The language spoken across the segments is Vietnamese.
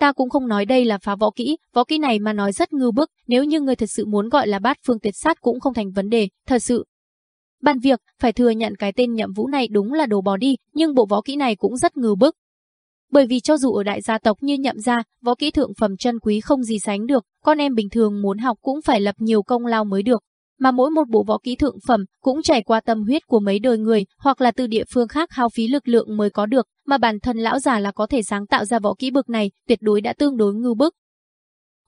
Ta cũng không nói đây là phá võ kỹ, võ kỹ này mà nói rất ngư bức, nếu như người thật sự muốn gọi là bát phương tuyệt sát cũng không thành vấn đề, thật sự. bàn việc, phải thừa nhận cái tên nhậm vũ này đúng là đồ bò đi, nhưng bộ võ kỹ này cũng rất ngư bức. Bởi vì cho dù ở đại gia tộc như nhậm gia, võ kỹ thượng phẩm chân quý không gì sánh được, con em bình thường muốn học cũng phải lập nhiều công lao mới được. Mà mỗi một bộ võ kỹ thượng phẩm cũng trải qua tâm huyết của mấy đời người, hoặc là từ địa phương khác hao phí lực lượng mới có được, mà bản thân lão già là có thể sáng tạo ra võ kỹ bực này, tuyệt đối đã tương đối ngưu bức.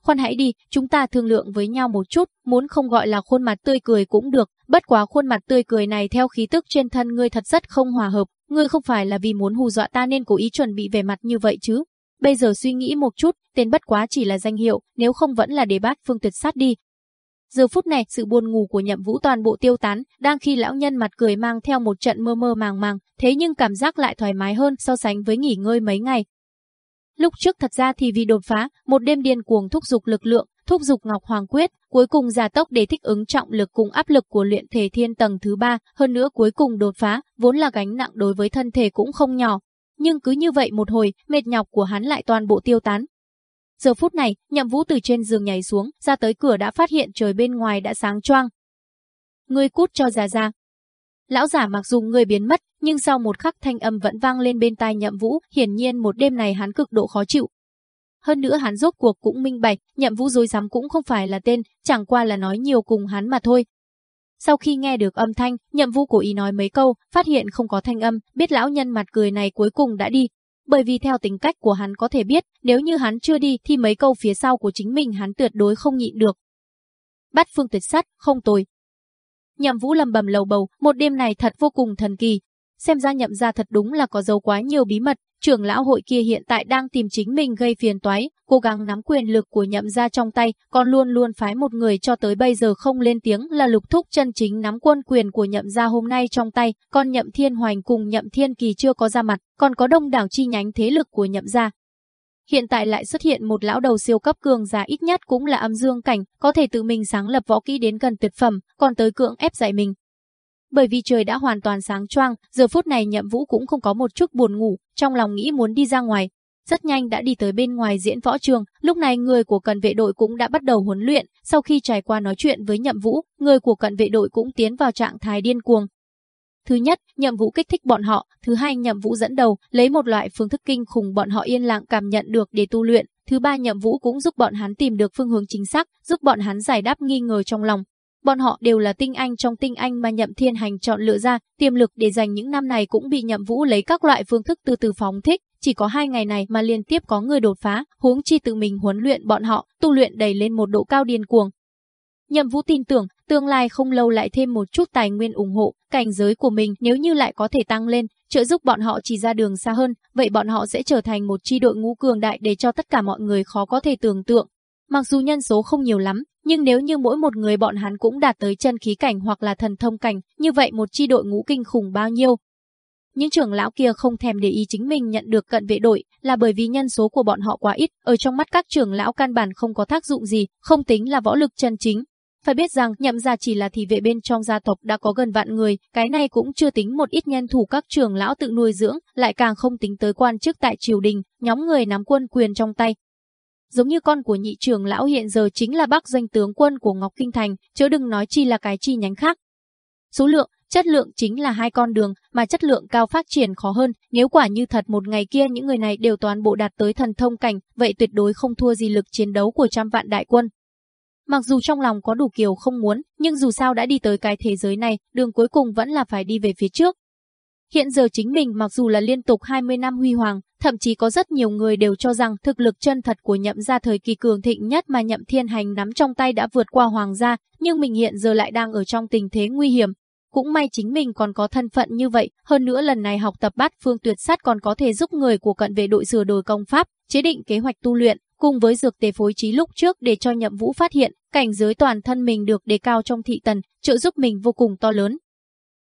Khoan hãy đi, chúng ta thương lượng với nhau một chút, muốn không gọi là khuôn mặt tươi cười cũng được, bất quá khuôn mặt tươi cười này theo khí tức trên thân ngươi thật rất không hòa hợp, ngươi không phải là vì muốn hù dọa ta nên cố ý chuẩn bị về mặt như vậy chứ. Bây giờ suy nghĩ một chút, tên bất quá chỉ là danh hiệu, nếu không vẫn là đề bát phương tuyệt sát đi. Giờ phút này, sự buồn ngủ của nhậm vũ toàn bộ tiêu tán, đang khi lão nhân mặt cười mang theo một trận mơ mơ màng màng, thế nhưng cảm giác lại thoải mái hơn so sánh với nghỉ ngơi mấy ngày. Lúc trước thật ra thì vì đột phá, một đêm điên cuồng thúc dục lực lượng, thúc dục Ngọc Hoàng Quyết, cuối cùng gia tốc để thích ứng trọng lực cùng áp lực của luyện thể thiên tầng thứ ba, hơn nữa cuối cùng đột phá, vốn là gánh nặng đối với thân thể cũng không nhỏ. Nhưng cứ như vậy một hồi, mệt nhọc của hắn lại toàn bộ tiêu tán. Giờ phút này, nhậm vũ từ trên giường nhảy xuống, ra tới cửa đã phát hiện trời bên ngoài đã sáng choang. Ngươi cút cho già ra, Lão giả mặc dù người biến mất, nhưng sau một khắc thanh âm vẫn vang lên bên tai nhậm vũ, hiển nhiên một đêm này hắn cực độ khó chịu. Hơn nữa hắn rốt cuộc cũng minh bạch, nhậm vũ dối dám cũng không phải là tên, chẳng qua là nói nhiều cùng hắn mà thôi. Sau khi nghe được âm thanh, nhậm vũ cố ý nói mấy câu, phát hiện không có thanh âm, biết lão nhân mặt cười này cuối cùng đã đi. Bởi vì theo tính cách của hắn có thể biết, nếu như hắn chưa đi thì mấy câu phía sau của chính mình hắn tuyệt đối không nhịn được. Bắt phương tuyệt sắt, không tồi, Nhậm Vũ lầm bầm lầu bầu, một đêm này thật vô cùng thần kỳ. Xem ra nhậm gia thật đúng là có dấu quá nhiều bí mật, trưởng lão hội kia hiện tại đang tìm chính mình gây phiền toái, cố gắng nắm quyền lực của nhậm gia trong tay, còn luôn luôn phái một người cho tới bây giờ không lên tiếng là lục thúc chân chính nắm quân quyền của nhậm gia hôm nay trong tay, còn nhậm thiên hoành cùng nhậm thiên kỳ chưa có ra mặt, còn có đông đảo chi nhánh thế lực của nhậm gia, Hiện tại lại xuất hiện một lão đầu siêu cấp cường giả ít nhất cũng là âm dương cảnh, có thể tự mình sáng lập võ kỹ đến gần tuyệt phẩm, còn tới cưỡng ép dạy mình. Bởi vì trời đã hoàn toàn sáng choang, giờ phút này nhậm vũ cũng không có một chút buồn ngủ, trong lòng nghĩ muốn đi ra ngoài. Rất nhanh đã đi tới bên ngoài diễn võ trường, lúc này người của cận vệ đội cũng đã bắt đầu huấn luyện, sau khi trải qua nói chuyện với nhậm vũ, người của cận vệ đội cũng tiến vào trạng thái điên cuồng, Thứ nhất, nhậm vũ kích thích bọn họ, thứ hai nhậm vũ dẫn đầu, lấy một loại phương thức kinh khủng bọn họ yên lặng cảm nhận được để tu luyện, thứ ba nhậm vũ cũng giúp bọn hắn tìm được phương hướng chính xác, giúp bọn hắn giải đáp nghi ngờ trong lòng. Bọn họ đều là tinh anh trong tinh anh mà nhậm thiên hành chọn lựa ra, tiềm lực để dành những năm này cũng bị nhậm vũ lấy các loại phương thức từ từ phóng thích, chỉ có hai ngày này mà liên tiếp có người đột phá, huống chi tự mình huấn luyện bọn họ, tu luyện đẩy lên một độ cao điên cuồng, Nhậm Vũ tin tưởng, tương lai không lâu lại thêm một chút tài nguyên ủng hộ, cảnh giới của mình nếu như lại có thể tăng lên, trợ giúp bọn họ chỉ ra đường xa hơn, vậy bọn họ sẽ trở thành một chi đội ngũ cường đại để cho tất cả mọi người khó có thể tưởng tượng. Mặc dù nhân số không nhiều lắm, nhưng nếu như mỗi một người bọn hắn cũng đạt tới chân khí cảnh hoặc là thần thông cảnh, như vậy một chi đội ngũ kinh khủng bao nhiêu. Những trưởng lão kia không thèm để ý chính mình nhận được cận vệ đội là bởi vì nhân số của bọn họ quá ít, ở trong mắt các trưởng lão căn bản không có tác dụng gì, không tính là võ lực chân chính, phải biết rằng nhậm gia chỉ là thị vệ bên trong gia tộc đã có gần vạn người, cái này cũng chưa tính một ít nhân thủ các trưởng lão tự nuôi dưỡng, lại càng không tính tới quan chức tại triều đình, nhóm người nắm quân quyền trong tay. Giống như con của nhị trường lão hiện giờ chính là bác doanh tướng quân của Ngọc Kinh Thành, chớ đừng nói chi là cái chi nhánh khác. Số lượng, chất lượng chính là hai con đường, mà chất lượng cao phát triển khó hơn, nếu quả như thật một ngày kia những người này đều toàn bộ đạt tới thần thông cảnh, vậy tuyệt đối không thua gì lực chiến đấu của trăm vạn đại quân. Mặc dù trong lòng có đủ kiều không muốn, nhưng dù sao đã đi tới cái thế giới này, đường cuối cùng vẫn là phải đi về phía trước. Hiện giờ chính mình mặc dù là liên tục 20 năm huy hoàng, thậm chí có rất nhiều người đều cho rằng thực lực chân thật của nhậm gia thời kỳ cường thịnh nhất mà nhậm thiên hành nắm trong tay đã vượt qua hoàng gia, nhưng mình hiện giờ lại đang ở trong tình thế nguy hiểm. Cũng may chính mình còn có thân phận như vậy, hơn nữa lần này học tập bát phương tuyệt sát còn có thể giúp người của cận vệ đội sửa đổi công pháp, chế định kế hoạch tu luyện, cùng với dược tề phối trí lúc trước để cho nhậm vũ phát hiện cảnh giới toàn thân mình được đề cao trong thị tần, trợ giúp mình vô cùng to lớn.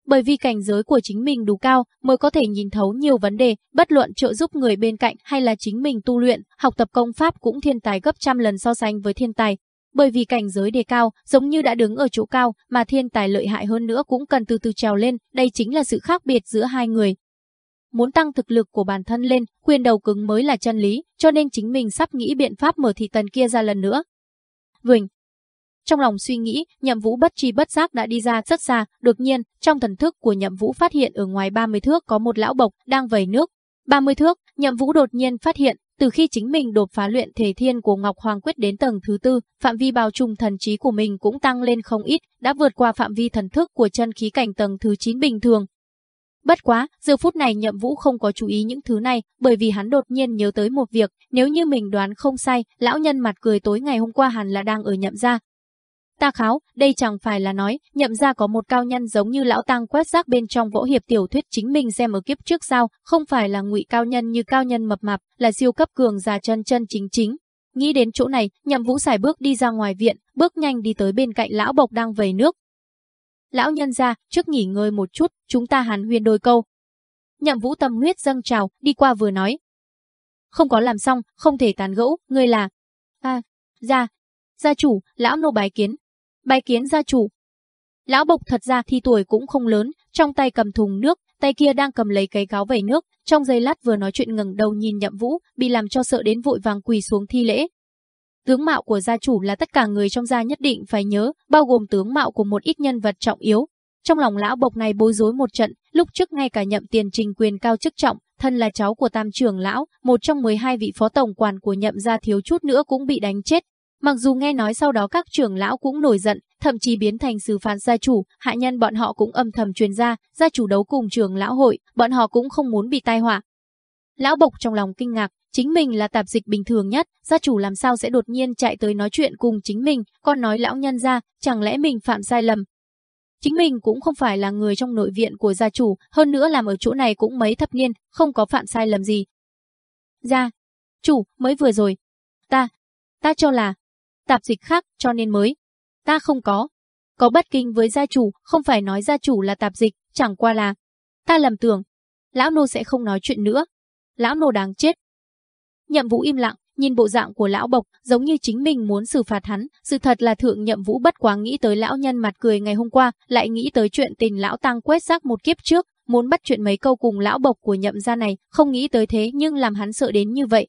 Bởi vì cảnh giới của chính mình đủ cao mới có thể nhìn thấu nhiều vấn đề, bất luận trợ giúp người bên cạnh hay là chính mình tu luyện, học tập công pháp cũng thiên tài gấp trăm lần so sánh với thiên tài. Bởi vì cảnh giới đề cao, giống như đã đứng ở chỗ cao, mà thiên tài lợi hại hơn nữa cũng cần từ từ trèo lên, đây chính là sự khác biệt giữa hai người. muốn tăng thực lực của bản thân lên, quyền đầu cứng mới là chân lý, cho nên chính mình sắp nghĩ biện pháp mở thị tần kia ra lần nữa. Vỳnh, trong lòng suy nghĩ, nhậm vũ bất tri bất giác đã đi ra rất xa, đột nhiên, trong thần thức của nhậm vũ phát hiện ở ngoài 30 thước có một lão bộc đang vẩy nước. 30 thước, nhậm vũ đột nhiên phát hiện, từ khi chính mình đột phá luyện thể thiên của Ngọc Hoàng Quyết đến tầng thứ tư, phạm vi bao trùm thần trí của mình cũng tăng lên không ít, đã vượt qua phạm vi thần thức của chân khí cảnh tầng thứ 9 bình thường. Bất quá, giờ phút này nhậm vũ không có chú ý những thứ này, bởi vì hắn đột nhiên nhớ tới một việc, nếu như mình đoán không sai, lão nhân mặt cười tối ngày hôm qua hẳn là đang ở nhậm gia, Ta kháo, đây chẳng phải là nói, nhậm ra có một cao nhân giống như lão tăng quét rác bên trong võ hiệp tiểu thuyết chính mình xem ở kiếp trước sao, không phải là ngụy cao nhân như cao nhân mập mạp, là siêu cấp cường già chân chân chính chính. Nghĩ đến chỗ này, nhậm vũ xài bước đi ra ngoài viện, bước nhanh đi tới bên cạnh lão bộc đang vầy nước. Lão nhân ra, trước nghỉ ngơi một chút, chúng ta hàn huyên đôi câu. Nhậm vũ tâm huyết dâng trào, đi qua vừa nói. Không có làm xong, không thể tán gẫu, ngươi là... À, gia, gia chủ, lão nô bái kiến, Bái kiến gia chủ. Lão bộc thật ra thì tuổi cũng không lớn, trong tay cầm thùng nước, tay kia đang cầm lấy cái gáo vẩy nước, trong giây lát vừa nói chuyện ngẩng đầu nhìn Nhậm Vũ, bị làm cho sợ đến vội vàng quỳ xuống thi lễ. Tướng mạo của gia chủ là tất cả người trong gia nhất định phải nhớ, bao gồm tướng mạo của một ít nhân vật trọng yếu. Trong lòng lão bộc này bối rối một trận, lúc trước ngay cả nhậm tiền trình quyền cao chức trọng, thân là cháu của tam trưởng lão, một trong 12 vị phó tổng quản của nhậm gia thiếu chút nữa cũng bị đánh chết, Mặc dù nghe nói sau đó các trưởng lão cũng nổi giận, thậm chí biến thành xử phạt gia chủ, hạ nhân bọn họ cũng âm thầm truyền ra, gia chủ đấu cùng trưởng lão hội, bọn họ cũng không muốn bị tai họa. Lão Bộc trong lòng kinh ngạc, chính mình là tạp dịch bình thường nhất, gia chủ làm sao sẽ đột nhiên chạy tới nói chuyện cùng chính mình, còn nói lão nhân ra, chẳng lẽ mình phạm sai lầm. Chính mình cũng không phải là người trong nội viện của gia chủ, hơn nữa làm ở chỗ này cũng mấy thập niên, không có phạm sai lầm gì. Gia, chủ, mới vừa rồi, ta, ta cho là, tạp dịch khác cho nên mới. Ta không có. Có bất kinh với gia chủ, không phải nói gia chủ là tạp dịch, chẳng qua là. Ta lầm tưởng. Lão nô sẽ không nói chuyện nữa. Lão nô đáng chết. Nhậm vũ im lặng, nhìn bộ dạng của lão bộc, giống như chính mình muốn xử phạt hắn. Sự thật là thượng nhậm vũ bất quá nghĩ tới lão nhân mặt cười ngày hôm qua, lại nghĩ tới chuyện tình lão tăng quét rác một kiếp trước, muốn bắt chuyện mấy câu cùng lão bộc của nhậm gia này, không nghĩ tới thế nhưng làm hắn sợ đến như vậy.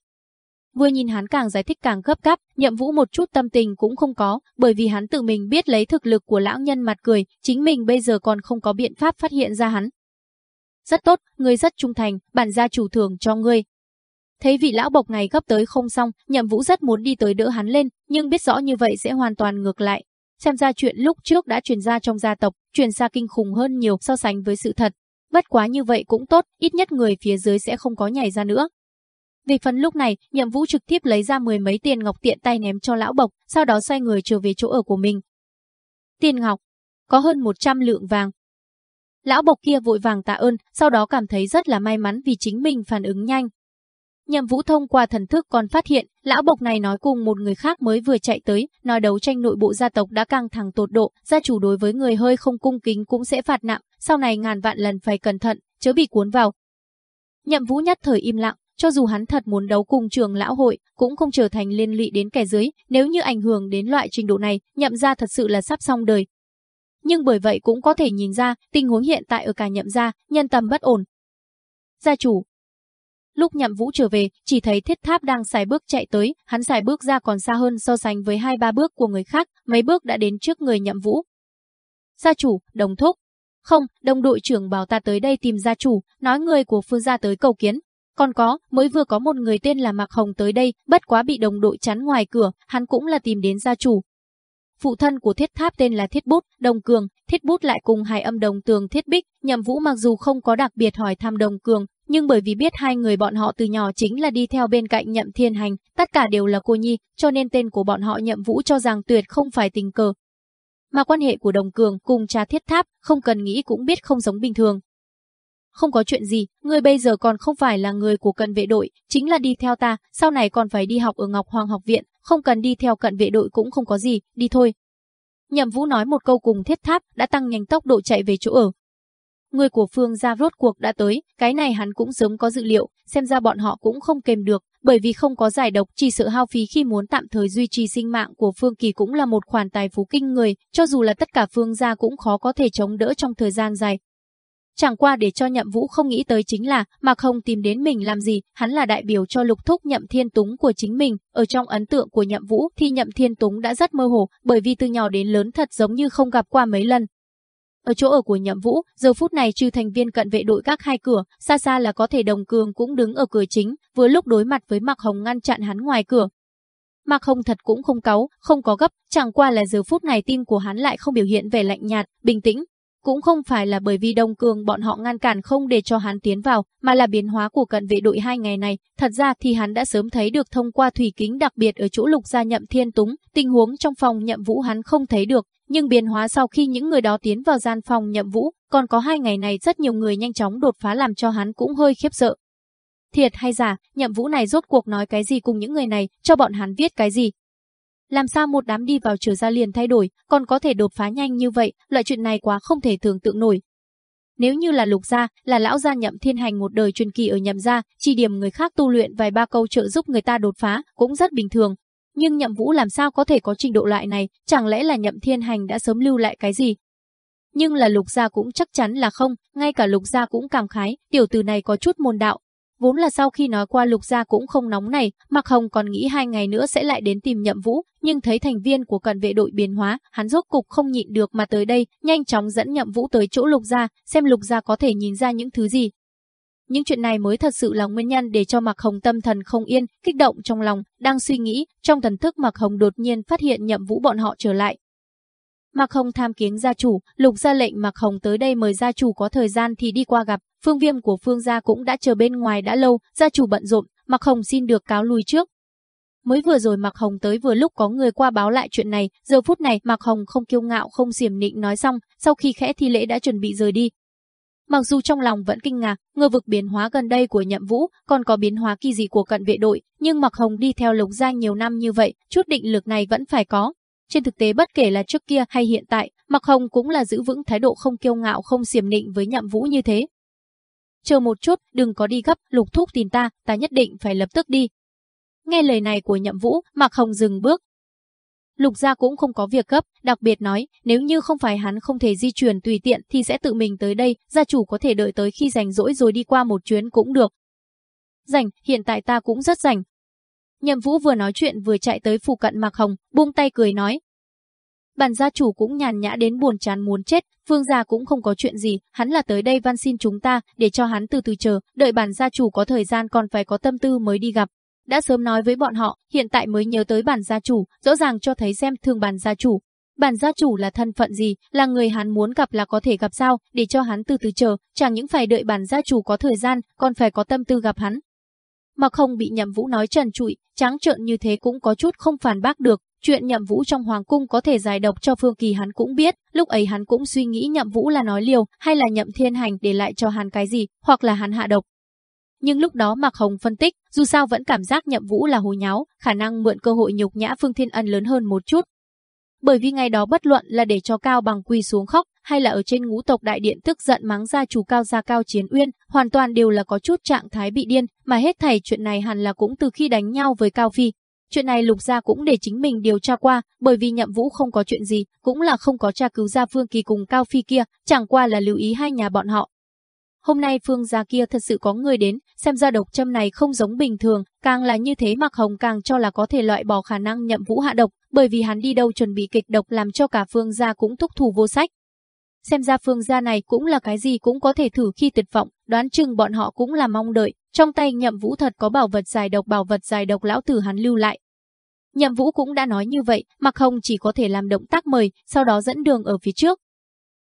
Vừa nhìn hắn càng giải thích càng gấp gáp, nhậm vũ một chút tâm tình cũng không có, bởi vì hắn tự mình biết lấy thực lực của lão nhân mặt cười, chính mình bây giờ còn không có biện pháp phát hiện ra hắn. Rất tốt, ngươi rất trung thành, bản gia chủ thưởng cho ngươi. Thấy vị lão bộc này gấp tới không xong, nhậm vũ rất muốn đi tới đỡ hắn lên, nhưng biết rõ như vậy sẽ hoàn toàn ngược lại. Xem ra chuyện lúc trước đã truyền ra trong gia tộc, truyền ra kinh khủng hơn nhiều so sánh với sự thật. Bất quá như vậy cũng tốt, ít nhất người phía dưới sẽ không có nhảy ra nữa. Về phần lúc này, Nhậm Vũ trực tiếp lấy ra mười mấy tiền ngọc tiện tay ném cho lão bộc, sau đó xoay người trở về chỗ ở của mình. Tiền ngọc, có hơn 100 lượng vàng. Lão bộc kia vội vàng tạ ơn, sau đó cảm thấy rất là may mắn vì chính mình phản ứng nhanh. Nhậm Vũ thông qua thần thức còn phát hiện, lão bộc này nói cùng một người khác mới vừa chạy tới, nói đấu tranh nội bộ gia tộc đã căng thẳng tột độ, gia chủ đối với người hơi không cung kính cũng sẽ phạt nặng, sau này ngàn vạn lần phải cẩn thận, chớ bị cuốn vào. Nhậm Vũ nhất thời im lặng, cho dù hắn thật muốn đấu cùng trường lão hội, cũng không trở thành liên lụy đến kẻ dưới, nếu như ảnh hưởng đến loại trình độ này, nhậm ra thật sự là sắp xong đời. Nhưng bởi vậy cũng có thể nhìn ra, tình huống hiện tại ở cả nhậm gia, nhân tâm bất ổn. Gia chủ Lúc nhậm vũ trở về, chỉ thấy thiết tháp đang xài bước chạy tới, hắn xài bước ra còn xa hơn so sánh với hai ba bước của người khác, mấy bước đã đến trước người nhậm vũ. Gia chủ, đồng thúc. Không, đồng đội trưởng bảo ta tới đây tìm gia chủ, nói người của phương gia tới cầu kiến, còn có, mới vừa có một người tên là Mạc Hồng tới đây, bất quá bị đồng đội chắn ngoài cửa, hắn cũng là tìm đến gia chủ. Phụ thân của thiết tháp tên là Thiết Bút, Đồng Cường, Thiết Bút lại cùng hai âm đồng tường Thiết Bích, nhậm vũ mặc dù không có đặc biệt hỏi thăm Đồng Cường, nhưng bởi vì biết hai người bọn họ từ nhỏ chính là đi theo bên cạnh nhậm thiên hành, tất cả đều là cô nhi, cho nên tên của bọn họ nhậm vũ cho rằng tuyệt không phải tình cờ. Mà quan hệ của Đồng Cường cùng cha Thiết Tháp, không cần nghĩ cũng biết không giống bình thường, không có chuyện gì, ngươi bây giờ còn không phải là người của cận vệ đội, chính là đi theo ta, sau này còn phải đi học ở Ngọc Hoàng học viện, không cần đi theo cận vệ đội cũng không có gì, đi thôi. Nhậm Vũ nói một câu cùng thiết tháp, đã tăng nhanh tốc độ chạy về chỗ ở. Người của Phương gia rốt cuộc đã tới, cái này hắn cũng sớm có dự liệu, xem ra bọn họ cũng không kềm được, bởi vì không có giải độc chỉ sự hao phí khi muốn tạm thời duy trì sinh mạng của Phương Kỳ cũng là một khoản tài phú kinh người, cho dù là tất cả Phương gia cũng khó có thể chống đỡ trong thời gian dài, Chẳng qua để cho Nhậm Vũ không nghĩ tới chính là Mạc Hồng tìm đến mình làm gì, hắn là đại biểu cho lục thúc Nhậm Thiên Túng của chính mình. Ở trong ấn tượng của Nhậm Vũ thì Nhậm Thiên Túng đã rất mơ hồ, bởi vì từ nhỏ đến lớn thật giống như không gặp qua mấy lần. Ở chỗ ở của Nhậm Vũ, giờ phút này trừ thành viên cận vệ đội các hai cửa, xa xa là có thể đồng cường cũng đứng ở cửa chính, vừa lúc đối mặt với Mạc Hồng ngăn chặn hắn ngoài cửa. Mạc Hồng thật cũng không cáu, không có gấp, chẳng qua là giờ phút này tim của hắn lại không biểu hiện vẻ lạnh nhạt, bình tĩnh, cũng không phải là bởi vì Đông Cường bọn họ ngăn cản không để cho hắn tiến vào, mà là biến hóa của cận vệ đội hai ngày này. Thật ra thì hắn đã sớm thấy được thông qua thủy kính đặc biệt ở chỗ lục gia nhậm thiên túng, tình huống trong phòng nhậm vũ hắn không thấy được, nhưng biến hóa sau khi những người đó tiến vào gian phòng nhậm vũ, còn có hai ngày này rất nhiều người nhanh chóng đột phá làm cho hắn cũng hơi khiếp sợ. Thiệt hay giả, nhậm vũ này rốt cuộc nói cái gì cùng những người này, cho bọn hắn viết cái gì, làm sao một đám đi vào trở ra liền thay đổi, còn có thể đột phá nhanh như vậy, loại chuyện này quá không thể tưởng tượng nổi. Nếu như là lục gia, là lão gia nhậm thiên hành một đời truyền kỳ ở nhậm gia, chỉ điểm người khác tu luyện vài ba câu trợ giúp người ta đột phá, cũng rất bình thường. Nhưng nhậm vũ làm sao có thể có trình độ loại này, chẳng lẽ là nhậm thiên hành đã sớm lưu lại cái gì? Nhưng là lục gia cũng chắc chắn là không, ngay cả lục gia cũng cảm khái, tiểu tử này có chút môn đạo, Vốn là sau khi nói qua lục gia cũng không nóng này, Mạc Hồng còn nghĩ hai ngày nữa sẽ lại đến tìm nhậm vũ, nhưng thấy thành viên của cận vệ đội biến hóa, hắn rốt cục không nhịn được mà tới đây, nhanh chóng dẫn nhậm vũ tới chỗ lục gia, xem lục gia có thể nhìn ra những thứ gì. Những chuyện này mới thật sự là nguyên nhân để cho Mạc Hồng tâm thần không yên, kích động trong lòng, đang suy nghĩ, trong thần thức Mạc Hồng đột nhiên phát hiện nhậm vũ bọn họ trở lại, Mạc Hồng tham kiến gia chủ, Lục ra lệnh Mạc Hồng tới đây mời gia chủ có thời gian thì đi qua gặp, Phương Viêm của Phương gia cũng đã chờ bên ngoài đã lâu, gia chủ bận rộn, Mạc Hồng xin được cáo lui trước. Mới vừa rồi Mạc Hồng tới vừa lúc có người qua báo lại chuyện này, giờ phút này Mạc Hồng không kiêu ngạo không xiểm nịnh nói xong, sau khi khẽ thi lễ đã chuẩn bị rời đi. Mặc dù trong lòng vẫn kinh ngạc, ngờ vực biến hóa gần đây của Nhậm Vũ, còn có biến hóa kỳ dị của cận vệ đội, nhưng Mạc Hồng đi theo Lục Giang nhiều năm như vậy, chút định lực này vẫn phải có, trên thực tế bất kể là trước kia hay hiện tại, Mạc Hồng cũng là giữ vững thái độ không kiêu ngạo không xiểm nịnh với nhậm vũ như thế. Chờ một chút, đừng có đi gấp, lục thúc tìm ta, ta nhất định phải lập tức đi. Nghe lời này của nhậm vũ, Mạc Hồng dừng bước. Lục gia cũng không có việc gấp, đặc biệt nói, nếu như không phải hắn không thể di chuyển tùy tiện thì sẽ tự mình tới đây, gia chủ có thể đợi tới khi rảnh rỗi rồi đi qua một chuyến cũng được. Rảnh, hiện tại ta cũng rất rảnh, Nhậm Vũ vừa nói chuyện vừa chạy tới phủ cận Mạc Hồng, buông tay cười nói. Bản gia chủ cũng nhàn nhã đến buồn chán muốn chết, Phương gia cũng không có chuyện gì, hắn là tới đây van xin chúng ta, để cho hắn từ từ chờ, đợi bản gia chủ có thời gian còn phải có tâm tư mới đi gặp. Đã sớm nói với bọn họ, hiện tại mới nhớ tới bản gia chủ, rõ ràng cho thấy xem thương bản gia chủ. Bản gia chủ là thân phận gì, là người hắn muốn gặp là có thể gặp sao, để cho hắn từ từ chờ, chẳng những phải đợi bản gia chủ có thời gian, còn phải có tâm tư gặp hắn, mà không bị Nhậm Vũ nói trần trụi, trắng trợn như thế cũng có chút không phản bác được. Chuyện Nhậm Vũ trong hoàng cung có thể giải độc cho Phương Kỳ hắn cũng biết, lúc ấy hắn cũng suy nghĩ Nhậm Vũ là nói liều, hay là Nhậm Thiên Hành để lại cho hắn cái gì, hoặc là hắn hạ độc. Nhưng lúc đó Mạc Hồng phân tích, dù sao vẫn cảm giác Nhậm Vũ là hồ nháo, khả năng mượn cơ hội nhục nhã Phương Thiên Ân lớn hơn một chút, bởi vì ngày đó bất luận là để cho Cao Bằng quỳ xuống khóc, hay là ở trên ngũ tộc đại điện tức giận mắng ra chủ Cao gia Cao Chiến Uyên, hoàn toàn đều là có chút trạng thái bị điên, mà hết thảy chuyện này hẳn là cũng từ khi đánh nhau với Cao Phi. Chuyện này Lục gia cũng để chính mình điều tra qua, bởi vì Nhậm Vũ không có chuyện gì, cũng là không có tra cứu gia Phương Kỳ cùng Cao Phi kia, chẳng qua là lưu ý hai nhà bọn họ, Hôm nay Phương gia kia thật sự có người đến, xem ra độc châm này không giống bình thường, càng là như thế Mạc Hồng càng cho là có thể loại bỏ khả năng nhậm vũ hạ độc, bởi vì hắn đi đâu chuẩn bị kịch độc làm cho cả Phương gia cũng thúc thủ vô sách. Xem ra Phương gia này cũng là cái gì cũng có thể thử khi tuyệt vọng, đoán chừng bọn họ cũng là mong đợi, trong tay nhậm vũ thật có bảo vật giải độc bảo vật giải độc lão tử hắn lưu lại. Nhậm vũ cũng đã nói như vậy, mặc Hồng chỉ có thể làm động tác mời, sau đó dẫn đường ở phía trước,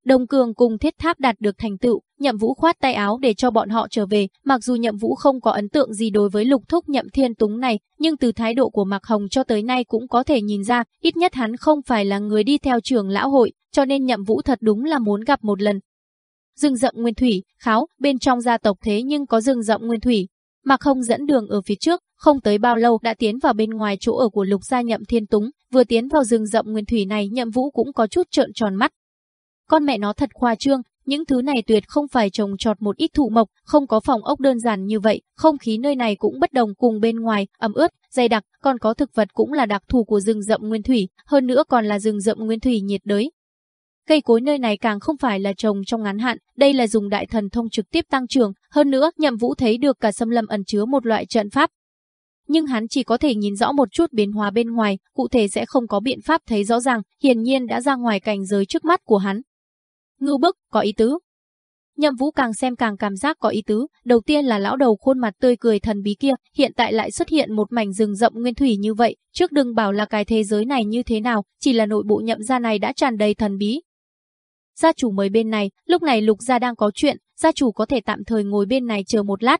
Đông Cường cùng Thiết Tháp đạt được thành tựu, Nhậm Vũ khoát tay áo để cho bọn họ trở về, mặc dù Nhậm Vũ không có ấn tượng gì đối với Lục Thúc Nhậm Thiên Túng này, nhưng từ thái độ của Mạc Hồng cho tới nay cũng có thể nhìn ra, ít nhất hắn không phải là người đi theo trường lão hội, cho nên Nhậm Vũ thật đúng là muốn gặp một lần. Rừng rậm nguyên thủy, kháo, bên trong gia tộc thế nhưng có rừng rậm nguyên thủy. Mạc Hồng dẫn đường ở phía trước, không tới bao lâu đã tiến vào bên ngoài chỗ ở của Lục gia Nhậm Thiên Túng, vừa tiến vào rừng rậm nguyên thủy này Nhậm Vũ cũng có chút trợn tròn mắt, con mẹ nó thật khoa trương, những thứ này tuyệt không phải trồng trọt một ít thụ mộc, không có phòng ốc đơn giản như vậy, không khí nơi này cũng bất đồng cùng bên ngoài, ẩm ướt, dày đặc, còn có thực vật cũng là đặc thù của rừng rậm nguyên thủy, hơn nữa còn là rừng rậm nguyên thủy nhiệt đới. Cây cối nơi này càng không phải là trồng trong ngắn hạn, đây là dùng đại thần thông trực tiếp tăng trưởng, hơn nữa nhậm vũ thấy được cả xâm lâm ẩn chứa một loại trận pháp. Nhưng hắn chỉ có thể nhìn rõ một chút biến hóa bên ngoài, cụ thể sẽ không có biện pháp thấy rõ ràng, hiển nhiên đã ra ngoài cảnh giới trước mắt của hắn. Ngưu bức, có ý tứ, Nhậm Vũ càng xem càng cảm giác có ý tứ, đầu tiên là lão đầu khuôn mặt tươi cười thần bí kia, hiện tại lại xuất hiện một mảnh rừng rậm nguyên thủy như vậy, trước đừng bảo là cái thế giới này như thế nào, chỉ là nội bộ nhậm gia này đã tràn đầy thần bí. Gia chủ mới bên này, lúc này Lục gia đang có chuyện, gia chủ có thể tạm thời ngồi bên này chờ một lát.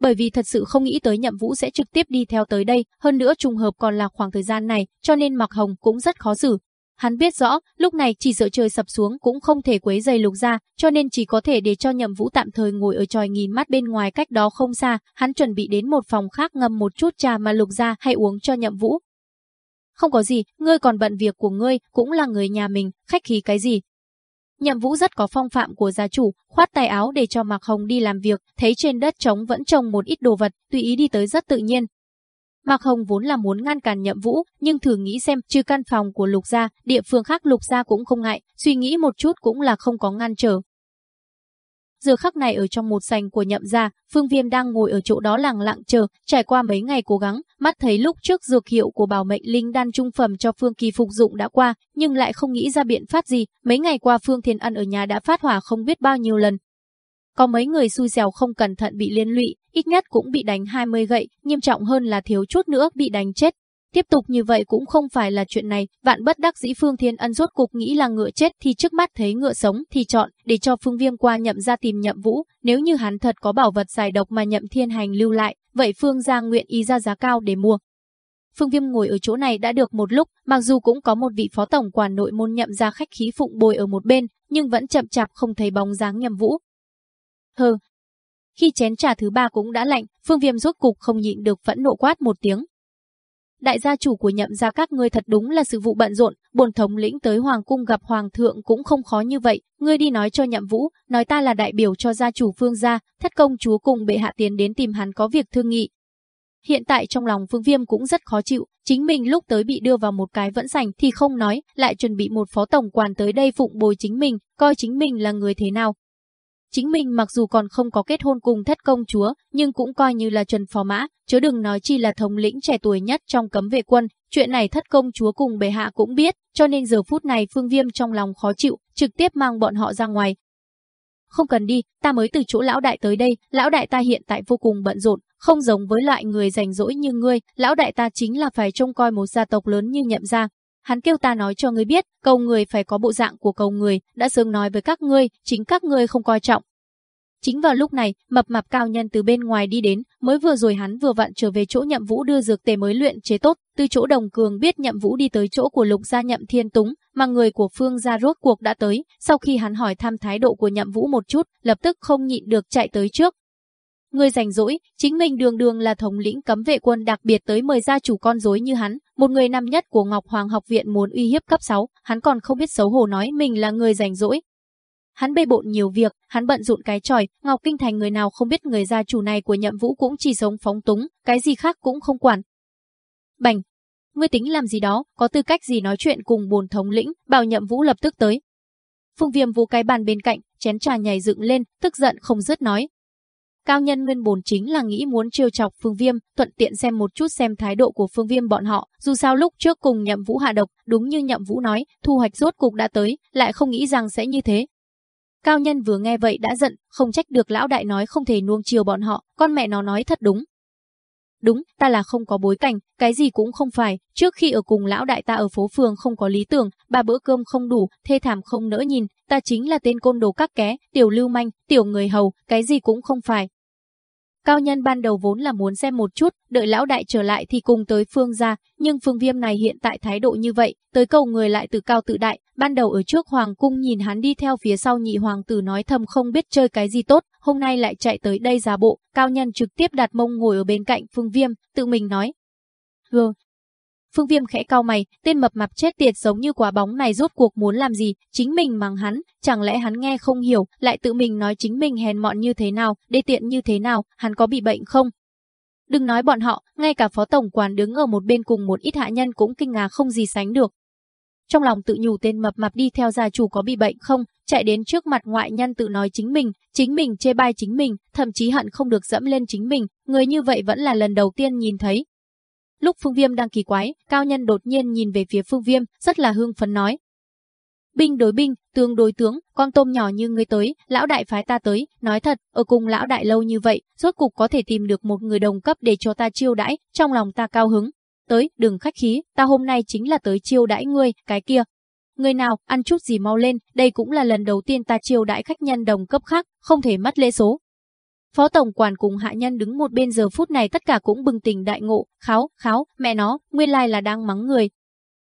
Bởi vì thật sự không nghĩ tới Nhậm Vũ sẽ trực tiếp đi theo tới đây, hơn nữa trùng hợp còn là khoảng thời gian này, cho nên Mặc Hồng cũng rất khó xử, Hắn biết rõ, lúc này chỉ sợ trời sập xuống cũng không thể quấy giày lục ra, cho nên chỉ có thể để cho nhậm vũ tạm thời ngồi ở tròi nghìn mắt bên ngoài cách đó không xa, hắn chuẩn bị đến một phòng khác ngâm một chút trà mà lục ra hay uống cho nhậm vũ. Không có gì, ngươi còn bận việc của ngươi, cũng là người nhà mình, khách khí cái gì. Nhậm vũ rất có phong phạm của gia chủ, khoát tay áo để cho Mạc Hồng đi làm việc, thấy trên đất trống vẫn trồng một ít đồ vật, tùy ý đi tới rất tự nhiên, Mạc Hồng vốn là muốn ngăn cản Nhậm Vũ, nhưng thử nghĩ xem, trừ căn phòng của Lục gia, địa phương khác Lục gia cũng không ngại, suy nghĩ một chút cũng là không có ngăn trở. Giờ khắc này ở trong một sành của Nhậm gia, Phương Viêm đang ngồi ở chỗ đó lặng lặng chờ, trải qua mấy ngày cố gắng, mắt thấy lúc trước dược hiệu của bảo mệnh linh đan trung phẩm cho Phương Kỳ phục dụng đã qua, nhưng lại không nghĩ ra biện pháp gì, mấy ngày qua Phương Thiên Ân ở nhà đã phát hỏa không biết bao nhiêu lần, có mấy người xui xẻo không cẩn thận bị liên lụy, ít nhất cũng bị đánh 20 gậy, nghiêm trọng hơn là thiếu chút nữa bị đánh chết. Tiếp tục như vậy cũng không phải là chuyện này, vạn bất đắc dĩ Phương Thiên Ân rốt cục nghĩ là ngựa chết thì trước mắt thấy ngựa sống thì chọn để cho Phương Viêm qua nhậm ra tìm nhậm vũ, nếu như hắn thật có bảo vật giải độc mà nhậm thiên hành lưu lại, vậy Phương gia nguyện ý ra giá cao để mua. Phương Viêm ngồi ở chỗ này đã được một lúc, mặc dù cũng có một vị phó tổng quản nội môn nhậm ra khách khí phụng bồi ở một bên, nhưng vẫn chậm chạp không thấy bóng dáng nhậm vũ, Hừ. Khi chén trà thứ ba cũng đã lạnh, Phương Viêm rốt cục không nhịn được phẫn nộ quát một tiếng. Đại gia chủ của nhậm gia các ngươi thật đúng là sự vụ bận rộn, buồn thống lĩnh tới hoàng cung gặp hoàng thượng cũng không khó như vậy, ngươi đi nói cho nhậm vũ, nói ta là đại biểu cho gia chủ phương gia, thất công chúa cùng bệ hạ tiến đến tìm hắn có việc thương nghị. Hiện tại trong lòng Phương Viêm cũng rất khó chịu, chính mình lúc tới bị đưa vào một cái vẫn sành thì không nói, lại chuẩn bị một phó tổng quản tới đây phụng bồi chính mình, coi chính mình là người thế nào, Chính mình mặc dù còn không có kết hôn cùng thất công chúa, nhưng cũng coi như là trần phò mã, chứ đừng nói chi là thống lĩnh trẻ tuổi nhất trong cấm vệ quân. Chuyện này thất công chúa cùng bệ hạ cũng biết, cho nên giờ phút này Phương Viêm trong lòng khó chịu, trực tiếp mang bọn họ ra ngoài. Không cần đi, ta mới từ chỗ lão đại tới đây, lão đại ta hiện tại vô cùng bận rộn, không giống với loại người rảnh rỗi như ngươi, lão đại ta chính là phải trông coi một gia tộc lớn như nhậm gia, Hắn kêu ta nói cho ngươi biết, cầu người phải có bộ dạng của cầu người, đã sớm nói với các ngươi, chính các ngươi không coi trọng. Chính vào lúc này, mập mạp cao nhân từ bên ngoài đi đến, mới vừa rồi hắn vừa vặn trở về chỗ nhậm vũ đưa dược tề mới luyện chế tốt, từ chỗ đồng cường biết nhậm vũ đi tới chỗ của lục gia nhậm thiên túng, mà người của phương gia rốt cuộc đã tới, sau khi hắn hỏi thăm thái độ của nhậm vũ một chút, lập tức không nhịn được chạy tới trước, Người rảnh rỗi, chính mình đường đường là thống lĩnh cấm vệ quân đặc biệt tới mời gia chủ con rối như hắn, một người năm nhất của Ngọc Hoàng học viện muốn uy hiếp cấp 6, hắn còn không biết xấu hổ nói mình là người rảnh rỗi. Hắn bê bộn nhiều việc, hắn bận rộn cái tròi, Ngọc Kinh Thành người nào không biết người gia chủ này của nhậm vũ cũng chỉ sống phóng túng, cái gì khác cũng không quản. Bành! Ngươi tính làm gì đó, có tư cách gì nói chuyện cùng bồn thống lĩnh, bảo nhậm vũ lập tức tới. Phùng Viêm vũ cái bàn bên cạnh, chén trà nhảy dựng lên, tức giận không dứt nói, Cao nhân nguyên bổn chính là nghĩ muốn trêu chọc Phương Viêm, thuận tiện xem một chút xem thái độ của Phương Viêm bọn họ, dù sao lúc trước cùng Nhậm Vũ hạ độc, đúng như Nhậm Vũ nói, thu hoạch rốt cục đã tới, lại không nghĩ rằng sẽ như thế. Cao nhân vừa nghe vậy đã giận, không trách được lão đại nói không thể nuông chiều bọn họ, con mẹ nó nói thật đúng. Đúng, ta là không có bối cảnh, cái gì cũng không phải, trước khi ở cùng lão đại ta ở phố phường không có lý tưởng, ba bữa cơm không đủ, thê thảm không nỡ nhìn, ta chính là tên côn đồ các ké, tiểu lưu manh, tiểu người hầu, cái gì cũng không phải, Cao nhân ban đầu vốn là muốn xem một chút, đợi lão đại trở lại thì cùng tới phương gia, nhưng phương viêm này hiện tại thái độ như vậy, tới cầu người lại từ cao tự đại, ban đầu ở trước hoàng cung nhìn hắn đi theo phía sau nhị hoàng tử nói thầm không biết chơi cái gì tốt, hôm nay lại chạy tới đây giả bộ, cao nhân trực tiếp đặt mông ngồi ở bên cạnh phương viêm, tự mình nói. Hừ, Phương Viêm khẽ cau mày, tên mập mạp chết tiệt giống như quả bóng này rốt cuộc muốn làm gì, chính mình mắng hắn, chẳng lẽ hắn nghe không hiểu, lại tự mình nói chính mình hèn mọn như thế nào, đê tiện như thế nào, hắn có bị bệnh không? Đừng nói bọn họ, ngay cả phó tổng quản đứng ở một bên cùng một ít hạ nhân cũng kinh ngạc không gì sánh được. trong lòng tự nhủ tên mập mạp đi theo gia chủ có bị bệnh không, chạy đến trước mặt ngoại nhân tự nói chính mình, chính mình chê bai chính mình, thậm chí hận không được dẫm lên chính mình, người như vậy vẫn là lần đầu tiên nhìn thấy. Lúc Phương Viêm đang kỳ quái, cao nhân đột nhiên nhìn về phía Phương Viêm, rất là hương phấn nói. Binh đối binh, tướng đối tướng, con tôm nhỏ như ngươi tới, lão đại phái ta tới, nói thật, ở cùng lão đại lâu như vậy, rốt cục có thể tìm được một người đồng cấp để cho ta chiêu đãi, trong lòng ta cao hứng. Tới, đừng khách khí, ta hôm nay chính là tới chiêu đãi ngươi, cái kia. Người nào, ăn chút gì mau lên, đây cũng là lần đầu tiên ta chiêu đãi khách nhân đồng cấp khác, không thể mất lễ số. Phó tổng quản cùng hạ nhân đứng một bên giờ phút này tất cả cũng bừng tỉnh đại ngộ, kháo, kháo, mẹ nó, nguyên lai là đang mắng người,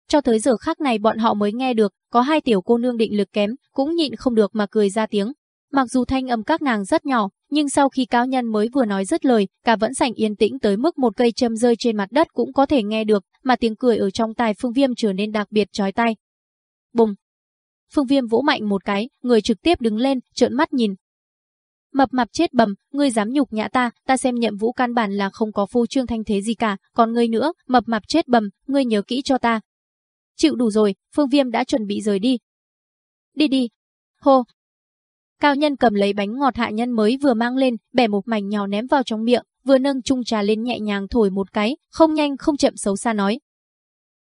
cho tới giờ khác này bọn họ mới nghe được, có hai tiểu cô nương định lực kém, cũng nhịn không được mà cười ra tiếng. Mặc dù thanh âm các nàng rất nhỏ, nhưng sau khi cao nhân mới vừa nói dứt lời, cả vẫn sảnh yên tĩnh tới mức một cây châm rơi trên mặt đất cũng có thể nghe được, mà tiếng cười ở trong tai Phương Viêm trở nên đặc biệt chói tai. Bùng! Phương Viêm vỗ mạnh một cái, người trực tiếp đứng lên, trợn mắt nhìn. Mập mạp chết bầm, ngươi dám nhục nhã ta, ta xem nhậm vũ căn bản là không có phu trương thanh thế gì cả, còn ngươi nữa, mập mạp chết bầm, ngươi nhớ kỹ cho ta, Chịu đủ rồi, Phương Viêm đã chuẩn bị rời đi. Đi đi. Hô. Cao nhân cầm lấy bánh ngọt hạ nhân mới vừa mang lên, bẻ một mảnh nhỏ ném vào trong miệng, vừa nâng chung trà lên nhẹ nhàng thổi một cái, không nhanh không chậm xấu xa nói.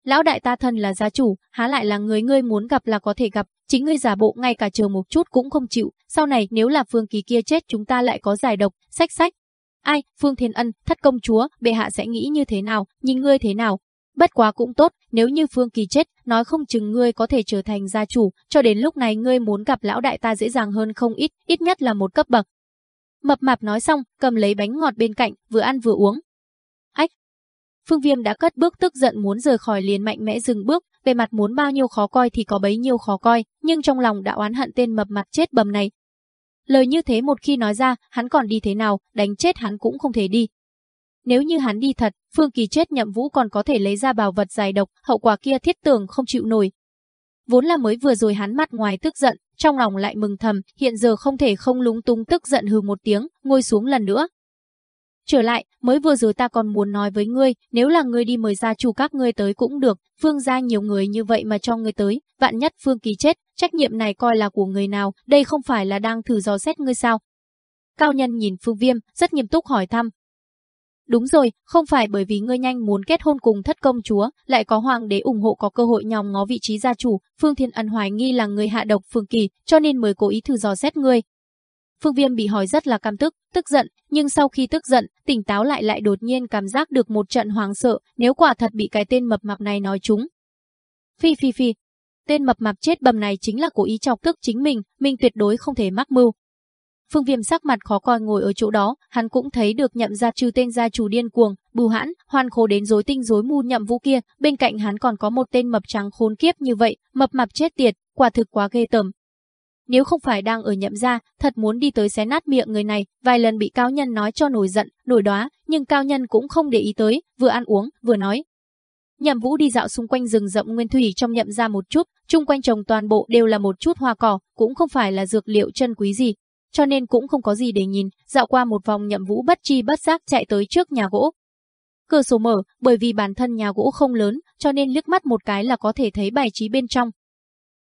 Lão đại ta thân là gia chủ, há lại là người ngươi muốn gặp là có thể gặp, chính ngươi giả bộ ngay cả chờ một chút cũng không chịu, sau này nếu là Phương Kỳ kia chết chúng ta lại có giải độc, sách sách. Ai, Phương Thiên Ân, thất công chúa, bệ hạ sẽ nghĩ như thế nào, nhìn ngươi thế nào, Bất quá cũng tốt, nếu như Phương Kỳ chết, nói không chừng ngươi có thể trở thành gia chủ, cho đến lúc này ngươi muốn gặp lão đại ta dễ dàng hơn không ít, ít nhất là một cấp bậc. Mập mạp nói xong, cầm lấy bánh ngọt bên cạnh, vừa ăn vừa uống. Ách! Phương Viêm đã cất bước tức giận muốn rời khỏi liền mạnh mẽ dừng bước, về mặt muốn bao nhiêu khó coi thì có bấy nhiêu khó coi, nhưng trong lòng đã oán hận tên mập mạp chết bầm này. Lời như thế một khi nói ra, hắn còn đi thế nào, đánh chết hắn cũng không thể đi, nếu như hắn đi thật, Phương Kỳ chết nhậm vũ còn có thể lấy ra bảo vật giải độc, hậu quả kia thiết tưởng không chịu nổi. Vốn là mới vừa rồi hắn mặt ngoài tức giận, trong lòng lại mừng thầm, hiện giờ không thể không lúng túng tức giận hừ một tiếng, ngồi xuống lần nữa. Trở lại, mới vừa rồi ta còn muốn nói với ngươi, nếu là ngươi đi mời gia chủ các ngươi tới cũng được, phương gia nhiều người như vậy mà cho ngươi tới, vạn nhất phương kỳ chết, trách nhiệm này coi là của người nào, đây không phải là đang thử dò xét ngươi sao. Cao nhân nhìn phương viêm, rất nghiêm túc hỏi thăm, Đúng rồi, không phải bởi vì ngươi nhanh muốn kết hôn cùng thất công chúa, lại có hoàng đế ủng hộ có cơ hội nhòm ngó vị trí gia chủ, Phương Thiên Ân hoài nghi là người hạ độc Phương Kỳ, cho nên mới cố ý thử dò xét ngươi. Phương Viêm bị hỏi rất là cam tức, tức giận, nhưng sau khi tức giận, tỉnh táo lại lại đột nhiên cảm giác được một trận hoàng sợ, nếu quả thật bị cái tên mập mạp này nói trúng. Phi phi phi, tên mập mạp chết bầm này chính là cố ý chọc tức chính mình, mình tuyệt đối không thể mắc mưu. Phương Viêm sắc mặt khó coi ngồi ở chỗ đó, hắn cũng thấy được nhậm ra trừ tên gia chủ điên cuồng, bù hãn, hoan khố đến rối tinh rối mù nhậm vũ kia, bên cạnh hắn còn có một tên mập trắng khốn kiếp như vậy, mập mạp chết tiệt, quả thực quá ghê tởm. Nếu không phải đang ở nhậm gia, thật muốn đi tới xé nát miệng người này, vài lần bị cao nhân nói cho nổi giận, nổi đóa, nhưng cao nhân cũng không để ý tới, vừa ăn uống, vừa nói. Nhậm Vũ đi dạo xung quanh rừng rậm nguyên thủy trong nhậm ra một chút, chung quanh trồng toàn bộ đều là một chút hoa cỏ, cũng không phải là dược liệu chân quý gì, cho nên cũng không có gì để nhìn, dạo qua một vòng nhậm vũ bất chi bất giác chạy tới trước nhà gỗ. Cửa sổ mở, bởi vì bản thân nhà gỗ không lớn, cho nên liếc mắt một cái là có thể thấy bài trí bên trong.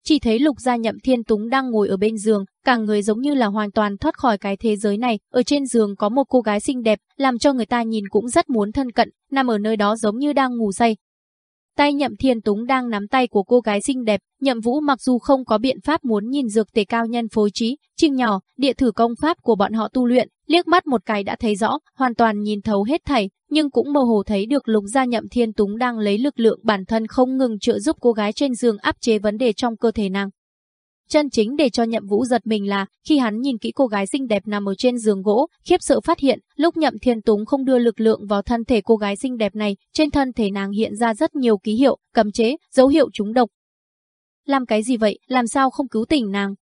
Chỉ thấy lục gia nhậm thiên túng đang ngồi ở bên giường, cả người giống như là hoàn toàn thoát khỏi cái thế giới này, ở trên giường có một cô gái xinh đẹp, làm cho người ta nhìn cũng rất muốn thân cận, nằm ở nơi đó giống như đang ngủ say, Tay nhậm thiên túng đang nắm tay của cô gái xinh đẹp, nhậm vũ mặc dù không có biện pháp muốn nhìn dược tề cao nhân phối trí, trinh nhỏ, địa thử công pháp của bọn họ tu luyện, liếc mắt một cái đã thấy rõ, hoàn toàn nhìn thấu hết thảy, nhưng cũng mơ hồ thấy được lục gia nhậm thiên túng đang lấy lực lượng bản thân không ngừng trợ giúp cô gái trên giường áp chế vấn đề trong cơ thể nàng. Chân chính để cho Nhậm Vũ giật mình là, khi hắn nhìn kỹ cô gái xinh đẹp nằm ở trên giường gỗ, khiếp sợ phát hiện, lúc Nhậm Thiên Túng không đưa lực lượng vào thân thể cô gái xinh đẹp này, trên thân thể nàng hiện ra rất nhiều ký hiệu, cấm chế, dấu hiệu trúng độc. Làm cái gì vậy, làm sao không cứu tỉnh nàng?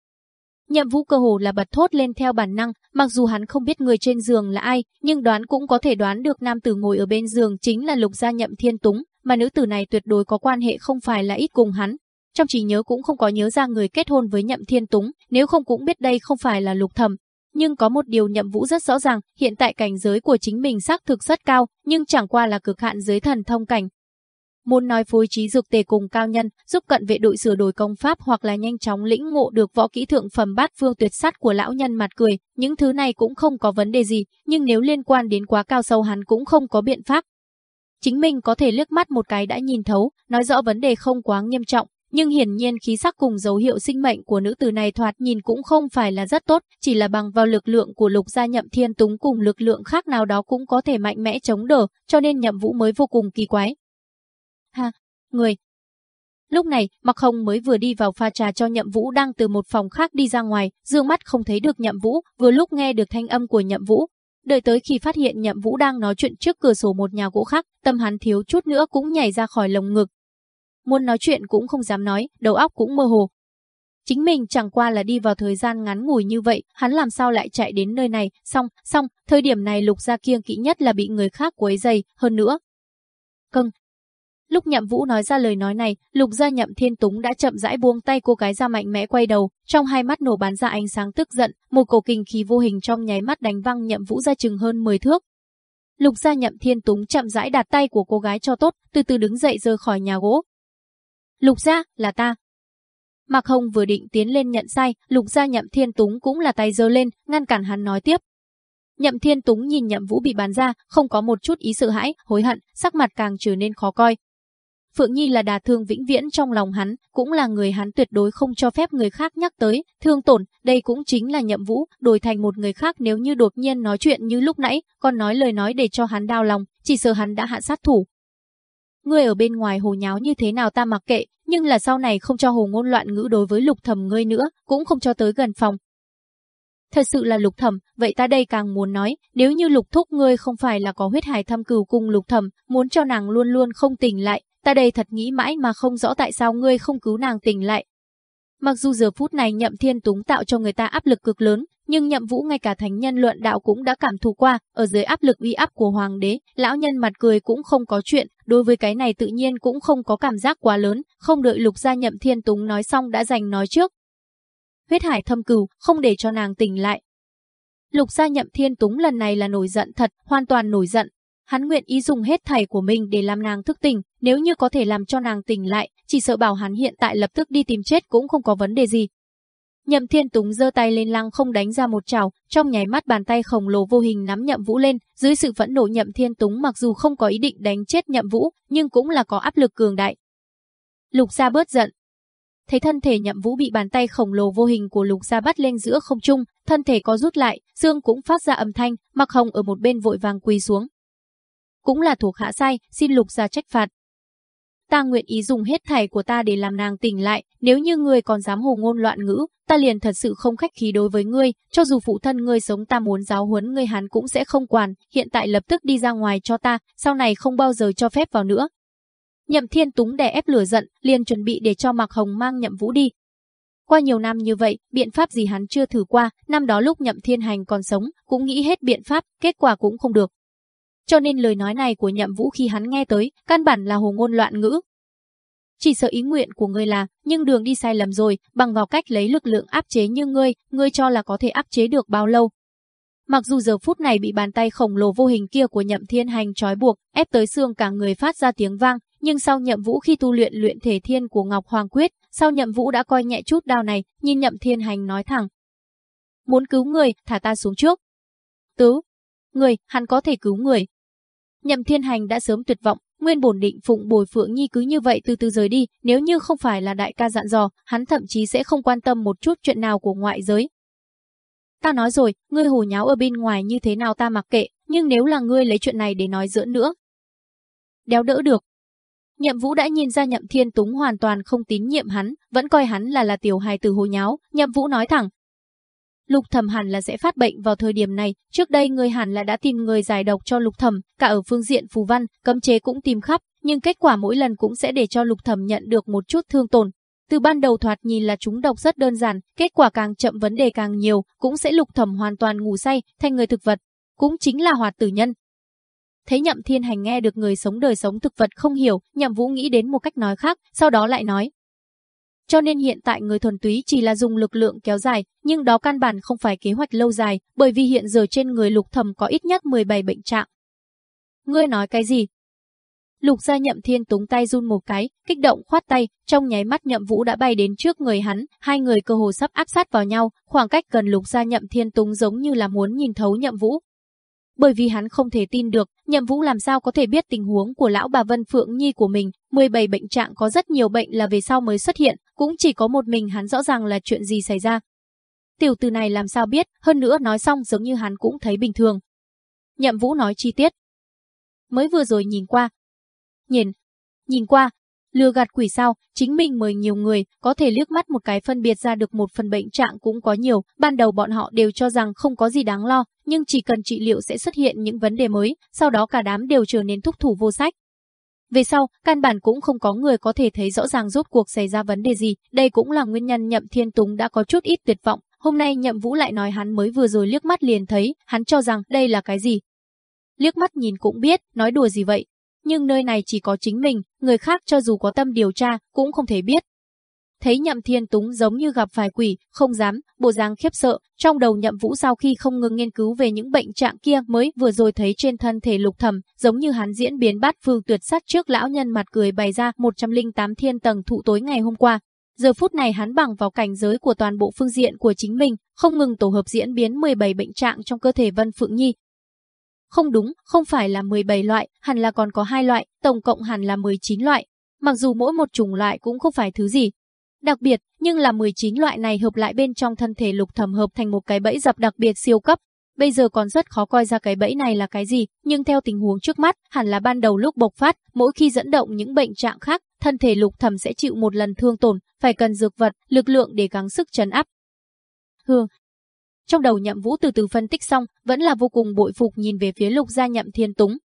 Nhậm Vũ cơ hồ là bật thốt lên theo bản năng, mặc dù hắn không biết người trên giường là ai, nhưng đoán cũng có thể đoán được nam tử ngồi ở bên giường chính là Lục gia Nhậm Thiên Túng, mà nữ tử này tuyệt đối có quan hệ không phải là ít cùng hắn, trong trí nhớ cũng không có nhớ ra người kết hôn với Nhậm Thiên Túng, nếu không cũng biết đây không phải là lục thầm. Nhưng có một điều Nhậm Vũ rất rõ ràng, hiện tại cảnh giới của chính mình xác thực rất cao, nhưng chẳng qua là cực hạn dưới thần thông cảnh. muốn nói phối trí dược tề cùng cao nhân, giúp cận vệ đội sửa đổi công pháp hoặc là nhanh chóng lĩnh ngộ được võ kỹ thượng phẩm bát phương tuyệt sát của lão nhân mặt cười, những thứ này cũng không có vấn đề gì, nhưng nếu liên quan đến quá cao sâu hắn cũng không có biện pháp. Chính mình có thể liếc mắt một cái đã nhìn thấu, nói rõ vấn đề không quá nghiêm trọng, nhưng hiển nhiên khí sắc cùng dấu hiệu sinh mệnh của nữ tử này thoạt nhìn cũng không phải là rất tốt, chỉ là bằng vào lực lượng của lục gia nhậm thiên túng cùng lực lượng khác nào đó cũng có thể mạnh mẽ chống đỡ, cho nên nhậm vũ mới vô cùng kỳ quái. Ha, người. Lúc này, Mặc Hồng mới vừa đi vào pha trà cho nhậm vũ đang từ một phòng khác đi ra ngoài, dương mắt không thấy được nhậm vũ, vừa lúc nghe được thanh âm của nhậm vũ. Đợi tới khi phát hiện nhậm vũ đang nói chuyện trước cửa sổ một nhà gỗ khác, tâm hắn thiếu chút nữa cũng nhảy ra khỏi lồng ngực, muốn nói chuyện cũng không dám nói, đầu óc cũng mơ hồ. Chính mình chẳng qua là đi vào thời gian ngắn ngủi như vậy, hắn làm sao lại chạy đến nơi này, xong, xong, thời điểm này lục gia kiêng kỹ nhất là bị người khác quấy dày, hơn nữa. Cưng. Lúc nhậm vũ nói ra lời nói này, lục gia nhậm thiên túng đã chậm rãi buông tay cô gái ra mạnh mẽ quay đầu, trong hai mắt nổ bắn ra ánh sáng tức giận, một cổ kinh khí vô hình trong nháy mắt đánh văng nhậm vũ ra chừng hơn 10 thước. Lục gia nhậm thiên túng chậm rãi đặt tay của cô gái cho tốt, từ từ đứng dậy rời khỏi nhà gỗ, Lục gia, là ta. Mạc Hồng vừa định tiến lên nhận sai, Lục gia Nhậm Thiên Túng cũng là tay giơ lên, ngăn cản hắn nói tiếp. Nhậm Thiên Túng nhìn Nhậm Vũ bị bán ra, không có một chút ý sợ hãi, hối hận, sắc mặt càng trở nên khó coi. Phượng Nhi là đà thương vĩnh viễn trong lòng hắn, cũng là người hắn tuyệt đối không cho phép người khác nhắc tới, thương tổn, đây cũng chính là Nhậm Vũ, đổi thành một người khác nếu như đột nhiên nói chuyện như lúc nãy, còn nói lời nói để cho hắn đau lòng, chỉ sợ hắn đã hạ sát thủ, ngươi ở bên ngoài hồ nháo như thế nào ta mặc kệ, nhưng là sau này không cho hồ ngôn loạn ngữ đối với lục thầm ngươi nữa, cũng không cho tới gần phòng. Thật sự là lục thầm, vậy ta đây càng muốn nói, nếu như lục thúc ngươi không phải là có huyết hải thăm cừu cùng lục thầm, muốn cho nàng luôn luôn không tỉnh lại, ta đây thật nghĩ mãi mà không rõ tại sao ngươi không cứu nàng tỉnh lại. Mặc dù giờ phút này nhậm thiên túng tạo cho người ta áp lực cực lớn, nhưng nhậm vũ ngay cả thánh nhân luận đạo cũng đã cảm thụ qua, ở dưới áp lực uy áp của hoàng đế, lão nhân mặt cười cũng không có chuyện, đối với cái này tự nhiên cũng không có cảm giác quá lớn, không đợi lục gia nhậm thiên túng nói xong đã giành nói trước. Huyết hải thâm cừu, không để cho nàng tỉnh lại. Lục gia nhậm thiên túng lần này là nổi giận thật, hoàn toàn nổi giận. Hắn nguyện ý dùng hết thảy của mình để làm nàng thức tỉnh, nếu như có thể làm cho nàng tỉnh lại, chỉ sợ bảo hắn hiện tại lập tức đi tìm chết cũng không có vấn đề gì, Nhậm Thiên Túng giơ tay lên lăng không đánh ra một trào, trong nháy mắt bàn tay khổng lồ vô hình nắm Nhậm Vũ lên, dưới sự phẫn nộ Nhậm Thiên Túng mặc dù không có ý định đánh chết Nhậm Vũ, nhưng cũng là có áp lực cường đại. Lục Gia bớt giận. Thấy thân thể Nhậm Vũ bị bàn tay khổng lồ vô hình của Lục Gia bắt lên giữa không trung, thân thể có rút lại, xương cũng phát ra âm thanh, Mặc Hồng ở một bên vội vàng quỳ xuống. Cũng là thuộc hạ sai, xin Lục Gia trách phạt ta nguyện ý dùng hết thảy của ta để làm nàng tỉnh lại, nếu như ngươi còn dám hồ ngôn loạn ngữ, ta liền thật sự không khách khí đối với ngươi, cho dù phụ thân ngươi sống ta muốn giáo huấn ngươi hắn cũng sẽ không quản, hiện tại lập tức đi ra ngoài cho ta, sau này không bao giờ cho phép vào nữa. Nhậm Thiên Túng đè ép lửa giận, liền chuẩn bị để cho Mạc Hồng mang Nhậm Vũ đi. Qua nhiều năm như vậy, biện pháp gì hắn chưa thử qua, năm đó lúc Nhậm Thiên Hành còn sống, cũng nghĩ hết biện pháp, kết quả cũng không được. Cho nên lời nói này của nhậm vũ khi hắn nghe tới, căn bản là hồ ngôn loạn ngữ. Chỉ sợ ý nguyện của ngươi là, nhưng đường đi sai lầm rồi, bằng vào cách lấy lực lượng áp chế như ngươi, ngươi cho là có thể áp chế được bao lâu. Mặc dù giờ phút này bị bàn tay khổng lồ vô hình kia của nhậm thiên hành trói buộc, ép tới xương cả người phát ra tiếng vang, nhưng sau nhậm vũ khi tu luyện luyện thể thiên của Ngọc Hoàng Quyết, sau nhậm vũ đã coi nhẹ chút đau này, nhìn nhậm thiên hành nói thẳng. Muốn cứu người, thả ta xuống trước. Tứ. Người, hắn có thể cứu người, Nhậm Thiên Hành đã sớm tuyệt vọng, nguyên bổn định phụng bồi Phượng Nhi cứ như vậy từ từ rời đi, nếu như không phải là đại ca dặn dò, hắn thậm chí sẽ không quan tâm một chút chuyện nào của ngoại giới. Ta nói rồi, ngươi hồ nháo ở bên ngoài như thế nào ta mặc kệ, nhưng nếu là ngươi lấy chuyện này để nói giỡn nữa. Đéo đỡ được. Nhậm Vũ đã nhìn ra Nhậm Thiên Túng hoàn toàn không tín nhiệm hắn, vẫn coi hắn là là tiểu hài từ hồ nháo, Nhậm Vũ nói thẳng, Lục Thẩm hẳn là sẽ phát bệnh vào thời điểm này, trước đây người hẳn là đã tìm người giải độc cho Lục Thẩm, cả ở phương diện phù văn, cấm chế cũng tìm khắp, nhưng kết quả mỗi lần cũng sẽ để cho Lục Thẩm nhận được một chút thương tổn. Từ ban đầu thoạt nhìn là chúng độc rất đơn giản, kết quả càng chậm vấn đề càng nhiều, cũng sẽ Lục Thẩm hoàn toàn ngủ say, thành người thực vật, cũng chính là hoạt tử nhân. Thấy Nhậm Thiên Hành nghe được người sống đời sống thực vật không hiểu, Nhậm Vũ nghĩ đến một cách nói khác, sau đó lại nói, cho nên hiện tại người thuần túy chỉ là dùng lực lượng kéo dài, nhưng đó căn bản không phải kế hoạch lâu dài, bởi vì hiện giờ trên người lục thầm có ít nhất 17 bệnh trạng. Ngươi nói cái gì? Lục gia nhậm thiên túng tay run một cái, kích động khoát tay, trong nháy mắt nhậm vũ đã bay đến trước người hắn, hai người cơ hồ sắp áp sát vào nhau, khoảng cách gần lục gia nhậm thiên túng giống như là muốn nhìn thấu nhậm vũ. Bởi vì hắn không thể tin được, nhậm vũ làm sao có thể biết tình huống của lão bà Vân Phượng Nhi của mình, 17 bệnh trạng có rất nhiều bệnh là về sau mới xuất hiện, cũng chỉ có một mình hắn rõ ràng là chuyện gì xảy ra. Tiểu từ này làm sao biết, hơn nữa nói xong giống như hắn cũng thấy bình thường. Nhậm vũ nói chi tiết. Mới vừa rồi nhìn qua, Nhìn, nhìn qua, lừa gạt quỷ sao, chính mình mời nhiều người, có thể liếc mắt một cái phân biệt ra được một phần bệnh trạng cũng có nhiều, ban đầu bọn họ đều cho rằng không có gì đáng lo, nhưng chỉ cần trị liệu sẽ xuất hiện những vấn đề mới, sau đó cả đám đều trở nên thúc thủ vô sách. Về sau, căn bản cũng không có người có thể thấy rõ ràng rốt cuộc xảy ra vấn đề gì, đây cũng là nguyên nhân Nhậm Thiên Túng đã có chút ít tuyệt vọng, hôm nay Nhậm Vũ lại nói hắn mới vừa rồi liếc mắt liền thấy, hắn cho rằng đây là cái gì. Liếc mắt nhìn cũng biết, nói đùa gì vậy, nhưng nơi này chỉ có chính mình, người khác cho dù có tâm điều tra, cũng không thể biết. Thấy nhậm thiên túng giống như gặp phải quỷ, không dám, bộ dáng khiếp sợ, trong đầu nhậm vũ sau khi không ngừng nghiên cứu về những bệnh trạng kia mới vừa rồi thấy trên thân thể lục thầm, giống như hắn diễn biến bát phương tuyệt sát trước lão nhân mặt cười bày ra 108 thiên tầng thụ tối ngày hôm qua. Giờ phút này hắn bằng vào cảnh giới của toàn bộ phương diện của chính mình, không ngừng tổ hợp diễn biến 17 bệnh trạng trong cơ thể Vân Phượng Nhi, không đúng, không phải là 17 loại, hẳn là còn có hai loại, tổng cộng hẳn là 19 loại. Mặc dù mỗi một chủng loại cũng không phải thứ gì. Đặc biệt, nhưng là 19 loại này hợp lại bên trong thân thể lục thẩm hợp thành một cái bẫy dập đặc biệt siêu cấp. Bây giờ còn rất khó coi ra cái bẫy này là cái gì, nhưng theo tình huống trước mắt, hẳn là ban đầu lúc bộc phát, mỗi khi dẫn động những bệnh trạng khác, thân thể lục thẩm sẽ chịu một lần thương tổn, phải cần dược vật, lực lượng để gắng sức trấn áp. Hừ, trong đầu nhậm vũ từ từ phân tích xong, vẫn là vô cùng bội phục nhìn về phía lục gia nhậm thiên túng.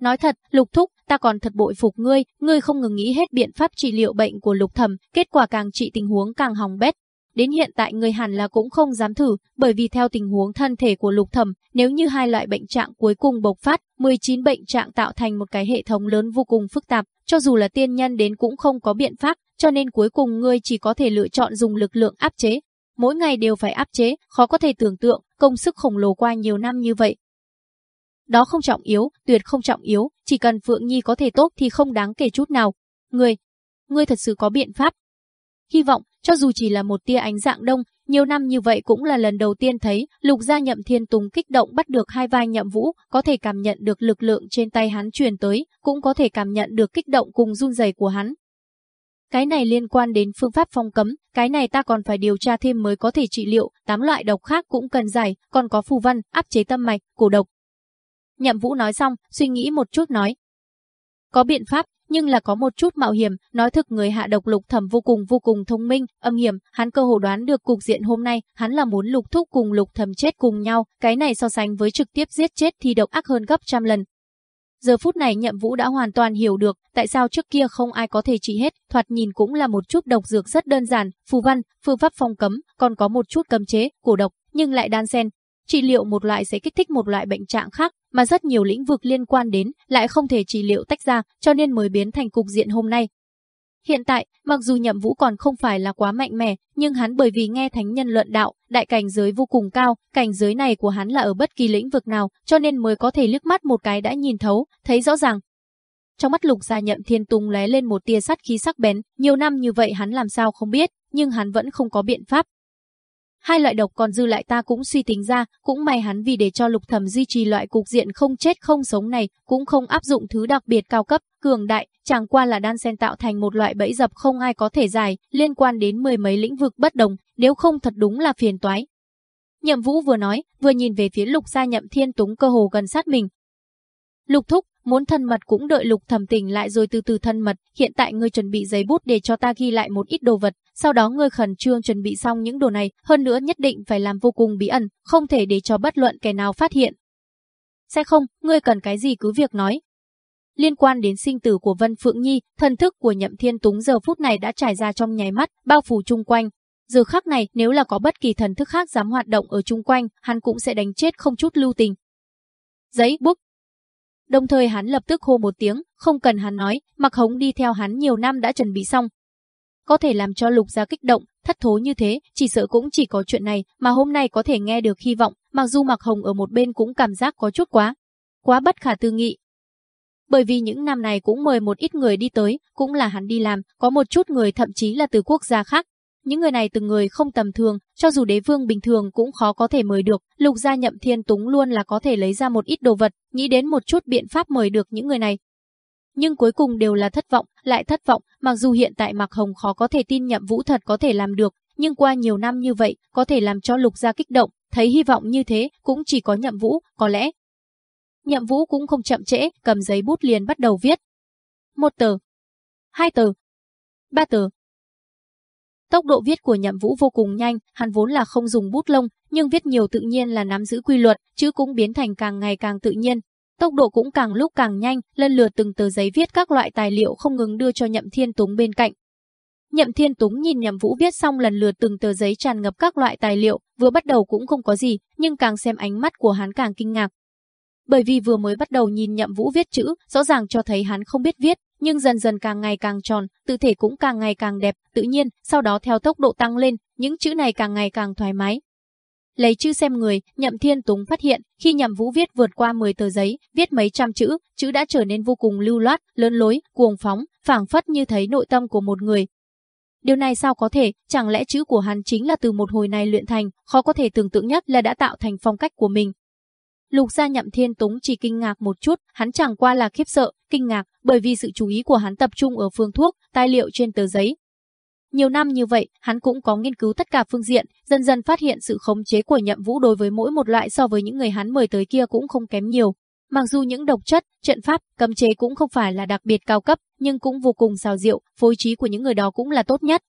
Nói thật, lục thúc, ta còn thật bội phục ngươi, ngươi không ngừng nghĩ hết biện pháp trị liệu bệnh của lục thẩm, kết quả càng trị tình huống càng hỏng bét. Đến hiện tại người hẳn là cũng không dám thử, bởi vì theo tình huống thân thể của lục thẩm, nếu như hai loại bệnh trạng cuối cùng bộc phát, 19 bệnh trạng tạo thành một cái hệ thống lớn vô cùng phức tạp, cho dù là tiên nhân đến cũng không có biện pháp, cho nên cuối cùng ngươi chỉ có thể lựa chọn dùng lực lượng áp chế, mỗi ngày đều phải áp chế, khó có thể tưởng tượng, công sức khổng lồ qua nhiều năm như vậy. Đó không trọng yếu, tuyệt không trọng yếu, chỉ cần Phượng Nhi có thể tốt thì không đáng kể chút nào. Ngươi, ngươi thật sự có biện pháp. Hy vọng, cho dù chỉ là một tia ánh dạng đông, nhiều năm như vậy cũng là lần đầu tiên thấy, lục gia nhậm thiên tùng kích động bắt được hai vai nhậm vũ, có thể cảm nhận được lực lượng trên tay hắn truyền tới, cũng có thể cảm nhận được kích động cùng run rẩy của hắn, cái này liên quan đến phương pháp phong cấm, cái này ta còn phải điều tra thêm mới có thể trị liệu, tám loại độc khác cũng cần giải, còn có phù văn, áp chế tâm mạch, cổ độc. Nhậm Vũ nói xong, suy nghĩ một chút nói. Có biện pháp, nhưng là có một chút mạo hiểm, nói thực người hạ độc lục thẩm vô cùng vô cùng thông minh, âm hiểm, hắn cơ hồ đoán được cục diện hôm nay, hắn là muốn lục thúc cùng lục thẩm chết cùng nhau, cái này so sánh với trực tiếp giết chết thì độc ác hơn gấp trăm lần, Giờ phút này nhậm vũ đã hoàn toàn hiểu được tại sao trước kia không ai có thể trị hết, thoạt nhìn cũng là một chút độc dược rất đơn giản, phù văn, phương pháp phong cấm, còn có một chút cấm chế, cổ độc, nhưng lại đan xen. Trị liệu một loại sẽ kích thích một loại bệnh trạng khác, mà rất nhiều lĩnh vực liên quan đến lại không thể trị liệu tách ra, cho nên mới biến thành cục diện hôm nay. Hiện tại, mặc dù nhậm vũ còn không phải là quá mạnh mẽ, nhưng hắn bởi vì nghe thánh nhân luận đạo, đại cảnh giới vô cùng cao, cảnh giới này của hắn là ở bất kỳ lĩnh vực nào, cho nên mới có thể liếc mắt một cái đã nhìn thấu, thấy rõ ràng. Trong mắt lục gia nhậm thiên tung lé lên một tia sắt khí sắc bén, nhiều năm như vậy hắn làm sao không biết, nhưng hắn vẫn không có biện pháp, Hai loại độc còn dư lại ta cũng suy tính ra, cũng may hắn vì để cho lục thầm duy trì loại cục diện không chết không sống này, cũng không áp dụng thứ đặc biệt cao cấp, cường đại, chẳng qua là đan sen tạo thành một loại bẫy dập không ai có thể giải, liên quan đến mười mấy lĩnh vực bất đồng, nếu không thật đúng là phiền toái. Nhậm Vũ vừa nói, vừa nhìn về phía Lục Gia Nhậm Thiên Túng cơ hồ gần sát mình. Lục Thúc, muốn thân mật cũng đợi Lục Thẩm tình lại rồi từ từ thân mật, hiện tại ngươi chuẩn bị giấy bút để cho ta ghi lại một ít đồ vật, sau đó ngươi khẩn trương chuẩn bị xong những đồ này, hơn nữa nhất định phải làm vô cùng bí ẩn, không thể để cho bất luận kẻ nào phát hiện. Sẽ không, ngươi cần cái gì cứ việc nói. Liên quan đến sinh tử của Vân Phượng Nhi, thần thức của Nhậm Thiên Túng giờ phút này đã trải ra trong nháy mắt, bao phủ chung quanh. Giờ khắc này, nếu là có bất kỳ thần thức khác dám hoạt động ở chung quanh, hắn cũng sẽ đánh chết không chút lưu tình. Giấy, bút, Đồng thời hắn lập tức hô một tiếng, không cần hắn nói, Mặc Hống đi theo hắn nhiều năm đã chuẩn bị xong, có thể làm cho lục gia kích động, thất thố như thế, chỉ sợ cũng chỉ có chuyện này, mà hôm nay có thể nghe được hy vọng, mặc dù mặc hồng ở một bên cũng cảm giác có chút quá, quá bất khả tư nghị bởi vì những năm này cũng mời một ít người đi tới, cũng là hắn đi làm, có một chút người thậm chí là từ quốc gia khác. Những người này từng người không tầm thường, cho dù đế vương bình thường cũng khó có thể mời được, lục gia nhậm thiên túng luôn là có thể lấy ra một ít đồ vật, nghĩ đến một chút biện pháp mời được những người này. Nhưng cuối cùng đều là thất vọng, lại thất vọng, mặc dù hiện tại Mạc Hồng khó có thể tin nhậm vũ thật có thể làm được, nhưng qua nhiều năm như vậy, có thể làm cho lục gia kích động, thấy hy vọng như thế, cũng chỉ có nhậm vũ, có lẽ. Nhậm vũ cũng không chậm trễ, cầm giấy bút liền bắt đầu viết. Một tờ, hai tờ, ba tờ. Tốc độ viết của nhậm vũ vô cùng nhanh, hắn vốn là không dùng bút lông, nhưng viết nhiều tự nhiên là nắm giữ quy luật, chứ cũng biến thành càng ngày càng tự nhiên. Tốc độ cũng càng lúc càng nhanh, lần lượt từng tờ giấy viết các loại tài liệu không ngừng đưa cho nhậm thiên túng bên cạnh. Nhậm Thiên Túng nhìn Nhậm Vũ viết xong lần lượt từng tờ giấy tràn ngập các loại tài liệu, vừa bắt đầu cũng không có gì, nhưng càng xem ánh mắt của hắn càng kinh ngạc. Bởi vì vừa mới bắt đầu nhìn Nhậm Vũ viết chữ, rõ ràng cho thấy hắn không biết viết, nhưng dần dần càng ngày càng tròn, tự thể cũng càng ngày càng đẹp, tự nhiên, sau đó theo tốc độ tăng lên, những chữ này càng ngày càng thoải mái. Lấy chữ xem người, Nhậm Thiên Túng phát hiện, khi Nhậm Vũ viết vượt qua 10 tờ giấy, viết mấy trăm chữ, chữ đã trở nên vô cùng lưu loát, lớn lối, cuồng phóng, phảng phất như thấy nội tâm của một người, Điều này sao có thể, chẳng lẽ chữ của hắn chính là từ một hồi này luyện thành, khó có thể tưởng tượng nhất là đã tạo thành phong cách của mình. Lục gia nhậm thiên túng chỉ kinh ngạc một chút, hắn chẳng qua là khiếp sợ, kinh ngạc, bởi vì sự chú ý của hắn tập trung ở phương thuốc, tài liệu trên tờ giấy. Nhiều năm như vậy, hắn cũng có nghiên cứu tất cả phương diện, dần dần phát hiện sự khống chế của nhậm vũ đối với mỗi một loại so với những người hắn mời tới kia cũng không kém nhiều. Mặc dù những độc chất, trận pháp, cấm chế cũng không phải là đặc biệt cao cấp, nhưng cũng vô cùng xào diệu, phối trí của những người đó cũng là tốt nhất.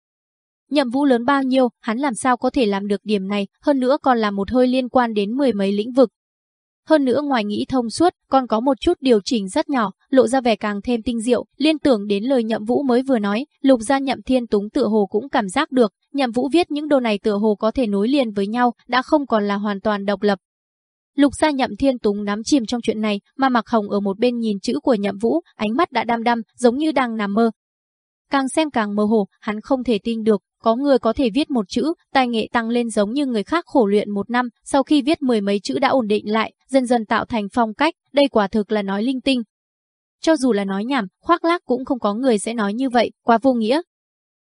Nhậm vũ lớn bao nhiêu, hắn làm sao có thể làm được điểm này, hơn nữa còn là một hơi liên quan đến mười mấy lĩnh vực. Hơn nữa ngoài nghĩ thông suốt, còn có một chút điều chỉnh rất nhỏ, lộ ra vẻ càng thêm tinh diệu, liên tưởng đến lời nhậm vũ mới vừa nói, lục gia nhậm thiên túng tựa hồ cũng cảm giác được, nhậm vũ viết những đồ này tựa hồ có thể nối liền với nhau, đã không còn là hoàn toàn độc lập, Lục gia nhậm thiên túng nắm chìm trong chuyện này, mà mặc hồng ở một bên nhìn chữ của nhậm vũ, ánh mắt đã đăm đăm, giống như đang nằm mơ. Càng xem càng mơ hồ, hắn không thể tin được, có người có thể viết một chữ, tài nghệ tăng lên giống như người khác khổ luyện một năm, sau khi viết mười mấy chữ đã ổn định lại, dần dần tạo thành phong cách, đây quả thực là nói linh tinh. Cho dù là nói nhảm, khoác lác cũng không có người sẽ nói như vậy, quá vô nghĩa,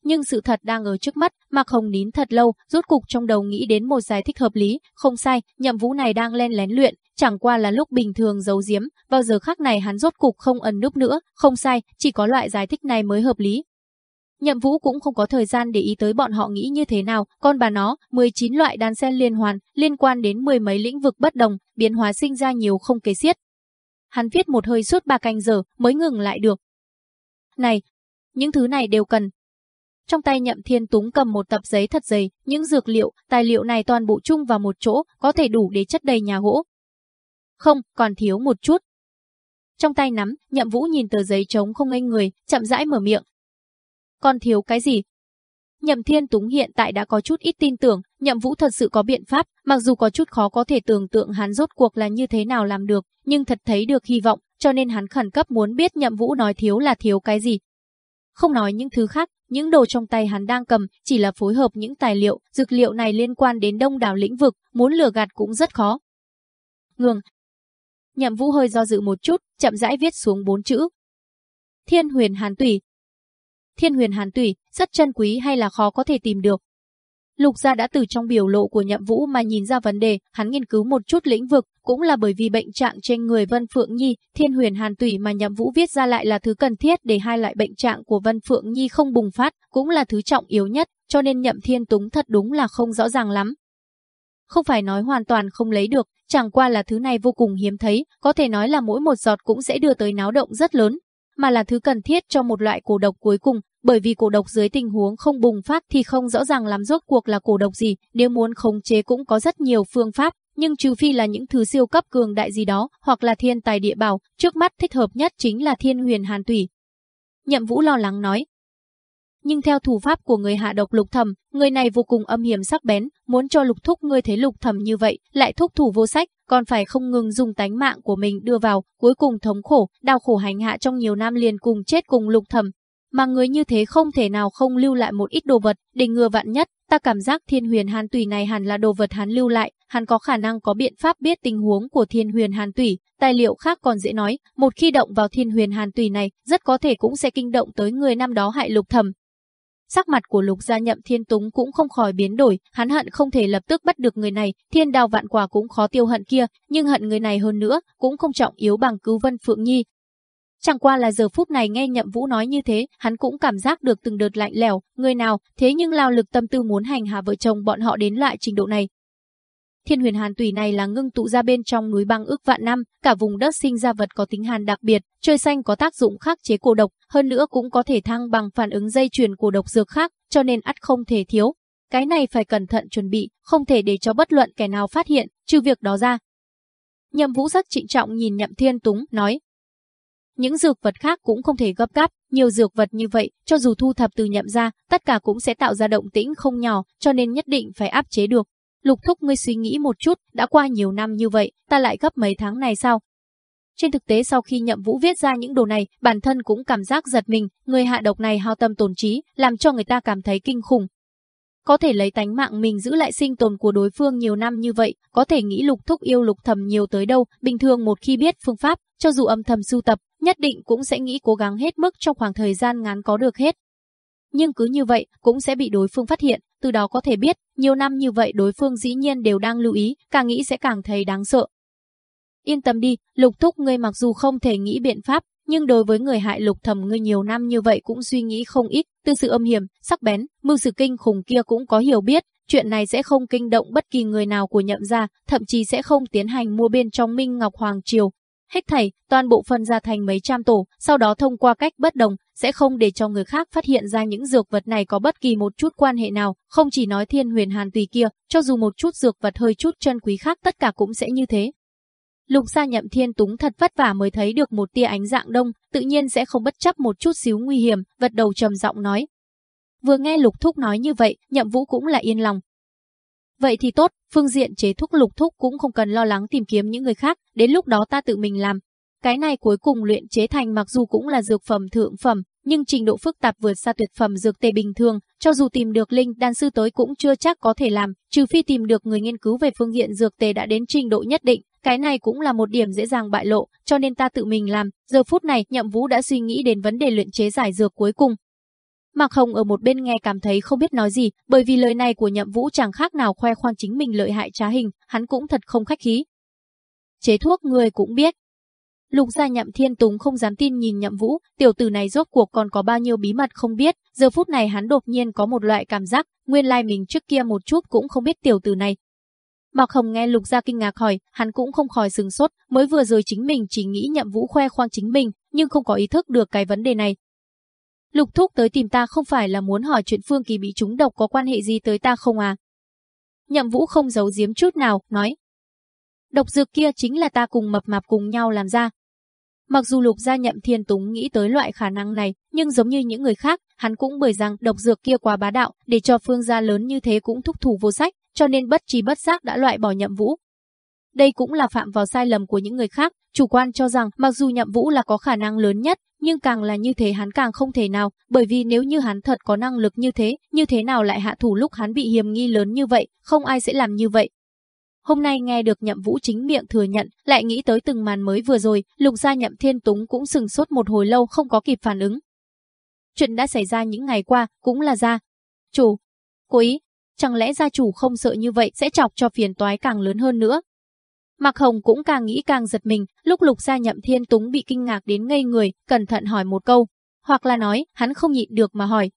nhưng sự thật đang ở trước mắt, Mạc Hồng nín thật lâu, rốt cục trong đầu nghĩ đến một giải thích hợp lý, không sai, nhậm vũ này đang len lén luyện, chẳng qua là lúc bình thường giấu giếm, vào giờ khác này hắn rốt cục không ẩn núp nữa, không sai, chỉ có loại giải thích này mới hợp lý. Nhậm Vũ cũng không có thời gian để ý tới bọn họ nghĩ như thế nào, con bà nó, 19 loại đan sen liên hoàn, liên quan đến mười mấy lĩnh vực bất đồng, biến hóa sinh ra nhiều không kể xiết. Hắn viết một hơi suốt ba canh giờ mới ngừng lại được. Này, những thứ này đều cần, trong tay Nhậm Thiên Túng cầm một tập giấy thật dày, những dược liệu, tài liệu này toàn bộ chung vào một chỗ, có thể đủ để chất đầy nhà gỗ. Không, còn thiếu một chút. Trong tay nắm, Nhậm Vũ nhìn tờ giấy trống không ngây người, chậm rãi mở miệng. Còn thiếu cái gì? Nhậm Thiên Túng hiện tại đã có chút ít tin tưởng, Nhậm Vũ thật sự có biện pháp, mặc dù có chút khó có thể tưởng tượng hắn rốt cuộc là như thế nào làm được, nhưng thật thấy được hy vọng, cho nên hắn khẩn cấp muốn biết Nhậm Vũ nói thiếu là thiếu cái gì. Không nói những thứ khác, những đồ trong tay hắn đang cầm chỉ là phối hợp những tài liệu, dược liệu này liên quan đến đông đảo lĩnh vực, muốn lừa gạt cũng rất khó. Ngừng. Nhậm Vũ hơi do dự một chút, chậm rãi viết xuống bốn chữ. Thiên huyền hàn tủy. Thiên huyền hàn tủy, rất chân quý hay là khó có thể tìm được. Lục gia đã từ trong biểu lộ của nhậm vũ mà nhìn ra vấn đề, hắn nghiên cứu một chút lĩnh vực, cũng là bởi vì bệnh trạng trên người Vân Phượng Nhi, thiên huyền hàn tủy mà nhậm vũ viết ra lại là thứ cần thiết để hai loại bệnh trạng của Vân Phượng Nhi không bùng phát, cũng là thứ trọng yếu nhất, cho nên nhậm thiên túng thật đúng là không rõ ràng lắm. Không phải nói hoàn toàn không lấy được, chẳng qua là thứ này vô cùng hiếm thấy, có thể nói là mỗi một giọt cũng sẽ đưa tới náo động rất lớn, mà là thứ cần thiết cho một loại cổ độc cuối cùng, bởi vì cổ độc dưới tình huống không bùng phát thì không rõ ràng làm rốt cuộc là cổ độc gì, nếu muốn khống chế cũng có rất nhiều phương pháp, nhưng trừ phi là những thứ siêu cấp cường đại gì đó, hoặc là thiên tài địa bảo, trước mắt thích hợp nhất chính là thiên huyền hàn tủy. Nhậm Vũ lo lắng nói. Nhưng theo thủ pháp của người hạ độc lục thầm, người này vô cùng âm hiểm sắc bén, muốn cho lục thúc ngươi thấy lục thầm như vậy, lại thúc thủ vô sách, còn phải không ngừng dùng tánh mạng của mình đưa vào, cuối cùng thống khổ, đau khổ hành hạ trong nhiều năm liền cùng chết cùng lục thầm, mà người như thế không thể nào không lưu lại một ít đồ vật, để ngừa vạn nhất, ta cảm giác thiên huyền hàn tùy này hẳn là đồ vật hắn lưu lại, hắn có khả năng có biện pháp biết tình huống của thiên huyền hàn tủy, tài liệu khác còn dễ nói, một khi động vào thiên huyền hàn tủy này, rất có thể cũng sẽ kinh động tới người năm đó hại lục thầm. Sắc mặt của lục gia nhậm thiên túng cũng không khỏi biến đổi, hắn hận không thể lập tức bắt được người này, thiên đào vạn quả cũng khó tiêu hận kia, nhưng hận người này hơn nữa, cũng không trọng yếu bằng cứu vân phượng nhi, Chẳng qua là giờ phút này nghe Nhậm Vũ nói như thế, hắn cũng cảm giác được từng đợt lạnh lẽo, người nào, thế nhưng lao lực tâm tư muốn hành hạ vợ chồng bọn họ đến loại trình độ này. Thiên huyền hàn tùy này là ngưng tụ ra bên trong núi băng ước vạn năm, cả vùng đất sinh ra vật có tính hàn đặc biệt, trời xanh có tác dụng khắc chế cổ độc, hơn nữa cũng có thể thăng bằng phản ứng dây chuyền cổ độc dược khác, cho nên ắt không thể thiếu. Cái này phải cẩn thận chuẩn bị, không thể để cho bất luận kẻ nào phát hiện, trừ việc đó ra. Nhậm Vũ rất trịnh trọng nhìn Nhậm Thiên Túng, nói, những dược vật khác cũng không thể gấp gáp, nhiều dược vật như vậy, cho dù thu thập từ nhậm ra, tất cả cũng sẽ tạo ra động tĩnh không nhỏ, cho nên nhất định phải áp chế được. Lục thúc ngươi suy nghĩ một chút, đã qua nhiều năm như vậy, ta lại gấp mấy tháng này sao? Trên thực tế sau khi nhậm vũ viết ra những đồ này, bản thân cũng cảm giác giật mình, người hạ độc này hao tâm tổn trí, làm cho người ta cảm thấy kinh khủng. Có thể lấy tánh mạng mình giữ lại sinh tồn của đối phương nhiều năm như vậy, có thể nghĩ lục thúc yêu lục thầm nhiều tới đâu, bình thường một khi biết phương pháp, cho dù âm thầm sưu tập, nhất định cũng sẽ nghĩ cố gắng hết mức trong khoảng thời gian ngắn có được hết. Nhưng cứ như vậy, cũng sẽ bị đối phương phát hiện, từ đó có thể biết, nhiều năm như vậy đối phương dĩ nhiên đều đang lưu ý, càng nghĩ sẽ càng thấy đáng sợ. Yên tâm đi, lục thúc ngươi mặc dù không thể nghĩ biện pháp, nhưng đối với người hại lục thầm ngươi nhiều năm như vậy cũng suy nghĩ không ít, từ sự âm hiểm, sắc bén, mưu sự kinh khủng kia cũng có hiểu biết, chuyện này sẽ không kinh động bất kỳ người nào của nhậm gia, thậm chí sẽ không tiến hành mua bên trong Minh Ngọc Hoàng Triều, Hết thảy, toàn bộ phân ra thành mấy trăm tổ, sau đó thông qua cách bất đồng, sẽ không để cho người khác phát hiện ra những dược vật này có bất kỳ một chút quan hệ nào, không chỉ nói thiên huyền hàn tùy kia, cho dù một chút dược vật hơi chút chân quý khác tất cả cũng sẽ như thế. Lục gia nhậm thiên túng thật vất vả mới thấy được một tia ánh dạng đông, tự nhiên sẽ không bất chấp một chút xíu nguy hiểm, vật đầu trầm giọng nói. Vừa nghe lục thúc nói như vậy, nhậm vũ cũng là yên lòng, Vậy thì tốt, phương diện chế thuốc lục thúc cũng không cần lo lắng tìm kiếm những người khác, đến lúc đó ta tự mình làm. Cái này cuối cùng luyện chế thành mặc dù cũng là dược phẩm thượng phẩm, nhưng trình độ phức tạp vượt xa tuyệt phẩm dược tề bình thường, cho dù tìm được linh đan sư tới cũng chưa chắc có thể làm, trừ phi tìm được người nghiên cứu về phương diện dược tề đã đến trình độ nhất định, cái này cũng là một điểm dễ dàng bại lộ, cho nên ta tự mình làm. Giờ phút này, Nhậm Vũ đã suy nghĩ đến vấn đề luyện chế giải dược cuối cùng, Mạc Hồng ở một bên nghe cảm thấy không biết nói gì, bởi vì lời này của Nhậm Vũ chẳng khác nào khoe khoang chính mình lợi hại trá hình, hắn cũng thật không khách khí. Chế thuốc người cũng biết. Lục gia Nhậm Thiên Tùng không dám tin nhìn Nhậm Vũ, tiểu tử này rốt cuộc còn có bao nhiêu bí mật không biết, giờ phút này hắn đột nhiên có một loại cảm giác, nguyên lai mình trước kia một chút cũng không biết tiểu tử này. Mạc Hồng nghe Lục gia kinh ngạc hỏi, hắn cũng không khỏi sừng sốt, mới vừa rồi chính mình chỉ nghĩ Nhậm Vũ khoe khoang chính mình, nhưng không có ý thức được cái vấn đề này, Lục thúc tới tìm ta không phải là muốn hỏi chuyện Phương Kỳ bị trúng độc có quan hệ gì tới ta không à? Nhậm Vũ không giấu giếm chút nào, nói. Độc dược kia chính là ta cùng mập mạp cùng nhau làm ra. Mặc dù lục gia nhậm thiên túng nghĩ tới loại khả năng này, nhưng giống như những người khác, hắn cũng bởi rằng độc dược kia quá bá đạo, để cho phương gia lớn như thế cũng thúc thủ vô sách, cho nên bất trí bất giác đã loại bỏ nhậm vũ. Đây cũng là phạm vào sai lầm của những người khác, chủ quan cho rằng mặc dù nhậm vũ là có khả năng lớn nhất, nhưng càng là như thế hắn càng không thể nào, bởi vì nếu như hắn thật có năng lực như thế, như thế nào lại hạ thủ lúc hắn bị hiểm nghi lớn như vậy, không ai sẽ làm như vậy. Hôm nay nghe được nhậm vũ chính miệng thừa nhận, lại nghĩ tới từng màn mới vừa rồi, lục gia nhậm thiên túng cũng sừng sốt một hồi lâu không có kịp phản ứng. Chuyện đã xảy ra những ngày qua, cũng là ra. Chủ, cố ý, chẳng lẽ gia chủ không sợ như vậy sẽ chọc cho phiền toái càng lớn hơn nữa. Mạc Hồng cũng càng nghĩ càng giật mình, lúc lục gia nhậm thiên túng bị kinh ngạc đến ngây người, cẩn thận hỏi một câu, hoặc là nói, hắn không nhịn được mà hỏi.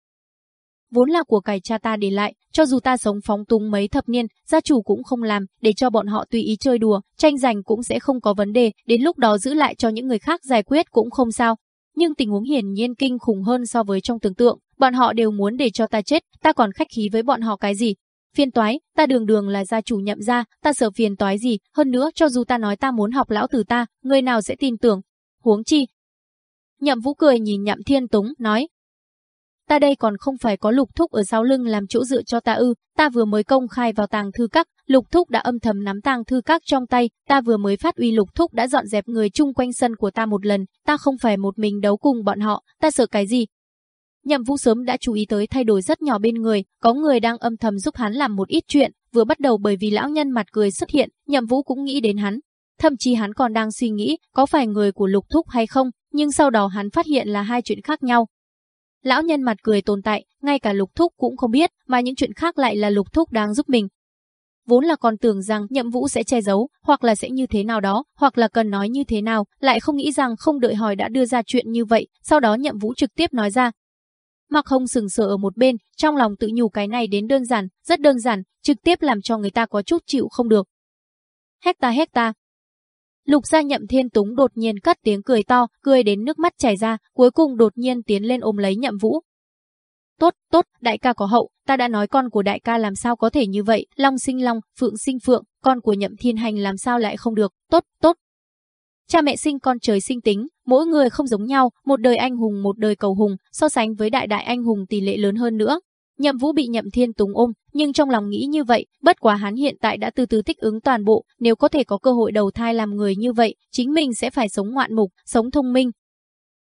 Vốn là của cải cha ta để lại, cho dù ta sống phóng túng mấy thập niên, gia chủ cũng không làm, để cho bọn họ tùy ý chơi đùa, tranh giành cũng sẽ không có vấn đề, đến lúc đó giữ lại cho những người khác giải quyết cũng không sao. Nhưng tình huống hiển nhiên kinh khủng hơn so với trong tưởng tượng, bọn họ đều muốn để cho ta chết, ta còn khách khí với bọn họ cái gì, Phiền toái, ta đường đường là gia chủ nhậm gia, ta sợ phiền toái gì, hơn nữa cho dù ta nói ta muốn học lão tử ta, người nào sẽ tin tưởng. Huống chi. Nhậm vũ cười nhìn nhậm thiên túng, nói. Ta đây còn không phải có lục thúc ở sau lưng làm chỗ dựa cho ta ư, ta vừa mới công khai vào tàng thư các, lục thúc đã âm thầm nắm tàng thư các trong tay, ta vừa mới phát uy lục thúc đã dọn dẹp người chung quanh sân của ta một lần, ta không phải một mình đấu cùng bọn họ, ta sợ cái gì, Nhậm Vũ sớm đã chú ý tới thay đổi rất nhỏ bên người, có người đang âm thầm giúp hắn làm một ít chuyện, vừa bắt đầu bởi vì lão nhân mặt cười xuất hiện, Nhậm Vũ cũng nghĩ đến hắn. Thậm chí hắn còn đang suy nghĩ có phải người của Lục Thúc hay không, nhưng sau đó hắn phát hiện là hai chuyện khác nhau. Lão nhân mặt cười tồn tại, ngay cả Lục Thúc cũng không biết, mà những chuyện khác lại là Lục Thúc đang giúp mình. Vốn là còn tưởng rằng Nhậm Vũ sẽ che giấu, hoặc là sẽ như thế nào đó, hoặc là cần nói như thế nào, lại không nghĩ rằng không đợi hỏi đã đưa ra chuyện như vậy, sau đó Nhậm Vũ trực tiếp nói ra, Mặc Hồng sừng sờ ở một bên, trong lòng tự nhủ cái này đến đơn giản, rất đơn giản, trực tiếp làm cho người ta có chút chịu không được. Hecta hecta. Lục gia nhậm thiên túng đột nhiên cất tiếng cười to, cười đến nước mắt chảy ra, cuối cùng đột nhiên tiến lên ôm lấy nhậm vũ. Tốt, tốt, đại ca có hậu, ta đã nói con của đại ca làm sao có thể như vậy, long sinh long, phượng sinh phượng, con của nhậm thiên hành làm sao lại không được, tốt, tốt, Cha mẹ sinh con trời sinh tính, mỗi người không giống nhau, một đời anh hùng một đời cầu hùng, so sánh với đại đại anh hùng tỷ lệ lớn hơn nữa. Nhậm Vũ bị Nhậm Thiên Tùng ôm, nhưng trong lòng nghĩ như vậy, bất quá hắn hiện tại đã từ từ thích ứng toàn bộ, nếu có thể có cơ hội đầu thai làm người như vậy, chính mình sẽ phải sống ngoạn mục, sống thông minh.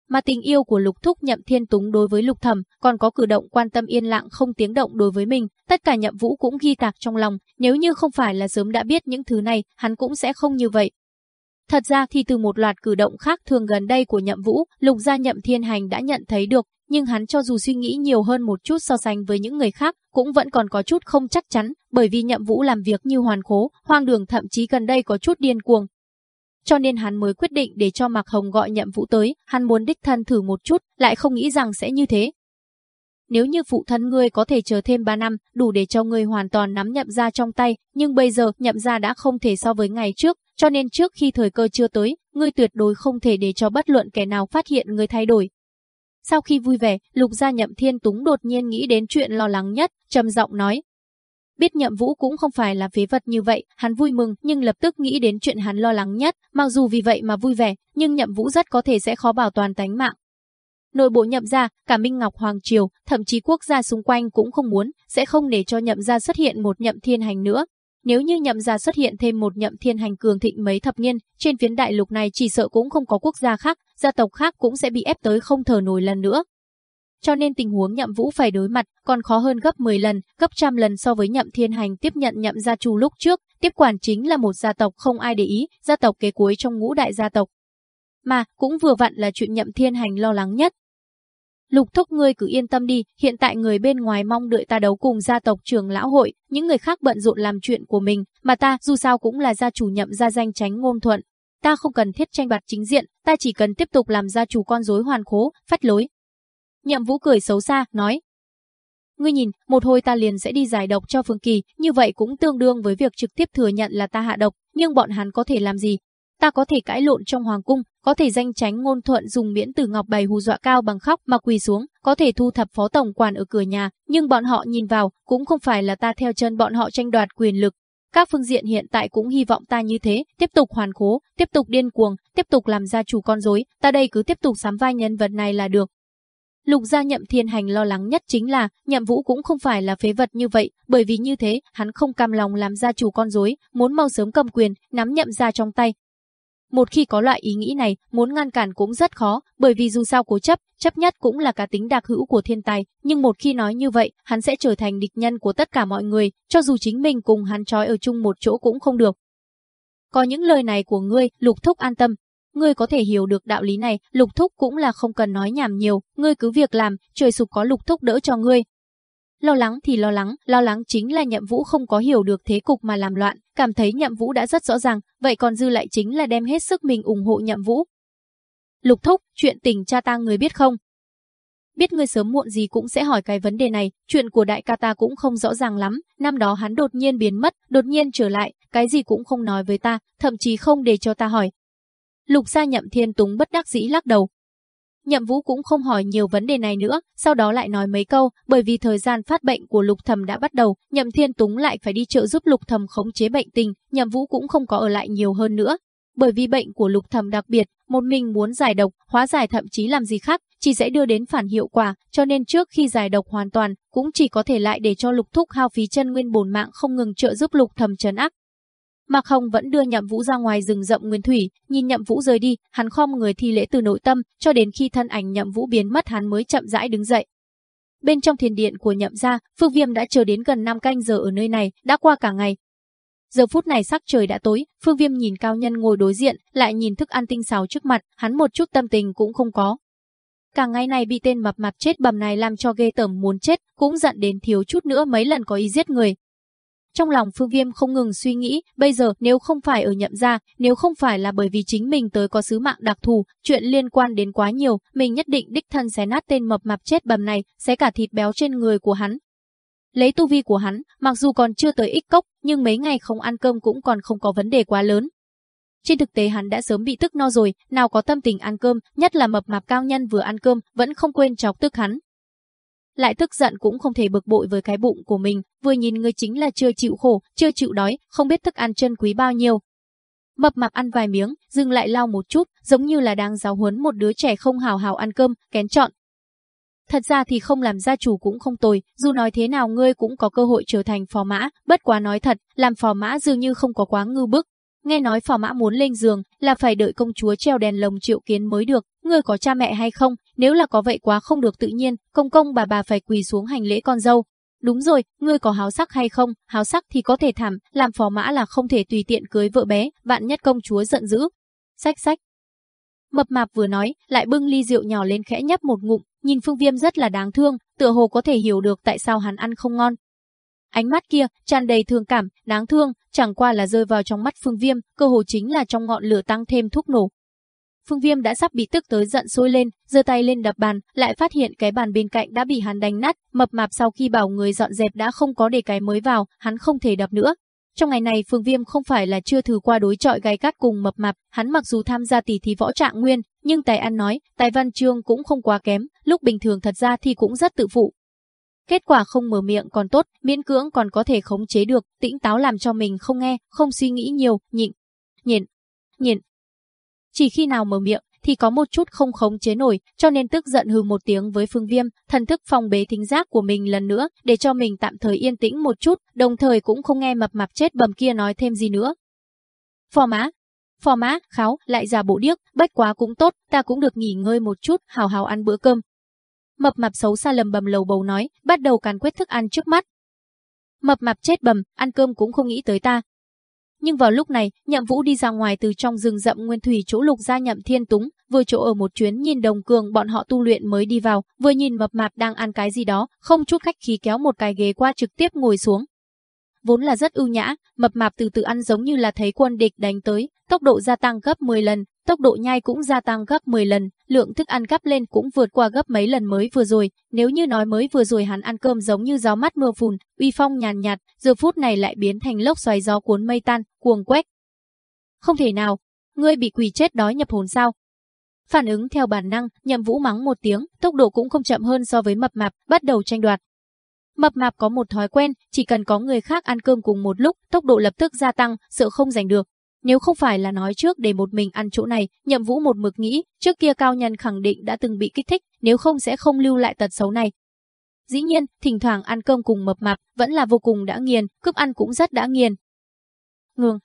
Mà tình yêu của Lục Thúc Nhậm Thiên Túng đối với Lục Thẩm, còn có cử động quan tâm yên lặng không tiếng động đối với mình, tất cả Nhậm Vũ cũng ghi tạc trong lòng, nếu như không phải là sớm đã biết những thứ này, hắn cũng sẽ không như vậy, Thật ra thì từ một loạt cử động khác thường gần đây của Nhậm Vũ, Lục gia Nhậm Thiên Hành đã nhận thấy được, nhưng hắn cho dù suy nghĩ nhiều hơn một chút so sánh với những người khác, cũng vẫn còn có chút không chắc chắn, bởi vì Nhậm Vũ làm việc như hoàn khố, hoang đường thậm chí gần đây có chút điên cuồng. Cho nên hắn mới quyết định để cho Mạc Hồng gọi Nhậm Vũ tới, hắn muốn đích thân thử một chút, lại không nghĩ rằng sẽ như thế. Nếu như phụ thân ngươi có thể chờ thêm 3 năm, đủ để cho ngươi hoàn toàn nắm nhậm ra trong tay, nhưng bây giờ nhậm ra đã không thể so với ngày trước, cho nên trước khi thời cơ chưa tới, ngươi tuyệt đối không thể để cho bất luận kẻ nào phát hiện ngươi thay đổi. Sau khi vui vẻ, Lục Gia Nhậm Thiên Túng đột nhiên nghĩ đến chuyện lo lắng nhất, trầm giọng nói. Biết Nhậm Vũ cũng không phải là phế vật như vậy, hắn vui mừng nhưng lập tức nghĩ đến chuyện hắn lo lắng nhất, mặc dù vì vậy mà vui vẻ, nhưng Nhậm Vũ rất có thể sẽ khó bảo toàn tánh mạng. Nội bộ Nhậm gia, cả Minh Ngọc Hoàng triều, thậm chí quốc gia xung quanh cũng không muốn, sẽ không để cho Nhậm gia xuất hiện một Nhậm Thiên Hành nữa, nếu như nhậm gia xuất hiện thêm một nhậm thiên hành cường thịnh mấy thập niên, trên phiến đại lục này chỉ sợ cũng không có quốc gia khác, gia tộc khác cũng sẽ bị ép tới không thở nổi lần nữa. Cho nên tình huống nhậm vũ phải đối mặt còn khó hơn gấp 10 lần, gấp trăm lần so với nhậm thiên hành tiếp nhận nhậm gia chu lúc trước, tiếp quản chính là một gia tộc không ai để ý, gia tộc kế cuối trong ngũ đại gia tộc. Mà cũng vừa vặn là chuyện nhậm thiên hành lo lắng nhất, Lục thúc ngươi cứ yên tâm đi, hiện tại người bên ngoài mong đợi ta đấu cùng gia tộc trường lão hội, những người khác bận rộn làm chuyện của mình, mà ta dù sao cũng là gia chủ nhậm gia danh tránh ngôn thuận. Ta không cần thiết tranh bạt chính diện, ta chỉ cần tiếp tục làm gia chủ con rối hoàn khố, phát lối. Nhậm vũ cười xấu xa, nói. Ngươi nhìn, một hồi ta liền sẽ đi giải độc cho Phương Kỳ, như vậy cũng tương đương với việc trực tiếp thừa nhận là ta hạ độc, nhưng bọn hắn có thể làm gì, ta có thể cãi lộn trong hoàng cung, có thể danh tránh ngôn thuận dùng miễn từ ngọc bày hù dọa cao bằng khóc mà quỳ xuống, có thể thu thập phó tổng quản ở cửa nhà, nhưng bọn họ nhìn vào, cũng không phải là ta theo chân bọn họ tranh đoạt quyền lực. Các phương diện hiện tại cũng hy vọng ta như thế, tiếp tục hoàn cố, tiếp tục điên cuồng, tiếp tục làm gia chủ con rối, ta đây cứ tiếp tục sắm vai nhân vật này là được. Lục gia nhậm thiên hành lo lắng nhất chính là, nhậm vũ cũng không phải là phế vật như vậy, bởi vì như thế, hắn không cam lòng làm gia chủ con rối, muốn mau sớm cầm quyền, nắm nhậm gia trong tay, một khi có loại ý nghĩ này, muốn ngăn cản cũng rất khó, bởi vì dù sao cố chấp, chấp nhất cũng là cá tính đặc hữu của thiên tài, nhưng một khi nói như vậy, hắn sẽ trở thành địch nhân của tất cả mọi người, cho dù chính mình cùng hắn trói ở chung một chỗ cũng không được. Có những lời này của ngươi, Lục Thúc an tâm. Ngươi có thể hiểu được đạo lý này, Lục Thúc cũng là không cần nói nhảm nhiều, ngươi cứ việc làm, trời sụp có Lục Thúc đỡ cho ngươi, Lo lắng thì lo lắng, lo lắng chính là nhậm vũ không có hiểu được thế cục mà làm loạn, cảm thấy nhậm vũ đã rất rõ ràng, vậy còn dư lại chính là đem hết sức mình ủng hộ nhậm vũ. Lục thúc, chuyện tình cha ta người biết không? Biết ngươi sớm muộn gì cũng sẽ hỏi cái vấn đề này, chuyện của đại ca ta cũng không rõ ràng lắm, năm đó hắn đột nhiên biến mất, đột nhiên trở lại, cái gì cũng không nói với ta, thậm chí không để cho ta hỏi. Lục gia nhậm thiên túng bất đắc dĩ lắc đầu, Nhậm Vũ cũng không hỏi nhiều vấn đề này nữa, sau đó lại nói mấy câu, bởi vì thời gian phát bệnh của Lục Thầm đã bắt đầu, Nhậm Thiên Túng lại phải đi trợ giúp Lục Thầm khống chế bệnh tình, Nhậm Vũ cũng không có ở lại nhiều hơn nữa. Bởi vì bệnh của Lục Thầm đặc biệt, một mình muốn giải độc, hóa giải thậm chí làm gì khác, chỉ sẽ đưa đến phản hiệu quả, cho nên trước khi giải độc hoàn toàn, cũng chỉ có thể lại để cho Lục Thúc hao phí chân nguyên bổn mạng không ngừng trợ giúp Lục Thầm trấn áp, Mạc Hồng vẫn đưa Nhậm Vũ ra ngoài rừng rậm nguyên thủy, nhìn Nhậm Vũ rời đi, hắn khom người thi lễ từ nội tâm, cho đến khi thân ảnh Nhậm Vũ biến mất hắn mới chậm rãi đứng dậy. Bên trong thiền điện của nhậm gia, Phương Viêm đã chờ đến gần 5 canh giờ ở nơi này, đã qua cả ngày. Giờ phút này sắc trời đã tối, Phương Viêm nhìn cao nhân ngồi đối diện, lại nhìn thức ăn tinh xào trước mặt, hắn một chút tâm tình cũng không có. Cả ngày này bị tên mập mạp chết bầm này làm cho ghê tởm muốn chết, cũng giận đến thiếu chút nữa mấy lần có ý giết người. Trong lòng Phương Viêm không ngừng suy nghĩ, bây giờ nếu không phải ở nhậm gia, nếu không phải là bởi vì chính mình tới có sứ mạng đặc thù, chuyện liên quan đến quá nhiều, mình nhất định đích thân xé nát tên mập mạp chết bầm này, xé cả thịt béo trên người của hắn. Lấy tu vi của hắn, mặc dù còn chưa tới ích cốc, nhưng mấy ngày không ăn cơm cũng còn không có vấn đề quá lớn. Trên thực tế hắn đã sớm bị tức no rồi, nào có tâm tình ăn cơm, nhất là mập mạp cao nhân vừa ăn cơm, vẫn không quên chọc tức hắn, lại tức giận cũng không thể bực bội với cái bụng của mình, vừa nhìn người chính là chưa chịu khổ, chưa chịu đói, không biết thức ăn chân quý bao nhiêu. Mập mạp ăn vài miếng, dừng lại lau một chút, giống như là đang giáo huấn một đứa trẻ không hào hào ăn cơm, kén chọn. Thật ra thì không làm gia chủ cũng không tồi, dù nói thế nào ngươi cũng có cơ hội trở thành phò mã, bất quá nói thật, làm phò mã dường như không có quá ngư bức, Nghe nói phò mã muốn lên giường là phải đợi công chúa treo đèn lồng triệu kiến mới được, ngươi có cha mẹ hay không? Nếu là có vậy quá không được tự nhiên, công công bà bà phải quỳ xuống hành lễ con dâu. Đúng rồi, ngươi có háo sắc hay không? Háo sắc thì có thể thảm, làm phò mã là không thể tùy tiện cưới vợ bé, vạn nhất công chúa giận dữ. Sách sách. Mập mạp vừa nói, lại bưng ly rượu nhỏ lên khẽ nhấp một ngụm, nhìn Phương Viêm rất là đáng thương, tựa hồ có thể hiểu được tại sao hắn ăn không ngon, Ánh mắt kia tràn đầy thương cảm, đáng thương, chẳng qua là rơi vào trong mắt Phương Viêm, cơ hồ chính là trong ngọn lửa tăng thêm thuốc nổ. Phương Viêm đã sắp bị tức tới giận sôi lên, giơ tay lên đập bàn, lại phát hiện cái bàn bên cạnh đã bị hắn đánh nát, mập mạp sau khi bảo người dọn dẹp đã không có để cái mới vào, hắn không thể đập nữa. Trong ngày này Phương Viêm không phải là chưa thử qua đối chọi gai gắt cùng mập mạp, hắn mặc dù tham gia tỷ thí võ trạng nguyên, nhưng tài ăn nói, tài văn chương cũng không quá kém, lúc bình thường thật ra thì cũng rất tự phụ, Kết quả không mở miệng còn tốt, miễn cưỡng còn có thể khống chế được, tĩnh táo làm cho mình không nghe, không suy nghĩ nhiều, nhịn, nhịn, nhịn. Chỉ khi nào mở miệng, thì có một chút không khống chế nổi, cho nên tức giận hừ một tiếng với Phương Viêm, thần thức phòng bế thính giác của mình lần nữa, để cho mình tạm thời yên tĩnh một chút, đồng thời cũng không nghe mập mạp chết bầm kia nói thêm gì nữa. Phò má, phò má, kháo, lại giả bộ điếc, bách quá cũng tốt, ta cũng được nghỉ ngơi một chút, hào hào ăn bữa cơm, Mập mạp xấu xa lầm bầm lầu bầu nói, bắt đầu càn quét thức ăn trước mắt. Mập mạp chết bầm, ăn cơm cũng không nghĩ tới ta. Nhưng vào lúc này, Nhậm Vũ đi ra ngoài từ trong rừng rậm nguyên thủy chỗ lục ra Nhậm Thiên Túng, vừa chỗ ở một chuyến nhìn đồng cường bọn họ tu luyện mới đi vào, vừa nhìn mập mạp đang ăn cái gì đó, không chút khách khí kéo một cái ghế qua trực tiếp ngồi xuống. Vốn là rất ưu nhã, mập mạp từ từ ăn giống như là thấy quân địch đánh tới, tốc độ gia tăng gấp 10 lần, tốc độ nhai cũng gia tăng gấp 10 lần, lượng thức ăn gấp lên cũng vượt qua gấp mấy lần mới vừa rồi, nếu như nói mới vừa rồi hắn ăn cơm giống như gió mắt mưa phùn, uy phong nhàn nhạt, giờ phút này lại biến thành lốc xoáy gió cuốn mây tan, cuồng quét. Không thể nào, ngươi bị quỷ chết đói nhập hồn sao? Phản ứng theo bản năng, nhậm vũ mắng một tiếng, tốc độ cũng không chậm hơn so với mập mạp, bắt đầu tranh đoạt. Mập mạp có một thói quen, chỉ cần có người khác ăn cơm cùng một lúc, tốc độ lập tức gia tăng, sợ không giành được, nếu không phải là nói trước để một mình ăn chỗ này, nhậm vũ một mực nghĩ, trước kia cao nhân khẳng định đã từng bị kích thích, nếu không sẽ không lưu lại tật xấu này. Dĩ nhiên, thỉnh thoảng ăn cơm cùng mập mạp, vẫn là vô cùng đã nghiền, cướp ăn cũng rất đã nghiền. Ngừng.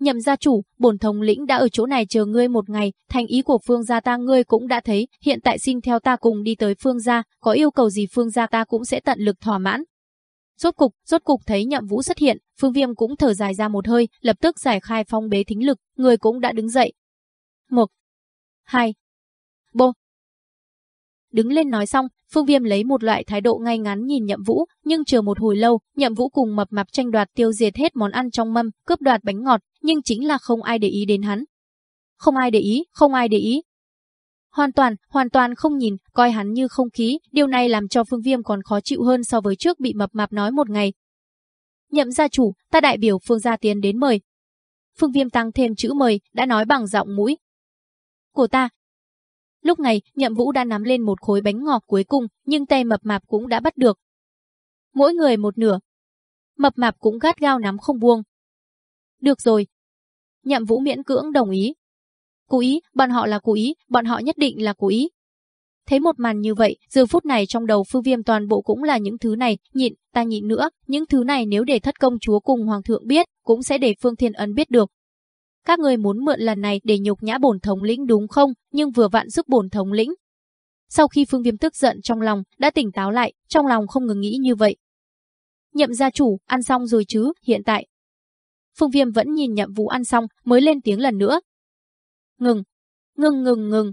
Nhậm gia chủ, bổn thống lĩnh đã ở chỗ này chờ ngươi một ngày, thành ý của phương gia ta ngươi cũng đã thấy, hiện tại xin theo ta cùng đi tới phương gia, có yêu cầu gì phương gia ta cũng sẽ tận lực thỏa mãn, Rốt cục, rốt cục thấy nhậm vũ xuất hiện, Phương Viêm cũng thở dài ra một hơi, lập tức giải khai phong bế thính lực, người cũng đã đứng dậy. Một, hai, bô. Đứng lên nói xong, Phương Viêm lấy một loại thái độ ngay ngắn nhìn Nhậm Vũ, nhưng chờ một hồi lâu, Nhậm Vũ cùng mập mạp tranh đoạt tiêu diệt hết món ăn trong mâm, cướp đoạt bánh ngọt, nhưng chính là không ai để ý đến hắn. Không ai để ý, không ai để ý, Hoàn toàn, hoàn toàn không nhìn, coi hắn như không khí, điều này làm cho Phương Viêm còn khó chịu hơn so với trước bị mập mạp nói một ngày. Nhậm gia chủ, ta đại biểu Phương gia tiến đến mời. Phương Viêm tăng thêm chữ mời, đã nói bằng giọng mũi. Của ta. Lúc này, Nhậm Vũ đã nắm lên một khối bánh ngọt cuối cùng, nhưng tay mập mạp cũng đã bắt được. Mỗi người một nửa. Mập mạp cũng gắt gao nắm không buông. Được rồi. Nhậm Vũ miễn cưỡng đồng ý, Cố ý, bọn họ là cố ý, bọn họ nhất định là cố ý. Thấy một màn như vậy, giờ phút này trong đầu Phương Viêm toàn bộ cũng là những thứ này, nhịn, ta nhịn nữa, những thứ này nếu để thất công chúa cùng hoàng thượng biết, cũng sẽ để Phương Thiên Ấn biết được. Các người muốn mượn lần này để nhục nhã bổn thống lĩnh đúng không, nhưng vừa vặn giúp bổn thống lĩnh. Sau khi Phương Viêm tức giận trong lòng, đã tỉnh táo lại, trong lòng không ngừng nghĩ như vậy. Nhậm gia chủ, ăn xong rồi chứ, hiện tại. Phương Viêm vẫn nhìn Nhậm Vũ ăn xong, mới lên tiếng lần nữa. Ngừng, ngừng ngừng ngừng.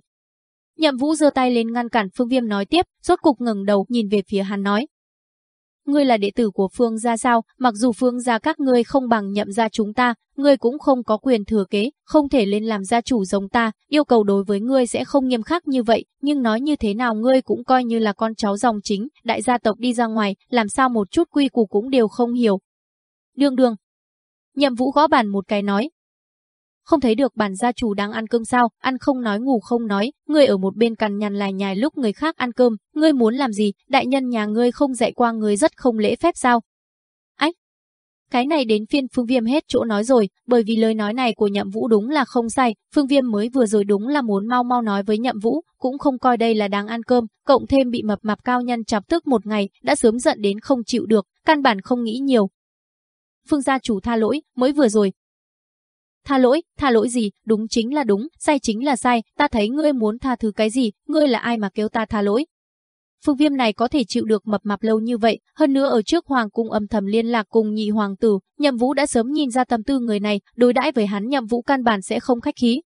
Nhậm Vũ giơ tay lên ngăn cản Phương Viêm nói tiếp, rốt cục ngừng đầu nhìn về phía hắn nói. Ngươi là đệ tử của Phương gia sao, mặc dù Phương gia các ngươi không bằng nhậm gia chúng ta, ngươi cũng không có quyền thừa kế, không thể lên làm gia chủ giống ta, yêu cầu đối với ngươi sẽ không nghiêm khắc như vậy, nhưng nói như thế nào ngươi cũng coi như là con cháu dòng chính, đại gia tộc đi ra ngoài, làm sao một chút quy củ cũng đều không hiểu. Đương đương. Nhậm Vũ gõ bàn một cái nói, không thấy được bản gia chủ đang ăn cơm sao, ăn không nói ngủ không nói, ngươi ở một bên cằn nhằn lại nhài lúc người khác ăn cơm, ngươi muốn làm gì, đại nhân nhà ngươi không dạy qua ngươi rất không lễ phép sao? Ách! Cái này đến phiên Phương Viêm hết chỗ nói rồi, bởi vì lời nói này của Nhậm Vũ đúng là không sai, Phương Viêm mới vừa rồi đúng là muốn mau mau nói với Nhậm Vũ, cũng không coi đây là đáng ăn cơm, cộng thêm bị mập mạp cao nhân chọc tức một ngày, đã sớm giận đến không chịu được, căn bản không nghĩ nhiều. Phương gia chủ tha lỗi, mới vừa rồi, Tha lỗi, tha lỗi gì, đúng chính là đúng, sai chính là sai, ta thấy ngươi muốn tha thứ cái gì, ngươi là ai mà kêu ta tha lỗi. Phương viêm này có thể chịu được mập mạp lâu như vậy, hơn nữa ở trước hoàng cung âm thầm liên lạc cùng nhị hoàng tử, nhậm vũ đã sớm nhìn ra tâm tư người này, đối đãi với hắn nhậm vũ căn bản sẽ không khách khí.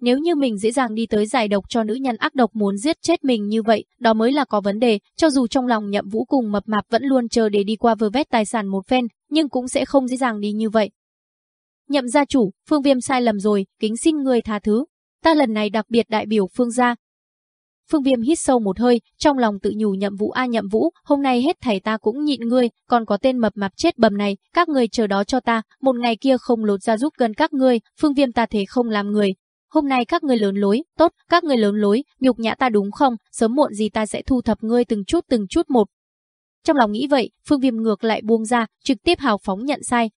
Nếu như mình dễ dàng đi tới giải độc cho nữ nhân ác độc muốn giết chết mình như vậy, đó mới là có vấn đề, cho dù trong lòng nhậm vũ cùng mập mạp vẫn luôn chờ để đi qua vơ vét tài sản một phen, nhưng cũng sẽ không dễ dàng đi như vậy. Nhậm gia chủ, Phương Viêm sai lầm rồi, kính xin người tha thứ. Ta lần này đặc biệt đại biểu Phương gia. Phương Viêm hít sâu một hơi, trong lòng tự nhủ Nhậm Vũ a Nhậm Vũ, hôm nay hết thầy ta cũng nhịn ngươi, còn có tên mập mạp chết bầm này, các ngươi chờ đó cho ta, một ngày kia không lột ra giúp gần các ngươi, Phương Viêm ta thế không làm người. Hôm nay các ngươi lớn lối, tốt, các ngươi lớn lối, nhục nhã ta đúng không, sớm muộn gì ta sẽ thu thập ngươi từng chút từng chút một. Trong lòng nghĩ vậy, Phương Viêm ngược lại buông ra, trực tiếp hào phóng nhận sai,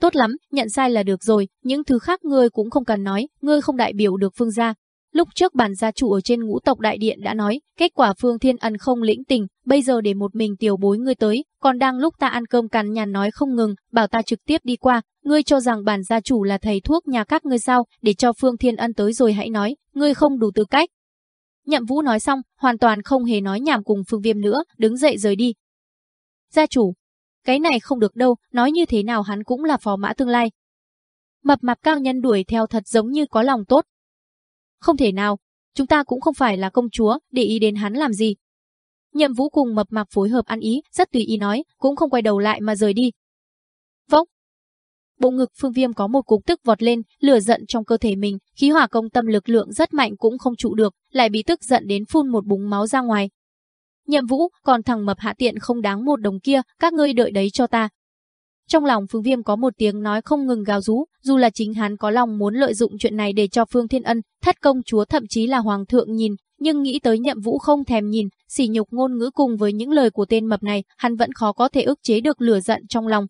Tốt lắm, nhận sai là được rồi, những thứ khác ngươi cũng không cần nói, ngươi không đại biểu được phương gia. Lúc trước bản gia chủ ở trên ngũ tộc đại điện đã nói, kết quả phương thiên ân không lĩnh tình, bây giờ để một mình tiểu bối ngươi tới, còn đang lúc ta ăn cơm cằn nhàn nói không ngừng, bảo ta trực tiếp đi qua, ngươi cho rằng bản gia chủ là thầy thuốc nhà các ngươi sao, để cho phương thiên ân tới rồi hãy nói, ngươi không đủ tư cách. Nhậm vũ nói xong, hoàn toàn không hề nói nhảm cùng phương viêm nữa, đứng dậy rời đi. Gia chủ, cái này không được đâu, nói như thế nào hắn cũng là phò mã tương lai. Mập mạp cao nhân đuổi theo thật giống như có lòng tốt. Không thể nào, chúng ta cũng không phải là công chúa, để ý đến hắn làm gì. Nhậm vũ cùng mập mạp phối hợp ăn ý, rất tùy ý nói, cũng không quay đầu lại mà rời đi. Vốc! Bộ ngực phương viêm có một cục tức vọt lên, lửa giận trong cơ thể mình, khí hỏa công tâm lực lượng rất mạnh cũng không trụ được, lại bị tức giận đến phun một búng máu ra ngoài. Nhậm Vũ, còn thằng mập hạ tiện không đáng một đồng kia, các ngươi đợi đấy cho ta. Trong lòng Phương Viêm có một tiếng nói không ngừng gào rú, dù là chính hắn có lòng muốn lợi dụng chuyện này để cho Phương Thiên Ân, thất công chúa thậm chí là hoàng thượng nhìn, nhưng nghĩ tới Nhậm Vũ không thèm nhìn, sỉ nhục ngôn ngữ cùng với những lời của tên mập này, hắn vẫn khó có thể ức chế được lửa giận trong lòng.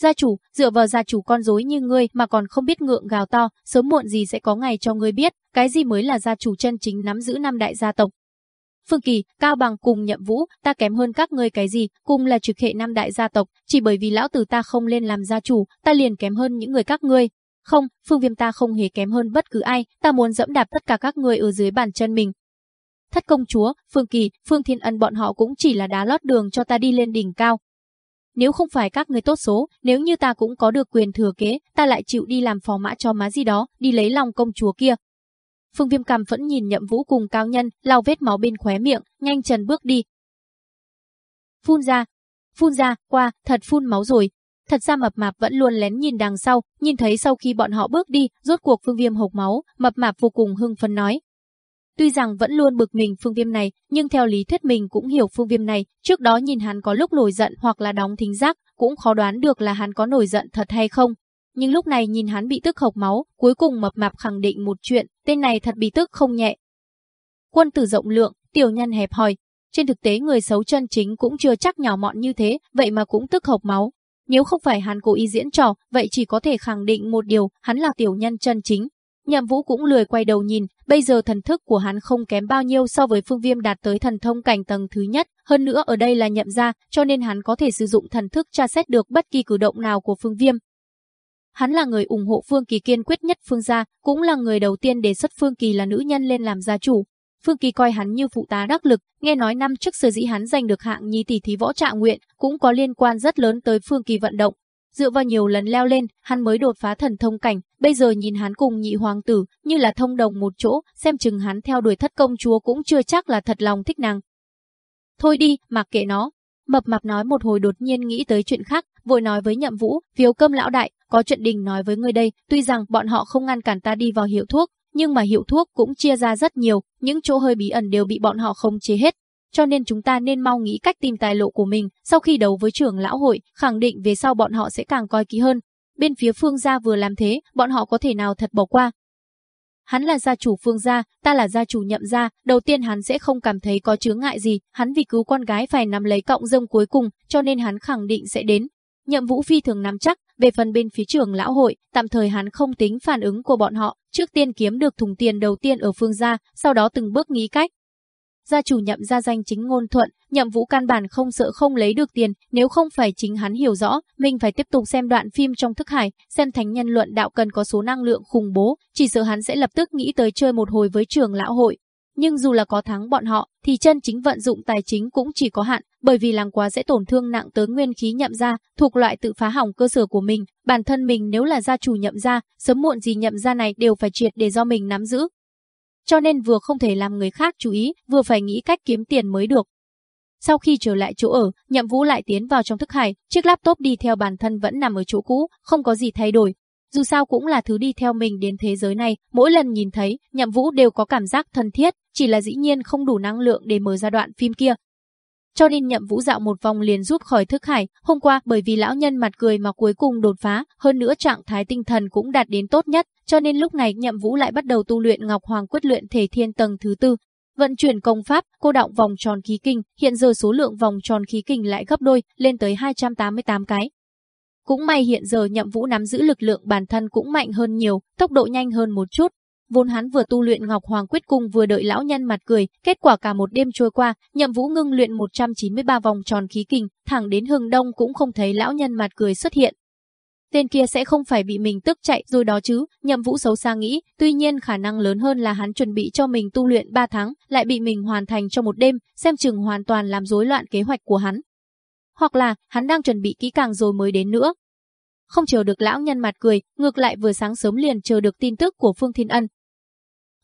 Gia chủ, dựa vào gia chủ con rối như ngươi mà còn không biết ngượng gào to, sớm muộn gì sẽ có ngày cho ngươi biết, cái gì mới là gia chủ chân chính nắm giữ năm đại gia tộc, Phương Kỳ, Cao Bằng cùng Nhậm Vũ, ta kém hơn các ngươi cái gì, cùng là trực hệ năm đại gia tộc, chỉ bởi vì lão tử ta không lên làm gia chủ, ta liền kém hơn những người các ngươi. Không, Phương Viêm ta không hề kém hơn bất cứ ai, ta muốn dẫm đạp tất cả các ngươi ở dưới bàn chân mình. Thất công chúa, Phương Kỳ, Phương Thiên Ân bọn họ cũng chỉ là đá lót đường cho ta đi lên đỉnh cao. Nếu không phải các người tốt số, nếu như ta cũng có được quyền thừa kế, ta lại chịu đi làm phò mã cho má gì đó, đi lấy lòng công chúa kia, Phương Viêm cằm vẫn nhìn Nhậm Vũ cùng cao nhân, lau vết máu bên khóe miệng, nhanh chân bước đi. Phun ra, phun ra, qua, thật phun máu rồi. Thật ra mập mạp vẫn luôn lén nhìn đằng sau, nhìn thấy sau khi bọn họ bước đi, rốt cuộc Phương Viêm hộc máu, mập mạp vô cùng hưng phấn nói. Tuy rằng vẫn luôn bực mình Phương Viêm này, nhưng theo lý thuyết mình cũng hiểu Phương Viêm này, trước đó nhìn hắn có lúc nổi giận hoặc là đóng thính giác, cũng khó đoán được là hắn có nổi giận thật hay không nhưng lúc này nhìn hắn bị tức hộc máu, cuối cùng mập mạp khẳng định một chuyện, tên này thật bị tức không nhẹ. Quân tử rộng lượng, tiểu nhân hẹp hòi, trên thực tế người xấu chân chính cũng chưa chắc nhỏ mọn như thế, vậy mà cũng tức hộc máu. Nếu không phải hắn cố ý diễn trò, vậy chỉ có thể khẳng định một điều, hắn là tiểu nhân chân chính. Nhậm Vũ cũng lười quay đầu nhìn, bây giờ thần thức của hắn không kém bao nhiêu so với Phương Viêm đạt tới thần thông cảnh tầng thứ nhất, hơn nữa ở đây là nhậm gia, cho nên hắn có thể sử dụng thần thức tra xét được bất kỳ cử động nào của Phương Viêm, Hắn là người ủng hộ Phương Kỳ kiên quyết nhất Phương gia, cũng là người đầu tiên đề xuất Phương Kỳ là nữ nhân lên làm gia chủ. Phương Kỳ coi hắn như phụ tá đắc lực, nghe nói năm trước sở dĩ hắn giành được hạng nhi tỷ thí võ trạng nguyện, cũng có liên quan rất lớn tới Phương Kỳ vận động. Dựa vào nhiều lần leo lên, hắn mới đột phá thần thông cảnh, bây giờ nhìn hắn cùng nhị hoàng tử, như là thông đồng một chỗ, xem chừng hắn theo đuổi thất công chúa cũng chưa chắc là thật lòng thích nàng. Thôi đi, mặc kệ nó. Mập mạp nói một hồi đột nhiên nghĩ tới chuyện khác, vội nói với nhậm vũ, phiếu cơm lão đại, có chuyện đình nói với ngươi đây, tuy rằng bọn họ không ngăn cản ta đi vào hiệu thuốc, nhưng mà hiệu thuốc cũng chia ra rất nhiều, những chỗ hơi bí ẩn đều bị bọn họ không chế hết. Cho nên chúng ta nên mau nghĩ cách tìm tài lộ của mình, sau khi đấu với trưởng lão hội, khẳng định về sau bọn họ sẽ càng coi kỹ hơn. Bên phía phương gia vừa làm thế, bọn họ có thể nào thật bỏ qua. Hắn là gia chủ phương gia, ta là gia chủ nhậm gia, đầu tiên hắn sẽ không cảm thấy có chướng ngại gì, hắn vì cứu con gái phải nắm lấy cộng dông cuối cùng, cho nên hắn khẳng định sẽ đến. Nhậm Vũ Phi thường nắm chắc, về phần bên phía trưởng lão hội, tạm thời hắn không tính phản ứng của bọn họ, trước tiên kiếm được thùng tiền đầu tiên ở phương gia, sau đó từng bước nghĩ cách. Gia chủ nhậm gia danh chính ngôn thuận, nhậm vũ căn bản không sợ không lấy được tiền, nếu không phải chính hắn hiểu rõ, mình phải tiếp tục xem đoạn phim trong thức hải, xem thánh nhân luận đạo cần có số năng lượng khủng bố, chỉ sợ hắn sẽ lập tức nghĩ tới chơi một hồi với trường lão hội. Nhưng dù là có thắng bọn họ, thì chân chính vận dụng tài chính cũng chỉ có hạn, bởi vì làm quá sẽ tổn thương nặng tới nguyên khí nhậm ra, thuộc loại tự phá hỏng cơ sở của mình. Bản thân mình nếu là gia chủ nhậm ra, sớm muộn gì nhậm ra này đều phải triệt để do mình nắm giữ. Cho nên vừa không thể làm người khác chú ý, vừa phải nghĩ cách kiếm tiền mới được. Sau khi trở lại chỗ ở, Nhậm Vũ lại tiến vào trong thức hải, chiếc laptop đi theo bản thân vẫn nằm ở chỗ cũ, không có gì thay đổi, dù sao cũng là thứ đi theo mình đến thế giới này, mỗi lần nhìn thấy, nhậm vũ đều có cảm giác thân thiết, chỉ là dĩ nhiên không đủ năng lượng để mở ra đoạn phim kia. Cho nên nhậm vũ dạo một vòng liền rút khỏi thức hải, hôm qua bởi vì lão nhân mặt cười mà cuối cùng đột phá, hơn nữa trạng thái tinh thần cũng đạt đến tốt nhất, cho nên lúc này nhậm vũ lại bắt đầu tu luyện Ngọc Hoàng quyết luyện thể thiên tầng thứ tư. Vận chuyển công pháp, cô động vòng tròn khí kinh, hiện giờ số lượng vòng tròn khí kinh lại gấp đôi, lên tới 288 cái. Cũng may hiện giờ nhậm vũ nắm giữ lực lượng bản thân cũng mạnh hơn nhiều, tốc độ nhanh hơn một chút. Vốn hắn vừa tu luyện Ngọc Hoàng Quyết Cung vừa đợi lão nhân mặt cười, kết quả cả một đêm trôi qua, nhậm vũ ngưng luyện 193 vòng tròn khí kình, thẳng đến hừng đông cũng không thấy lão nhân mặt cười xuất hiện. Tên kia sẽ không phải bị mình tức chạy rồi đó chứ, nhậm vũ xấu xa nghĩ, tuy nhiên khả năng lớn hơn là hắn chuẩn bị cho mình tu luyện 3 tháng, lại bị mình hoàn thành trong một đêm, xem chừng hoàn toàn làm rối loạn kế hoạch của hắn hoặc là hắn đang chuẩn bị kỹ càng rồi mới đến nữa. Không chờ được lão nhân mặt cười, ngược lại vừa sáng sớm liền chờ được tin tức của Phương Thiên Ân.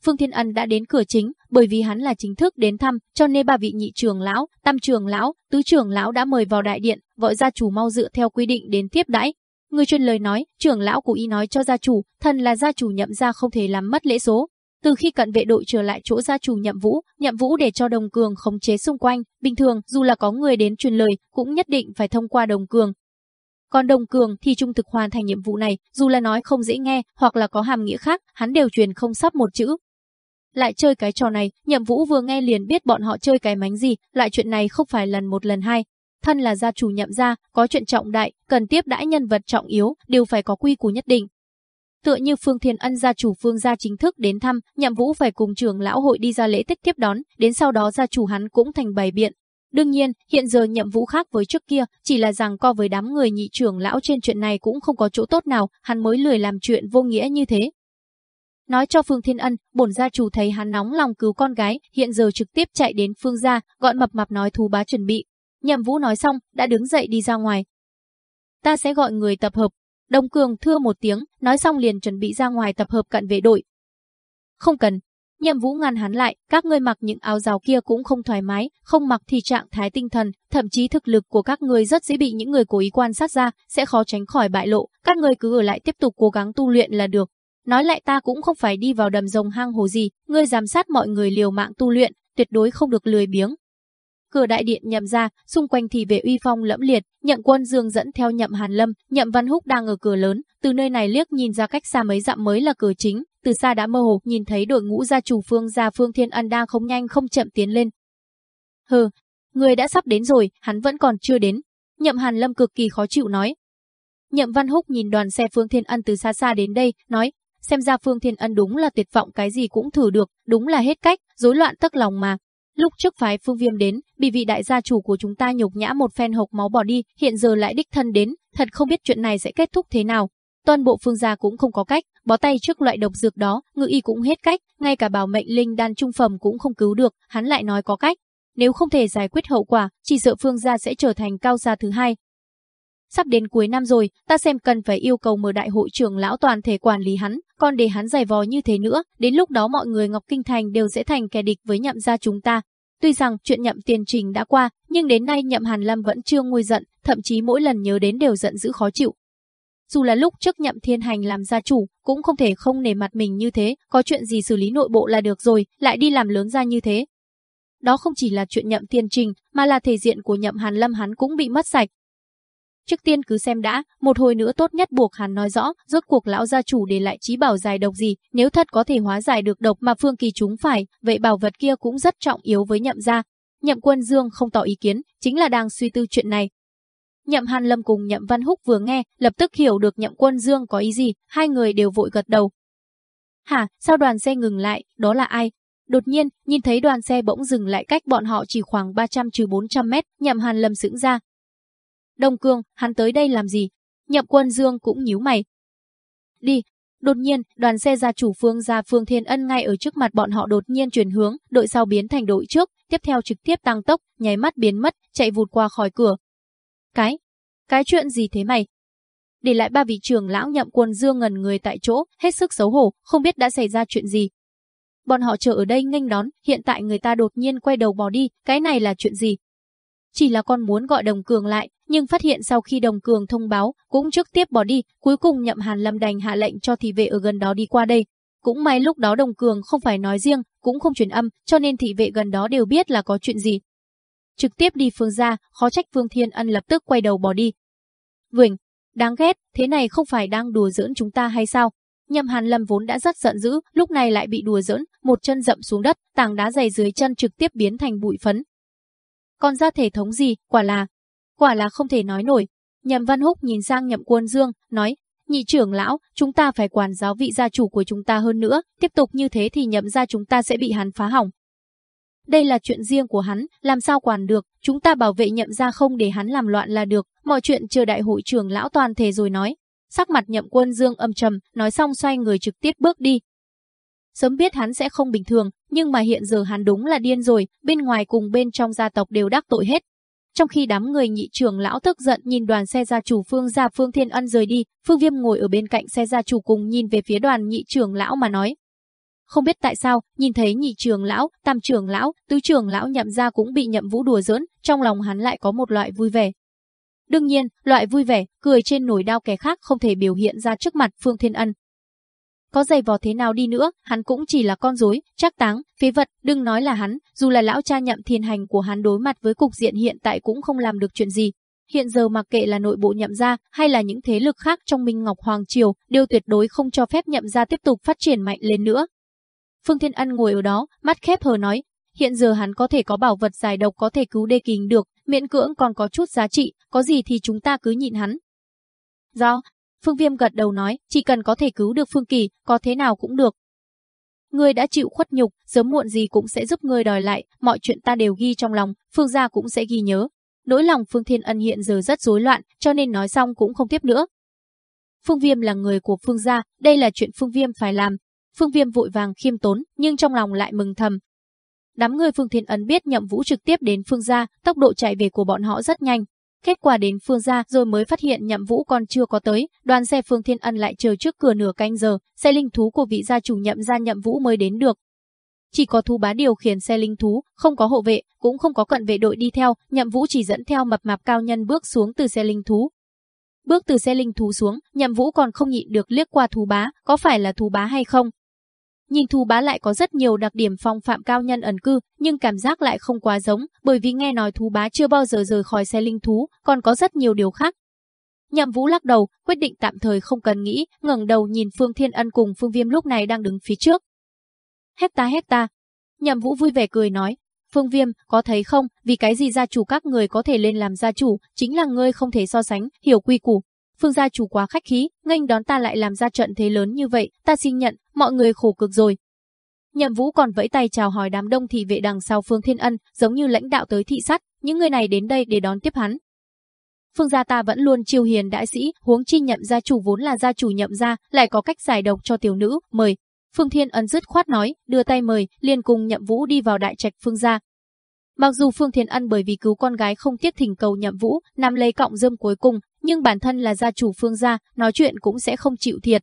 Phương Thiên Ân đã đến cửa chính, bởi vì hắn là chính thức đến thăm, cho nên ba vị nhị trưởng lão, tam trưởng lão, tứ trưởng lão đã mời vào đại điện, gọi gia chủ mau dựa theo quy định đến tiếp đãi. Người truyền lời nói, trưởng lão của y nói cho gia chủ, thần là gia chủ nhậm ra không thể làm mất lễ số, từ khi cận vệ đội trở lại chỗ gia chủ nhậm vũ, nhậm vũ để cho đồng cường khống chế xung quanh, bình thường dù là có người đến truyền lời, cũng nhất định phải thông qua đồng cường. Còn đồng cường thì trung thực hoàn thành nhiệm vụ này, dù là nói không dễ nghe, hoặc là có hàm nghĩa khác, hắn đều truyền không sắp một chữ. Lại chơi cái trò này, nhậm vũ vừa nghe liền biết bọn họ chơi cái mánh gì, loại chuyện này không phải lần một lần hai. Thân là gia chủ nhậm gia, có chuyện trọng đại, cần tiếp đãi nhân vật trọng yếu, đều phải có quy củ nhất định, Tựa như Phương Thiên Ân gia chủ Phương gia chính thức đến thăm, Nhậm Vũ phải cùng trưởng lão hội đi ra lễ tích tiếp đón, đến sau đó gia chủ hắn cũng thành bày biện. Đương nhiên, hiện giờ Nhậm Vũ khác với trước kia, chỉ là rằng co với đám người nhị trưởng lão trên chuyện này cũng không có chỗ tốt nào, hắn mới lười làm chuyện vô nghĩa như thế. Nói cho Phương Thiên Ân, bổn gia chủ thấy hắn nóng lòng cứu con gái, hiện giờ trực tiếp chạy đến Phương gia, gọi mập mập nói thú bá chuẩn bị. Nhậm Vũ nói xong, đã đứng dậy đi ra ngoài. Ta sẽ gọi người tập hợp, Đông Cường thưa một tiếng, nói xong liền chuẩn bị ra ngoài tập hợp cận vệ đội. Không cần. Nhậm Vũ ngăn hắn lại, các ngươi mặc những áo rào kia cũng không thoải mái, không mặc thì trạng thái tinh thần, thậm chí thực lực của các ngươi rất dễ bị những người cố ý quan sát ra, sẽ khó tránh khỏi bại lộ, các ngươi cứ ở lại tiếp tục cố gắng tu luyện là được. Nói lại ta cũng không phải đi vào đầm rồng hang hồ gì, ngươi giám sát mọi người liều mạng tu luyện, tuyệt đối không được lười biếng, Cửa đại điện nhậm ra, xung quanh thì về uy phong lẫm liệt, nhậm quân dương dẫn theo nhậm hàn lâm, nhậm văn húc đang ở cửa lớn, từ nơi này liếc nhìn ra cách xa mấy dặm mới là cửa chính, từ xa đã mơ hồ nhìn thấy đội ngũ gia chủ phương gia phương thiên ân đang không nhanh không chậm tiến lên. Hừ, người đã sắp đến rồi, hắn vẫn còn chưa đến. Nhậm hàn lâm cực kỳ khó chịu nói. Nhậm văn húc nhìn đoàn xe phương thiên ân từ xa xa đến đây, nói, xem ra phương thiên ân đúng là tuyệt vọng cái gì cũng thử được, đúng là hết cách, rối loạn tức lòng mà, Lúc trước phái Phương Viêm đến, bị vị đại gia chủ của chúng ta nhục nhã một phen hộc máu bỏ đi, hiện giờ lại đích thân đến, thật không biết chuyện này sẽ kết thúc thế nào. toàn bộ phương gia cũng không có cách, bó tay trước loại độc dược đó, ngự y cũng hết cách, ngay cả bảo mệnh linh đan trung phẩm cũng không cứu được, hắn lại nói có cách. Nếu không thể giải quyết hậu quả, chỉ sợ phương gia sẽ trở thành cao gia thứ hai. Sắp đến cuối năm rồi, ta xem cần phải yêu cầu mở đại hội trưởng lão toàn thể quản lý hắn, còn để hắn giày vò như thế nữa, đến lúc đó mọi người Ngọc Kinh Thành đều sẽ thành kẻ địch với nhậm gia chúng ta. Tuy rằng chuyện nhậm tiền trình đã qua, nhưng đến nay nhậm Hàn Lâm vẫn chưa nguôi giận, thậm chí mỗi lần nhớ đến đều giận dữ khó chịu. Dù là lúc trước nhậm thiên hành làm gia chủ, cũng không thể không nể mặt mình như thế, có chuyện gì xử lý nội bộ là được rồi, lại đi làm lớn ra như thế. Đó không chỉ là chuyện nhậm thiên trình, mà là thể diện của nhậm Hàn Lâm hắn cũng bị mất sạch. Trước tiên cứ xem đã, một hồi nữa tốt nhất buộc hắn nói rõ, rốt cuộc lão gia chủ để lại trí bảo giải độc gì, nếu thật có thể hóa giải được độc mà Phương Kỳ chúng phải, vậy bảo vật kia cũng rất trọng yếu với nhậm gia. Nhậm quân dương không tỏ ý kiến, chính là đang suy tư chuyện này. Nhậm Hàn Lâm cùng Nhậm Văn Húc vừa nghe, lập tức hiểu được Nhậm Quân Dương có ý gì, hai người đều vội gật đầu. Hả, sao đoàn xe ngừng lại, đó là ai? Đột nhiên, nhìn thấy đoàn xe bỗng dừng lại cách bọn họ chỉ khoảng 300 trừ 400 mét, Nhậm Hàn Lâm sững ra. Đông Cương, hắn tới đây làm gì? Nhậm Quân Dương cũng nhíu mày. Đi. Đột nhiên, đoàn xe gia chủ Phương gia Phương Thiên Ân ngay ở trước mặt bọn họ đột nhiên chuyển hướng, đội sau biến thành đội trước, tiếp theo trực tiếp tăng tốc, nháy mắt biến mất, chạy vụt qua khỏi cửa, cái, cái chuyện gì thế mày? Để lại ba vị trưởng lão nhậm quân dương ngần người tại chỗ, hết sức xấu hổ, không biết đã xảy ra chuyện gì. Bọn họ chờ ở đây nghênh đón, hiện tại người ta đột nhiên quay đầu bỏ đi, cái này là chuyện gì? Chỉ là con muốn gọi đồng cường lại, nhưng phát hiện sau khi đồng cường thông báo, cũng trước tiếp bỏ đi, cuối cùng nhậm hàn lâm đành hạ lệnh cho thị vệ ở gần đó đi qua đây. Cũng may lúc đó đồng cường không phải nói riêng, cũng không truyền âm, cho nên thị vệ gần đó đều biết là có chuyện gì trực tiếp đi phương ra, khó trách Phương Thiên Ân lập tức quay đầu bỏ đi. Vỳnh, đáng ghét, thế này không phải đang đùa giỡn chúng ta hay sao? Nhậm Hàn Lâm vốn đã rất giận dữ, lúc này lại bị đùa giỡn, một chân dậm xuống đất, tảng đá dày dưới chân trực tiếp biến thành bụi phấn. Còn ra thể thống gì, quả là, quả là không thể nói nổi. Nhậm Văn Húc nhìn sang Nhậm Quân Dương, nói, nhị trưởng lão, chúng ta phải quản giáo vị gia chủ của chúng ta hơn nữa, tiếp tục như thế thì nhậm gia chúng ta sẽ bị hắn phá hỏng. Đây là chuyện riêng của hắn, làm sao quản được, chúng ta bảo vệ nhậm ra không để hắn làm loạn là được, mọi chuyện chờ đại hội trưởng lão toàn thể rồi nói. Sắc mặt nhậm quân dương âm trầm, nói xong xoay người trực tiếp bước đi. Sớm biết hắn sẽ không bình thường, nhưng mà hiện giờ hắn đúng là điên rồi, bên ngoài cùng bên trong gia tộc đều đắc tội hết. Trong khi đám người nhị trưởng lão tức giận nhìn đoàn xe gia chủ Phương gia Phương Thiên Ân rời đi, Phương Viêm ngồi ở bên cạnh xe gia chủ cùng nhìn về phía đoàn nhị trưởng lão mà nói, không biết tại sao, nhìn thấy nhị trường lão, tam trường lão, tứ trường lão nhậm ra cũng bị nhậm vũ đùa giỡn, trong lòng hắn lại có một loại vui vẻ. Đương nhiên, loại vui vẻ, cười trên nồi đao kẻ khác không thể biểu hiện ra trước mặt Phương Thiên Ân. Có giày vò thế nào đi nữa, hắn cũng chỉ là con rối, chắc táng, phế vật, đừng nói là hắn, dù là lão cha nhậm thiên hành của hắn đối mặt với cục diện hiện tại cũng không làm được chuyện gì. Hiện giờ mặc kệ là nội bộ nhậm gia hay là những thế lực khác trong Minh Ngọc Hoàng Triều, đều tuyệt đối không cho phép nhậm gia tiếp tục phát triển mạnh lên nữa, Phương Thiên Ân ngồi ở đó, mắt khép hờ nói, hiện giờ hắn có thể có bảo vật giải độc có thể cứu đê kình được, miễn cưỡng còn có chút giá trị, có gì thì chúng ta cứ nhịn hắn. Do, Phương Viêm gật đầu nói, chỉ cần có thể cứu được Phương Kỳ, có thế nào cũng được. Ngươi đã chịu khuất nhục, sớm muộn gì cũng sẽ giúp ngươi đòi lại, mọi chuyện ta đều ghi trong lòng, Phương gia cũng sẽ ghi nhớ. Nỗi lòng Phương Thiên Ân hiện giờ rất rối loạn, cho nên nói xong cũng không tiếp nữa. Phương Viêm là người của Phương gia, đây là chuyện Phương Viêm phải làm, Phương Viêm vội vàng khiêm tốn, nhưng trong lòng lại mừng thầm. Đám người Phương Thiên Ấn biết Nhậm Vũ trực tiếp đến Phương gia, tốc độ chạy về của bọn họ rất nhanh. Kết quả đến Phương gia rồi mới phát hiện Nhậm Vũ còn chưa có tới, đoàn xe Phương Thiên Ân lại chờ trước cửa nửa canh giờ, xe linh thú của vị gia chủ Nhậm gia Nhậm Vũ mới đến được. Chỉ có thú bá điều khiển xe linh thú, không có hộ vệ, cũng không có cận vệ đội đi theo, Nhậm Vũ chỉ dẫn theo mập mạp cao nhân bước xuống từ xe linh thú, Bước từ xe linh thú xuống, Nhậm Vũ còn không nhịn được liếc qua thú bá, có phải là thú bá hay không? Nhìn thú bá lại có rất nhiều đặc điểm phong phạm cao nhân ẩn cư, nhưng cảm giác lại không quá giống, bởi vì nghe nói thú bá chưa bao giờ rời khỏi xe linh thú, còn có rất nhiều điều khác. Nhậm Vũ lắc đầu, quyết định tạm thời không cần nghĩ, ngẩng đầu nhìn Phương Thiên Ân cùng Phương Viêm lúc này đang đứng phía trước. Hét ta hét ta. Nhậm Vũ vui vẻ cười nói, Phương Viêm, có thấy không, vì cái gì gia chủ các người có thể lên làm gia chủ, chính là ngươi không thể so sánh, hiểu quy củ, Phương gia chủ quá khách khí, nghênh đón ta lại làm ra trận thế lớn như vậy, ta xin nhận, mọi người khổ cực rồi. Nhậm Vũ còn vẫy tay chào hỏi đám đông thị vệ đằng sau Phương Thiên Ân, giống như lãnh đạo tới thị sát, những người này đến đây để đón tiếp hắn. Phương gia ta vẫn luôn chiêu hiền đại sĩ, huống chi nhậm gia chủ vốn là gia chủ nhậm gia, lại có cách giải độc cho tiểu nữ, mời. Phương Thiên Ân dứt khoát nói, đưa tay mời, liền cùng nhậm vũ đi vào đại trạch Phương gia. Mặc dù Phương Thiên Ân bởi vì cứu con gái không tiếc thỉnh cầu nhậm vũ, nằm lấy cọng dơm cuối cùng, nhưng bản thân là gia chủ Phương gia, nói chuyện cũng sẽ không chịu thiệt.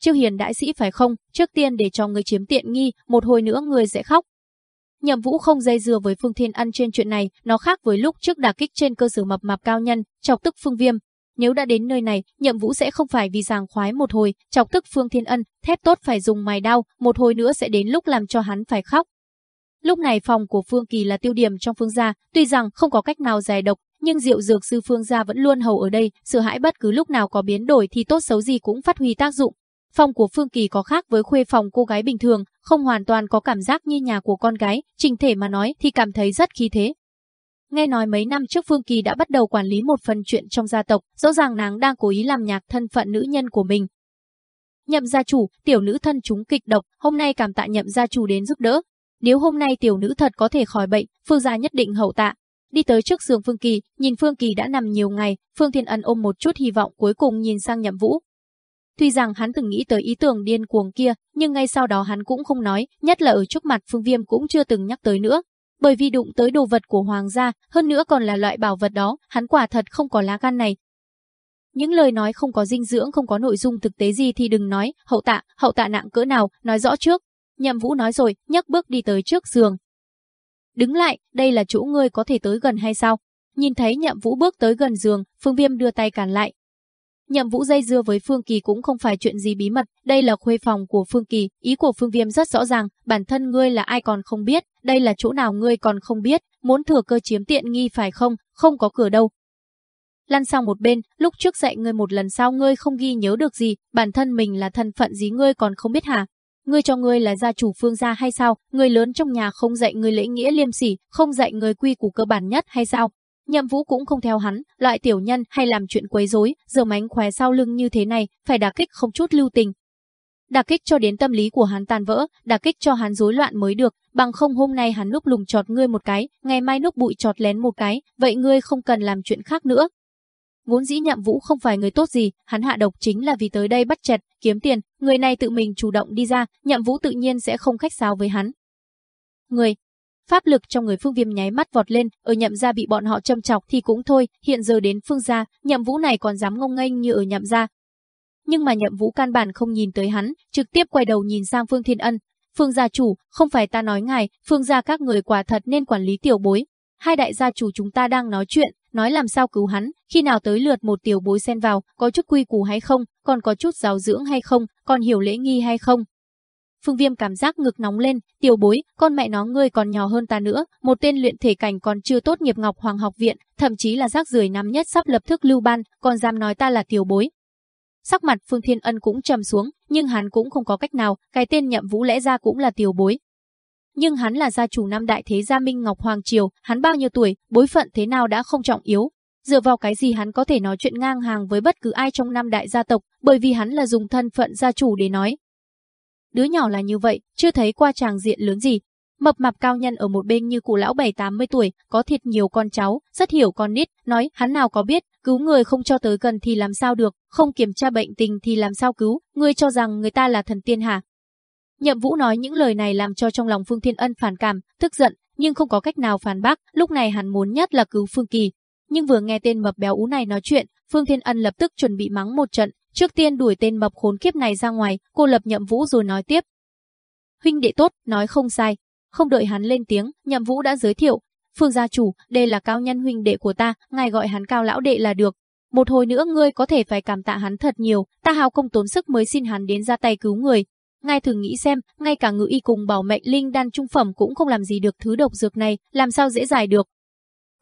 Chiêu hiền đại sĩ phải không, trước tiên để cho người chiếm tiện nghi, một hồi nữa người sẽ khóc. Nhậm Vũ không dây dưa với Phương Thiên Ân trên chuyện này, nó khác với lúc trước đả kích trên cơ sở mập mạp cao nhân, chọc tức Phương Viêm. Nếu đã đến nơi này, Nhậm Vũ sẽ không phải vì giảng khoái một hồi, chọc tức Phương Thiên Ân, thép tốt phải dùng mài đao, một hồi nữa sẽ đến lúc làm cho hắn phải khóc. Lúc này phòng của Phương Kỳ là tiêu điểm trong Phương gia, tuy rằng không có cách nào giải độc, nhưng Diệu Dược sư Phương gia vẫn luôn hầu ở đây, sợ hãi bất cứ lúc nào có biến đổi thì tốt xấu gì cũng phát huy tác dụng. Phòng của Phương Kỳ có khác với khuê phòng cô gái bình thường, không hoàn toàn có cảm giác như nhà của con gái, trình thể mà nói thì cảm thấy rất khí thế. Nghe nói mấy năm trước Phương Kỳ đã bắt đầu quản lý một phần chuyện trong gia tộc, rõ ràng nàng đang cố ý làm nhạc thân phận nữ nhân của mình. Nhậm gia chủ, tiểu nữ thân chúng kịch độc, hôm nay cảm tạ nhậm gia chủ đến giúp đỡ. Nếu hôm nay tiểu nữ thật có thể khỏi bệnh, Phương gia nhất định hậu tạ. Đi tới trước giường Phương Kỳ, nhìn Phương Kỳ đã nằm nhiều ngày, Phương Thiên Ân ôm một chút hy vọng cuối cùng nhìn sang Nhậm Vũ, Tuy rằng hắn từng nghĩ tới ý tưởng điên cuồng kia, nhưng ngay sau đó hắn cũng không nói, nhất là ở trước mặt Phương Viêm cũng chưa từng nhắc tới nữa. Bởi vì đụng tới đồ vật của hoàng gia, hơn nữa còn là loại bảo vật đó, hắn quả thật không có lá gan này. Những lời nói không có dinh dưỡng không có nội dung thực tế gì thì đừng nói, hậu tạ, hậu tạ nặng cỡ nào, nói rõ trước. Nhậm Vũ nói rồi, nhấc bước đi tới trước giường. Đứng lại, đây là chỗ ngươi có thể tới gần hay sao? Nhìn thấy Nhậm Vũ bước tới gần giường, Phương Viêm đưa tay cản lại, Nhậm Vũ dây dưa với Phương Kỳ cũng không phải chuyện gì bí mật, đây là khuê phòng của Phương Kỳ, ý của Phương Viêm rất rõ ràng, bản thân ngươi là ai còn không biết, đây là chỗ nào ngươi còn không biết, muốn thừa cơ chiếm tiện nghi phải không, không có cửa đâu. Lăn sang một bên, lúc trước dạy ngươi một lần sao ngươi không ghi nhớ được gì, bản thân mình là thân phận gì ngươi còn không biết hả? Ngươi cho ngươi là gia chủ phương gia hay sao? Người lớn trong nhà không dạy người lễ nghĩa liêm sỉ, không dạy người quy củ cơ bản nhất hay sao? Nhậm Vũ cũng không theo hắn, loại tiểu nhân hay làm chuyện quấy rối, giờ mánh khóe sau lưng như thế này, phải đả kích không chút lưu tình. Đả kích cho đến tâm lý của hắn tan vỡ, đả kích cho hắn rối loạn mới được, bằng không hôm nay hắn núp lùng chọt ngươi một cái, ngày mai núp bụi chọt lén một cái, vậy ngươi không cần làm chuyện khác nữa. Vốn dĩ Nhậm Vũ không phải người tốt gì, hắn hạ độc chính là vì tới đây bắt chẹt, kiếm tiền, người này tự mình chủ động đi ra, Nhậm Vũ tự nhiên sẽ không khách sáo với hắn. Người, Pháp lực trong người Phương Viêm nháy mắt vọt lên, ở nhậm gia bị bọn họ châm chọc thì cũng thôi, hiện giờ đến Phương gia, nhậm vũ này còn dám ngông nghênh như ở nhậm gia. Nhưng mà nhậm vũ căn bản không nhìn tới hắn, trực tiếp quay đầu nhìn sang Phương Thiên Ân. Phương gia chủ, không phải ta nói ngài, Phương gia các người quả thật nên quản lý tiểu bối. Hai đại gia chủ chúng ta đang nói chuyện, nói làm sao cứu hắn, khi nào tới lượt một tiểu bối xen vào, có chút quy củ hay không, còn có chút giáo dưỡng hay không, còn hiểu lễ nghi hay không, Phương Viêm cảm giác ngực nóng lên, tiểu bối, con mẹ nó ngươi còn nhỏ hơn ta nữa, một tên luyện thể cảnh còn chưa tốt nghiệp Ngọc Hoàng học viện, thậm chí là rác rưởi năm nhất sắp lập thức lưu ban, còn dám nói ta là tiểu bối. Sắc mặt Phương Thiên Ân cũng trầm xuống, nhưng hắn cũng không có cách nào, cái tên nhậm vũ lẽ ra cũng là tiểu bối. Nhưng hắn là gia chủ năm đại thế gia Minh Ngọc Hoàng Triều, hắn bao nhiêu tuổi, bối phận thế nào đã không trọng yếu. Dựa vào cái gì hắn có thể nói chuyện ngang hàng với bất cứ ai trong năm đại gia tộc, bởi vì hắn là dùng thân phận gia chủ để nói, Đứa nhỏ là như vậy, chưa thấy qua tràng diện lớn gì. Mập mạp cao nhân ở một bên như cụ lão 7-80 tuổi, có thiệt nhiều con cháu, rất hiểu con nít, nói hắn nào có biết, cứu người không cho tới gần thì làm sao được, không kiểm tra bệnh tình thì làm sao cứu, ngươi cho rằng người ta là thần tiên hả? Nhậm Vũ nói những lời này làm cho trong lòng Phương Thiên Ân phản cảm, tức giận, nhưng không có cách nào phản bác, lúc này hắn muốn nhất là cứu Phương Kỳ. Nhưng vừa nghe tên mập béo ú này nói chuyện, Phương Thiên Ân lập tức chuẩn bị mắng một trận, Trước tiên đuổi tên mập khốn kiếp này ra ngoài, cô lập nhậm vũ rồi nói tiếp. Huynh đệ tốt, nói không sai. Không đợi hắn lên tiếng, nhậm vũ đã giới thiệu. Phương gia chủ, đây là cao nhân huynh đệ của ta, ngài gọi hắn cao lão đệ là được. Một hồi nữa ngươi có thể phải cảm tạ hắn thật nhiều, ta hào công tốn sức mới xin hắn đến ra tay cứu người. Ngài thử nghĩ xem, ngay cả ngự y cùng bảo mệnh linh đan trung phẩm cũng không làm gì được thứ độc dược này, làm sao dễ giải được.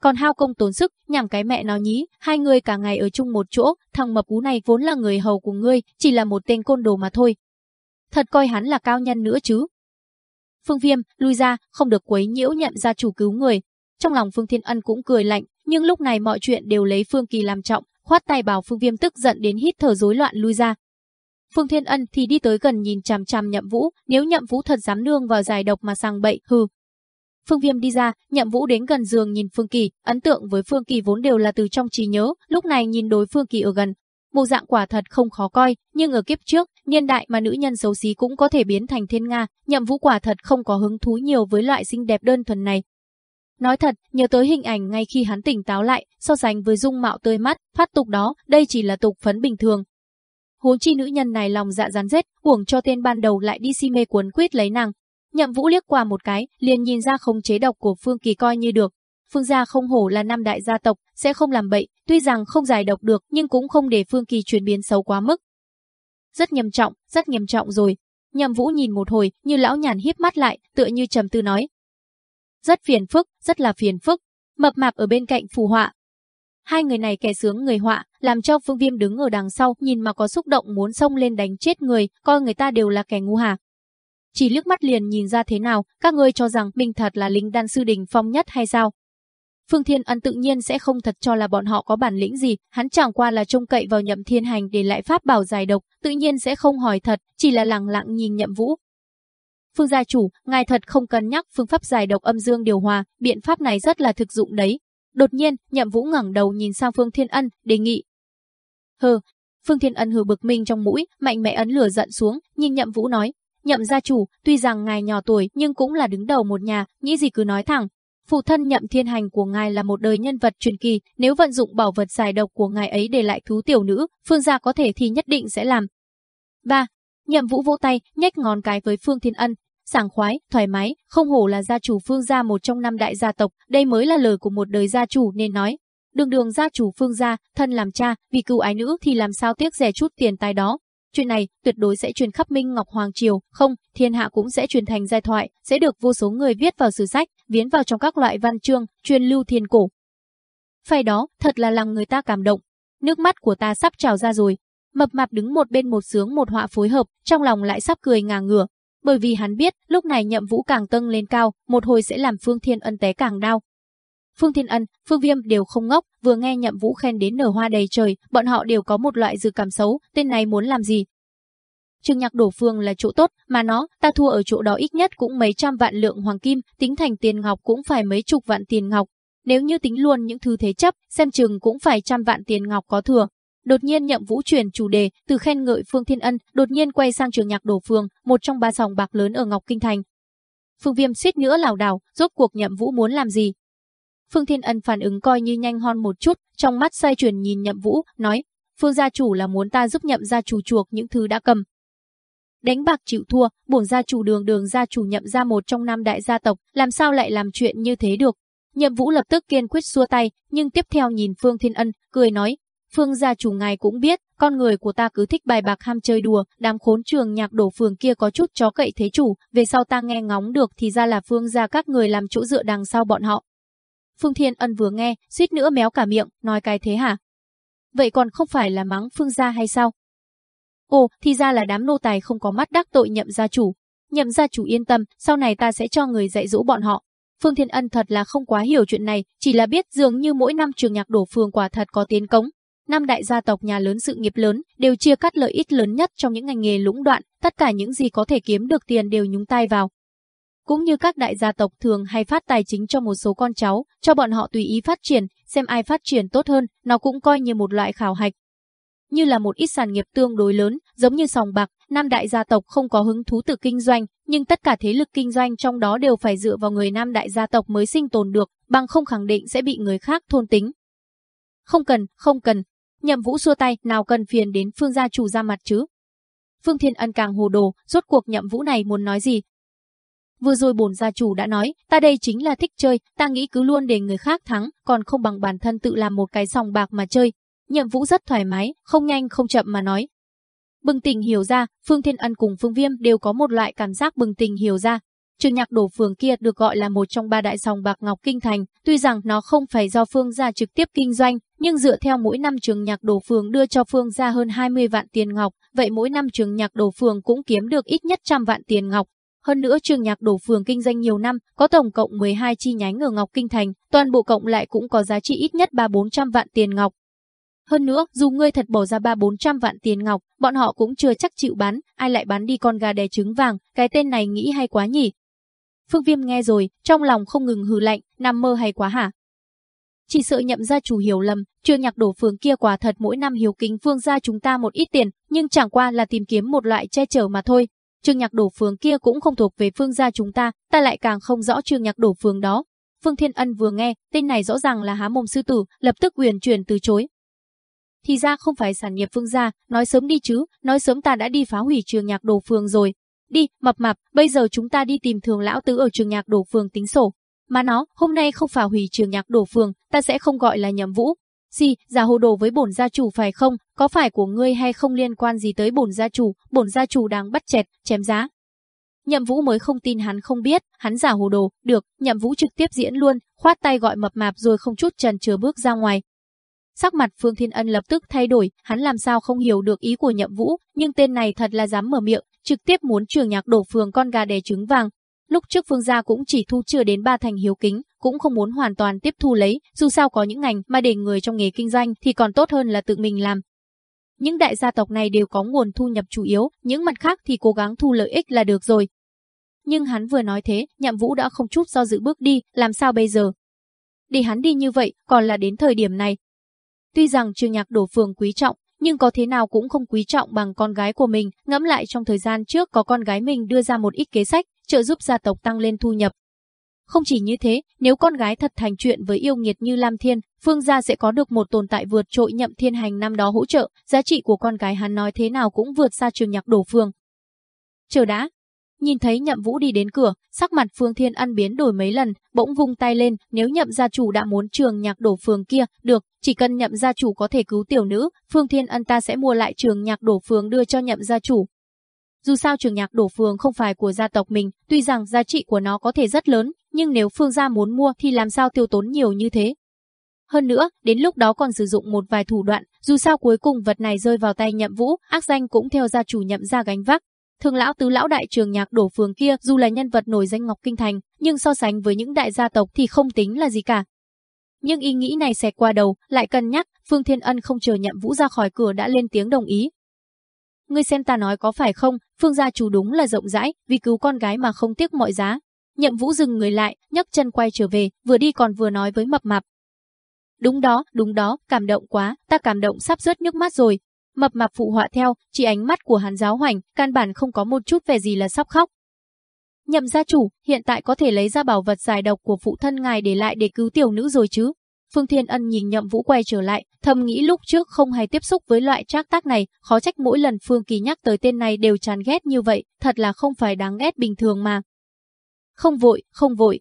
Còn hao công tốn sức, nhằm cái mẹ nó nhí, hai người cả ngày ở chung một chỗ, thằng mập ú này vốn là người hầu của ngươi, chỉ là một tên côn đồ mà thôi. Thật coi hắn là cao nhân nữa chứ. Phương Viêm, lui ra, không được quấy nhiễu nhận ra chủ cứu người. Trong lòng Phương Thiên Ân cũng cười lạnh, nhưng lúc này mọi chuyện đều lấy Phương Kỳ làm trọng, khoát tay bảo Phương Viêm tức giận đến hít thở rối loạn lui ra. Phương Thiên Ân thì đi tới gần nhìn chằm chằm Nhậm Vũ, nếu Nhậm Vũ thật dám nương vào giải độc mà sang bậy, hừ, Phương Viêm đi ra, Nhậm Vũ đến gần giường nhìn Phương Kỳ, ấn tượng với Phương Kỳ vốn đều là từ trong trí nhớ, lúc này nhìn đối Phương Kỳ ở gần, bộ dạng quả thật không khó coi, nhưng ở kiếp trước, niên đại mà nữ nhân xấu xí cũng có thể biến thành thiên nga, Nhậm Vũ quả thật không có hứng thú nhiều với loại xinh đẹp đơn thuần này. Nói thật, nhớ tới hình ảnh ngay khi hắn tỉnh táo lại, so sánh với dung mạo tươi mắt, phát tục đó, đây chỉ là tục phấn bình thường. Huống chi nữ nhân này lòng dạ rắn rết, uổng cho tên ban đầu lại đi si mê cuốn quyết lấy nàng, Nhậm Vũ liếc qua một cái, liền nhìn ra không chế độc của Phương Kỳ coi như được. Phương gia không hổ là năm đại gia tộc, sẽ không làm bậy, tuy rằng không giải độc được nhưng cũng không để Phương Kỳ chuyển biến xấu quá mức. Rất nghiêm trọng, rất nghiêm trọng rồi. Nhậm Vũ nhìn một hồi, như lão nhàn hiếp mắt lại, tựa như trầm tư nói. Rất phiền phức, rất là phiền phức. Mập mạp ở bên cạnh phù họa. Hai người này kẻ sướng người họa, làm cho Phương Viêm đứng ở đằng sau, nhìn mà có xúc động muốn xông lên đánh chết người, coi người ta đều là kẻ ngu hà, chỉ liếc mắt liền nhìn ra thế nào, các ngươi cho rằng mình thật là lính đan sư đỉnh phong nhất hay sao? Phương Thiên Ân tự nhiên sẽ không thật cho là bọn họ có bản lĩnh gì, hắn chẳng qua là trông cậy vào Nhậm Thiên Hành để lại pháp bảo giải độc, tự nhiên sẽ không hỏi thật, chỉ là lặng lặng nhìn Nhậm Vũ. Phương gia chủ, ngài thật không cân nhắc phương pháp giải độc âm dương điều hòa, biện pháp này rất là thực dụng đấy. Đột nhiên, Nhậm Vũ ngẩng đầu nhìn sang Phương Thiên Ân, đề nghị. Hừ, Phương Thiên Ân hừ bực mình trong mũi, mạnh mẽ ấn lửa giận xuống, nhìn Nhậm Vũ nói, Nhậm gia chủ, tuy rằng ngài nhỏ tuổi nhưng cũng là đứng đầu một nhà, nghĩ gì cứ nói thẳng. Phụ thân nhậm thiên hành của ngài là một đời nhân vật truyền kỳ, nếu vận dụng bảo vật giải độc của ngài ấy để lại thú tiểu nữ, phương gia có thể thì nhất định sẽ làm. 3. Nhậm vũ vỗ tay, nhếch ngón cái với Phương Thiên Ân, sảng khoái, thoải mái, không hổ là gia chủ Phương gia một trong năm đại gia tộc, đây mới là lời của một đời gia chủ nên nói. Đường đường gia chủ Phương gia, thân làm cha, vì cưu ái nữ thì làm sao tiếc rẻ chút tiền tài đó, Chuyện này tuyệt đối sẽ truyền khắp Minh Ngọc Hoàng Triều, không, thiên hạ cũng sẽ truyền thành giai thoại, sẽ được vô số người viết vào sử sách, viến vào trong các loại văn chương, truyền lưu thiên cổ. Phải đó, thật là làm người ta cảm động. Nước mắt của ta sắp trào ra rồi. Mập mạp đứng một bên một sướng một họa phối hợp, trong lòng lại sắp cười ngả ngửa. Bởi vì hắn biết, lúc này nhậm vũ càng tâng lên cao, một hồi sẽ làm Phương Thiên Ân té càng đau. Phương Thiên Ân, Phương Viêm đều không ngốc, vừa nghe Nhậm Vũ khen đến nở hoa đầy trời, bọn họ đều có một loại dự cảm xấu, tên này muốn làm gì? Trương Nhạc đổ phương là chỗ tốt, mà nó, ta thua ở chỗ đó ít nhất cũng mấy trăm vạn lượng hoàng kim, tính thành tiền ngọc cũng phải mấy chục vạn tiền ngọc. Nếu như tính luôn những thứ thế chấp, xem chừng cũng phải trăm vạn tiền ngọc có thừa. Đột nhiên Nhậm Vũ chuyển chủ đề, từ khen ngợi Phương Thiên Ân, đột nhiên quay sang Trường Nhạc Đổ Phương, một trong ba dòng bạc lớn ở Ngọc Kinh Thành. Phương Viêm suýt nữa lảo đảo, rốt cuộc Nhậm Vũ muốn làm gì? Phương Thiên Ân phản ứng coi như nhanh hon một chút, trong mắt xoay chuyển nhìn Nhậm Vũ, nói, Phương gia chủ là muốn ta giúp Nhậm gia chủ chuộc những thứ đã cầm. Đánh bạc chịu thua, bổn gia chủ đường đường gia chủ Nhậm gia một trong năm đại gia tộc, làm sao lại làm chuyện như thế được? Nhậm Vũ lập tức kiên quyết xua tay, nhưng tiếp theo nhìn Phương Thiên Ân, cười nói, Phương gia chủ ngài cũng biết, con người của ta cứ thích bài bạc ham chơi đùa, đám khốn trường nhạc đổ phường kia có chút chó cậy thế chủ, về sau ta nghe ngóng được thì ra là Phương gia các người làm chỗ dựa đằng sau bọn họ, Phương Thiên Ân vừa nghe, suýt nữa méo cả miệng, nói cái thế hả? Vậy còn không phải là mắng Phương gia hay sao? Ồ, thì ra là đám nô tài không có mắt đắc tội nhậm gia chủ. Nhậm gia chủ yên tâm, sau này ta sẽ cho người dạy dỗ bọn họ. Phương Thiên Ân thật là không quá hiểu chuyện này, chỉ là biết dường như mỗi năm trường nhạc đổ phường quả thật có tiến cống. Năm đại gia tộc nhà lớn sự nghiệp lớn đều chia cắt lợi ích lớn nhất trong những ngành nghề lũng đoạn, tất cả những gì có thể kiếm được tiền đều nhúng tay vào cũng như các đại gia tộc thường hay phát tài chính cho một số con cháu, cho bọn họ tùy ý phát triển, xem ai phát triển tốt hơn, nó cũng coi như một loại khảo hạch. Như là một ít sản nghiệp tương đối lớn, giống như sòng bạc, nam đại gia tộc không có hứng thú tự kinh doanh, nhưng tất cả thế lực kinh doanh trong đó đều phải dựa vào người nam đại gia tộc mới sinh tồn được, bằng không khẳng định sẽ bị người khác thôn tính. Không cần, không cần. Nhậm Vũ xua tay, nào cần phiền đến Phương gia chủ ra mặt chứ. Phương Thiên Ân càng hồ đồ, rốt cuộc Nhậm Vũ này muốn nói gì, Vừa rồi bổn gia chủ đã nói, ta đây chính là thích chơi, ta nghĩ cứ luôn để người khác thắng, còn không bằng bản thân tự làm một cái sòng bạc mà chơi. Nhậm Vũ rất thoải mái, không nhanh không chậm mà nói. Bừng tỉnh hiểu ra, Phương Thiên Ân cùng Phương Viêm đều có một loại cảm giác bừng tỉnh hiểu ra. Trường nhạc đổ phường kia được gọi là một trong ba đại sòng bạc Ngọc Kinh Thành, tuy rằng nó không phải do Phương gia trực tiếp kinh doanh, nhưng dựa theo mỗi năm trường nhạc đồ phường đưa cho Phương ra hơn 20 vạn tiền ngọc, vậy mỗi năm trường nhạc đồ phường cũng kiếm được ít nhất trăm vạn tiền ngọc, hơn nữa trường nhạc đồ phường kinh doanh nhiều năm, có tổng cộng 12 chi nhánh ở Ngọc Kinh Thành, toàn bộ cộng lại cũng có giá trị ít nhất 3-400 vạn tiền ngọc. Hơn nữa, dù ngươi thật bỏ ra 3-400 vạn tiền ngọc, bọn họ cũng chưa chắc chịu bán, ai lại bán đi con gà đẻ trứng vàng, cái tên này nghĩ hay quá nhỉ. Phương Viêm nghe rồi, trong lòng không ngừng hừ lạnh, nằm mơ hay quá hả? Chỉ sợ nhậm ra chủ hiểu lầm, Trương Nhạc Đổ Phương kia quả thật mỗi năm hiếu kính Phương gia chúng ta một ít tiền, nhưng chẳng qua là tìm kiếm một loại che chở mà thôi. Trương Nhạc Đổ Phương kia cũng không thuộc về Phương gia chúng ta, ta lại càng không rõ Trương Nhạc Đổ Phương đó. Phương Thiên Ân vừa nghe, tên này rõ ràng là há mồm sư tử, lập tức quyền chuyển từ chối. Thì ra không phải sản nghiệp Phương gia, nói sớm đi chứ, nói sớm ta đã đi phá hủy Trương Nhạc Đổ Phương rồi. Đi, mập mạp, bây giờ chúng ta đi tìm thường lão tứ ở Trương Nhạc Đổ Phương tính sổ. Mà nó, hôm nay không phá hủy trường Nhạc Đổ Phương, ta sẽ không gọi là nhầm vũ, gì, giả hồ đồ với bổn gia chủ phải không, có phải của ngươi hay không liên quan gì tới bổn gia chủ, bổn gia chủ đang bắt chẹt, chém giá. Nhậm Vũ mới không tin hắn không biết, hắn giả hồ đồ, được, Nhậm Vũ trực tiếp diễn luôn, khoát tay gọi mập mạp rồi không chút chần chừ bước ra ngoài. Sắc mặt Phương Thiên Ân lập tức thay đổi, hắn làm sao không hiểu được ý của Nhậm Vũ, nhưng tên này thật là dám mở miệng, trực tiếp muốn trường nhạc đổ phường con gà đẻ trứng vàng. Lúc trước Phương gia cũng chỉ thu chưa đến ba thành hiếu kính, cũng không muốn hoàn toàn tiếp thu lấy, dù sao có những ngành mà để người trong nghề kinh doanh thì còn tốt hơn là tự mình làm. Những đại gia tộc này đều có nguồn thu nhập chủ yếu, những mặt khác thì cố gắng thu lợi ích là được rồi. Nhưng hắn vừa nói thế, nhậm vũ đã không chút do dự bước đi, làm sao bây giờ? Để hắn đi như vậy, còn là đến thời điểm này. Tuy rằng trường nhạc đổ phường quý trọng, nhưng có thế nào cũng không quý trọng bằng con gái của mình, ngẫm lại trong thời gian trước có con gái mình đưa ra một ít kế sách, trợ giúp gia tộc tăng lên thu nhập, không chỉ như thế, nếu con gái thật thành chuyện với yêu nghiệt như Lam Thiên, Phương gia sẽ có được một tồn tại vượt trội nhậm thiên hành năm đó hỗ trợ, giá trị của con gái hắn nói thế nào cũng vượt xa trường nhạc đổ phương. Chờ đã. Nhìn thấy nhậm vũ đi đến cửa, sắc mặt Phương Thiên ăn biến đổi mấy lần, bỗng vung tay lên, nếu nhậm gia chủ đã muốn trường nhạc đổ phương kia, được, chỉ cần nhậm gia chủ có thể cứu tiểu nữ, Phương Thiên Ân ta sẽ mua lại trường nhạc đổ phương đưa cho nhậm gia chủ, dù sao trường nhạc đổ phường không phải của gia tộc mình, tuy rằng giá trị của nó có thể rất lớn, nhưng nếu phương gia muốn mua thì làm sao tiêu tốn nhiều như thế. Hơn nữa, đến lúc đó còn sử dụng một vài thủ đoạn, dù sao cuối cùng vật này rơi vào tay nhậm vũ, ác danh cũng theo gia chủ nhậm ra gánh vác. Thường lão tứ lão đại trường nhạc đổ phường kia dù là nhân vật nổi danh Ngọc Kinh Thành, nhưng so sánh với những đại gia tộc thì không tính là gì cả. Nhưng ý nghĩ này xẹt qua đầu, lại cân nhắc, Phương Thiên Ân không chờ nhậm vũ ra khỏi cửa đã lên tiếng đồng ý, ngươi xem ta nói có phải không, phương gia chủ đúng là rộng rãi, vì cứu con gái mà không tiếc mọi giá. Nhậm Vũ dừng người lại, nhấc chân quay trở về, vừa đi còn vừa nói với mập mạp. Đúng đó, đúng đó, cảm động quá, ta cảm động sắp rớt nước mắt rồi. Mập mạp phụ họa theo, chỉ ánh mắt của hắn giáo hoành, căn bản không có một chút vẻ gì là sắp khóc. Nhậm gia chủ, hiện tại có thể lấy ra bảo vật giải độc của phụ thân ngài để lại để cứu tiểu nữ rồi chứ? Phương Thiên Ân nhìn Nhậm Vũ quay trở lại, thầm nghĩ lúc trước không hay tiếp xúc với loại trác tác này, khó trách mỗi lần Phương Kỳ nhắc tới tên này đều chán ghét như vậy, thật là không phải đáng ghét bình thường mà. Không vội, không vội.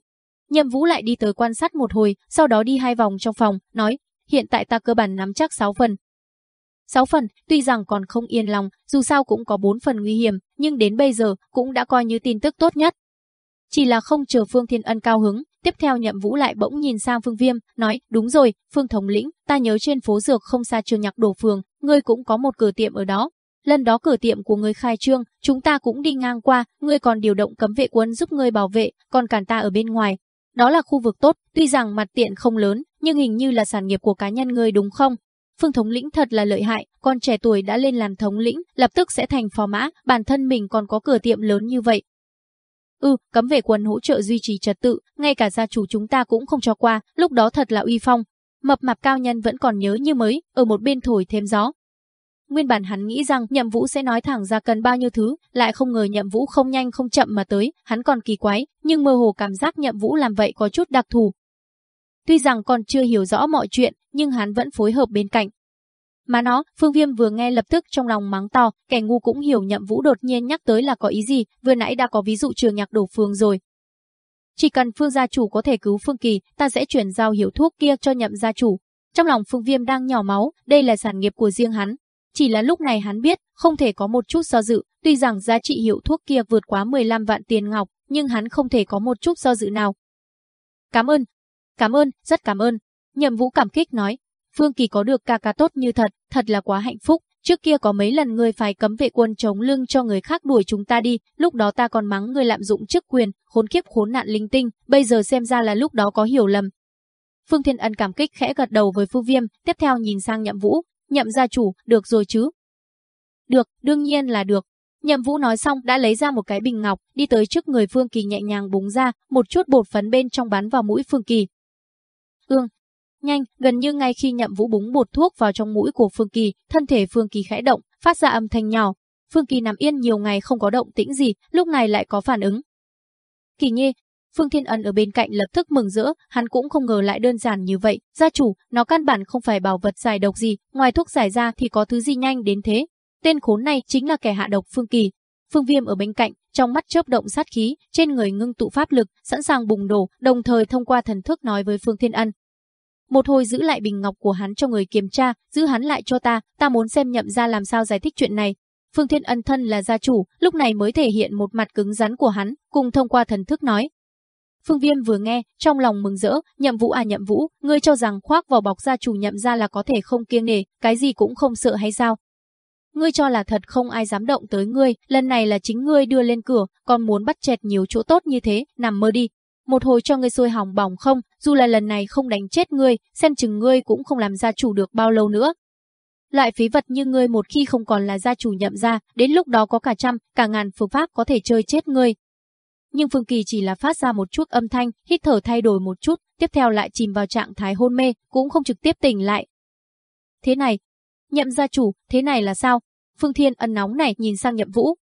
Nhậm Vũ lại đi tới quan sát một hồi, sau đó đi hai vòng trong phòng, nói, hiện tại ta cơ bản nắm chắc 6 phần. 6 phần, tuy rằng còn không yên lòng, dù sao cũng có 4 phần nguy hiểm, nhưng đến bây giờ cũng đã coi như tin tức tốt nhất. Chỉ là không chờ Phương Thiên Ân cao hứng, Tiếp theo Nhậm Vũ lại bỗng nhìn sang Phương Viêm, nói, đúng rồi, Phương Thống lĩnh, ta nhớ trên phố dược không xa trường nhạc đổ phường, ngươi cũng có một cửa tiệm ở đó. Lần đó cửa tiệm của ngươi khai trương, chúng ta cũng đi ngang qua, ngươi còn điều động cấm vệ quân giúp ngươi bảo vệ, còn cản ta ở bên ngoài. Đó là khu vực tốt, tuy rằng mặt tiện không lớn, nhưng hình như là sản nghiệp của cá nhân ngươi đúng không? Phương thống lĩnh thật là lợi hại, con trẻ tuổi đã lên làm thống lĩnh, lập tức sẽ thành phò mã, bản thân mình còn có cửa tiệm lớn như vậy, Ừ, cấm vệ quân hỗ trợ duy trì trật tự, ngay cả gia chủ chúng ta cũng không cho qua, lúc đó thật là uy phong. Mập mạp cao nhân vẫn còn nhớ như mới, ở một bên thổi thêm gió. Nguyên bản hắn nghĩ rằng Nhậm Vũ sẽ nói thẳng ra cần bao nhiêu thứ, lại không ngờ Nhậm Vũ không nhanh không chậm mà tới, hắn còn kỳ quái, nhưng mơ hồ cảm giác Nhậm Vũ làm vậy có chút đặc thù. Tuy rằng còn chưa hiểu rõ mọi chuyện, nhưng hắn vẫn phối hợp bên cạnh, mà nó, Phương Viêm vừa nghe lập tức trong lòng mắng to, kẻ ngu cũng hiểu nhậm vũ đột nhiên nhắc tới là có ý gì, vừa nãy đã có ví dụ trường nhạc đổ phương rồi. Chỉ cần Phương gia chủ có thể cứu Phương Kỳ, ta sẽ chuyển giao hiểu thuốc kia cho nhậm gia chủ. Trong lòng Phương Viêm đang nhỏ máu, đây là sản nghiệp của riêng hắn. Chỉ là lúc này hắn biết, không thể có một chút do dự, tuy rằng giá trị hiệu thuốc kia vượt quá 15 vạn tiền ngọc, nhưng hắn không thể có một chút do dự nào. Cảm ơn, cảm ơn, rất cảm ơn. Nhậm Vũ cảm kích nói, Phương Kỳ có được ca ca tốt như thật, thật là quá hạnh phúc. Trước kia có mấy lần ngươi phải cấm vệ quân chống lưng cho người khác đuổi chúng ta đi, lúc đó ta còn mắng ngươi lạm dụng chức quyền, khốn kiếp khốn nạn linh tinh, bây giờ xem ra là lúc đó có hiểu lầm. Phương Thiên Ân cảm kích khẽ gật đầu với Phu Viêm, tiếp theo nhìn sang Nhậm Vũ, Nhậm gia chủ, được rồi chứ? Được, đương nhiên là được. Nhậm Vũ nói xong đã lấy ra một cái bình ngọc, đi tới trước người Phương Kỳ nhẹ nhàng búng ra, một chút bột phấn bên trong bắn vào mũi Phương Kỳ. Ương, nhanh, gần như ngay khi Nhậm Vũ búng bột thuốc vào trong mũi của Phương Kỳ, thân thể Phương Kỳ khẽ động, phát ra âm thanh nhỏ. Phương Kỳ nằm yên nhiều ngày không có động tĩnh gì, lúc này lại có phản ứng. Kỳ Nhi, Phương Thiên Ân ở bên cạnh lập tức mừng rỡ, hắn cũng không ngờ lại đơn giản như vậy. Gia chủ, nó căn bản không phải bảo vật giải độc gì, ngoài thuốc giải ra thì có thứ gì nhanh đến thế. Tên khốn này chính là kẻ hạ độc Phương Kỳ. Phương Viêm ở bên cạnh, trong mắt chớp động sát khí, trên người ngưng tụ pháp lực, sẵn sàng bùng nổ, đồng thời thông qua thần thức nói với Phương Thiên Ân. Một hồi giữ lại bình ngọc của hắn cho người kiểm tra, giữ hắn lại cho ta, ta muốn xem nhậm ra làm sao giải thích chuyện này. Phương Thiên Ân thân là gia chủ, lúc này mới thể hiện một mặt cứng rắn của hắn, cùng thông qua thần thức nói, Phương Viêm vừa nghe, trong lòng mừng rỡ, nhậm vũ à nhậm vũ, ngươi cho rằng khoác vào bọc gia chủ nhậm ra là có thể không kiêng nề, cái gì cũng không sợ hay sao? Ngươi cho là thật không ai dám động tới ngươi, lần này là chính ngươi đưa lên cửa, còn muốn bắt chẹt nhiều chỗ tốt như thế, nằm mơ đi. Một hồi cho ngươi sôi hỏng bỏng không, dù là lần này không đánh chết ngươi, xem chừng ngươi cũng không làm gia chủ được bao lâu nữa. Loại phí vật như ngươi một khi không còn là gia chủ nhậm ra, đến lúc đó có cả trăm, cả ngàn phương pháp có thể chơi chết ngươi, nhưng Phương Kỳ chỉ là phát ra một chút âm thanh, hít thở thay đổi một chút, tiếp theo lại chìm vào trạng thái hôn mê, cũng không trực tiếp tỉnh lại. Thế này, nhậm gia chủ, thế này là sao? Phương Thiên ân nóng này nhìn sang nhậm vũ.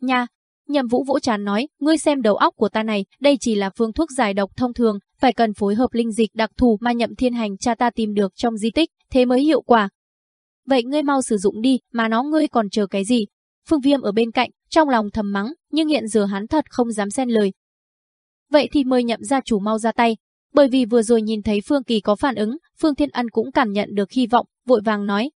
Nha, nhậm vũ vỗ chán nói, ngươi xem đầu óc của ta này, đây chỉ là phương thuốc giải độc thông thường, phải cần phối hợp linh dịch đặc thù mà nhậm thiên hành cha ta tìm được trong di tích, thế mới hiệu quả. Vậy ngươi mau sử dụng đi, mà nó ngươi còn chờ cái gì? Phương Viêm ở bên cạnh, trong lòng thầm mắng, nhưng hiện giờ hắn thật không dám xen lời. Vậy thì mời nhậm gia chủ mau ra tay, bởi vì vừa rồi nhìn thấy Phương Kỳ có phản ứng, Phương Thiên Ân cũng cảm nhận được hy vọng, vội vàng nói.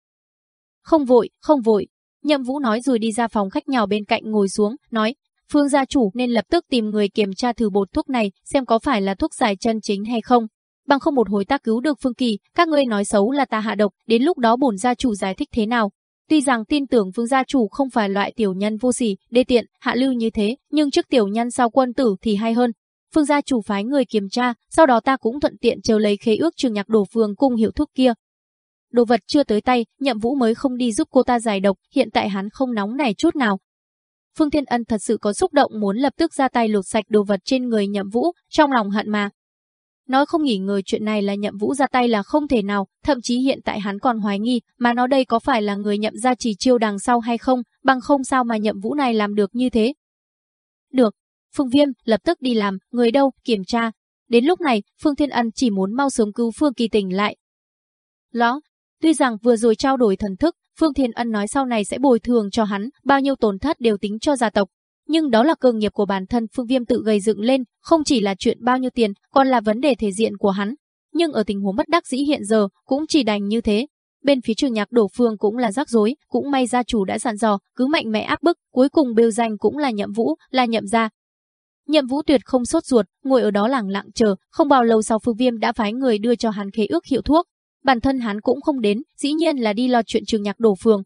Không vội, không vội. Nhậm Vũ nói rồi đi ra phòng khách nhỏ bên cạnh ngồi xuống, nói, Phương gia chủ nên lập tức tìm người kiểm tra thử bột thuốc này, xem có phải là thuốc giải chân chính hay không. Bằng không một hồi ta cứu được Phương Kỳ, các ngươi nói xấu là ta hạ độc, đến lúc đó bổn gia chủ giải thích thế nào, Tuy rằng tin tưởng Phương gia chủ không phải loại tiểu nhân vô sỉ, đê tiện, hạ lưu như thế, nhưng trước tiểu nhân sau quân tử thì hay hơn. Phương gia chủ phái người kiểm tra, sau đó ta cũng thuận tiện chờ lấy khế ước trường nhạc đổ phương cung hiệu thuốc kia. Đồ vật chưa tới tay, nhậm vũ mới không đi giúp cô ta giải độc, hiện tại hắn không nóng này chút nào. Phương Thiên Ân thật sự có xúc động muốn lập tức ra tay lột sạch đồ vật trên người nhậm vũ, trong lòng hận mà, Nói không nghỉ ngờ chuyện này là nhậm vũ ra tay là không thể nào, thậm chí hiện tại hắn còn hoài nghi, mà nó đây có phải là người nhậm ra chỉ chiêu đằng sau hay không, bằng không sao mà nhậm vũ này làm được như thế. Được, Phương Viêm lập tức đi làm, người đâu, kiểm tra. Đến lúc này, Phương Thiên Ân chỉ muốn mau sớm cứu Phương Kỳ tỉnh lại. Ló, tuy rằng vừa rồi trao đổi thần thức, Phương Thiên Ân nói sau này sẽ bồi thường cho hắn, bao nhiêu tổn thất đều tính cho gia tộc, nhưng đó là cơ nghiệp của bản thân Phương Viêm tự gây dựng lên, không chỉ là chuyện bao nhiêu tiền, còn là vấn đề thể diện của hắn. Nhưng ở tình huống bất đắc dĩ hiện giờ, cũng chỉ đành như thế. Bên phía trường nhạc đổ phương cũng là rắc rối, cũng may gia chủ đã dặn dò, cứ mạnh mẽ áp bức, cuối cùng bêu danh cũng là nhậm vũ, là nhậm gia. Nhậm vũ tuyệt không sốt ruột, ngồi ở đó lẳng lặng chờ, không bao lâu sau Phương Viêm đã phái người đưa cho hắn khế ước hiệu thuốc. Bản thân hắn cũng không đến, dĩ nhiên là đi lo chuyện trường nhạc đổ phương,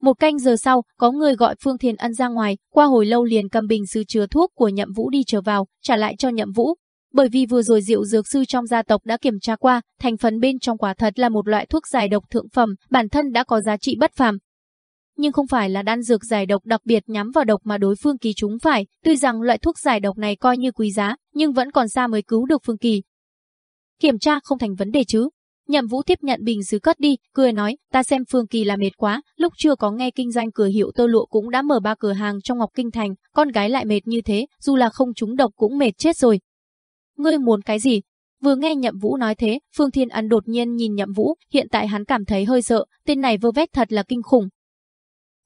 một canh giờ sau, có người gọi Phương Thiên Ân ra ngoài, qua hồi lâu liền cầm bình sứ chứa thuốc của Nhậm Vũ đi trở vào, trả lại cho Nhậm Vũ. Bởi vì vừa rồi rượu dược sư trong gia tộc đã kiểm tra qua, thành phần bên trong quả thật là một loại thuốc giải độc thượng phẩm, bản thân đã có giá trị bất phàm. Nhưng không phải là đan dược giải độc đặc biệt nhắm vào độc mà đối phương kỳ chúng phải, tuy rằng loại thuốc giải độc này coi như quý giá, nhưng vẫn còn xa mới cứu được phương kỳ. Kiểm tra không thành vấn đề chứ, Nhậm Vũ tiếp nhận bình sứ cất đi, cười nói, ta xem Phương Kỳ là mệt quá, lúc chưa có nghe kinh doanh cửa hiệu tơ lụa cũng đã mở ba cửa hàng trong Ngọc Kinh Thành, con gái lại mệt như thế, dù là không trúng độc cũng mệt chết rồi. Ngươi muốn cái gì? Vừa nghe Nhậm Vũ nói thế, Phương Thiên Ân đột nhiên nhìn Nhậm Vũ, hiện tại hắn cảm thấy hơi sợ, tên này vơ vét thật là kinh khủng.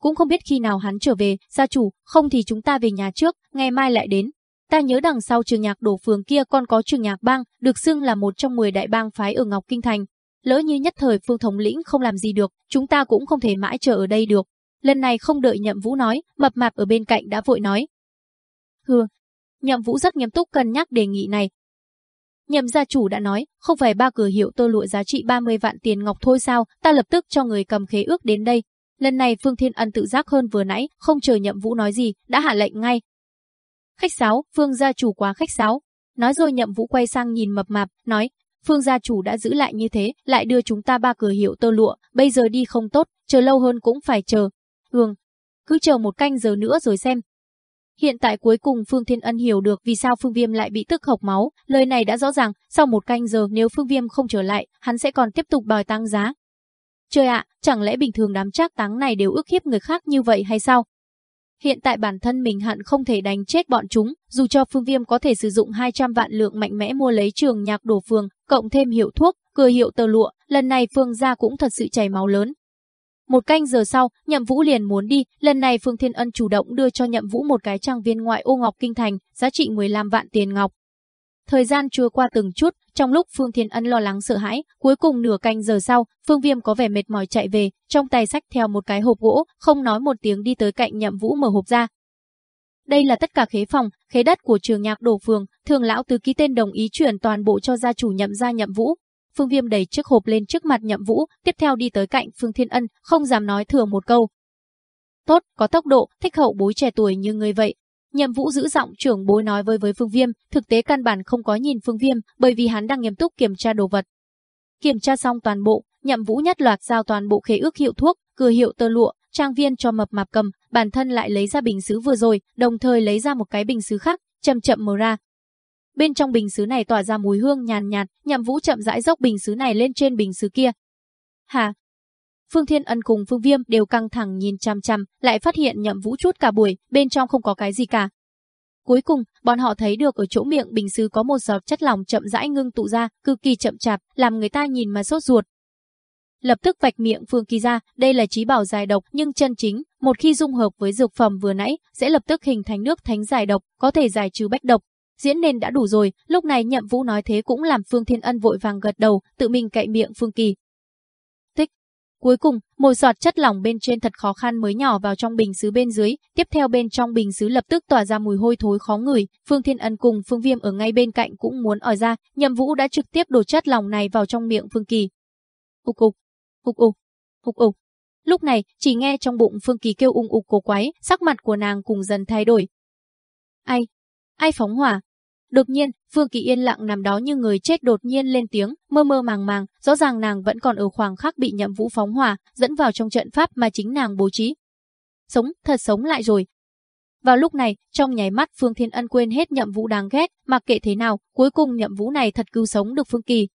Cũng không biết khi nào hắn trở về, gia chủ, không thì chúng ta về nhà trước, ngày mai lại đến. Ta nhớ đằng sau trường nhạc đổ phường kia còn có trường nhạc bang, được xưng là một trong 10 đại bang phái ở Ngọc Kinh Thành. Lỡ như nhất thời phương thống lĩnh không làm gì được, chúng ta cũng không thể mãi chờ ở đây được. Lần này không đợi nhậm vũ nói, mập mạp ở bên cạnh đã vội nói. Hừ, nhậm vũ rất nghiêm túc cân nhắc đề nghị này. Nhậm gia chủ đã nói, không phải ba cửa hiệu tơ lụa giá trị 30 vạn tiền ngọc thôi sao, ta lập tức cho người cầm khế ước đến đây. Lần này Phương Thiên Ân tự giác hơn vừa nãy, không chờ nhậm vũ nói gì, đã hạ lệnh ngay, Khách sáo, Phương gia chủ quá khách sáo. Nói rồi nhậm vũ quay sang nhìn mập mạp, nói, Phương gia chủ đã giữ lại như thế, lại đưa chúng ta ba cửa hiệu tơ lụa, bây giờ đi không tốt, chờ lâu hơn cũng phải chờ. Hương. cứ chờ một canh giờ nữa rồi xem. Hiện tại cuối cùng Phương Thiên Ân hiểu được vì sao Phương Viêm lại bị tức hộc máu, lời này đã rõ ràng, sau một canh giờ nếu Phương Viêm không trở lại, hắn sẽ còn tiếp tục đòi tăng giá. Trời ạ, chẳng lẽ bình thường đám trác táng này đều ước hiếp người khác như vậy hay sao? Hiện tại bản thân mình hận không thể đánh chết bọn chúng, dù cho Phương Viêm có thể sử dụng 200 vạn lượng mạnh mẽ mua lấy trường nhạc đồ phường cộng thêm hiệu thuốc, cửa hiệu tờ lụa, lần này Phương gia cũng thật sự chảy máu lớn. Một canh giờ sau, Nhậm Vũ liền muốn đi, lần này Phương Thiên Ân chủ động đưa cho Nhậm Vũ một cái trang viên ngoại ô ngọc kinh thành, giá trị 15 vạn tiền ngọc. Thời gian trôi qua từng chút, trong lúc Phương Thiên Ân lo lắng sợ hãi, cuối cùng nửa canh giờ sau, Phương Viêm có vẻ mệt mỏi chạy về, trong tay sách theo một cái hộp gỗ, không nói một tiếng đi tới cạnh Nhậm Vũ mở hộp ra. Đây là tất cả khế phòng, khế đất của trường nhạc đổ phường, thường lão tứ ký tên đồng ý chuyển toàn bộ cho gia chủ Nhậm gia Nhậm Vũ. Phương Viêm đẩy chiếc hộp lên trước mặt Nhậm Vũ, tiếp theo đi tới cạnh Phương Thiên Ân, không dám nói thừa một câu. Tốt, có tốc độ, thích hậu bối trẻ tuổi như người vậy, Nhậm Vũ giữ giọng trưởng bối nói với với Phương Viêm, thực tế căn bản không có nhìn Phương Viêm, bởi vì hắn đang nghiêm túc kiểm tra đồ vật. Kiểm tra xong toàn bộ, Nhậm Vũ nhất loạt giao toàn bộ khế ước hiệu thuốc, cửa hiệu tơ lụa, trang viên cho mập mạp cầm, bản thân lại lấy ra bình sứ vừa rồi, đồng thời lấy ra một cái bình sứ khác, chậm chậm mở ra. Bên trong bình sứ này tỏa ra mùi hương nhàn nhạt, Nhậm Vũ chậm rãi dốc bình sứ này lên trên bình sứ kia. Hả? Phương Thiên Ân cùng Phương Viêm đều căng thẳng nhìn chăm chăm, lại phát hiện nhậm vũ chút cả buổi, bên trong không có cái gì cả. Cuối cùng, bọn họ thấy được ở chỗ miệng bình sứ có một giọt chất lỏng chậm rãi ngưng tụ ra, cực kỳ chậm chạp, làm người ta nhìn mà sốt ruột. Lập tức vạch miệng Phương Kỳ ra, đây là trí bảo giải độc nhưng chân chính, một khi dung hợp với dược phẩm vừa nãy, sẽ lập tức hình thành nước thánh giải độc, có thể giải trừ bách độc. Diễn nên đã đủ rồi, lúc này Nhậm Vũ nói thế cũng làm Phương Thiên Ân vội vàng gật đầu, tự mình cậy miệng Phương Kỳ, Cuối cùng, một giọt chất lỏng bên trên thật khó khăn mới nhỏ vào trong bình xứ bên dưới, tiếp theo bên trong bình xứ lập tức tỏa ra mùi hôi thối khó ngửi, Phương Thiên Ân cùng Phương Viêm ở ngay bên cạnh cũng muốn ỏi ra, Nhậm Vũ đã trực tiếp đổ chất lỏng này vào trong miệng Phương Kỳ. Ục ục, ục ục, ục ục. Lúc này, chỉ nghe trong bụng Phương Kỳ kêu ung ục cổ quái, sắc mặt của nàng cùng dần thay đổi. Ai? Ai phóng hỏa? Đột nhiên, Phương Kỳ yên lặng nằm đó như người chết đột nhiên lên tiếng, mơ mơ màng màng, rõ ràng nàng vẫn còn ở khoảng khắc bị nhậm vũ phóng hỏa, dẫn vào trong trận pháp mà chính nàng bố trí. Sống, thật sống lại rồi. Vào lúc này, trong nháy mắt Phương Thiên Ân quên hết nhậm vũ đáng ghét, mặc kệ thế nào, cuối cùng nhậm vũ này thật cứu sống được Phương Kỳ.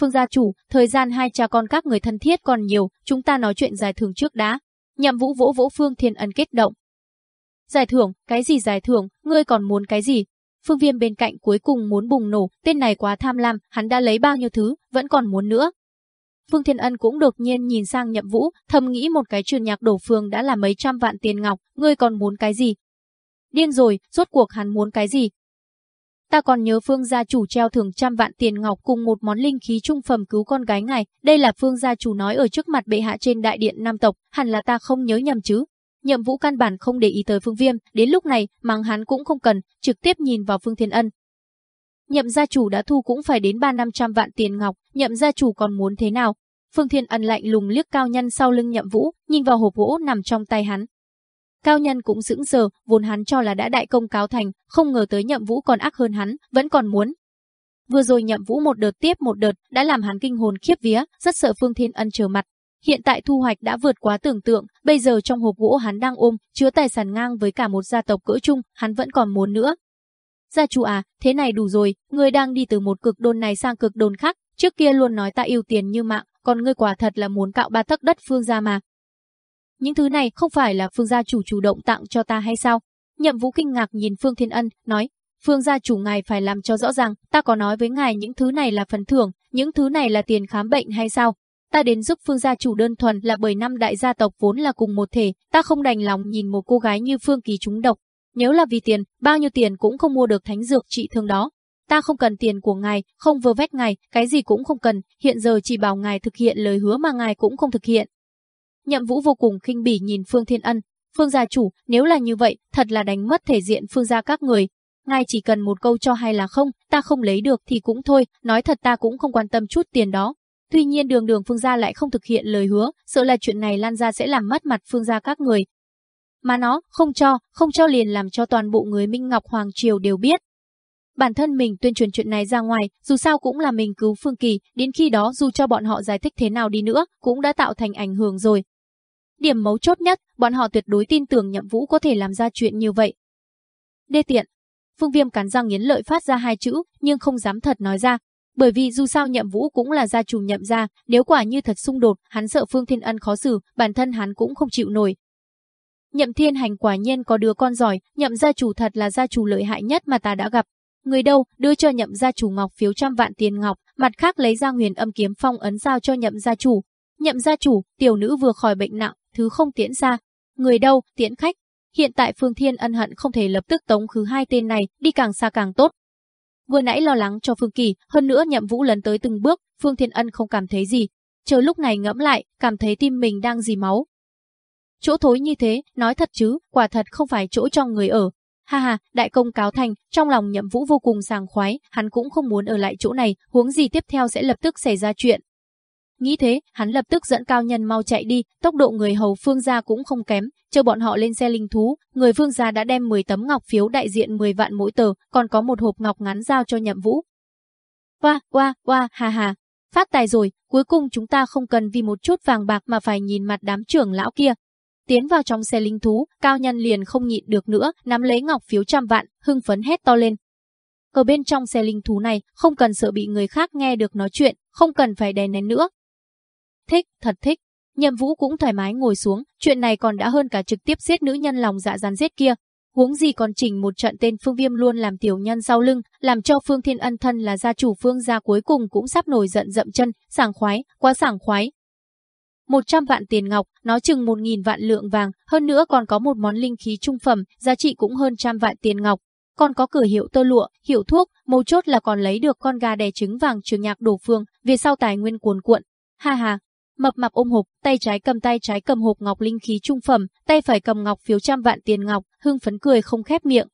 Phương gia chủ, thời gian hai cha con các người thân thiết còn nhiều, chúng ta nói chuyện giải thưởng trước đã. Nhậm vũ vỗ vỗ Phương Thiên Ân kết động. Giải thưởng, cái gì giải thưởng, ngươi còn muốn cái gì, Phương Viêm bên cạnh cuối cùng muốn bùng nổ, tên này quá tham lam, hắn đã lấy bao nhiêu thứ, vẫn còn muốn nữa. Phương Thiên Ân cũng đột nhiên nhìn sang Nhậm Vũ, thầm nghĩ một cái truyền nhạc đổ phương đã là mấy trăm vạn tiền ngọc, ngươi còn muốn cái gì? Điên rồi, rốt cuộc hắn muốn cái gì? Ta còn nhớ Phương gia chủ treo thưởng trăm vạn tiền ngọc cùng một món linh khí trung phẩm cứu con gái ngài, đây là Phương gia chủ nói ở trước mặt bệ hạ trên đại điện Nam tộc, hẳn là ta không nhớ nhầm chứ? Nhậm Vũ căn bản không để ý tới Phương Viêm, đến lúc này, mắng hắn cũng không cần, trực tiếp nhìn vào Phương Thiên Ân. Nhậm gia chủ đã thu cũng phải đến ba năm trăm vạn tiền ngọc, nhậm gia chủ còn muốn thế nào? Phương Thiên Ân lạnh lùng liếc cao nhân sau lưng Nhậm Vũ, nhìn vào hộp gỗ nằm trong tay hắn. Cao nhân cũng sững sờ, vốn hắn cho là đã đại công cáo thành, không ngờ tới Nhậm Vũ còn ác hơn hắn, vẫn còn muốn. Vừa rồi Nhậm Vũ một đợt tiếp một đợt, đã làm hắn kinh hồn khiếp vía, rất sợ Phương Thiên Ân trở mặt, Hiện tại thu hoạch đã vượt quá tưởng tượng, bây giờ trong hộp gỗ hắn đang ôm, chứa tài sản ngang với cả một gia tộc cỡ chung, hắn vẫn còn muốn nữa. Gia chủ à, thế này đủ rồi, ngươi đang đi từ một cực đồn này sang cực đồn khác, trước kia luôn nói ta yêu tiền như mạng, còn ngươi quả thật là muốn cạo ba tấc đất phương gia mà. Những thứ này không phải là phương gia chủ chủ động tặng cho ta hay sao? Nhậm vũ kinh ngạc nhìn Phương Thiên Ân, nói, Phương gia chủ ngài phải làm cho rõ ràng, ta có nói với ngài những thứ này là phần thưởng, những thứ này là tiền khám bệnh hay sao? Ta đến giúp Phương gia chủ đơn thuần là bởi năm đại gia tộc vốn là cùng một thể, ta không đành lòng nhìn một cô gái như Phương Kỳ trúng độc. Nếu là vì tiền, bao nhiêu tiền cũng không mua được thánh dược trị thương đó. Ta không cần tiền của ngài, không vơ vét ngài, cái gì cũng không cần, hiện giờ chỉ bảo ngài thực hiện lời hứa mà ngài cũng không thực hiện. Nhậm Vũ vô cùng khinh bỉ nhìn Phương Thiên Ân, Phương gia chủ, nếu là như vậy, thật là đánh mất thể diện Phương gia các người. Ngài chỉ cần một câu cho hay là không, ta không lấy được thì cũng thôi, nói thật ta cũng không quan tâm chút tiền đó. Tuy nhiên đường đường Phương gia lại không thực hiện lời hứa, sợ là chuyện này lan ra sẽ làm mất mặt Phương gia các người. Mà nó, không cho, không cho liền làm cho toàn bộ người Minh Ngọc Hoàng Triều đều biết. Bản thân mình tuyên truyền chuyện này ra ngoài, dù sao cũng là mình cứu Phương Kỳ, đến khi đó dù cho bọn họ giải thích thế nào đi nữa, cũng đã tạo thành ảnh hưởng rồi. Điểm mấu chốt nhất, bọn họ tuyệt đối tin tưởng Nhậm Vũ có thể làm ra chuyện như vậy. Đê tiện. Phương Viêm cắn răng nghiến lợi phát ra hai chữ, nhưng không dám thật nói ra, bởi vì dù sao Nhậm Vũ cũng là gia chủ Nhậm gia, nếu quả như thật xung đột, hắn sợ Phương Thiên Ân khó xử, bản thân hắn cũng không chịu nổi. Nhậm Thiên Hành quả nhiên có đứa con giỏi, Nhậm gia chủ thật là gia chủ lợi hại nhất mà ta đã gặp. Người đâu, đưa cho Nhậm gia chủ ngọc phiếu trăm vạn tiền ngọc, mặt khác lấy ra Huyền Âm kiếm phong ấn giao cho Nhậm gia chủ. Nhậm gia chủ, tiểu nữ vừa khỏi bệnh nặng, thứ không tiễn ra. Người đâu, tiễn khách. Hiện tại Phương Thiên Ân hận không thể lập tức tống khứ hai tên này, đi càng xa càng tốt. Vừa nãy lo lắng cho Phương Kỳ, hơn nữa Nhậm Vũ lần tới từng bước, Phương Thiên Ân không cảm thấy gì. Chờ lúc này ngẫm lại, cảm thấy tim mình đang dì máu. Chỗ thối như thế, nói thật chứ, quả thật không phải chỗ cho người ở. Ha ha, đại công cáo thành, trong lòng Nhậm Vũ vô cùng sàng khoái, hắn cũng không muốn ở lại chỗ này, huống gì tiếp theo sẽ lập tức xảy ra chuyện. Nghĩ thế, hắn lập tức dẫn cao nhân mau chạy đi, tốc độ người hầu phương gia cũng không kém, chờ bọn họ lên xe linh thú, người phương gia đã đem 10 tấm ngọc phiếu đại diện 10 vạn mỗi tờ, còn có một hộp ngọc ngắn giao cho nhậm vũ. Qua, qua, qua, ha ha, phát tài rồi, cuối cùng chúng ta không cần vì một chút vàng bạc mà phải nhìn mặt đám trưởng lão kia. Tiến vào trong xe linh thú, cao nhân liền không nhịn được nữa, nắm lấy ngọc phiếu trăm vạn, hưng phấn hét to lên. Ở bên trong xe linh thú này, không cần sợ bị người khác nghe được nói chuyện, không cần phải đè nén nữa, Thích, thật thích. Nhậm Vũ cũng thoải mái ngồi xuống, chuyện này còn đã hơn cả trực tiếp giết nữ nhân lòng dạ dàn giết kia. Huống gì còn chỉnh một trận tên Phương Viêm luôn làm tiểu nhân sau lưng, làm cho Phương Thiên Ân thân là gia chủ Phương gia cuối cùng cũng sắp nổi giận dậm chân, sảng khoái, quá sảng khoái. một trăm vạn tiền ngọc, nó chừng một nghìn vạn lượng vàng, hơn nữa còn có một món linh khí trung phẩm, giá trị cũng hơn trăm vạn tiền ngọc. Còn có cửa hiệu tơ lụa, hiệu thuốc, mấu chốt là còn lấy được con gà đẻ trứng vàng trường nhạc đổ phương, về sau tài nguyên cuồn cuộn. Ha ha, Mập mạp ôm hộp, tay trái cầm tay trái cầm hộp ngọc linh khí trung phẩm, tay phải cầm ngọc phiếu trăm vạn tiền ngọc, hưng phấn cười không khép miệng.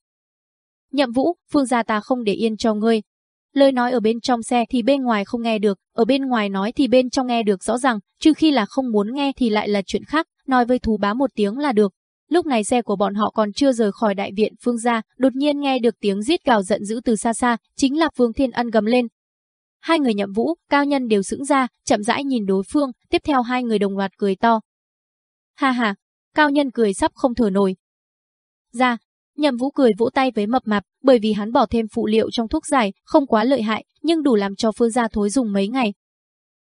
Nhậm Vũ, Phương gia ta không để yên cho ngươi. Lời nói ở bên trong xe thì bên ngoài không nghe được, ở bên ngoài nói thì bên trong nghe được rõ ràng, trừ khi là không muốn nghe thì lại là chuyện khác, nói với thú bá một tiếng là được. Lúc này xe của bọn họ còn chưa rời khỏi đại viện Phương gia, đột nhiên nghe được tiếng rít gào giận dữ từ xa xa, chính là Phương Thiên Ân gầm lên, Hai người nhậm vũ, cao nhân đều sững ra, chậm rãi nhìn đối phương, tiếp theo hai người đồng loạt cười to. Ha ha, cao nhân cười sắp không thở nổi. Ra, nhậm vũ cười vỗ tay với mập mạp, bởi vì hắn bỏ thêm phụ liệu trong thuốc giải, không quá lợi hại, nhưng đủ làm cho phương gia thối dùng mấy ngày.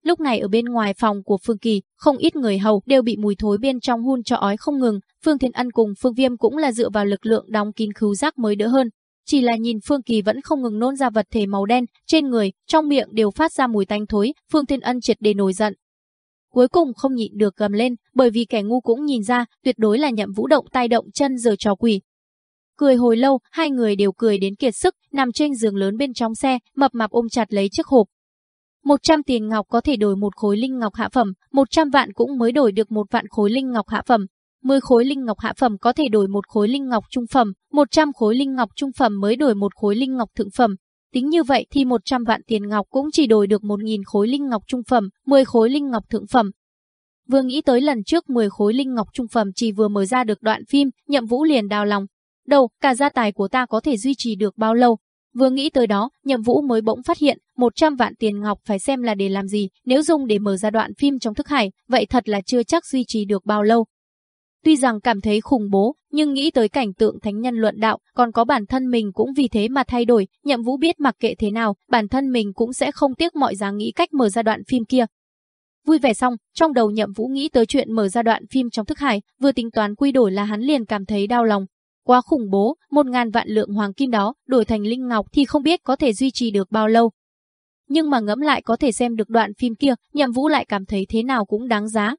Lúc này ở bên ngoài phòng của Phương Kỳ, không ít người hầu đều bị mùi thối bên trong hun cho ói không ngừng, Phương Thiên Ân cùng Phương Viêm cũng là dựa vào lực lượng đóng kín khứu giác mới đỡ hơn, chỉ là nhìn Phương Kỳ vẫn không ngừng nôn ra vật thể màu đen, trên người, trong miệng đều phát ra mùi tanh thối, Phương Thiên Ân triệt để nổi giận. Cuối cùng không nhịn được gầm lên, bởi vì kẻ ngu cũng nhìn ra, tuyệt đối là nhậm vũ động tay động chân giờ trò quỷ. Cười hồi lâu, hai người đều cười đến kiệt sức, nằm trên giường lớn bên trong xe, mập mạp ôm chặt lấy chiếc hộp. Một trăm tiền ngọc có thể đổi một khối linh ngọc hạ phẩm, một trăm vạn cũng mới đổi được một vạn khối linh ngọc hạ phẩm, 10 khối linh ngọc hạ phẩm có thể đổi một khối linh ngọc trung phẩm, 100 khối linh ngọc trung phẩm mới đổi một khối linh ngọc thượng phẩm. Tính như vậy thì 100 vạn tiền ngọc cũng chỉ đổi được 1.000 khối linh ngọc trung phẩm, 10 khối linh ngọc thượng phẩm. Vừa nghĩ tới lần trước 10 khối linh ngọc trung phẩm chỉ vừa mở ra được đoạn phim, nhậm vũ liền đào lòng. Đâu, cả gia tài của ta có thể duy trì được bao lâu? Vừa nghĩ tới đó, nhậm vũ mới bỗng phát hiện, 100 vạn tiền ngọc phải xem là để làm gì, nếu dùng để mở ra đoạn phim trong thức hải, vậy thật là chưa chắc duy trì được bao lâu. Tuy rằng cảm thấy khủng bố, nhưng nghĩ tới cảnh tượng thánh nhân luận đạo, còn có bản thân mình cũng vì thế mà thay đổi, nhậm vũ biết mặc kệ thế nào, bản thân mình cũng sẽ không tiếc mọi giá nghĩ cách mở ra đoạn phim kia. Vui vẻ xong, trong đầu nhậm vũ nghĩ tới chuyện mở ra đoạn phim trong thức hải, vừa tính toán quy đổi là hắn liền cảm thấy đau lòng. Quá khủng bố, một ngàn vạn lượng hoàng kim đó, đổi thành linh ngọc thì không biết có thể duy trì được bao lâu. Nhưng mà ngẫm lại có thể xem được đoạn phim kia, nhậm vũ lại cảm thấy thế nào cũng đáng giá,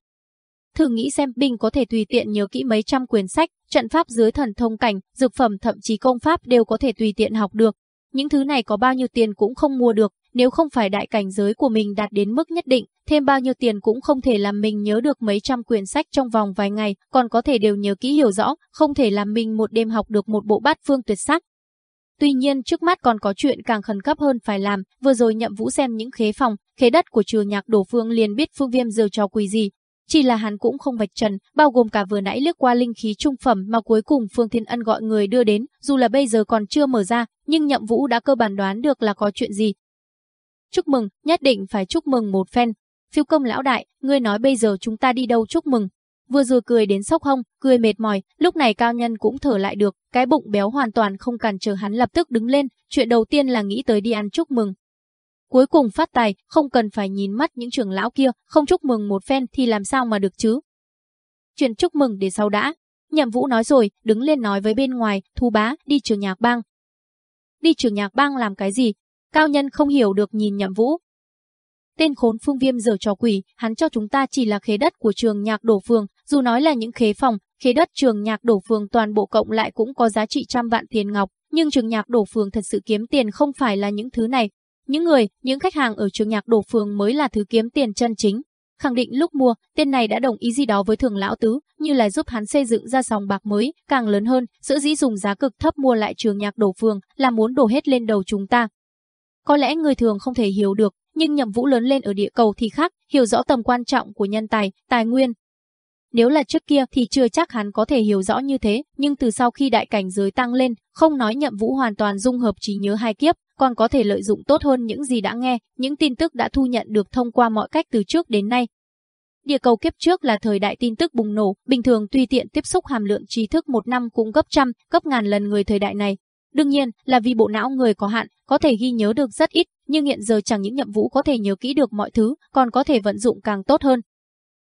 Thử nghĩ xem binh có thể tùy tiện nhớ kỹ mấy trăm quyển sách, trận pháp dưới thần thông cảnh, dược phẩm thậm chí công pháp đều có thể tùy tiện học được. Những thứ này có bao nhiêu tiền cũng không mua được, nếu không phải đại cảnh giới của mình đạt đến mức nhất định, thêm bao nhiêu tiền cũng không thể làm mình nhớ được mấy trăm quyển sách trong vòng vài ngày, còn có thể đều nhớ kỹ hiểu rõ, không thể làm mình một đêm học được một bộ bát phương tuyệt sắc. Tuy nhiên trước mắt còn có chuyện càng khẩn cấp hơn phải làm, vừa rồi nhậm vũ xem những khế phòng, khế đất của trường nhạc đổ phương liền biết phương viêm giờ trò quỷ gì, chỉ là hắn cũng không vạch trần, bao gồm cả vừa nãy liếc qua linh khí trung phẩm mà cuối cùng Phương Thiên Ân gọi người đưa đến, dù là bây giờ còn chưa mở ra, nhưng Nhậm Vũ đã cơ bản đoán được là có chuyện gì. Chúc mừng, nhất định phải chúc mừng một phen. Phiêu công lão đại, ngươi nói bây giờ chúng ta đi đâu chúc mừng. vừa rồi cười đến sốc hông, cười mệt mỏi, lúc này cao nhân cũng thở lại được, cái bụng béo hoàn toàn không cản trở hắn lập tức đứng lên, chuyện đầu tiên là nghĩ tới đi ăn chúc mừng. Cuối cùng phát tài, không cần phải nhìn mắt những trưởng lão kia, không chúc mừng một phen thì làm sao mà được chứ. Chuyện chúc mừng để sau đã. Nhậm Vũ nói rồi, đứng lên nói với bên ngoài, thu bá, đi trường nhạc bang. Đi trường nhạc bang làm cái gì? Cao nhân không hiểu được nhìn Nhậm Vũ, Tên khốn phương viêm giờ trò quỷ, hắn cho chúng ta chỉ là khế đất của trường nhạc đổ phường, dù nói là những khế phòng, khế đất trường nhạc đổ phường toàn bộ cộng lại cũng có giá trị trăm vạn tiền ngọc, nhưng trường nhạc đổ phường thật sự kiếm tiền không phải là những thứ này. Những người, những khách hàng ở trường nhạc đổ phường mới là thứ kiếm tiền chân chính. Khẳng định lúc mua, tên này đã đồng ý gì đó với thường lão tứ, như là giúp hắn xây dựng ra sòng bạc mới, càng lớn hơn, giữa dĩ dùng giá cực thấp mua lại trường nhạc đổ phường, là muốn đổ hết lên đầu chúng ta. Có lẽ người thường không thể hiểu được, nhưng Nhậm Vũ lớn lên ở địa cầu thì khác, hiểu rõ tầm quan trọng của nhân tài, tài nguyên. Nếu là trước kia thì chưa chắc hắn có thể hiểu rõ như thế, nhưng từ sau khi đại cảnh giới tăng lên, không nói Nhậm Vũ hoàn toàn dung hợp trí nhớ hai kiếp, còn có thể lợi dụng tốt hơn những gì đã nghe, những tin tức đã thu nhận được thông qua mọi cách từ trước đến nay. Địa cầu kiếp trước là thời đại tin tức bùng nổ, bình thường tùy tiện tiếp xúc hàm lượng trí thức một năm cũng gấp trăm, gấp ngàn lần người thời đại này, Đương nhiên là vì bộ não người có hạn, có thể ghi nhớ được rất ít, nhưng hiện giờ chẳng những nhậm vũ có thể nhớ kỹ được mọi thứ, còn có thể vận dụng càng tốt hơn.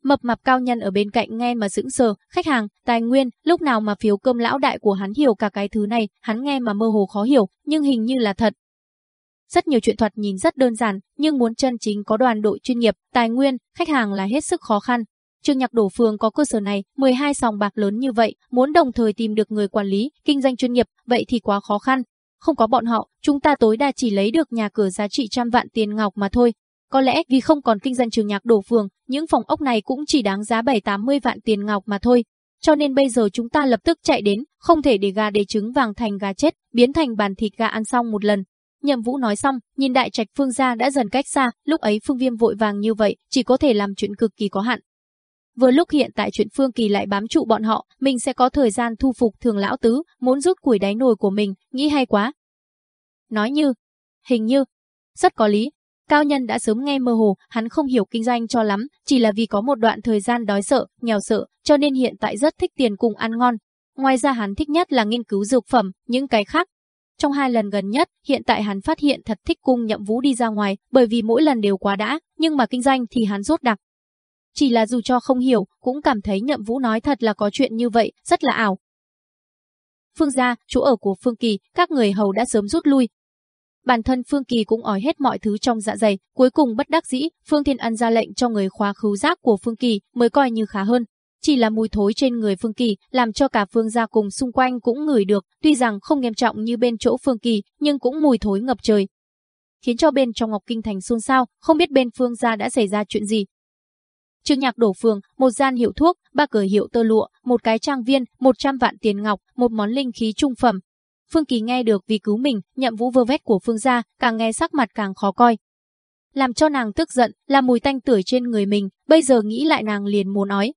Mập mạp cao nhân ở bên cạnh nghe mà sững sờ, khách hàng, tài nguyên, lúc nào mà phiếu cơm lão đại của hắn hiểu cả cái thứ này, hắn nghe mà mơ hồ khó hiểu, nhưng hình như là thật. Rất nhiều chuyện thuật nhìn rất đơn giản, nhưng muốn chân chính có đoàn đội chuyên nghiệp, tài nguyên, khách hàng là hết sức khó khăn. Trường nhạc đổ phường có cơ sở này, 12 sòng bạc lớn như vậy, muốn đồng thời tìm được người quản lý, kinh doanh chuyên nghiệp, vậy thì quá khó khăn. Không có bọn họ, chúng ta tối đa chỉ lấy được nhà cửa giá trị trăm vạn tiền ngọc mà thôi. Có lẽ vì không còn kinh doanh trường nhạc đổ phường, những phòng ốc này cũng chỉ đáng giá 7-80 vạn tiền ngọc mà thôi. Cho nên bây giờ chúng ta lập tức chạy đến, không thể để gà đế trứng vàng thành gà chết, biến thành bàn thịt gà ăn xong một lần. Nhậm Vũ nói xong, nhìn đại trạch Phương gia đã dần cách xa, lúc ấy Phương Viêm vội vàng như vậy, chỉ có thể làm chuyện cực kỳ có hạn. Vừa lúc hiện tại chuyện Phương Kỳ lại bám trụ bọn họ, mình sẽ có thời gian thu phục thường lão tứ, muốn rút củi đáy nồi của mình, nghĩ hay quá. Nói như, hình như, rất có lý. Cao nhân đã sớm nghe mơ hồ, hắn không hiểu kinh doanh cho lắm, chỉ là vì có một đoạn thời gian đói sợ, nghèo sợ, cho nên hiện tại rất thích tiền cùng ăn ngon. Ngoài ra hắn thích nhất là nghiên cứu dược phẩm, những cái khác. Trong hai lần gần nhất, hiện tại hắn phát hiện thật thích cung nhậm vũ đi ra ngoài, bởi vì mỗi lần đều quá đã, nhưng mà kinh doanh thì hắn rốt đặc, chỉ là dù cho không hiểu, cũng cảm thấy Nhậm Vũ nói thật là có chuyện như vậy, rất là ảo. Phương gia, chỗ ở của Phương Kỳ, các người hầu đã sớm rút lui. Bản thân Phương Kỳ cũng ói hết mọi thứ trong dạ dày, cuối cùng bất đắc dĩ, Phương Thiên Ân ra lệnh cho người khóa khứu giác của Phương Kỳ mới coi như khá hơn. Chỉ là mùi thối trên người Phương Kỳ, làm cho cả Phương gia cùng xung quanh cũng ngửi được, tuy rằng không nghiêm trọng như bên chỗ Phương Kỳ, nhưng cũng mùi thối ngập trời. Khiến cho bên trong Ngọc Kinh Thành xôn xao, không biết bên Phương gia đã xảy ra chuyện gì, Trương Nhạc đổ phường, một gian hiệu thuốc, ba cửa hiệu tơ lụa, một cái trang viên, 100 vạn tiền ngọc, một món linh khí trung phẩm. Phương Kỳ nghe được vì cứu mình, nhậm vũ vơ vét của Phương gia, càng nghe sắc mặt càng khó coi. Làm cho nàng tức giận, là mùi tanh tưởi trên người mình, bây giờ nghĩ lại nàng liền muốn nói.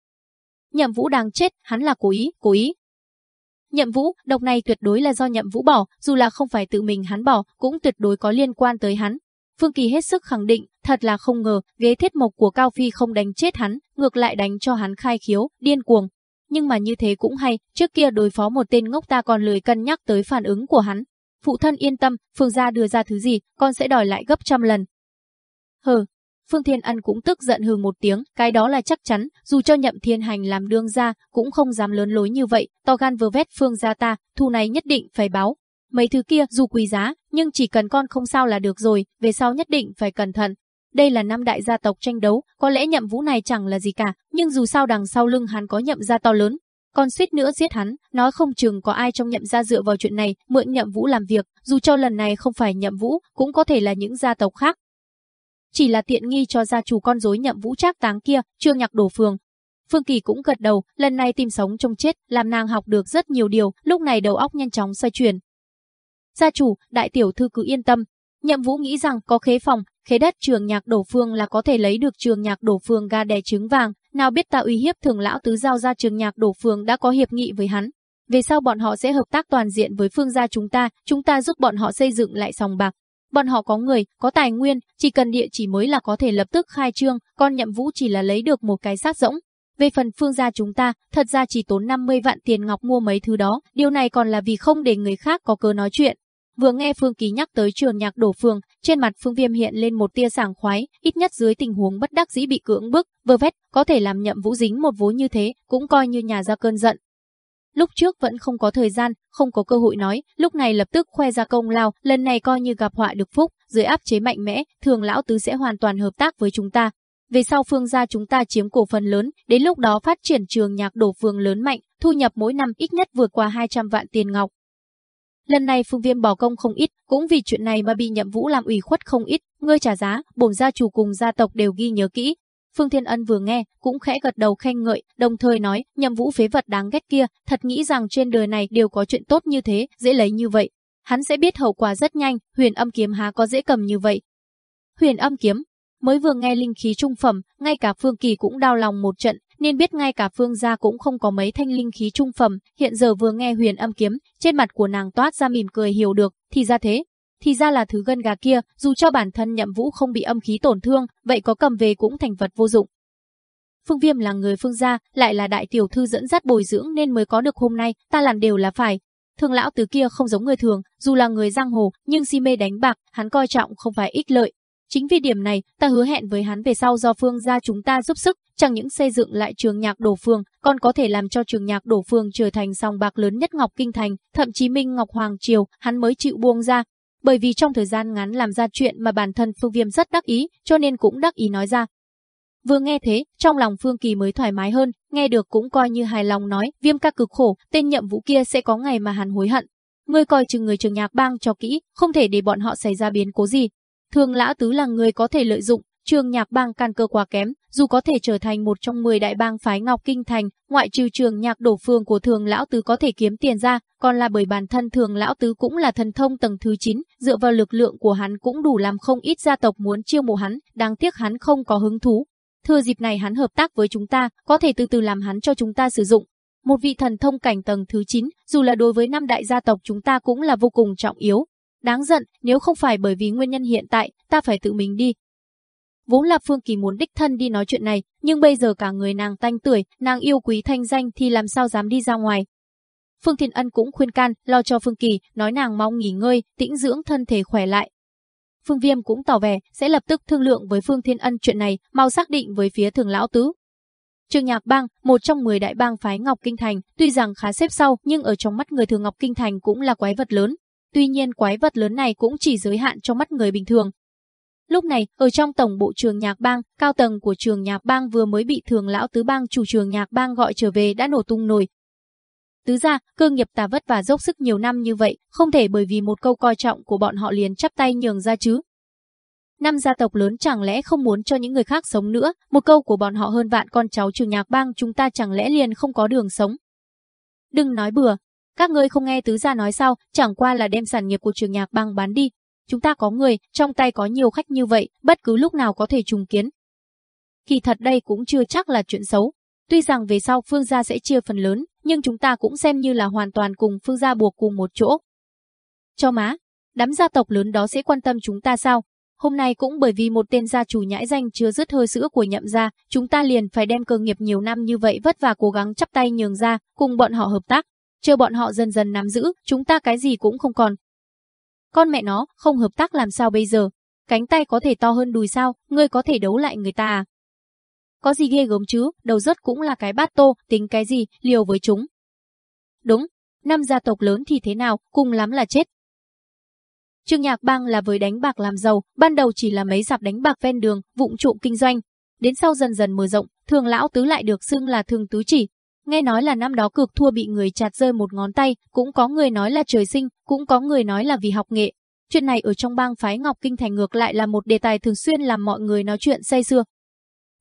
Nhậm vũ đang chết, hắn là cố ý, cố ý. Nhậm vũ, độc này tuyệt đối là do nhậm vũ bỏ, dù là không phải tự mình hắn bỏ, cũng tuyệt đối có liên quan tới hắn. Phương Kỳ hết sức khẳng định, thật là không ngờ, ghế thiết mộc của Cao Phi không đánh chết hắn, ngược lại đánh cho hắn khai khiếu, điên cuồng. Nhưng mà như thế cũng hay, trước kia đối phó một tên ngốc ta còn lười cân nhắc tới phản ứng của hắn. Phụ thân yên tâm, Phương gia đưa ra thứ gì, con sẽ đòi lại gấp trăm lần. Hừ, Phương Thiên Ân cũng tức giận hừ một tiếng, cái đó là chắc chắn, dù cho nhậm thiên hành làm đương gia, cũng không dám lớn lối như vậy, to gan vừa vét Phương gia ta, thu này nhất định phải báo, Mấy thứ kia dù quý giá, nhưng chỉ cần con không sao là được rồi, về sau nhất định phải cẩn thận. Đây là năm đại gia tộc tranh đấu, có lẽ nhậm vũ này chẳng là gì cả, nhưng dù sao đằng sau lưng hắn có nhậm gia to lớn. Còn suýt nữa giết hắn, nói không chừng có ai trong nhậm gia dựa vào chuyện này, mượn nhậm vũ làm việc, dù cho lần này không phải nhậm vũ, cũng có thể là những gia tộc khác. Chỉ là tiện nghi cho gia chủ con rối nhậm vũ trác táng kia, trương nhạc đổ phường, Phương Kỳ cũng gật đầu, lần này tìm sống trong chết, làm nàng học được rất nhiều điều, lúc này đầu óc nhanh chóng xoay chuyển, Gia chủ, đại tiểu thư cứ yên tâm. Nhậm Vũ nghĩ rằng có khế phòng, khế đất trường nhạc đổ phương là có thể lấy được trường nhạc đổ phương ga đè trứng vàng, nào biết ta uy hiếp thường lão tứ giao ra trường nhạc đổ phương đã có hiệp nghị với hắn. Về sau bọn họ sẽ hợp tác toàn diện với phương gia chúng ta, chúng ta giúp bọn họ xây dựng lại sòng bạc. Bọn họ có người, có tài nguyên, chỉ cần địa chỉ mới là có thể lập tức khai trương, con nhậm vũ chỉ là lấy được một cái xác rỗng. Về phần phương gia chúng ta, thật ra chỉ tốn 50 vạn tiền ngọc mua mấy thứ đó, điều này còn là vì không để người khác có cơ nói chuyện. Vừa nghe Phương Kỳ nhắc tới trường nhạc đổ phương, trên mặt Phương Viêm hiện lên một tia sảng khoái, ít nhất dưới tình huống bất đắc dĩ bị cưỡng bức, vơ vét, có thể làm nhậm vũ dính một vố như thế, cũng coi như nhà ra cơn giận. Lúc trước vẫn không có thời gian, không có cơ hội nói, lúc này lập tức khoe ra công lao, lần này coi như gặp họa được phúc, dưới áp chế mạnh mẽ, thường lão tứ sẽ hoàn toàn hợp tác với chúng ta. Về sau phương gia chúng ta chiếm cổ phần lớn, đến lúc đó phát triển trường nhạc đổ phương lớn mạnh, thu nhập mỗi năm ít nhất vượt qua 200 vạn tiền ngọc. Lần này Phương Viêm bỏ công không ít, cũng vì chuyện này mà bị Nhậm Vũ làm ủy khuất không ít, ngươi trả giá, bổn gia chủ cùng gia tộc đều ghi nhớ kỹ. Phương Thiên Ân vừa nghe, cũng khẽ gật đầu khen ngợi, đồng thời nói, Nhầm Vũ phế vật đáng ghét kia, thật nghĩ rằng trên đời này đều có chuyện tốt như thế, dễ lấy như vậy. Hắn sẽ biết hậu quả rất nhanh, Huyền Âm kiếm há có dễ cầm như vậy. Huyền Âm kiếm, mới vừa nghe linh khí trung phẩm, ngay cả Phương Kỳ cũng đau lòng một trận, nên biết ngay cả Phương gia cũng không có mấy thanh linh khí trung phẩm, hiện giờ vừa nghe huyền âm kiếm, trên mặt của nàng toát ra mỉm cười hiểu được, thì ra thế. Thì ra là thứ gân gà kia, dù cho bản thân nhậm vũ không bị âm khí tổn thương, vậy có cầm về cũng thành vật vô dụng. Phương Viêm là người phương gia, lại là đại tiểu thư dẫn dắt bồi dưỡng nên mới có được hôm nay, ta làm đều là phải. Thường lão từ kia không giống người thường, dù là người giang hồ, nhưng si mê đánh bạc, hắn coi trọng không phải ích lợi, Chính vì điểm này, ta hứa hẹn với hắn về sau do phương gia chúng ta giúp sức, chẳng những xây dựng lại trường nhạc đổ phương, còn có thể làm cho trường nhạc đổ phương trở thành sòng bạc lớn nhất Ngọc Kinh Thành, thậm chí Minh Ngọc Hoàng Triều, hắn mới chịu buông ra. Bởi vì trong thời gian ngắn làm ra chuyện mà bản thân Phương Viêm rất đắc ý, cho nên cũng đắc ý nói ra. Vừa nghe thế, trong lòng Phương Kỳ mới thoải mái hơn, nghe được cũng coi như hài lòng nói, viêm ca cực khổ, tên nhậm vũ kia sẽ có ngày mà hắn hối hận. Ngươi coi chừng người trường nhạc bang cho kỹ, không thể để bọn họ xảy ra biến cố gì, Thường lão Tứ là người có thể lợi dụng, trường nhạc bang căn cơ quá kém, dù có thể trở thành một trong 10 đại bang phái Ngọc Kinh Thành, ngoại trừ trường nhạc đổ phương của Thường Lão Tứ có thể kiếm tiền ra, còn là bởi bản thân Thường Lão Tứ cũng là thần thông tầng thứ 9, dựa vào lực lượng của hắn cũng đủ làm không ít gia tộc muốn chiêu mộ hắn, đáng tiếc hắn không có hứng thú. Thừa dịp này hắn hợp tác với chúng ta, có thể từ từ làm hắn cho chúng ta sử dụng. Một vị thần thông cảnh tầng thứ 9, dù là đối với năm đại gia tộc chúng ta cũng là vô cùng trọng yếu, Đáng giận, nếu không phải bởi vì nguyên nhân hiện tại, ta phải tự mình đi. Vốn là Phương Kỳ muốn đích thân đi nói chuyện này, nhưng bây giờ cả người nàng tanh tuổi, nàng yêu quý thanh danh thì làm sao dám đi ra ngoài. Phương Thiên Ân cũng khuyên can, lo cho Phương Kỳ, nói nàng mong nghỉ ngơi, tĩnh dưỡng thân thể khỏe lại. Phương Viêm cũng tỏ vẻ sẽ lập tức thương lượng với Phương Thiên Ân chuyện này, mau xác định với phía thường lão tứ. Trường Nhạc Bang, một trong 10 đại bang phái Ngọc Kinh Thành, tuy rằng khá xếp sau, nhưng ở trong mắt người thường Ngọc Kinh Thành cũng là quái vật lớn, Tuy nhiên quái vật lớn này cũng chỉ giới hạn trong mắt người bình thường. Lúc này, ở trong tổng bộ trường nhạc bang, cao tầng của trường nhạc bang vừa mới bị thường lão tứ bang chủ trường nhạc bang gọi trở về đã nổ tung nổi. Tứ ra, cơ nghiệp ta vất và dốc sức nhiều năm như vậy, không thể bởi vì một câu coi trọng của bọn họ liền chắp tay nhường ra chứ. Năm gia tộc lớn chẳng lẽ không muốn cho những người khác sống nữa, một câu của bọn họ hơn vạn con cháu trường nhạc bang chúng ta chẳng lẽ liền không có đường sống. Đừng nói bừa, các ngươi không nghe tứ gia nói sao, chẳng qua là đem sản nghiệp của trường nhạc bang bán đi. Chúng ta có người, trong tay có nhiều khách như vậy, bất cứ lúc nào có thể trùng kiến. Kỳ thật đây cũng chưa chắc là chuyện xấu. Tuy rằng về sau Phương gia sẽ chia phần lớn, nhưng chúng ta cũng xem như là hoàn toàn cùng Phương gia buộc cùng một chỗ. Cho má, đám gia tộc lớn đó sẽ quan tâm chúng ta sao? Hôm nay cũng bởi vì một tên gia chủ nhãi danh chưa dứt hơi sữa của nhậm gia, chúng ta liền phải đem cơ nghiệp nhiều năm như vậy vất vả cố gắng chắp tay nhường ra, cùng bọn họ hợp tác chờ bọn họ dần dần nắm giữ, chúng ta cái gì cũng không còn. Con mẹ nó, không hợp tác làm sao bây giờ? Cánh tay có thể to hơn đùi sao, ngươi có thể đấu lại người ta à? Có gì ghê gớm chứ, đầu rớt cũng là cái bát tô, tính cái gì, liều với chúng. Đúng, năm gia tộc lớn thì thế nào, cùng lắm là chết. Trương Nhạc Bang là với đánh bạc làm giàu, ban đầu chỉ là mấy dạp đánh bạc ven đường, vụng trộm kinh doanh. Đến sau dần dần mở rộng, thường lão tứ lại được xưng là thường tứ chỉ, Nghe nói là năm đó cực thua bị người chặt rơi một ngón tay, cũng có người nói là trời sinh, cũng có người nói là vì học nghệ. Chuyện này ở trong bang phái Ngọc Kinh Thành ngược lại là một đề tài thường xuyên làm mọi người nói chuyện say sưa.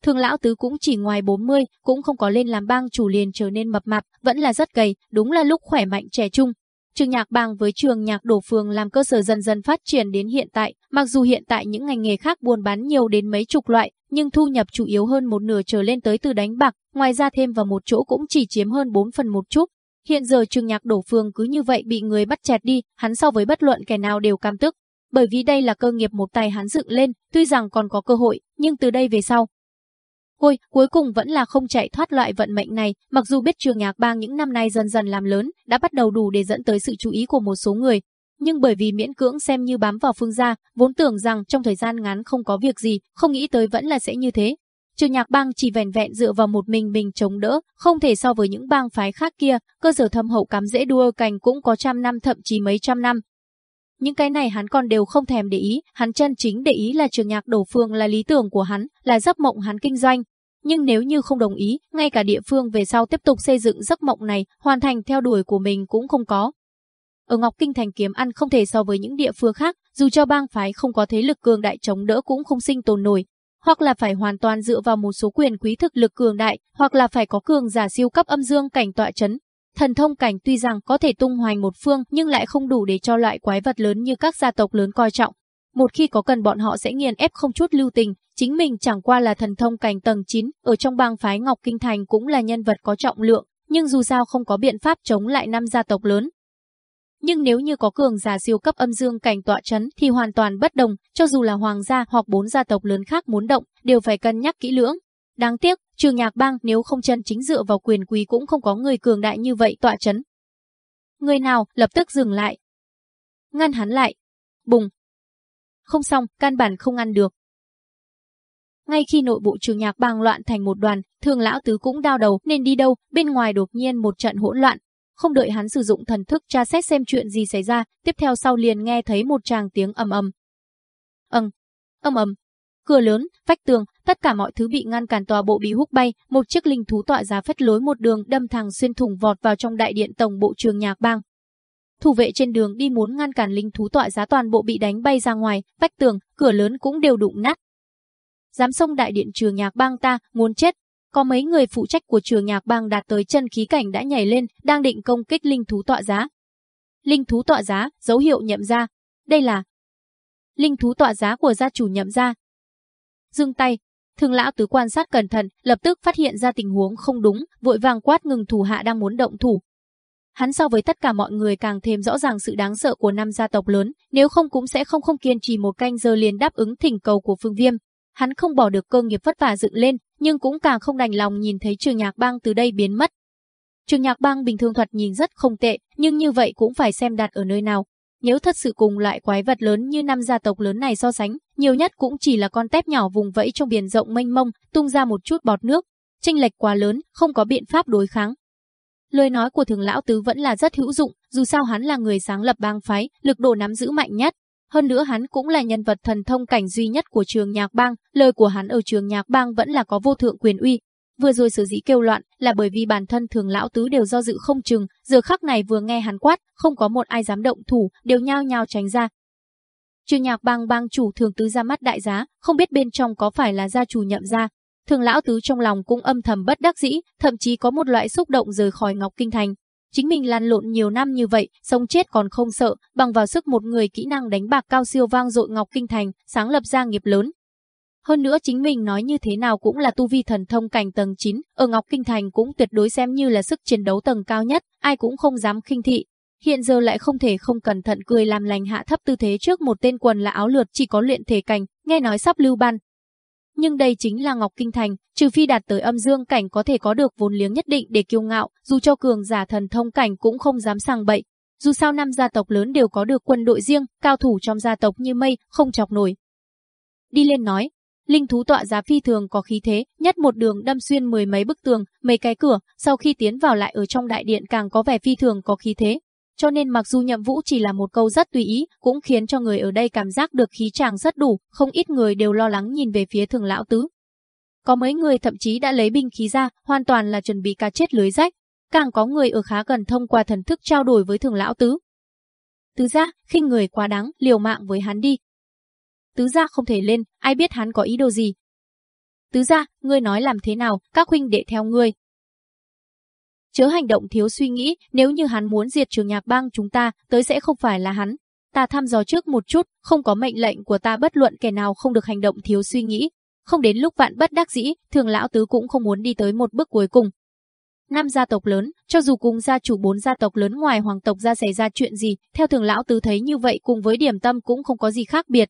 Thường lão tứ cũng chỉ ngoài 40, cũng không có lên làm bang chủ liền trở nên mập mạp, vẫn là rất gầy, đúng là lúc khỏe mạnh trẻ trung. Trường nhạc bang với trường nhạc đổ phường làm cơ sở dần dần phát triển đến hiện tại, mặc dù hiện tại những ngành nghề khác buôn bán nhiều đến mấy chục loại, nhưng thu nhập chủ yếu hơn một nửa trở lên tới từ đánh bạc, ngoài ra thêm vào một chỗ cũng chỉ chiếm hơn 4 phần một chút. Hiện giờ trường nhạc đổ phương cứ như vậy bị người bắt chẹt đi, hắn so với bất luận kẻ nào đều cam tức. Bởi vì đây là cơ nghiệp một tay hắn dựng lên, tuy rằng còn có cơ hội, nhưng từ đây về sau. Ôi, cuối cùng vẫn là không chạy thoát loại vận mệnh này, mặc dù biết trường nhạc bang những năm nay dần dần làm lớn, đã bắt đầu đủ để dẫn tới sự chú ý của một số người. Nhưng bởi vì miễn cưỡng xem như bám vào phương gia, vốn tưởng rằng trong thời gian ngắn không có việc gì, không nghĩ tới vẫn là sẽ như thế. Trường nhạc bang chỉ vẻn vẹn dựa vào một mình mình chống đỡ, không thể so với những bang phái khác kia, cơ sở thâm hậu cắm dễ đua cành cũng có trăm năm thậm chí mấy trăm năm, những cái này hắn còn đều không thèm để ý, hắn chân chính để ý là trường nhạc đổ phương là lý tưởng của hắn, là giấc mộng hắn kinh doanh. Nhưng nếu như không đồng ý, ngay cả địa phương về sau tiếp tục xây dựng giấc mộng này, hoàn thành theo đuổi của mình cũng không có. Ở Ngọc Kinh Thành kiếm ăn không thể so với những địa phương khác, dù cho bang phái không có thế lực cường đại chống đỡ cũng không sinh tồn nổi, hoặc là phải hoàn toàn dựa vào một số quyền quý thực lực cường đại, hoặc là phải có cường giả siêu cấp âm dương cảnh tọa chấn, Thần thông cảnh tuy rằng có thể tung hoành một phương nhưng lại không đủ để cho loại quái vật lớn như các gia tộc lớn coi trọng. Một khi có cần bọn họ sẽ nghiền ép không chút lưu tình, chính mình chẳng qua là thần thông cảnh tầng 9, ở trong bang phái Ngọc Kinh Thành cũng là nhân vật có trọng lượng, nhưng dù sao không có biện pháp chống lại năm gia tộc lớn. Nhưng nếu như có cường giả siêu cấp âm dương cảnh tọa chấn thì hoàn toàn bất đồng, cho dù là hoàng gia hoặc bốn gia tộc lớn khác muốn động, đều phải cân nhắc kỹ lưỡng. Đáng tiếc, trường nhạc bang nếu không chân chính dựa vào quyền quý cũng không có người cường đại như vậy tọa chấn. Người nào lập tức dừng lại. Ngăn hắn lại. Bùng. Không xong, căn bản không ngăn được. Ngay khi nội bộ trường nhạc bang loạn thành một đoàn, thường lão tứ cũng đau đầu nên đi đâu, bên ngoài đột nhiên một trận hỗn loạn. Không đợi hắn sử dụng thần thức tra xét xem chuyện gì xảy ra, tiếp theo sau liền nghe thấy một tràng tiếng ầm ầm. Ầm, ầm ầm, cửa lớn, vách tường, tất cả mọi thứ bị ngăn cản tòa bộ bị hút bay, một chiếc linh thú tọa giá phất lối một đường đâm thẳng xuyên thủng vọt vào trong đại điện tổng bộ trường nhạc bang. Thủ vệ trên đường đi muốn ngăn cản linh thú tọa giá toàn bộ bị đánh bay ra ngoài, vách tường, cửa lớn cũng đều đụng nát. Dám xông đại điện trường nhạc bang ta, muốn chết. Có mấy người phụ trách của trường nhạc bang đạt tới chân khí cảnh đã nhảy lên, đang định công kích linh thú tọa giá. Linh thú tọa giá, dấu hiệu nhậm ra. Đây là linh thú tọa giá của gia chủ nhậm ra, dừng tay. Thường lão tứ quan sát cẩn thận, lập tức phát hiện ra tình huống không đúng, vội vàng quát ngừng thủ hạ đang muốn động thủ. Hắn so với tất cả mọi người càng thêm rõ ràng sự đáng sợ của năm gia tộc lớn, nếu không cũng sẽ không không kiên trì một canh giờ liền đáp ứng thỉnh cầu của Phương Viêm. Hắn không bỏ được cơ nghiệp vất vả dựng lên, nhưng cũng càng không đành lòng nhìn thấy trường nhạc bang từ đây biến mất. Trường nhạc bang bình thường thuật nhìn rất không tệ, nhưng như vậy cũng phải xem đặt ở nơi nào. Nếu thật sự cùng loại quái vật lớn như năm gia tộc lớn này so sánh, nhiều nhất cũng chỉ là con tép nhỏ vùng vẫy trong biển rộng mênh mông, tung ra một chút bọt nước. Tranh lệch quá lớn, không có biện pháp đối kháng. Lời nói của thường lão tứ vẫn là rất hữu dụng, dù sao hắn là người sáng lập bang phái, lực độ nắm giữ mạnh nhất. Hơn nữa hắn cũng là nhân vật thần thông cảnh duy nhất của trường nhạc bang, lời của hắn ở trường nhạc bang vẫn là có vô thượng quyền uy, Vừa rồi sở dĩ kêu loạn là bởi vì bản thân thường lão tứ đều do dự không chừng, giờ khắc này vừa nghe hắn quát, không có một ai dám động thủ, đều nhao nhao tránh ra. trường nhạc bang bang chủ thường tứ ra mắt đại giá, không biết bên trong có phải là gia chủ nhậm ra. Thường lão tứ trong lòng cũng âm thầm bất đắc dĩ, thậm chí có một loại xúc động rời khỏi Ngọc Kinh Thành. Chính mình lăn lộn nhiều năm như vậy, sống chết còn không sợ, bằng vào sức một người kỹ năng đánh bạc cao siêu vang dội Ngọc Kinh Thành, sáng lập ra nghiệp lớn, hơn nữa chính mình nói như thế nào cũng là tu vi thần thông cảnh tầng 9, ở Ngọc Kinh Thành cũng tuyệt đối xem như là sức chiến đấu tầng cao nhất, ai cũng không dám khinh thị. Hiện giờ lại không thể không cẩn thận cười làm lành hạ thấp tư thế trước một tên quần là áo lượt chỉ có luyện thể cảnh, nghe nói sắp lưu ban. Nhưng đây chính là Ngọc Kinh Thành, trừ phi đạt tới âm dương cảnh có thể có được vốn liếng nhất định để kiêu ngạo, dù cho cường giả thần thông cảnh cũng không dám sàng bậy. Dù sao năm gia tộc lớn đều có được quân đội riêng, cao thủ trong gia tộc như mây, không chọc nổi. Đi lên nói, Linh thú tọa giá phi thường có khí thế, nhất một đường đâm xuyên mười mấy bức tường, mấy cái cửa, sau khi tiến vào lại ở trong đại điện càng có vẻ phi thường có khí thế. Cho nên mặc dù nhậm vũ chỉ là một câu rất tùy ý, cũng khiến cho người ở đây cảm giác được khí chàng rất đủ, không ít người đều lo lắng nhìn về phía thường lão tứ. Có mấy người thậm chí đã lấy binh khí ra, hoàn toàn là chuẩn bị cá chết lưới rách. Càng có người ở khá gần thông qua thần thức trao đổi với thường lão tứ. Tứ gia, khinh người quá đáng, liều mạng với hắn đi, Tứ gia không thể lên, ai biết hắn có ý đồ gì. Tứ gia, ngươi nói làm thế nào, các huynh đệ theo ngươi. Chớ hành động thiếu suy nghĩ, nếu như hắn muốn diệt trường nhạc bang chúng ta, tới sẽ không phải là hắn. Ta thăm dò trước một chút, không có mệnh lệnh của ta bất luận kẻ nào không được hành động thiếu suy nghĩ. Không đến lúc vạn bất đắc dĩ, thường lão tứ cũng không muốn đi tới một bước cuối cùng. Năm gia tộc lớn, cho dù cùng gia chủ bốn gia tộc lớn ngoài hoàng tộc ra xảy ra chuyện gì, theo thường lão tứ thấy như vậy cùng với điểm tâm cũng không có gì khác biệt.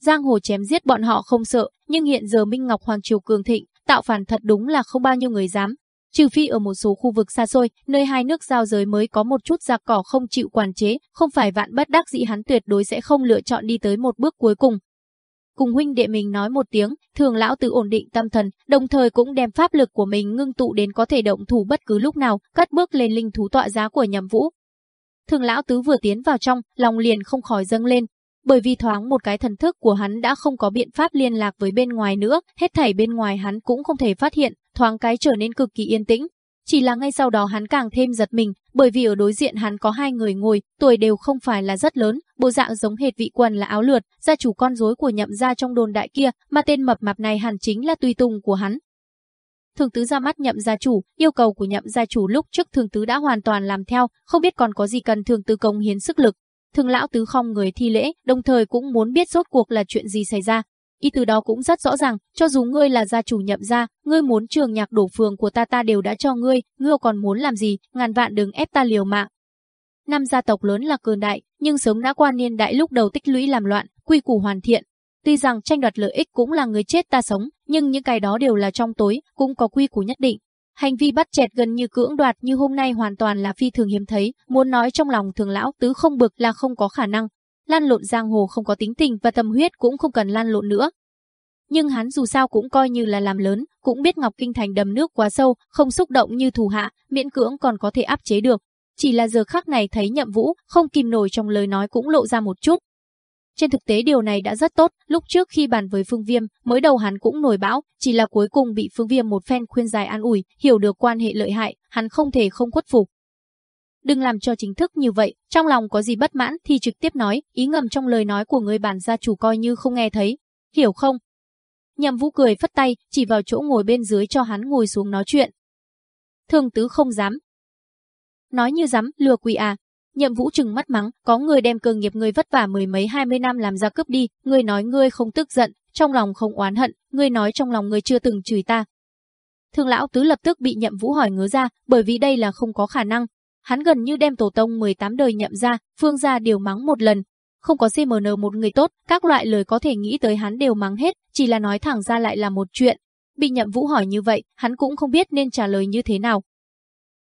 Giang hồ chém giết bọn họ không sợ, nhưng hiện giờ Minh Ngọc Hoàng Triều cường thịnh, tạo phản thật đúng là không bao nhiêu người dám. Trừ phi ở một số khu vực xa xôi, nơi hai nước giao giới mới có một chút giặc cỏ không chịu quản chế, không phải vạn bất đắc dĩ hắn tuyệt đối sẽ không lựa chọn đi tới một bước cuối cùng. Cùng huynh đệ mình nói một tiếng, thường lão tự ổn định tâm thần, đồng thời cũng đem pháp lực của mình ngưng tụ đến có thể động thủ bất cứ lúc nào, cất bước lên linh thú tọa giá của nhầm vũ. Thường lão tứ vừa tiến vào trong, lòng liền không khỏi dâng lên, bởi vì thoáng một cái thần thức của hắn đã không có biện pháp liên lạc với bên ngoài nữa, hết thảy bên ngoài hắn cũng không thể phát hiện, thoáng cái trở nên cực kỳ yên tĩnh. Chỉ là ngay sau đó hắn càng thêm giật mình, bởi vì ở đối diện hắn có hai người ngồi, tuổi đều không phải là rất lớn, bộ dạng giống hệt vị quần là áo lượt, gia chủ con rối của nhậm gia trong đồn đại kia, mà tên mập mạp này hẳn chính là tùy tùng của hắn. Thường tứ ra mắt nhậm gia chủ, yêu cầu của nhậm gia chủ lúc trước thường tứ đã hoàn toàn làm theo, không biết còn có gì cần thường tứ công hiến sức lực, Thường lão tứ không người thi lễ, đồng thời cũng muốn biết rốt cuộc là chuyện gì xảy ra. Ý từ đó cũng rất rõ ràng, cho dù ngươi là gia chủ nhậm gia, ngươi muốn trường nhạc đổ phường của ta ta đều đã cho ngươi, ngươi còn muốn làm gì, ngàn vạn đừng ép ta liều mạng. Năm gia tộc lớn là cường đại, nhưng sớm đã qua niên đại lúc đầu tích lũy làm loạn, quy củ hoàn thiện. Tuy rằng tranh đoạt lợi ích cũng là người chết ta sống, nhưng những cái đó đều là trong tối, cũng có quy củ nhất định. Hành vi bắt chẹt gần như cưỡng đoạt như hôm nay hoàn toàn là phi thường hiếm thấy, muốn nói trong lòng thường lão tứ không bực là không có khả năng. Lan lộn giang hồ không có tính tình và tâm huyết cũng không cần lan lộn nữa. Nhưng hắn dù sao cũng coi như là làm lớn, cũng biết Ngọc Kinh Thành đầm nước quá sâu, không xúc động như thủ hạ, miễn cưỡng còn có thể áp chế được. Chỉ là giờ khắc này thấy nhậm vũ, không kìm nổi trong lời nói cũng lộ ra một chút, trên thực tế điều này đã rất tốt, lúc trước khi bàn với Phương Viêm, mới đầu hắn cũng nổi bão, chỉ là cuối cùng bị Phương Viêm một phen khuyên dài an ủi, hiểu được quan hệ lợi hại, hắn không thể không khuất phục. Đừng làm cho chính thức như vậy, trong lòng có gì bất mãn thì trực tiếp nói, ý ngầm trong lời nói của người bản gia chủ coi như không nghe thấy, hiểu không? Nhậm Vũ cười phất tay, chỉ vào chỗ ngồi bên dưới cho hắn ngồi xuống nói chuyện. Thường tứ không dám. Nói như dám, lừa quỷ à, Nhậm Vũ trừng mắt mắng, có người đem cơ nghiệp người vất vả mười mấy hai mươi năm làm ra cướp đi, người nói ngươi không tức giận, trong lòng không oán hận, ngươi nói trong lòng ngươi chưa từng chửi ta. Thương lão tứ lập tức bị Nhậm Vũ hỏi ngớ ra, bởi vì đây là không có khả năng. Hắn gần như đem tổ tông 18 đời nhậm ra, phương gia đều mắng một lần. Không có CMN một người tốt, các loại lời có thể nghĩ tới hắn đều mắng hết, chỉ là nói thẳng ra lại là một chuyện. Bị Nhậm Vũ hỏi như vậy, hắn cũng không biết nên trả lời như thế nào,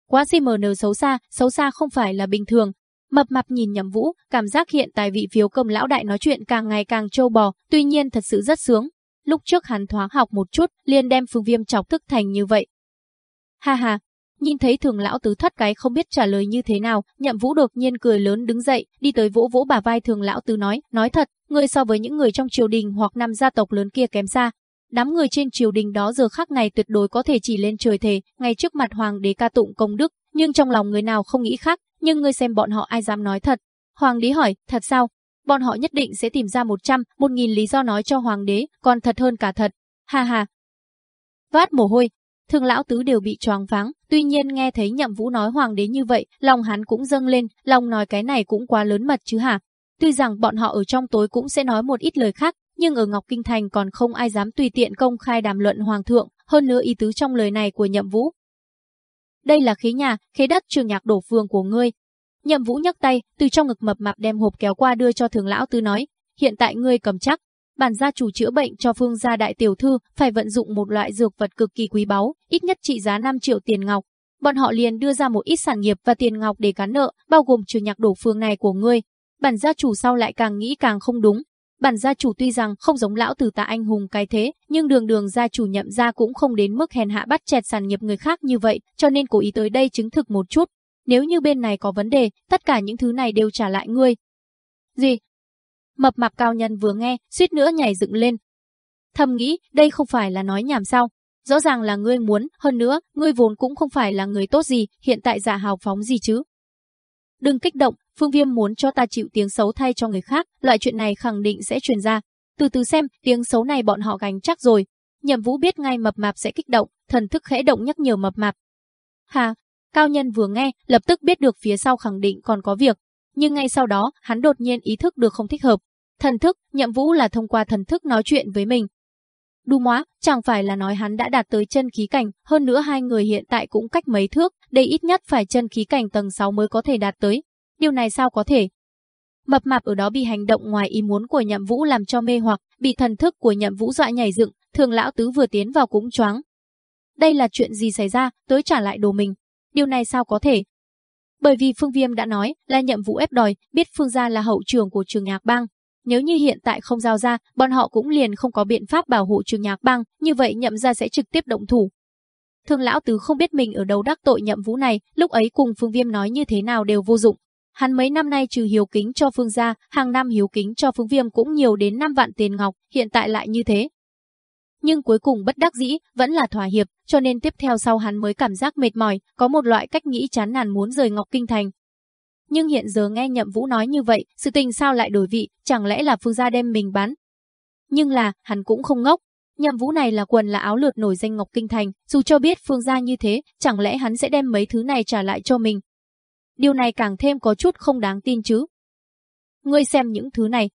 Quá CMN xấu xa, xấu xa không phải là bình thường. Mập mạp nhìn nhậm vũ, cảm giác hiện tại vị phiếu công lão đại nói chuyện càng ngày càng trâu bò, tuy nhiên thật sự rất sướng. Lúc trước hắn thoáng học một chút, liền đem phương viêm chọc thức thành như vậy. Ha ha, nhìn thấy thường lão tứ thất cái không biết trả lời như thế nào, nhậm vũ đột nhiên cười lớn đứng dậy, đi tới vỗ vỗ bà vai thường lão tứ nói, nói thật, người so với những người trong triều đình hoặc năm gia tộc lớn kia kém xa, Đám người trên triều đình đó giờ khắc này tuyệt đối có thể chỉ lên trời thề, ngay trước mặt hoàng đế ca tụng công đức, nhưng trong lòng người nào không nghĩ khác, nhưng ngươi xem bọn họ ai dám nói thật. Hoàng đế hỏi, thật sao? Bọn họ nhất định sẽ tìm ra 100, 1000 lý do nói cho hoàng đế, còn thật hơn cả thật. Ha ha. Vát mồ hôi, thương lão tứ đều bị choáng váng, tuy nhiên nghe thấy nhậm vũ nói hoàng đế như vậy, lòng hắn cũng dâng lên, lòng nói cái này cũng quá lớn mật chứ hả? Tuy rằng bọn họ ở trong tối cũng sẽ nói một ít lời khác, nhưng ở Ngọc Kinh Thành còn không ai dám tùy tiện công khai đàm luận hoàng thượng, hơn nữa ý tứ trong lời này của Nhậm Vũ. Đây là khí nhà, khế đất trường nhạc đổ phương của ngươi. Nhậm Vũ nhấc tay, từ trong ngực mập mạp đem hộp kéo qua đưa cho thường lão tứ nói, hiện tại ngươi cầm chắc. Bản gia chủ chữa bệnh cho phương gia đại tiểu thư phải vận dụng một loại dược vật cực kỳ quý báu, ít nhất trị giá 5 triệu tiền ngọc. Bọn họ liền đưa ra một ít sản nghiệp và tiền ngọc để cán nợ, bao gồm trừ nhạc đổ phương này của ngươi. Bản gia chủ sau lại càng nghĩ càng không đúng, Bản gia chủ tuy rằng không giống lão tử tạ anh hùng cái thế, nhưng đường đường gia chủ nhậm gia cũng không đến mức hèn hạ bắt chẹt sản nghiệp người khác như vậy, cho nên cố ý tới đây chứng thực một chút. Nếu như bên này có vấn đề, tất cả những thứ này đều trả lại ngươi. Gì? Mập mạp cao nhân vừa nghe, suýt nữa nhảy dựng lên. Thầm nghĩ, đây không phải là nói nhảm sao. Rõ ràng là ngươi muốn, hơn nữa, ngươi vốn cũng không phải là người tốt gì, hiện tại giả hào phóng gì chứ. Đừng kích động, Phương Viêm muốn cho ta chịu tiếng xấu thay cho người khác, loại chuyện này khẳng định sẽ truyền ra. Từ từ xem, tiếng xấu này bọn họ gánh chắc rồi. Nhậm Vũ biết ngay mập mạp sẽ kích động, thần thức khẽ động nhắc nhở mập mạp. Hà, cao nhân vừa nghe, lập tức biết được phía sau khẳng định còn có việc. Nhưng ngay sau đó, hắn đột nhiên ý thức được không thích hợp. Thần thức, Nhậm Vũ là thông qua thần thức nói chuyện với mình. Đu móa, chẳng phải là nói hắn đã đạt tới chân khí cảnh, hơn nữa hai người hiện tại cũng cách mấy thước, đây ít nhất phải chân khí cảnh tầng 6 mới có thể đạt tới. Điều này sao có thể? Mập mạp ở đó bị hành động ngoài ý muốn của nhậm vũ làm cho mê hoặc, bị thần thức của nhậm vũ dọa nhảy dựng, thường lão tứ vừa tiến vào cũng choáng, Đây là chuyện gì xảy ra, tới trả lại đồ mình. Điều này sao có thể? Bởi vì Phương Viêm đã nói là nhậm vũ ép đòi, biết Phương gia là hậu trường của trường nhạc bang. Nếu như hiện tại không giao ra, bọn họ cũng liền không có biện pháp bảo hộ trường nhạc bang, như vậy nhậm gia sẽ trực tiếp động thủ. Thương lão tứ không biết mình ở đâu đắc tội nhậm vũ này, lúc ấy cùng Phương Viêm nói như thế nào đều vô dụng. Hắn mấy năm nay trừ hiếu kính cho Phương gia, hàng năm hiếu kính cho Phương Viêm cũng nhiều đến 5 vạn tiền ngọc, hiện tại lại như thế. Nhưng cuối cùng bất đắc dĩ, vẫn là thỏa hiệp, cho nên tiếp theo sau hắn mới cảm giác mệt mỏi, có một loại cách nghĩ chán nản muốn rời Ngọc Kinh Thành. Nhưng hiện giờ nghe Nhậm Vũ nói như vậy, sự tình sao lại đổi vị, chẳng lẽ là Phương gia đem mình bán? Nhưng là, hắn cũng không ngốc, Nhậm Vũ này là quần là áo lượt nổi danh Ngọc Kinh Thành, dù cho biết Phương gia như thế, chẳng lẽ hắn sẽ đem mấy thứ này trả lại cho mình? Điều này càng thêm có chút không đáng tin chứ. Ngươi xem những thứ này.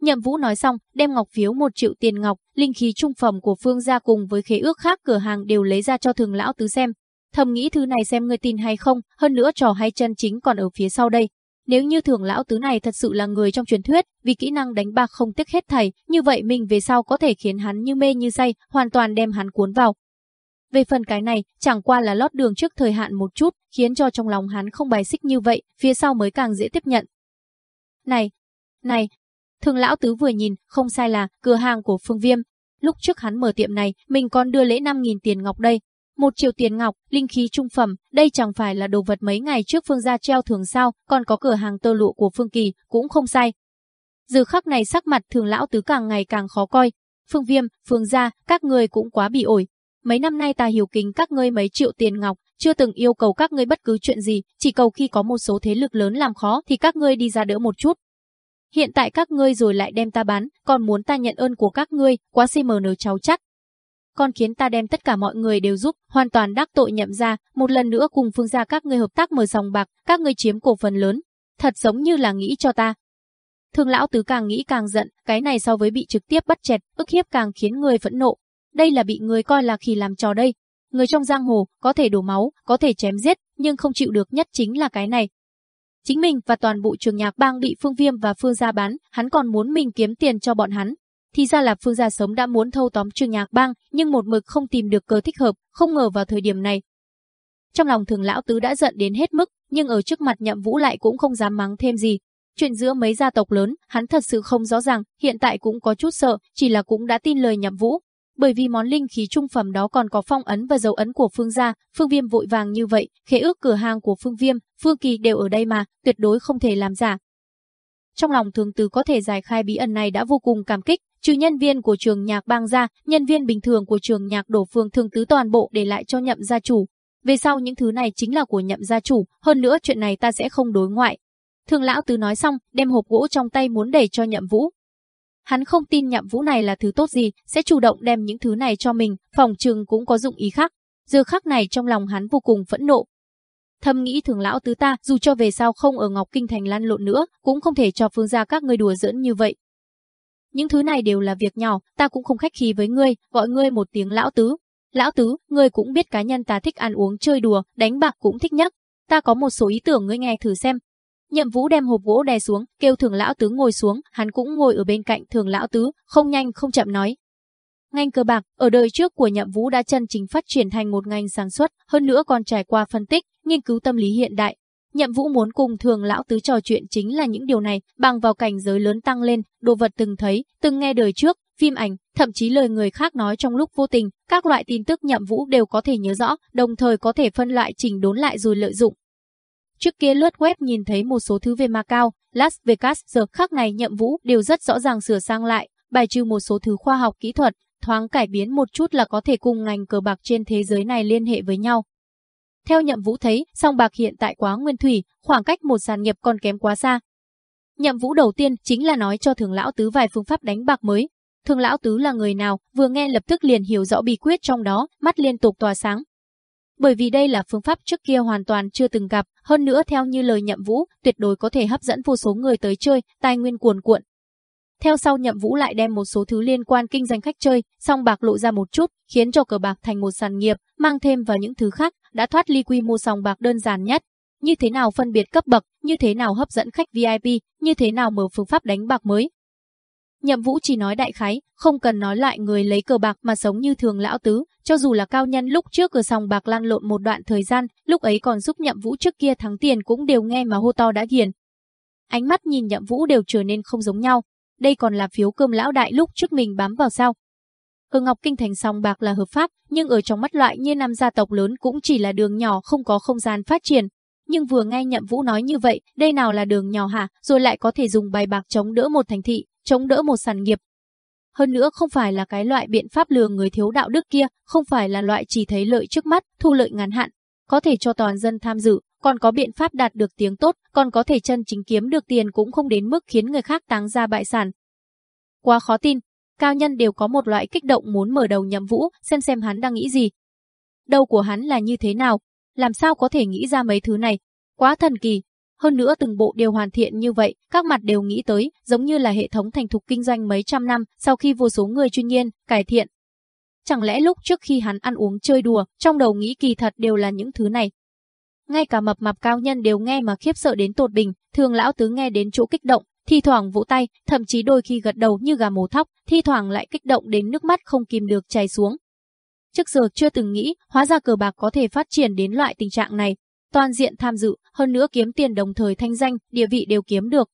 Nhậm Vũ nói xong, đem ngọc phiếu một triệu tiền ngọc, linh khí trung phẩm của Phương gia cùng với khế ước khác cửa hàng đều lấy ra cho thường lão tứ xem. Thầm nghĩ thứ này xem người tin hay không, hơn nữa trò hay chân chính còn ở phía sau đây. Nếu như thường lão tứ này thật sự là người trong truyền thuyết, vì kỹ năng đánh bạc không tiếc hết thầy, như vậy mình về sau có thể khiến hắn như mê như say, hoàn toàn đem hắn cuốn vào. Về phần cái này, chẳng qua là lót đường trước thời hạn một chút, khiến cho trong lòng hắn không bài xích như vậy, phía sau mới càng dễ tiếp nhận. Này, này, thường lão tứ vừa nhìn, không sai là cửa hàng của Phương Viêm. Lúc trước hắn mở tiệm này, mình còn đưa lễ 5.000 tiền ngọc đây, một triệu tiền ngọc, linh khí trung phẩm, đây chẳng phải là đồ vật mấy ngày trước Phương gia treo thường sao, còn có cửa hàng tơ lụa của Phương Kỳ, cũng không sai. Giờ khắc này sắc mặt thường lão tứ càng ngày càng khó coi. Phương Viêm, Phương gia, các người cũng quá bị ổi. Mấy năm nay ta hiểu kính các ngươi mấy triệu tiền ngọc, chưa từng yêu cầu các ngươi bất cứ chuyện gì, chỉ cầu khi có một số thế lực lớn làm khó thì các ngươi đi ra đỡ một chút. Hiện tại các ngươi rồi lại đem ta bán, còn muốn ta nhận ơn của các ngươi, quá si mờ nở cháu chắc còn khiến ta đem tất cả mọi người đều giúp, hoàn toàn đắc tội nhậm ra, một lần nữa cùng phương gia các ngươi hợp tác mở sòng bạc, các ngươi chiếm cổ phần lớn. Thật giống như là nghĩ cho ta. Thương lão tứ càng nghĩ càng giận, cái này so với bị trực tiếp bắt chẹt, ức hiếp càng khiến người phẫn nộ. Đây là bị người coi là khi làm trò đây. Người trong giang hồ, có thể đổ máu, có thể chém giết, nhưng không chịu được nhất chính là cái này. Chính mình và toàn bộ trường nhạc bang bị Phương Viêm và Phương gia bán, hắn còn muốn mình kiếm tiền cho bọn hắn, thì ra là Phương Gia Sớm đã muốn thâu tóm trường nhạc bang, nhưng một mực không tìm được cơ thích hợp, không ngờ vào thời điểm này. Trong lòng thường lão tứ đã giận đến hết mức, nhưng ở trước mặt nhậm vũ lại cũng không dám mắng thêm gì. Chuyện giữa mấy gia tộc lớn, hắn thật sự không rõ ràng, hiện tại cũng có chút sợ, chỉ là cũng đã tin lời nhậm vũ. Bởi vì món linh khí trung phẩm đó còn có phong ấn và dấu ấn của Phương gia, Phương Viêm vội vàng như vậy, khế ước cửa hàng của Phương Viêm, Phương Kỳ đều ở đây mà, tuyệt đối không thể làm giả. Trong lòng thường từ có thể giải khai bí ẩn này đã vô cùng cảm kích, trừ nhân viên của trường nhạc bang ra, nhân viên bình thường của trường nhạc đổ phương thường tứ toàn bộ để lại cho nhậm gia chủ. Về sau những thứ này chính là của nhậm gia chủ, hơn nữa chuyện này ta sẽ không đối ngoại. Thường lão tứ nói xong, đem hộp gỗ trong tay muốn để cho nhậm vũ. Hắn không tin nhậm vũ này là thứ tốt gì, sẽ chủ động đem những thứ này cho mình, phòng trường cũng có dụng ý khác. Giờ khắc này trong lòng hắn vô cùng phẫn nộ, Thầm nghĩ thường lão tứ ta, dù cho về sau không ở Ngọc Kinh Thành lăn lộn nữa, cũng không thể cho phương gia các ngươi đùa giỡn như vậy. Những thứ này đều là việc nhỏ, ta cũng không khách khí với ngươi, gọi ngươi một tiếng lão tứ. Lão tứ, ngươi cũng biết cá nhân ta thích ăn uống chơi đùa, đánh bạc cũng thích nhất. Ta có một số ý tưởng ngươi nghe thử xem. Nhậm Vũ đem hộp gỗ đè xuống, kêu Thường lão tứ ngồi xuống, hắn cũng ngồi ở bên cạnh Thường lão tứ, không nhanh không chậm nói, Ngành cờ bạc ở đời trước của Nhậm Vũ đã chân chính phát triển thành một ngành sản xuất, hơn nữa còn trải qua phân tích, nghiên cứu tâm lý hiện đại. Nhậm Vũ muốn cùng thường lão tứ trò chuyện chính là những điều này, bằng vào cảnh giới lớn tăng lên, đồ vật từng thấy, từng nghe đời trước, phim ảnh, thậm chí lời người khác nói trong lúc vô tình, các loại tin tức Nhậm Vũ đều có thể nhớ rõ, đồng thời có thể phân loại chỉnh đốn lại rồi lợi dụng. Trước kia lướt web nhìn thấy một số thứ về Macau, Las Vegas, giờ khác này Nhậm Vũ đều rất rõ ràng sửa sang lại, bài trừ một số thứ khoa học kỹ thuật, thoáng cải biến một chút là có thể cùng ngành cờ bạc trên thế giới này liên hệ với nhau. Theo nhậm vũ thấy, song bạc hiện tại quá nguyên thủy, khoảng cách một sản nghiệp còn kém quá xa. Nhậm vũ đầu tiên chính là nói cho thường lão tứ vài phương pháp đánh bạc mới. Thường lão tứ là người nào, vừa nghe lập tức liền hiểu rõ bí quyết trong đó, mắt liên tục tỏa sáng. Bởi vì đây là phương pháp trước kia hoàn toàn chưa từng gặp, hơn nữa theo như lời nhậm vũ, tuyệt đối có thể hấp dẫn vô số người tới chơi, tài nguyên cuồn cuộn, theo sau nhậm vũ lại đem một số thứ liên quan kinh doanh khách chơi, song bạc lộ ra một chút, khiến cho cờ bạc thành một sản nghiệp, mang thêm vào những thứ khác, đã thoát ly quy mô song bạc đơn giản nhất. Như thế nào phân biệt cấp bậc, như thế nào hấp dẫn khách VIP, như thế nào mở phương pháp đánh bạc mới. Nhậm Vũ chỉ nói đại khái, không cần nói lại người lấy cờ bạc mà sống như thường lão tứ, cho dù là cao nhân lúc trước ở sòng bạc lan lộn một đoạn thời gian, lúc ấy còn giúp Nhậm Vũ trước kia thắng tiền cũng đều nghe mà hô to đã hiền. Ánh mắt nhìn Nhậm Vũ đều trở nên không giống nhau, đây còn là phiếu cơm lão đại lúc trước mình bám vào sao? Ở Ngọc Kinh thành sòng bạc là hợp pháp, nhưng ở trong mắt loại như năm gia tộc lớn cũng chỉ là đường nhỏ không có không gian phát triển, nhưng vừa nghe Nhậm Vũ nói như vậy, đây nào là đường nhỏ hả, rồi lại có thể dùng bài bạc chống đỡ một thành thị, chống đỡ một sản nghiệp. Hơn nữa không phải là cái loại biện pháp lừa người thiếu đạo đức kia, không phải là loại chỉ thấy lợi trước mắt, thu lợi ngắn hạn, có thể cho toàn dân tham dự, còn có biện pháp đạt được tiếng tốt, còn có thể chân chính kiếm được tiền cũng không đến mức khiến người khác táng ra bại sản. Quá khó tin, cao nhân đều có một loại kích động muốn mở đầu nhậm vũ, xem xem hắn đang nghĩ gì. Đầu của hắn là như thế nào, làm sao có thể nghĩ ra mấy thứ này? Quá thần kỳ. Hơn nữa từng bộ đều hoàn thiện như vậy, các mặt đều nghĩ tới, giống như là hệ thống thành thục kinh doanh mấy trăm năm, sau khi vô số người chuyên nhiên, cải thiện. Chẳng lẽ lúc trước khi hắn ăn uống chơi đùa, trong đầu nghĩ kỳ thật đều là những thứ này. Ngay cả mập mạp cao nhân đều nghe mà khiếp sợ đến tột bình, thường lão tứ nghe đến chỗ kích động, thi thoảng vỗ tay, thậm chí đôi khi gật đầu như gà mổ thóc, thi thoảng lại kích động đến nước mắt không kìm được chảy xuống. Trước giờ chưa từng nghĩ, hóa ra cờ bạc có thể phát triển đến loại tình trạng này. Toàn diện tham dự, hơn nữa kiếm tiền đồng thời thanh danh, địa vị đều kiếm được.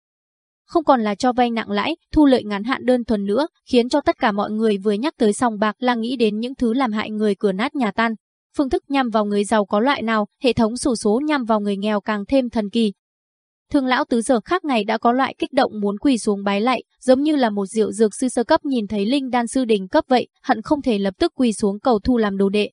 Không còn là cho vay nặng lãi, thu lợi ngắn hạn đơn thuần nữa, khiến cho tất cả mọi người vừa nhắc tới sòng bạc là nghĩ đến những thứ làm hại người cửa nát nhà tan. Phương thức nhằm vào người giàu có loại nào, hệ thống sổ số nhằm vào người nghèo càng thêm thần kỳ, Thương lão tứ giờ khác ngày đã có loại kích động muốn quỳ xuống bái lạy, giống như là một diệu dược sư sơ cấp nhìn thấy linh đan sư đỉnh cấp vậy, hận không thể lập tức quỳ xuống cầu thu làm đồ đệ.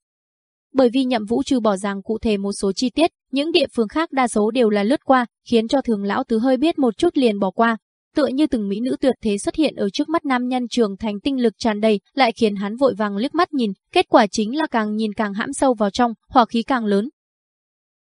Bởi vì nhậm vũ trừ bỏ rằng cụ thể một số chi tiết, những địa phương khác đa số đều là lướt qua, khiến cho thường lão tứ hơi biết một chút liền bỏ qua. Tựa như từng mỹ nữ tuyệt thế xuất hiện ở trước mắt nam nhân trường thành tinh lực tràn đầy, lại khiến hắn vội vàng liếc mắt nhìn, kết quả chính là càng nhìn càng hãm sâu vào trong, hỏa khí càng lớn.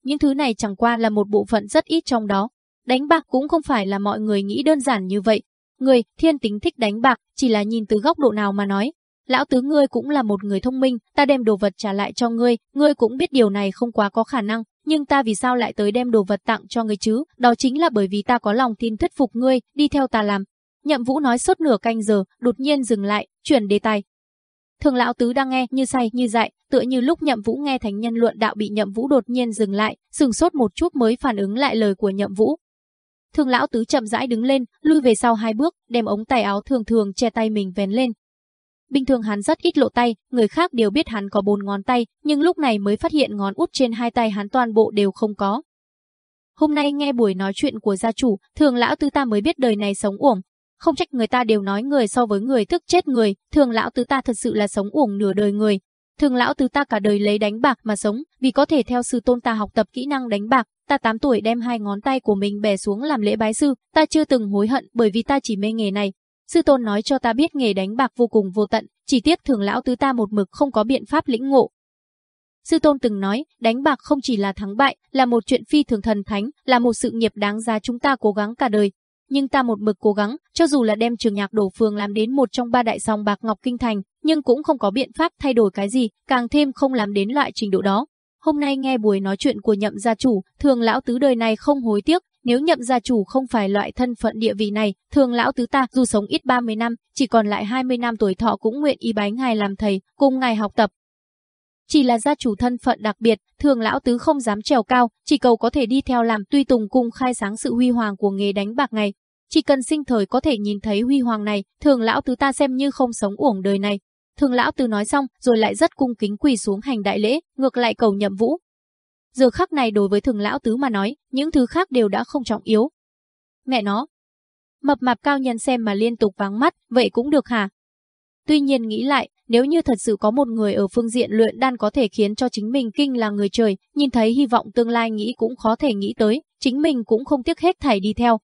Những thứ này chẳng qua là một bộ phận rất ít trong đó, Đánh bạc cũng không phải là mọi người nghĩ đơn giản như vậy. Người, thiên tính thích đánh bạc, chỉ là nhìn từ góc độ nào mà nói. Lão tứ ngươi cũng là một người thông minh, ta đem đồ vật trả lại cho ngươi, ngươi cũng biết điều này không quá có khả năng, nhưng ta vì sao lại tới đem đồ vật tặng cho ngươi chứ, đó chính là bởi vì ta có lòng tin thuyết phục ngươi, đi theo ta làm. Nhậm Vũ nói suốt nửa canh giờ, đột nhiên dừng lại, chuyển đề tài. Thường lão tứ đang nghe như say như dại, tựa như lúc Nhậm Vũ nghe Thánh nhân luận đạo bị Nhậm Vũ đột nhiên dừng lại, sừng sốt một chút mới phản ứng lại lời của Nhậm Vũ, Thường lão tứ chậm rãi đứng lên, lui về sau hai bước, đem ống tay áo thường thường che tay mình vén lên. Bình thường hắn rất ít lộ tay, người khác đều biết hắn có bốn ngón tay, nhưng lúc này mới phát hiện ngón út trên hai tay hắn toàn bộ đều không có. Hôm nay nghe buổi nói chuyện của gia chủ, thường lão tứ ta mới biết đời này sống uổng. Không trách người ta đều nói người so với người thức chết người, thường lão tứ ta thật sự là sống uổng nửa đời người, Thường lão tứ ta cả đời lấy đánh bạc mà sống, vì có thể theo sư tôn ta học tập kỹ năng đánh bạc, ta 8 tuổi đem hai ngón tay của mình bẻ xuống làm lễ bái sư, ta chưa từng hối hận bởi vì ta chỉ mê nghề này. Sư tôn nói cho ta biết nghề đánh bạc vô cùng vô tận, chỉ tiếc thường lão tứ ta một mực không có biện pháp lĩnh ngộ. Sư tôn từng nói, đánh bạc không chỉ là thắng bại, là một chuyện phi thường thần thánh, là một sự nghiệp đáng giá chúng ta cố gắng cả đời, nhưng ta một mực cố gắng, cho dù là đem trường nhạc đổ phường làm đến một trong ba đại sòng bạc Ngọc Kinh Thành, nhưng cũng không có biện pháp thay đổi cái gì, càng thêm không làm đến loại trình độ đó. Hôm nay nghe buổi nói chuyện của nhậm gia chủ, thường lão tứ đời này không hối tiếc, nếu nhậm gia chủ không phải loại thân phận địa vị này, thường lão tứ ta dù sống ít 30 năm, chỉ còn lại 20 năm tuổi thọ cũng nguyện ý bái ngài làm thầy, cùng ngài học tập. Chỉ là gia chủ thân phận đặc biệt, thường lão tứ không dám trèo cao, chỉ cầu có thể đi theo làm tuy tùng cùng khai sáng sự huy hoàng của nghề đánh bạc này. Chỉ cần sinh thời có thể nhìn thấy huy hoàng này, thường lão tứ ta xem như không sống uổng đời này. Thường lão tứ nói xong, rồi lại rất cung kính quỳ xuống hành đại lễ, ngược lại cầu nhậm vũ. Giờ khắc này đối với thường lão tứ mà nói, những thứ khác đều đã không trọng yếu. Mẹ nó. Mập mạp cao nhân xem mà liên tục vắng mắt, vậy cũng được hả? Tuy nhiên nghĩ lại, nếu như thật sự có một người ở phương diện luyện đan có thể khiến cho chính mình kinh là người trời, nhìn thấy hy vọng tương lai nghĩ cũng khó thể nghĩ tới, chính mình cũng không tiếc hết thảy đi theo.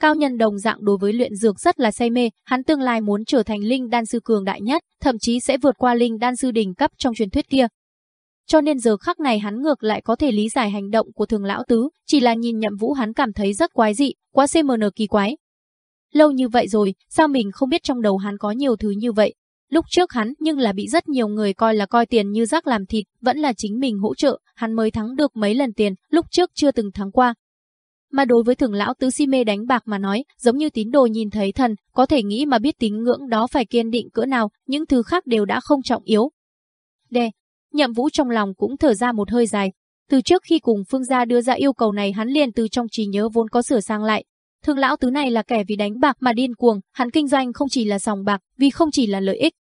Cao nhân đồng dạng đối với luyện dược rất là say mê, hắn tương lai muốn trở thành linh đan sư cường đại nhất, thậm chí sẽ vượt qua linh đan sư đỉnh cấp trong truyền thuyết kia. Cho nên giờ khắc này hắn ngược lại có thể lý giải hành động của thường lão tứ, chỉ là nhìn nhậm vũ hắn cảm thấy rất quái dị, quá CMN kỳ quái. Lâu như vậy rồi, sao mình không biết trong đầu hắn có nhiều thứ như vậy, Lúc trước hắn nhưng là bị rất nhiều người coi là coi tiền như rác làm thịt, vẫn là chính mình hỗ trợ, hắn mới thắng được mấy lần tiền, lúc trước chưa từng thắng qua. Mà đối với thường lão tứ si mê đánh bạc mà nói, giống như tín đồ nhìn thấy thần, có thể nghĩ mà biết tín ngưỡng đó phải kiên định cỡ nào, những thứ khác đều đã không trọng yếu. Đè, nhậm vũ trong lòng cũng thở ra một hơi dài. Từ trước khi cùng Phương gia đưa ra yêu cầu này hắn liền từ trong trí nhớ vốn có sửa sang lại. Thương lão tứ này là kẻ vì đánh bạc mà điên cuồng, hắn kinh doanh không chỉ là sòng bạc, vì không chỉ là lợi ích.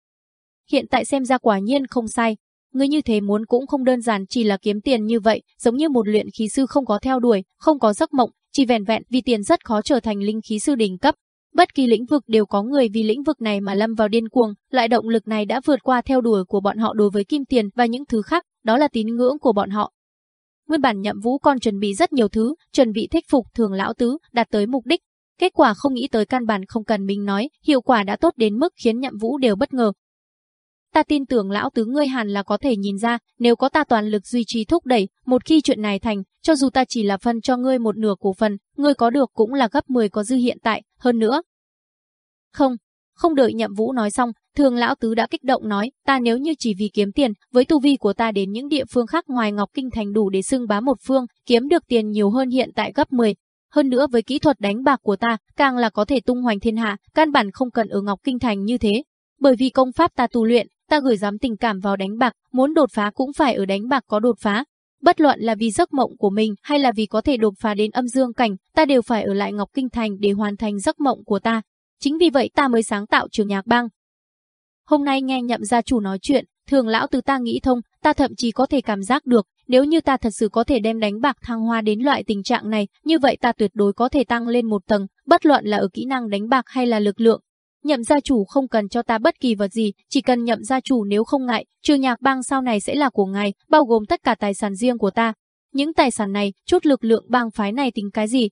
Hiện tại xem ra quả nhiên không sai, Người như thế muốn cũng không đơn giản chỉ là kiếm tiền như vậy, giống như một luyện khí sư không có theo đuổi, không có giấc mộng, chỉ vẻn vẹn vì tiền rất khó trở thành linh khí sư đỉnh cấp. Bất kỳ lĩnh vực đều có người vì lĩnh vực này mà lâm vào điên cuồng, loại động lực này đã vượt qua theo đuổi của bọn họ đối với kim tiền và những thứ khác, đó là tín ngưỡng của bọn họ. Nguyên bản nhậm vũ còn chuẩn bị rất nhiều thứ, chuẩn bị thích phục thường lão tứ, đạt tới mục đích. Kết quả không nghĩ tới căn bản không cần mình nói, hiệu quả đã tốt đến mức khiến nhậm vũ đều bất ngờ, Ta tin tưởng lão tứ ngươi hẳn là có thể nhìn ra, nếu có ta toàn lực duy trì thúc đẩy, một khi chuyện này thành, cho dù ta chỉ là phân cho ngươi một nửa cổ phần, ngươi có được cũng là gấp 10 có dư hiện tại, hơn nữa. Không, không đợi nhậm vũ nói xong, thường lão tứ đã kích động nói, ta nếu như chỉ vì kiếm tiền, với tu vi của ta đến những địa phương khác ngoài Ngọc Kinh Thành đủ để xưng bá một phương, kiếm được tiền nhiều hơn hiện tại gấp 10. Hơn nữa với kỹ thuật đánh bạc của ta, càng là có thể tung hoành thiên hạ, căn bản không cần ở Ngọc Kinh Thành như thế. Bởi vì công pháp ta tu luyện, ta gửi dám tình cảm vào đánh bạc, muốn đột phá cũng phải ở đánh bạc có đột phá. Bất luận là vì giấc mộng của mình hay là vì có thể đột phá đến âm dương cảnh, ta đều phải ở lại Ngọc Kinh Thành để hoàn thành giấc mộng của ta. Chính vì vậy ta mới sáng tạo trường nhạc bang. Hôm nay nghe nhậm gia chủ nói chuyện, thường lão từ ta nghĩ thông, ta thậm chí có thể cảm giác được, nếu như ta thật sự có thể đem đánh bạc thăng hoa đến loại tình trạng này, như vậy ta tuyệt đối có thể tăng lên một tầng, bất luận là ở kỹ năng đánh bạc hay là lực lượng, Nhậm gia chủ không cần cho ta bất kỳ vật gì, chỉ cần nhậm gia chủ nếu không ngại, trường nhạc bang sau này sẽ là của ngài, bao gồm tất cả tài sản riêng của ta. Những tài sản này, chút lực lượng bang phái này tính cái gì?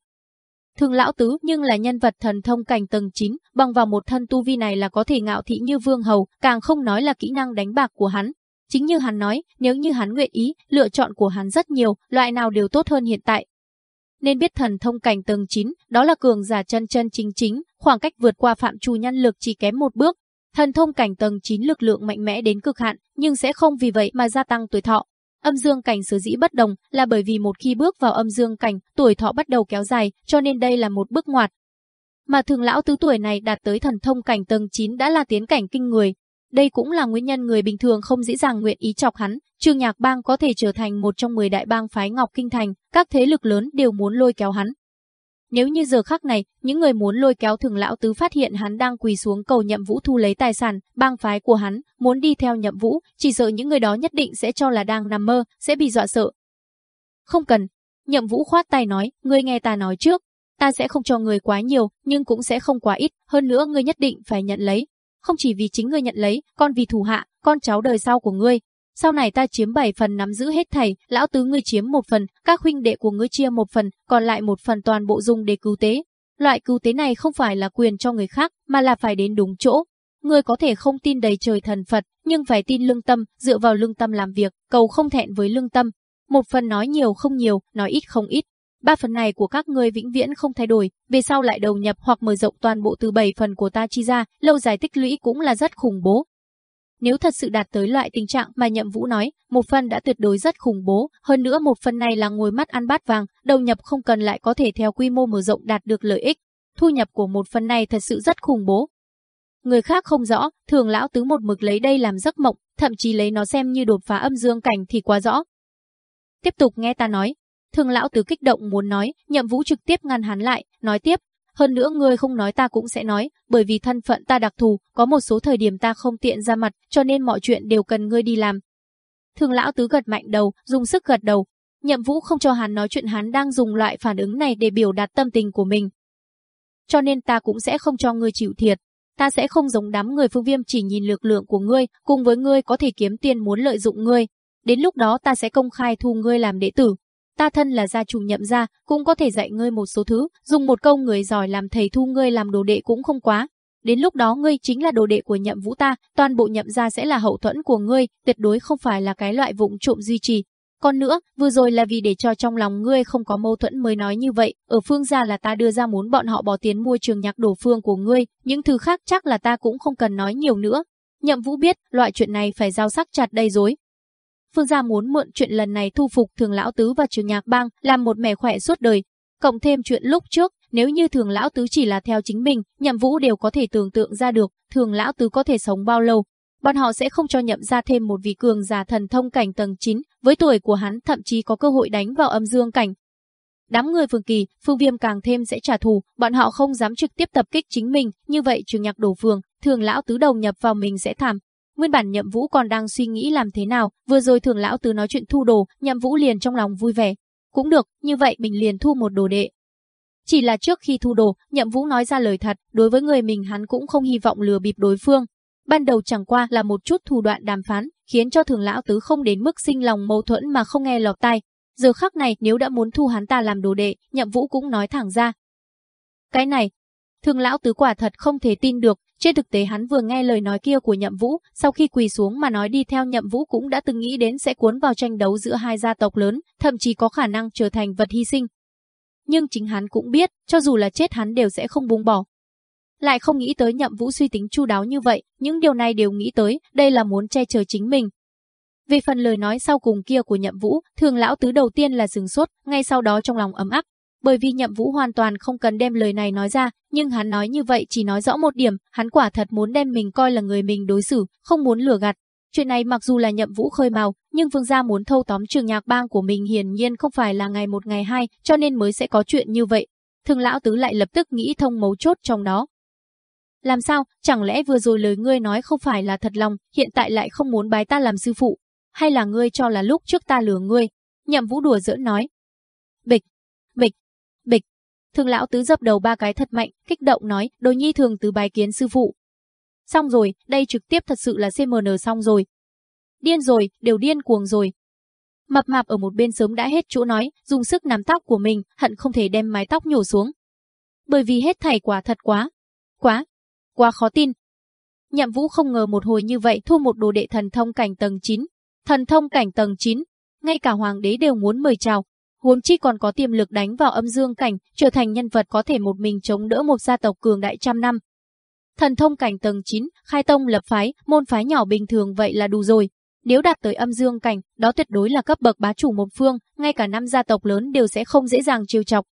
Thường lão tứ nhưng là nhân vật thần thông cảnh tầng 9, bằng vào một thân tu vi này là có thể ngạo thị như vương hầu, càng không nói là kỹ năng đánh bạc của hắn. Chính như hắn nói, nếu như hắn nguyện ý, lựa chọn của hắn rất nhiều, loại nào đều tốt hơn hiện tại nên biết thần thông cảnh tầng 9, đó là cường giả chân chân chính chính, khoảng cách vượt qua phạm trù nhân lực chỉ kém một bước. Thần thông cảnh tầng 9 lực lượng mạnh mẽ đến cực hạn, nhưng sẽ không vì vậy mà gia tăng tuổi thọ. Âm dương cảnh sở dĩ bất đồng là bởi vì một khi bước vào âm dương cảnh, tuổi thọ bắt đầu kéo dài, cho nên đây là một bước ngoặt. Mà thường lão tứ tuổi này đạt tới thần thông cảnh tầng 9 đã là tiến cảnh kinh người. Đây cũng là nguyên nhân người bình thường không dễ dàng nguyện ý chọc hắn, Trương Nhạc Bang có thể trở thành một trong 10 đại bang phái Ngọc Kinh Thành, các thế lực lớn đều muốn lôi kéo hắn. Nếu như giờ khắc này, những người muốn lôi kéo thường lão tứ phát hiện hắn đang quỳ xuống cầu nhậm vũ thu lấy tài sản, bang phái của hắn, muốn đi theo nhậm vũ, chỉ sợ những người đó nhất định sẽ cho là đang nằm mơ, sẽ bị dọa sợ. Không cần. Nhậm vũ khoát tay nói, ngươi nghe ta nói trước. Ta sẽ không cho người quá nhiều, nhưng cũng sẽ không quá ít, hơn nữa ngươi nhất định phải nhận lấy. Không chỉ vì chính ngươi nhận lấy, còn vì thủ hạ, con cháu đời sau của ngươi, sau này ta chiếm 7 phần nắm giữ hết thảy, lão tứ ngươi chiếm một phần, các huynh đệ của ngươi chia một phần, còn lại một phần toàn bộ dùng để cứu tế. Loại cứu tế này không phải là quyền cho người khác, mà là phải đến đúng chỗ. Ngươi có thể không tin đầy trời thần Phật, nhưng phải tin lương tâm, dựa vào lương tâm làm việc, cầu không thẹn với lương tâm. Một phần nói nhiều không nhiều, nói ít không ít. Ba phần này của các ngươi vĩnh viễn không thay đổi, về sau lại đầu nhập hoặc mở rộng toàn bộ từ 7 phần của ta chi ra, lâu dài tích lũy cũng là rất khủng bố. Nếu thật sự đạt tới loại tình trạng mà Nhậm Vũ nói, một phần đã tuyệt đối rất khủng bố, hơn nữa một phần này là ngồi mắt ăn bát vàng, đầu nhập không cần lại có thể theo quy mô mở rộng đạt được lợi ích. Thu nhập của một phần này thật sự rất khủng bố. Người khác không rõ, thường lão tứ một mực lấy đây làm giấc mộng, thậm chí lấy nó xem như đột phá âm dương cảnh thì quá rõ. Tiếp tục nghe ta nói, thường lão tứ kích động muốn nói, nhậm vũ trực tiếp ngăn hắn lại, nói tiếp, hơn nữa ngươi không nói ta cũng sẽ nói, bởi vì thân phận ta đặc thù, có một số thời điểm ta không tiện ra mặt, cho nên mọi chuyện đều cần ngươi đi làm. Thường lão tứ gật mạnh đầu, dùng sức gật đầu. Nhậm vũ không cho hắn nói chuyện hắn đang dùng loại phản ứng này để biểu đạt tâm tình của mình. Cho nên ta cũng sẽ không cho ngươi chịu thiệt. Ta sẽ không giống đám người phương viêm chỉ nhìn lực lượng của ngươi, cùng với ngươi có thể kiếm tiền muốn lợi dụng ngươi. Đến lúc đó ta sẽ công khai thu ngươi làm đệ tử, ta thân là gia chủ nhậm gia, cũng có thể dạy ngươi một số thứ, dùng một câu người giỏi làm thầy thu ngươi làm đồ đệ cũng không quá. Đến lúc đó ngươi chính là đồ đệ của nhậm vũ ta, toàn bộ nhậm gia sẽ là hậu thuẫn của ngươi, tuyệt đối không phải là cái loại vụng trộm duy trì. Còn nữa, vừa rồi là vì để cho trong lòng ngươi không có mâu thuẫn mới nói như vậy, ở phương gia là ta đưa ra muốn bọn họ bỏ tiền mua trường nhạc đổ phương của ngươi, những thứ khác chắc là ta cũng không cần nói nhiều nữa. Nhậm vũ biết, loại chuyện này phải giao sắc chặt đầy dối, Phương gia muốn mượn chuyện lần này thu phục thường lão tứ và trường nhạc bang, làm một mẻ khỏe suốt đời. cộng thêm chuyện lúc trước, nếu như thường lão tứ chỉ là theo chính mình, nhậm vũ đều có thể tưởng tượng ra được, thường lão tứ có thể sống bao lâu. Bọn họ sẽ không cho nhậm ra thêm một vị cường giả thần thông cảnh tầng 9, với tuổi của hắn thậm chí có cơ hội đánh vào âm dương cảnh. Đám người Phương Kỳ, Phương Viêm càng thêm sẽ trả thù, bọn họ không dám trực tiếp tập kích chính mình, như vậy trường nhạc đổ phường, thường lão tứ đầu nhập vào mình sẽ thảm, Nguyên bản Nhậm Vũ còn đang suy nghĩ làm thế nào, vừa rồi thường lão tứ nói chuyện thu đồ, Nhậm Vũ liền trong lòng vui vẻ. Cũng được, như vậy mình liền thu một đồ đệ. Chỉ là trước khi thu đồ, Nhậm Vũ nói ra lời thật, đối với người mình hắn cũng không hy vọng lừa bịp đối phương. Ban đầu chẳng qua là một chút thủ đoạn đàm phán, khiến cho thường lão tứ không đến mức sinh lòng mâu thuẫn mà không nghe lọt tai. Giờ khắc này nếu đã muốn thu hắn ta làm đồ đệ, Nhậm Vũ cũng nói thẳng ra. Cái này, thường lão tứ quả thật không thể tin được, trên thực tế hắn vừa nghe lời nói kia của Nhậm Vũ, sau khi quỳ xuống mà nói đi theo Nhậm Vũ cũng đã từng nghĩ đến sẽ cuốn vào tranh đấu giữa hai gia tộc lớn, thậm chí có khả năng trở thành vật hy sinh. Nhưng chính hắn cũng biết, cho dù là chết hắn đều sẽ không buông bỏ. Lại không nghĩ tới Nhậm Vũ suy tính chu đáo như vậy, những điều này đều nghĩ tới, đây là muốn che chở chính mình. Về phần lời nói sau cùng kia của Nhậm Vũ, thường lão tứ đầu tiên là dừng sốt, ngay sau đó trong lòng ấm áp, bởi vì Nhậm Vũ hoàn toàn không cần đem lời này nói ra, nhưng hắn nói như vậy chỉ nói rõ một điểm, hắn quả thật muốn đem mình coi là người mình đối xử, không muốn lừa gạt. Chuyện này mặc dù là Nhậm Vũ khơi mào, nhưng Vương gia muốn thâu tóm trường nhạc bang của mình hiển nhiên không phải là ngày một ngày hai, cho nên mới sẽ có chuyện như vậy. Thường lão tứ lại lập tức nghĩ thông mấu chốt trong đó. Làm sao, chẳng lẽ vừa rồi lời ngươi nói không phải là thật lòng, hiện tại lại không muốn bái ta làm sư phụ? Hay là ngươi cho là lúc trước ta lừa ngươi? Nhậm Vũ đùa giỡn nói. Bịch, bịch, Bịch. Thường lão tứ dập đầu ba cái thật mạnh, kích động nói, đồ nhi thường từ bài kiến sư phụ. Xong rồi, đây trực tiếp thật sự là CMN xong rồi. Điên rồi, đều điên cuồng rồi. Mập mạp ở một bên sớm đã hết chỗ nói, dùng sức nắm tóc của mình, hận không thể đem mái tóc nhổ xuống. Bởi vì hết thảy quả thật quá. Quá. Quá khó tin. Nhậm vũ không ngờ một hồi như vậy thu một đồ đệ thần thông cảnh tầng 9. Thần thông cảnh tầng 9. Ngay cả hoàng đế đều muốn mời chào huống chi còn có tiềm lực đánh vào âm dương cảnh, trở thành nhân vật có thể một mình chống đỡ một gia tộc cường đại trăm năm. Thần thông cảnh tầng 9, khai tông lập phái, môn phái nhỏ bình thường vậy là đủ rồi. Nếu đạt tới âm dương cảnh, đó tuyệt đối là cấp bậc bá chủ một phương, ngay cả năm gia tộc lớn đều sẽ không dễ dàng chiêu chọc.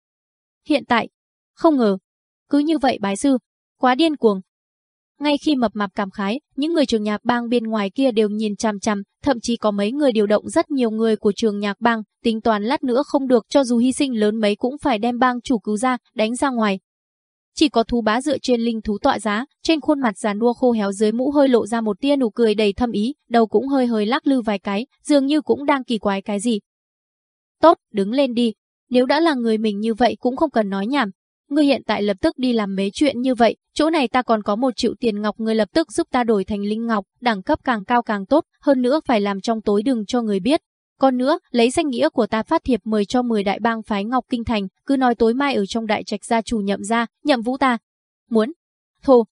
Hiện tại, không ngờ, cứ như vậy bái sư, quá điên cuồng, ngay khi mập mạp cảm khái, những người trường nhạc bang bên ngoài kia đều nhìn chằm chằm, thậm chí có mấy người điều động rất nhiều người của trường nhạc bang, tính toán lát nữa không được cho dù hy sinh lớn mấy cũng phải đem bang chủ cứu ra, đánh ra ngoài. Chỉ có thú bá dựa trên linh thú tọa giá, trên khuôn mặt giàn đua khô héo dưới mũ hơi lộ ra một tia nụ cười đầy thâm ý, đầu cũng hơi hơi lắc lư vài cái, dường như cũng đang kỳ quái cái gì. Tốt, đứng lên đi. Nếu đã là người mình như vậy cũng không cần nói nhảm, Ngươi hiện tại lập tức đi làm mấy chuyện như vậy, chỗ này ta còn có một triệu tiền ngọc ngươi lập tức giúp ta đổi thành linh ngọc, đẳng cấp càng cao càng tốt, hơn nữa phải làm trong tối đừng cho người biết. Còn nữa, lấy danh nghĩa của ta phát thiệp mời cho 10 đại bang phái Ngọc Kinh Thành, cứ nói tối mai ở trong đại trạch gia chủ nhậm ra, nhậm vũ ta. Muốn? Thô.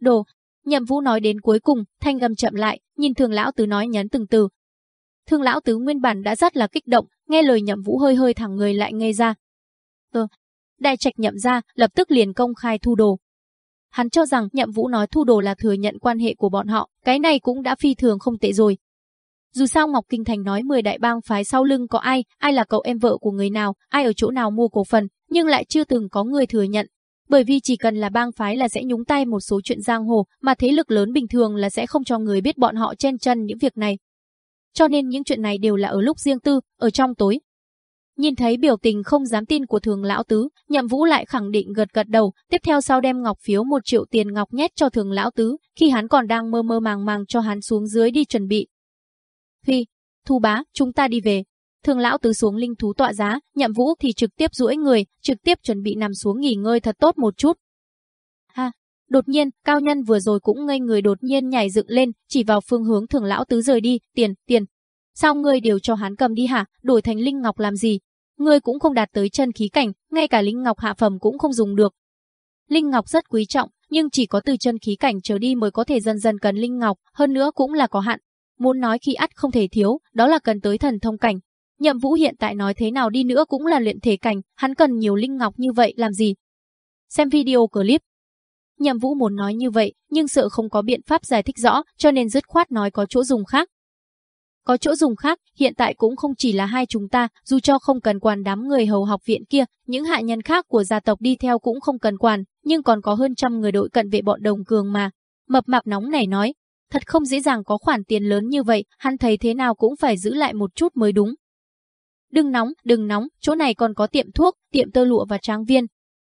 Đồ. Nhậm vũ nói đến cuối cùng, thanh âm chậm lại, nhìn thường lão tứ nói nhấn từng từ. Thương lão tứ nguyên bản đã rất là kích động, nghe lời nhậm vũ hơi hơi thẳng người lại ngây ra. Ờ, Đại trạch nhậm ra, lập tức liền công khai thu đồ. Hắn cho rằng nhậm vũ nói thu đồ là thừa nhận quan hệ của bọn họ, cái này cũng đã phi thường không tệ rồi. Dù sao Ngọc Kinh Thành nói 10 đại bang phái sau lưng có ai, ai là cậu em vợ của người nào, ai ở chỗ nào mua cổ phần, nhưng lại chưa từng có người thừa nhận. Bởi vì chỉ cần là bang phái là sẽ nhúng tay một số chuyện giang hồ, mà thế lực lớn bình thường là sẽ không cho người biết bọn họ chen chân những việc này. Cho nên những chuyện này đều là ở lúc riêng tư, ở trong tối, Nhìn thấy biểu tình không dám tin của thường lão tứ, nhậm vũ lại khẳng định gật gật đầu, tiếp theo sau đem ngọc phiếu một triệu tiền ngọc nhét cho thường lão tứ, khi hắn còn đang mơ mơ màng màng cho hắn xuống dưới đi chuẩn bị. Phi, thu bá, chúng ta đi về. Thường lão tứ xuống linh thú tọa giá, nhậm vũ thì trực tiếp duỗi người, trực tiếp chuẩn bị nằm xuống nghỉ ngơi thật tốt một chút. Ha, đột nhiên, cao nhân vừa rồi cũng ngây người đột nhiên nhảy dựng lên, chỉ vào phương hướng thường lão tứ rời đi, tiền, tiền. Sao ngươi đều cho hắn cầm đi hả, đổi thành linh ngọc làm gì, Ngươi cũng không đạt tới chân khí cảnh, ngay cả linh ngọc hạ phẩm cũng không dùng được. Linh ngọc rất quý trọng, nhưng chỉ có từ chân khí cảnh trở đi mới có thể dần dần cần linh ngọc, hơn nữa cũng là có hạn. Muốn nói khi ắt không thể thiếu, đó là cần tới thần thông cảnh. Nhậm Vũ hiện tại nói thế nào đi nữa cũng là luyện thể cảnh, hắn cần nhiều linh ngọc như vậy làm gì? Xem video clip. Nhậm Vũ muốn nói như vậy, nhưng sợ không có biện pháp giải thích rõ, cho nên dứt khoát nói có chỗ dùng khác có chỗ dùng khác, hiện tại cũng không chỉ là hai chúng ta, dù cho không cần quản đám người hầu học viện kia, những hạ nhân khác của gia tộc đi theo cũng không cần quản, nhưng còn có hơn trăm người đội cận vệ bọn đồng cường mà. Mập mạp nóng này nói, thật không dễ dàng có khoản tiền lớn như vậy, hắn thấy thế nào cũng phải giữ lại một chút mới đúng. Đừng nóng, đừng nóng, chỗ này còn có tiệm thuốc, tiệm tơ lụa và tráng viên.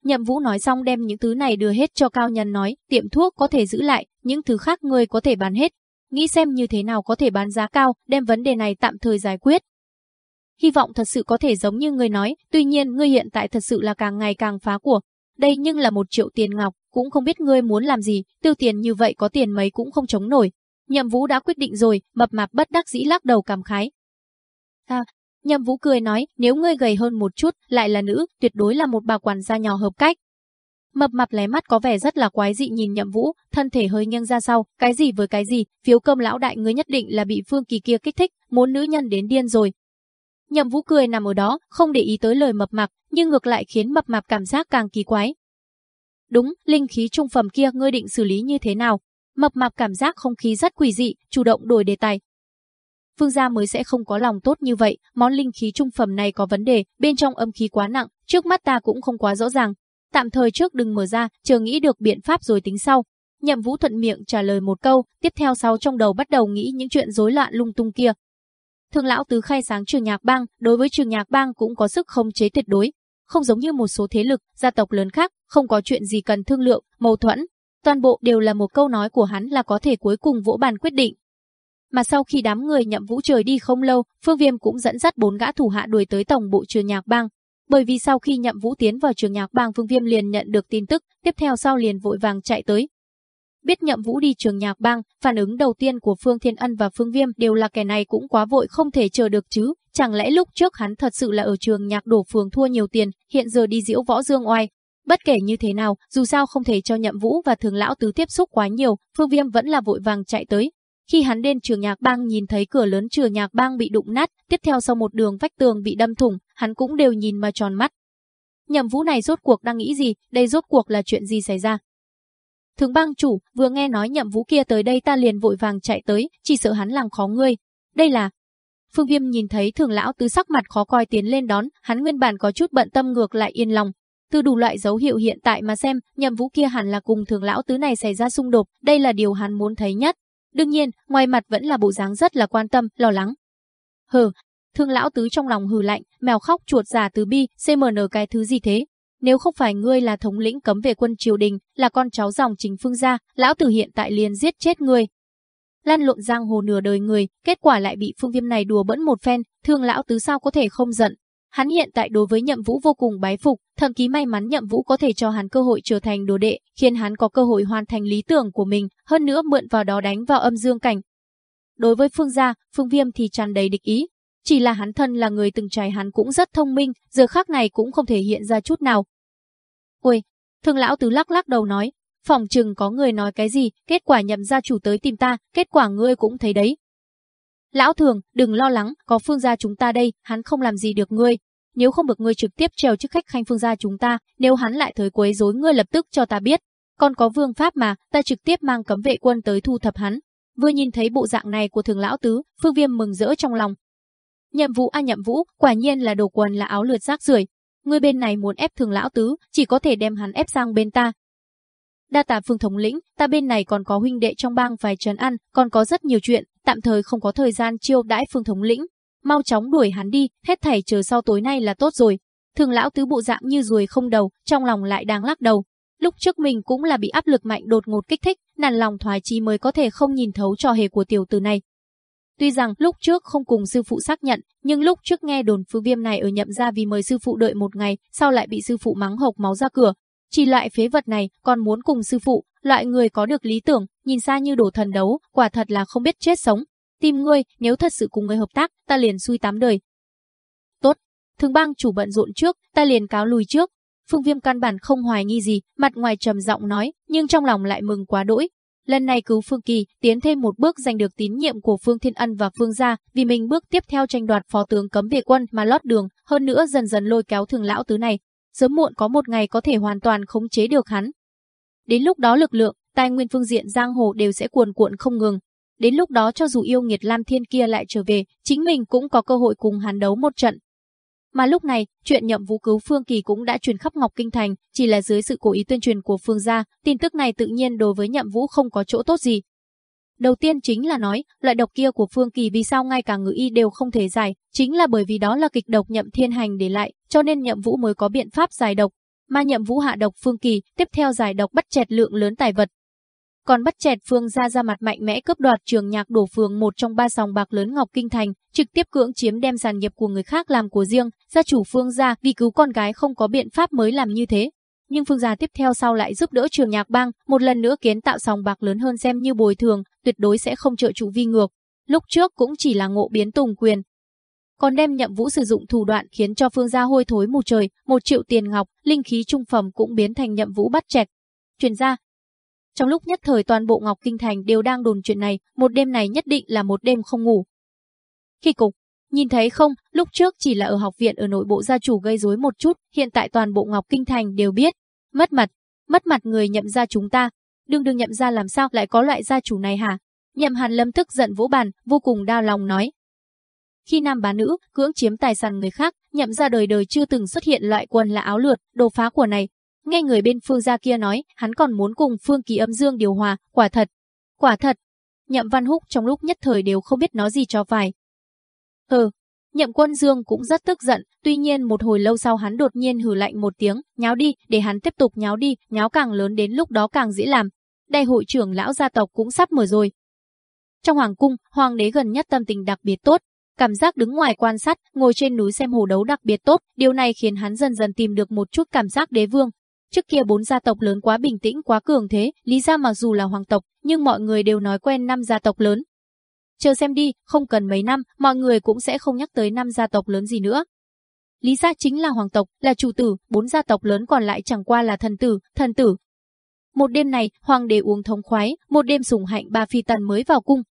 Nhậm Vũ nói xong đem những thứ này đưa hết cho cao nhân nói, tiệm thuốc có thể giữ lại, những thứ khác ngươi có thể bán hết. Nghĩ xem như thế nào có thể bán giá cao, đem vấn đề này tạm thời giải quyết. Hy vọng thật sự có thể giống như người nói, tuy nhiên ngươi hiện tại thật sự là càng ngày càng phá của. Đây nhưng là một triệu tiền ngọc, cũng không biết ngươi muốn làm gì, tiêu tiền như vậy có tiền mấy cũng không chống nổi. Nhậm Vũ đã quyết định rồi, mập mạp bất đắc dĩ lắc đầu cảm khái. À, Nhậm Vũ cười nói, nếu ngươi gầy hơn một chút, lại là nữ, tuyệt đối là một bà quản gia nhỏ hợp cách. Mập mạp lé mắt có vẻ rất là quái dị nhìn Nhậm Vũ, thân thể hơi nghiêng ra sau, cái gì với cái gì, phiếu cơm lão đại ngươi nhất định là bị Phương Kỳ kia kích thích, muốn nữ nhân đến điên rồi. Nhậm Vũ cười nằm ở đó, không để ý tới lời mập mạp, nhưng ngược lại khiến mập mạp cảm giác càng kỳ quái. Đúng, linh khí trung phẩm kia ngươi định xử lý như thế nào? Mập mạp cảm giác không khí rất quỷ dị, chủ động đổi đề tài, Phương gia mới sẽ không có lòng tốt như vậy, món linh khí trung phẩm này có vấn đề, bên trong âm khí quá nặng, trước mắt ta cũng không quá rõ ràng. Tạm thời trước đừng mở ra, chờ nghĩ được biện pháp rồi tính sau. Nhậm Vũ thuận miệng trả lời một câu, tiếp theo sau trong đầu bắt đầu nghĩ những chuyện rối loạn lung tung kia. Thương lão tứ khai sáng trường nhạc bang, đối với trường nhạc bang cũng có sức không chế tuyệt đối, không giống như một số thế lực, gia tộc lớn khác, không có chuyện gì cần thương lượng, mâu thuẫn. Toàn bộ đều là một câu nói của hắn là có thể cuối cùng vỗ bàn quyết định, mà sau khi đám người nhậm vũ trời đi không lâu, Phương Viêm cũng dẫn dắt bốn gã thủ hạ đuổi tới tổng bộ trường nhạc bang. Bởi vì sau khi nhậm vũ tiến vào trường nhạc bang Phương Viêm liền nhận được tin tức, tiếp theo sau liền vội vàng chạy tới. Biết nhậm vũ đi trường nhạc bang, phản ứng đầu tiên của Phương Thiên Ân và Phương Viêm đều là kẻ này cũng quá vội không thể chờ được chứ, chẳng lẽ lúc trước hắn thật sự là ở trường nhạc đổ phường thua nhiều tiền, hiện giờ đi diễu võ dương oai. Bất kể như thế nào, dù sao không thể cho nhậm vũ và thường lão tứ tiếp xúc quá nhiều, Phương Viêm vẫn là vội vàng chạy tới, khi hắn đến trường nhạc bang nhìn thấy cửa lớn trường nhạc bang bị đụng nát, tiếp theo sau một đường vách tường bị đâm thủng, hắn cũng đều nhìn mà tròn mắt. Nhậm vũ này rốt cuộc đang nghĩ gì, đây rốt cuộc là chuyện gì xảy ra? Thường bang chủ, vừa nghe nói nhậm vũ kia tới đây ta liền vội vàng chạy tới, chỉ sợ hắn làm khó ngươi. Đây là... Phương Viêm nhìn thấy thường lão tứ sắc mặt khó coi tiến lên đón, hắn nguyên bản có chút bận tâm ngược lại yên lòng. Từ đủ loại dấu hiệu hiện tại mà xem, nhậm vũ kia hẳn là cùng thường lão tứ này xảy ra xung đột, đây là điều hắn muốn thấy nhất. Đương nhiên, ngoài mặt vẫn là bộ dáng rất là quan tâm, lo lắng. Hừ, thương lão tứ trong lòng hừ lạnh, mèo khóc chuột giả từ bi, CMN cái thứ gì thế? Nếu không phải ngươi là thống lĩnh cấm về quân triều đình, là con cháu dòng chính phương gia, lão tử hiện tại liền giết chết ngươi. Lan lộn giang hồ nửa đời người, kết quả lại bị phương viêm này đùa bẫn một phen, thương lão tứ sao có thể không giận, Hắn hiện tại đối với Nhậm Vũ vô cùng bái phục, thậm chí may mắn Nhậm Vũ có thể cho hắn cơ hội trở thành đồ đệ, khiến hắn có cơ hội hoàn thành lý tưởng của mình, hơn nữa mượn vào đó đánh vào âm dương cảnh. Đối với Phương gia, Phương Viêm thì tràn đầy địch ý, chỉ là hắn thân là người từng trải hắn cũng rất thông minh, giờ khác này cũng không thể hiện ra chút nào. Ôi, thương lão tứ lắc lắc đầu nói, phòng chừng có người nói cái gì, kết quả nhậm gia chủ tới tìm ta, kết quả ngươi cũng thấy đấy, Lão thường, đừng lo lắng, có phương gia chúng ta đây, hắn không làm gì được ngươi. Nếu không được ngươi trực tiếp trèo chức khách khanh phương gia chúng ta, nếu hắn lại thời quấy rối ngươi lập tức cho ta biết. Còn có vương pháp mà, ta trực tiếp mang cấm vệ quân tới thu thập hắn. Vừa nhìn thấy bộ dạng này của thường lão tứ, phương viêm mừng rỡ trong lòng. Nhậm vũ a nhậm vũ, quả nhiên là đồ quần là áo lượt rác rưởi. Ngươi bên này muốn ép thường lão tứ, chỉ có thể đem hắn ép sang bên ta, đa tạ phương thống lĩnh, ta bên này còn có huynh đệ trong bang vài trấn ăn, còn có rất nhiều chuyện, tạm thời không có thời gian chiêu đãi phương thống lĩnh. Mau chóng đuổi hắn đi, hết thảy chờ sau tối nay là tốt rồi. Thường lão tứ bộ dạng như ruồi không đầu, trong lòng lại đang lắc đầu. Lúc trước mình cũng là bị áp lực mạnh đột ngột kích thích, nản lòng thoái chí mới có thể không nhìn thấu trò hề của tiểu tử này. Tuy rằng lúc trước không cùng sư phụ xác nhận, nhưng lúc trước nghe đồn phương viêm này ở nhậm ra vì mời sư phụ đợi một ngày, sau lại bị sư phụ mắng hộc máu ra cửa, chỉ loại phế vật này còn muốn cùng sư phụ, loại người có được lý tưởng, nhìn xa như đổ thần đấu, quả thật là không biết chết sống. Tìm ngươi, nếu thật sự cùng ngươi hợp tác, ta liền xui tám đời. Tốt, thường bang chủ bận rộn trước, ta liền cáo lùi trước. Phương Viêm căn bản không hoài nghi gì, mặt ngoài trầm giọng nói, nhưng trong lòng lại mừng quá đỗi. Lần này cứu Phương Kỳ, tiến thêm một bước giành được tín nhiệm của Phương Thiên Ân và Phương gia, vì mình bước tiếp theo tranh đoạt phó tướng cấm vệ quân mà lót đường, hơn nữa dần dần lôi kéo thường lão tứ này, sớm muộn có một ngày có thể hoàn toàn khống chế được hắn. Đến lúc đó lực lượng, tài nguyên phương diện giang hồ đều sẽ cuồn cuộn không ngừng. đến lúc đó cho dù yêu nghiệt Lam Thiên kia lại trở về, chính mình cũng có cơ hội cùng hắn đấu một trận. Mà lúc này, chuyện nhậm vũ cứu Phương Kỳ cũng đã truyền khắp Ngọc Kinh Thành, chỉ là dưới sự cố ý tuyên truyền của Phương gia, tin tức này tự nhiên đối với nhậm vũ không có chỗ tốt gì. Đầu tiên chính là nói, loại độc kia của Phương Kỳ vì sao ngay cả ngữ y đều không thể giải, chính là bởi vì đó là kịch độc nhậm thiên hành để lại, cho nên nhậm vũ mới có biện pháp giải độc. Mà nhậm vũ hạ độc Phương Kỳ, tiếp theo giải độc bắt chẹt lượng lớn tài vật, còn bắt chẹt Phương gia ra mặt mạnh mẽ cướp đoạt trường nhạc đổ phường một trong ba sòng bạc lớn Ngọc Kinh Thành, trực tiếp cưỡng chiếm đem sản nghiệp của người khác làm của riêng, gia chủ Phương gia vì cứu con gái không có biện pháp mới làm như thế. Nhưng Phương gia tiếp theo sau lại giúp đỡ trường nhạc bang, một lần nữa kiến tạo sòng bạc lớn hơn xem như bồi thường, tuyệt đối sẽ không trợ trụ vi ngược. Lúc trước cũng chỉ là ngộ biến tùng quyền, còn đem nhậm vũ sử dụng thủ đoạn khiến cho phương gia hôi thối mù trời, một triệu tiền ngọc, linh khí trung phẩm cũng biến thành nhậm vũ bắt chẹt. Truyền ra, trong lúc nhất thời toàn bộ Ngọc Kinh Thành đều đang đồn chuyện này, một đêm này nhất định là một đêm không ngủ. Khi cục, nhìn thấy không, lúc trước chỉ là ở học viện ở nội bộ gia chủ gây rối một chút, hiện tại toàn bộ Ngọc Kinh Thành đều biết. Mất mặt, mất mặt người nhậm gia chúng ta. Đương đương nhậm gia làm sao lại có loại gia chủ này hả? Nhậm Hàn Lâm tức giận vỗ bàn, vô cùng đau lòng nói. Khi nam bá nữ, cưỡng chiếm tài sản người khác, nhậm gia đời đời chưa từng xuất hiện loại quần là áo lượt, đồ phá của này, Nghe người bên Phương gia kia nói, hắn còn muốn cùng Phương Kỳ âm dương điều hòa, quả thật. Quả thật. Nhậm Văn Húc trong lúc nhất thời đều không biết nói gì cho phải. Ừ, Nhậm Quân Dương cũng rất tức giận, tuy nhiên một hồi lâu sau hắn đột nhiên hừ lạnh một tiếng, nháo đi, để hắn tiếp tục nháo đi, nháo càng lớn đến lúc đó càng dễ làm. Đại hội trưởng lão gia tộc cũng sắp mở rồi. Trong hoàng cung, hoàng đế gần nhất tâm tình đặc biệt tốt, cảm giác đứng ngoài quan sát, ngồi trên núi xem hồ đấu đặc biệt tốt, điều này khiến hắn dần dần tìm được một chút cảm giác đế vương, Trước kia bốn gia tộc lớn quá bình tĩnh quá cường thế, lý ra mặc dù là hoàng tộc, nhưng mọi người đều nói quen năm gia tộc lớn. Chờ xem đi, không cần mấy năm, mọi người cũng sẽ không nhắc tới năm gia tộc lớn gì nữa. Lý gia chính là hoàng tộc, là chủ tử, bốn gia tộc lớn còn lại chẳng qua là thần tử, thần tử. Một đêm này, hoàng đế uống thống khoái, một đêm sủng hạnh ba phi tần mới vào cung.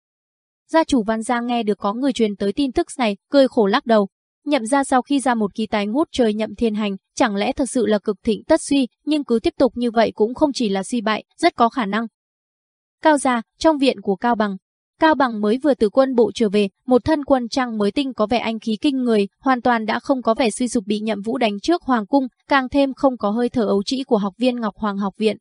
Gia chủ Văn Gia nghe được có người truyền tới tin tức này, cười khổ lắc đầu, Nhậm ra sau khi ra một kỳ tài ngút trời nhậm thiên hành, chẳng lẽ thật sự là cực thịnh tất suy, nhưng cứ tiếp tục như vậy cũng không chỉ là suy bại, rất có khả năng. Cao gia, trong viện của Cao Bằng. Cao Bằng mới vừa từ quân bộ trở về, một thân quân trang mới tinh có vẻ anh khí kinh người, hoàn toàn đã không có vẻ suy sụp bị nhậm vũ đánh trước Hoàng cung, càng thêm không có hơi thở ấu trĩ của học viên Ngọc Hoàng học viện.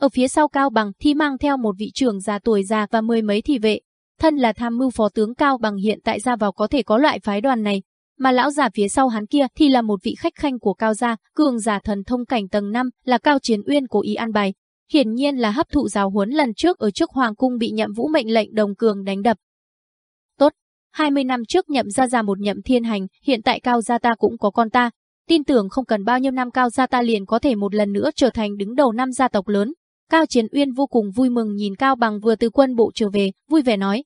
Ở phía sau Cao Bằng thì mang theo một vị trưởng già tuổi già và mười mấy thị vệ. Thân là tham mưu phó tướng Cao Bằng hiện tại ra vào có thể có loại phái đoàn này, mà lão già phía sau hắn kia thì là một vị khách khanh của Cao gia, cường giả thần thông cảnh tầng 5, là Cao Chiến Uyên cố ý an bài. Hiển nhiên là hấp thụ giáo huấn lần trước ở trước hoàng cung bị Nhậm Vũ mệnh lệnh đồng cường đánh đập. Tốt, 20 năm trước Nhậm gia ra một Nhậm Thiên Hành, hiện tại Cao gia ta cũng có con ta. Tin tưởng không cần bao nhiêu năm Cao gia ta liền có thể một lần nữa trở thành đứng đầu năm gia tộc lớn. Cao Chiến Uyên vô cùng vui mừng nhìn Cao Bằng vừa từ quân bộ trở về, vui vẻ nói,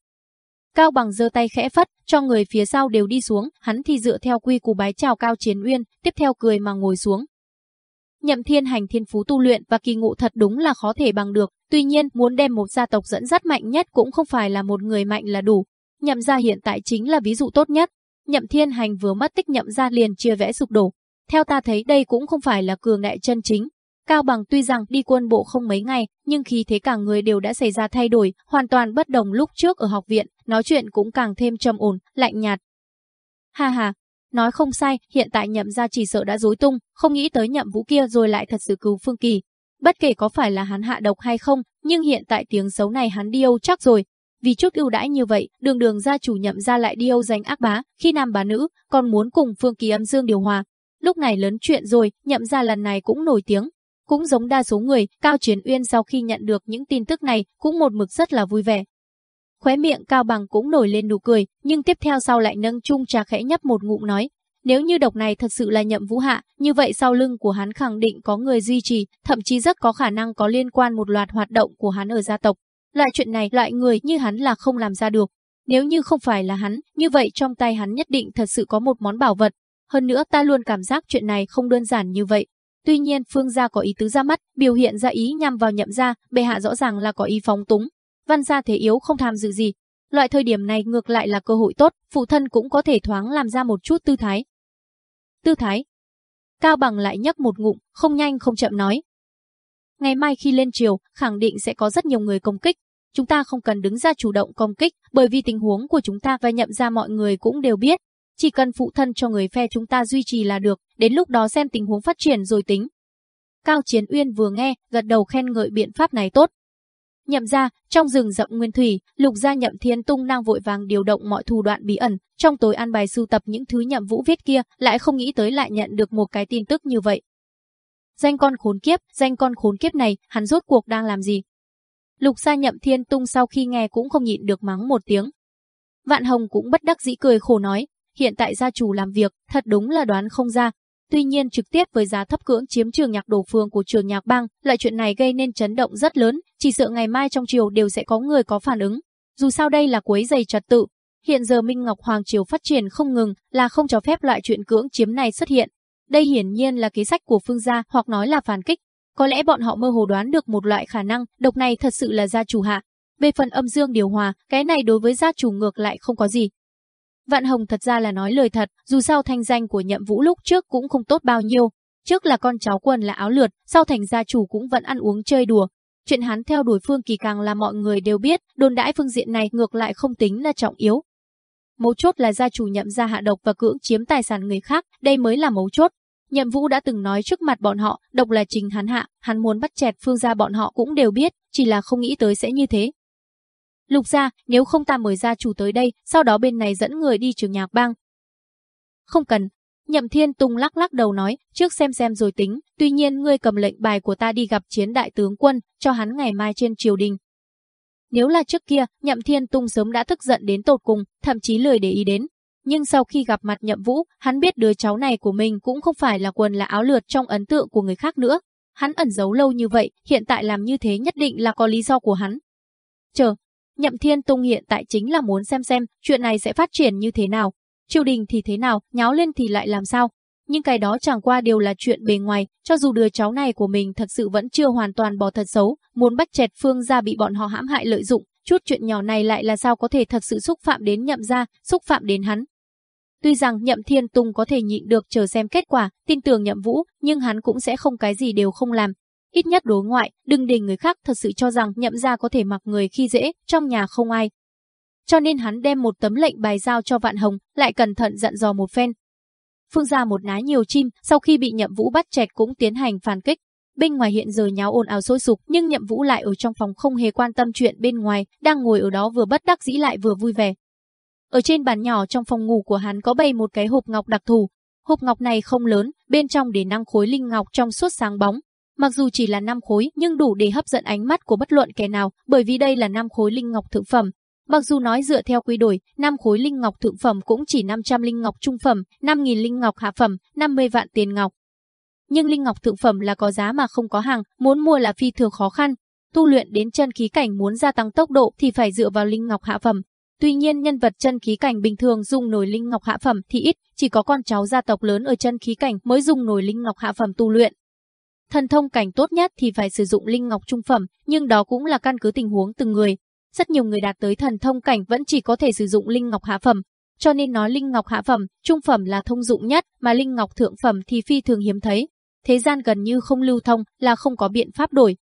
Cao Bằng giơ tay khẽ phất, cho người phía sau đều đi xuống, hắn thì dựa theo quy củ bái chào Cao Chiến Uyên, tiếp theo cười mà ngồi xuống. Nhậm Thiên Hành thiên phú tu luyện và kỳ ngộ thật đúng là khó thể bằng được, tuy nhiên muốn đem một gia tộc dẫn dắt mạnh nhất cũng không phải là một người mạnh là đủ. Nhậm gia hiện tại chính là ví dụ tốt nhất. Nhậm Thiên Hành vừa mất tích nhậm gia liền chia vẽ sụp đổ. Theo ta thấy đây cũng không phải là cường đại chân chính, Cao Bằng tuy rằng đi quân bộ không mấy ngày, nhưng khi thế cả người đều đã xảy ra thay đổi, hoàn toàn bất đồng lúc trước ở học viện, nói chuyện cũng càng thêm trầm ổn, lạnh nhạt. Ha ha, nói không sai, hiện tại nhậm gia chỉ sợ đã rối tung, không nghĩ tới nhậm vũ kia rồi lại thật sự cứu Phương Kỳ. Bất kể có phải là hắn hạ độc hay không, nhưng hiện tại tiếng xấu này hắn điêu chắc rồi. Vì chút ưu đãi như vậy, đường đường gia chủ nhậm gia lại điêu danh ác bá, khi nam bá nữ, còn muốn cùng Phương Kỳ âm dương điều hòa. Lúc này lớn chuyện rồi, nhậm gia lần này cũng nổi tiếng, cũng giống đa số người, Cao Chiến Uyên sau khi nhận được những tin tức này cũng một mực rất là vui vẻ. Khóe miệng Cao Bằng cũng nổi lên nụ cười, nhưng tiếp theo sau lại nâng chung trà khẽ nhấp một ngụm nói, nếu như độc này thật sự là nhậm vũ hạ, như vậy sau lưng của hắn khẳng định có người duy trì, thậm chí rất có khả năng có liên quan một loạt hoạt động của hắn ở gia tộc. Loại chuyện này loại người như hắn là không làm ra được. Nếu như không phải là hắn, như vậy trong tay hắn nhất định thật sự có một món bảo vật. Hơn nữa ta luôn cảm giác chuyện này không đơn giản như vậy. Tuy nhiên Phương gia có ý tứ ra mắt, biểu hiện ra ý nhằm vào nhậm gia, bệ hạ rõ ràng là có ý phóng túng. Văn gia thế yếu không tham dự gì. Loại thời điểm này ngược lại là cơ hội tốt, phụ thân cũng có thể thoáng làm ra một chút tư thái. Tư thái. Cao Bằng lại nhấp một ngụm, không nhanh không chậm nói. Ngày mai khi lên triều, khẳng định sẽ có rất nhiều người công kích. chúng ta không cần đứng ra chủ động công kích, bởi vì tình huống của chúng ta và nhậm ra mọi người cũng đều biết. Chỉ cần phụ thân cho người phe chúng ta duy trì là được, đến lúc đó xem tình huống phát triển rồi tính. Cao Chiến Uyên vừa nghe, gật đầu khen ngợi biện pháp này tốt. Nhậm ra, trong rừng rậm nguyên thủy, lục gia nhậm thiên tung đang vội vàng điều động mọi thủ đoạn bí ẩn, trong tối an bài sưu tập những thứ nhậm vũ viết kia, lại không nghĩ tới lại nhận được một cái tin tức như vậy. Danh con khốn kiếp, danh con khốn kiếp này, hắn rốt cuộc đang làm gì? Lục gia nhậm thiên tung sau khi nghe cũng không nhịn được mắng một tiếng. Vạn Hồng cũng bất đắc dĩ cười khổ nói, hiện tại gia chủ làm việc, thật đúng là đoán không ra. Tuy nhiên trực tiếp với giá thấp cưỡng chiếm trường nhạc đồ phương của trường nhạc bang, lại chuyện này gây nên chấn động rất lớn, chỉ sợ ngày mai trong chiều đều sẽ có người có phản ứng. Dù sao đây là quấy giày trật tự, hiện giờ Minh Ngọc Hoàng Triều phát triển không ngừng là không cho phép loại chuyện cưỡng chiếm này xuất hiện. Đây hiển nhiên là kế sách của phương gia hoặc nói là phản kích. Có lẽ bọn họ mơ hồ đoán được một loại khả năng, độc này thật sự là gia chủ hạ. Về phần âm dương điều hòa, cái này đối với gia chủ ngược lại không có gì. Vạn Hồng thật ra là nói lời thật, dù sao thanh danh của nhậm vũ lúc trước cũng không tốt bao nhiêu. Trước là con cháu quần là áo lượt, sau thành gia chủ cũng vẫn ăn uống chơi đùa. Chuyện hắn theo đuổi Phương Kỳ càng là mọi người đều biết, đồn đãi phương diện này ngược lại không tính là trọng yếu. Mấu chốt là gia chủ nhậm ra hạ độc và cưỡng chiếm tài sản người khác, đây mới là mấu chốt. Nhậm Vũ đã từng nói trước mặt bọn họ, độc là trình hắn hạ, hắn muốn bắt chẹt phương gia bọn họ cũng đều biết, chỉ là không nghĩ tới sẽ như thế. Lục gia, nếu không ta mời gia chủ tới đây, sau đó bên này dẫn người đi trường nhạc bang. Không cần. Nhậm Thiên Tung lắc lắc đầu nói, trước xem xem rồi tính, tuy nhiên ngươi cầm lệnh bài của ta đi gặp chiến đại tướng quân, cho hắn ngày mai trên triều đình. Nếu là trước kia, Nhậm Thiên Tung sớm đã tức giận đến tột cùng, thậm chí lười để ý đến. Nhưng sau khi gặp mặt Nhậm Vũ, hắn biết đứa cháu này của mình cũng không phải là quần là áo lượt trong ấn tượng của người khác nữa. Hắn ẩn giấu lâu như vậy, hiện tại làm như thế nhất định là có lý do của hắn. Chờ, Nhậm Thiên Tung hiện tại chính là muốn xem xem chuyện này sẽ phát triển như thế nào. Triều đình thì thế nào, nháo lên thì lại làm sao. Nhưng cái đó chẳng qua đều là chuyện bề ngoài, cho dù đứa cháu này của mình thật sự vẫn chưa hoàn toàn bỏ thật xấu, muốn bắt chẹt phương gia bị bọn họ hãm hại lợi dụng, chút chuyện nhỏ này lại là sao có thể thật sự xúc phạm đến nhậm gia, xúc phạm đến hắn. Tuy rằng nhậm thiên tung có thể nhịn được chờ xem kết quả, tin tưởng nhậm vũ, nhưng hắn cũng sẽ không cái gì đều không làm, Ít nhất đối ngoại, đừng để người khác thật sự cho rằng nhậm gia có thể mặc người khi dễ, trong nhà không ai. Cho nên hắn đem một tấm lệnh bài giao cho Vạn Hồng, lại cẩn thận dặn dò một phen. Phương gia một ná nhiều chim, sau khi bị nhậm vũ bắt chẹt cũng tiến hành phản kích. Bên ngoài hiện giờ nháo ồn ào sôi sục, nhưng nhậm vũ lại ở trong phòng không hề quan tâm chuyện bên ngoài, đang ngồi ở đó vừa bất đắc dĩ lại vừa vui vẻ. Ở trên bàn nhỏ trong phòng ngủ của hắn có bày một cái hộp ngọc đặc thù. Hộp ngọc này không lớn, bên trong để năng khối linh ngọc trong suốt sáng bóng, Mặc dù chỉ là 5 khối nhưng đủ để hấp dẫn ánh mắt của bất luận kẻ nào, bởi vì đây là 5 khối linh ngọc thượng phẩm. Mặc dù nói dựa theo quy đổi, 5 khối linh ngọc thượng phẩm cũng chỉ 500 linh ngọc trung phẩm, 5000 linh ngọc hạ phẩm, 50 vạn tiền ngọc. Nhưng linh ngọc thượng phẩm là có giá mà không có hàng, muốn mua là phi thường khó khăn. Tu luyện đến chân khí cảnh muốn gia tăng tốc độ thì phải dựa vào linh ngọc hạ phẩm. Tuy nhiên nhân vật chân khí cảnh bình thường dùng nồi linh ngọc hạ phẩm thì ít, chỉ có con cháu gia tộc lớn ở chân khí cảnh mới dùng nồi linh ngọc hạ phẩm tu luyện. Thần thông cảnh tốt nhất thì phải sử dụng linh ngọc trung phẩm, nhưng đó cũng là căn cứ tình huống từng người. Rất nhiều người đạt tới thần thông cảnh vẫn chỉ có thể sử dụng linh ngọc hạ phẩm, cho nên nói linh ngọc hạ phẩm, trung phẩm là thông dụng nhất, mà linh ngọc thượng phẩm thì phi thường hiếm thấy. Thế gian gần như không lưu thông, là không có biện pháp đổi.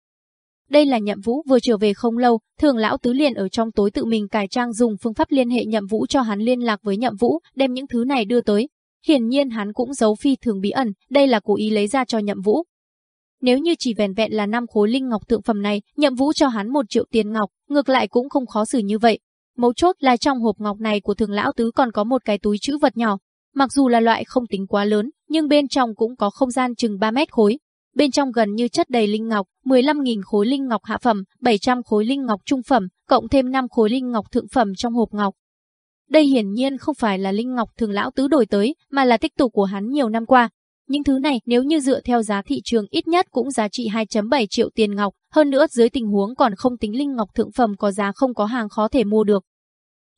Đây là nhậm vũ vừa trở về không lâu, thường lão tứ liền ở trong tối tự mình cải trang dùng phương pháp liên hệ nhậm vũ cho hắn liên lạc với nhậm vũ, đem những thứ này đưa tới. Hiển nhiên hắn cũng giấu phi thường bí ẩn, đây là cố ý lấy ra cho nhậm vũ, nếu như chỉ vẻn vẹn là năm khối linh ngọc thượng phẩm này, nhậm vũ cho hắn một triệu tiền ngọc, ngược lại cũng không khó xử như vậy. Mấu chốt là trong hộp ngọc này của thường lão tứ còn có một cái túi chữ vật nhỏ. Mặc dù là loại không tính quá lớn, nhưng bên trong cũng có không gian chừng 3 mét khối. Bên trong gần như chất đầy linh ngọc, 15.000 khối linh ngọc hạ phẩm, 700 khối linh ngọc trung phẩm, cộng thêm 5 khối linh ngọc thượng phẩm trong hộp ngọc. Đây hiển nhiên không phải là linh ngọc thường lão tứ đổi tới, mà là tích tụ của hắn nhiều năm qua, những thứ này nếu như dựa theo giá thị trường ít nhất cũng giá trị 2.7 triệu tiền ngọc, hơn nữa dưới tình huống còn không tính linh ngọc thượng phẩm có giá không có hàng khó thể mua được.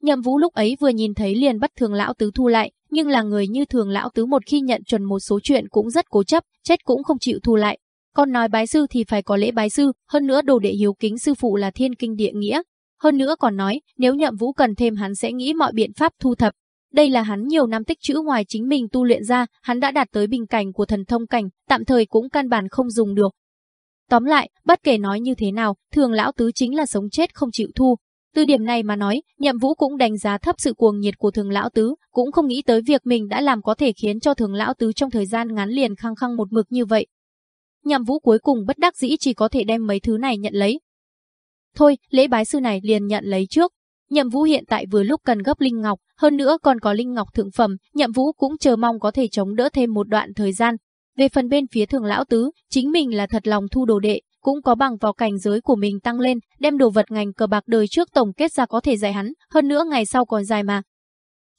Nhậm Vũ lúc ấy vừa nhìn thấy liền bắt thường lão tứ thu lại, nhưng là người như thường lão tứ một khi nhận chuẩn một số chuyện cũng rất cố chấp, chết cũng không chịu thu lại. con nói bái sư thì phải có lễ bái sư, hơn nữa đồ đệ hiếu kính sư phụ là thiên kinh địa nghĩa. Hơn nữa còn nói, nếu nhậm vũ cần thêm hắn sẽ nghĩ mọi biện pháp thu thập, đây là hắn nhiều năm tích trữ ngoài chính mình tu luyện ra, hắn đã đạt tới bình cảnh của thần thông cảnh, tạm thời cũng căn bản không dùng được. Tóm lại, bất kể nói như thế nào, thường lão tứ chính là sống chết không chịu thu. Từ điểm này mà nói, nhậm vũ cũng đánh giá thấp sự cuồng nhiệt của thường lão tứ, cũng không nghĩ tới việc mình đã làm có thể khiến cho thường lão tứ trong thời gian ngắn liền khăng khăng một mực như vậy. Nhậm vũ cuối cùng bất đắc dĩ chỉ có thể đem mấy thứ này nhận lấy. Thôi, lễ bái sư này liền nhận lấy trước. Nhậm vũ hiện tại vừa lúc cần gấp linh ngọc, hơn nữa còn có linh ngọc thượng phẩm, nhậm vũ cũng chờ mong có thể chống đỡ thêm một đoạn thời gian, về phần bên phía thường lão tứ, chính mình là thật lòng thu đồ đệ, cũng có bằng vào cảnh giới của mình tăng lên, đem đồ vật ngành cờ bạc đời trước tổng kết ra có thể dạy hắn, hơn nữa ngày sau còn dài mà.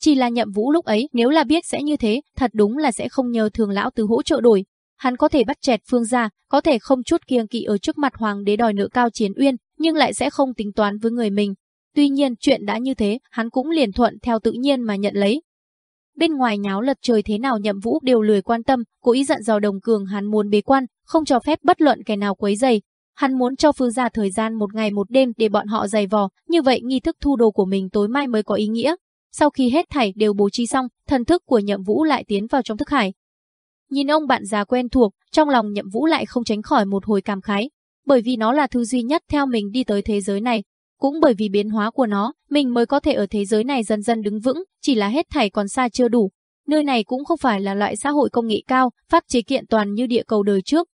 Chỉ là nhậm vũ lúc ấy, nếu là biết sẽ như thế, thật đúng là sẽ không nhờ thường lão tứ hỗ trợ đổi. Hắn có thể bắt chẹt phương gia, có thể không chút kiêng kỵ ở trước mặt hoàng đế đòi nợ cao chiến uyên, nhưng lại sẽ không tính toán với người mình. Tuy nhiên, chuyện đã như thế, hắn cũng liền thuận theo tự nhiên mà nhận lấy, Bên ngoài nháo lật trời thế nào nhậm vũ đều lười quan tâm, cố ý giận dò đồng cường hắn muốn bế quan, không cho phép bất luận kẻ nào quấy giày. Hắn muốn cho phương gia thời gian một ngày một đêm để bọn họ giày vò, như vậy nghi thức thu đồ của mình tối mai mới có ý nghĩa. Sau khi hết thảy đều bố trí xong, thần thức của nhậm vũ lại tiến vào trong thức hải. Nhìn ông bạn già quen thuộc, trong lòng nhậm vũ lại không tránh khỏi một hồi cảm khái. Bởi vì nó là thứ duy nhất theo mình đi tới thế giới này, cũng bởi vì biến hóa của nó, mình mới có thể ở thế giới này dần dần đứng vững, chỉ là hết thảy còn xa chưa đủ. Nơi này cũng không phải là loại xã hội công nghệ cao, pháp chế kiện toàn như địa cầu đời trước.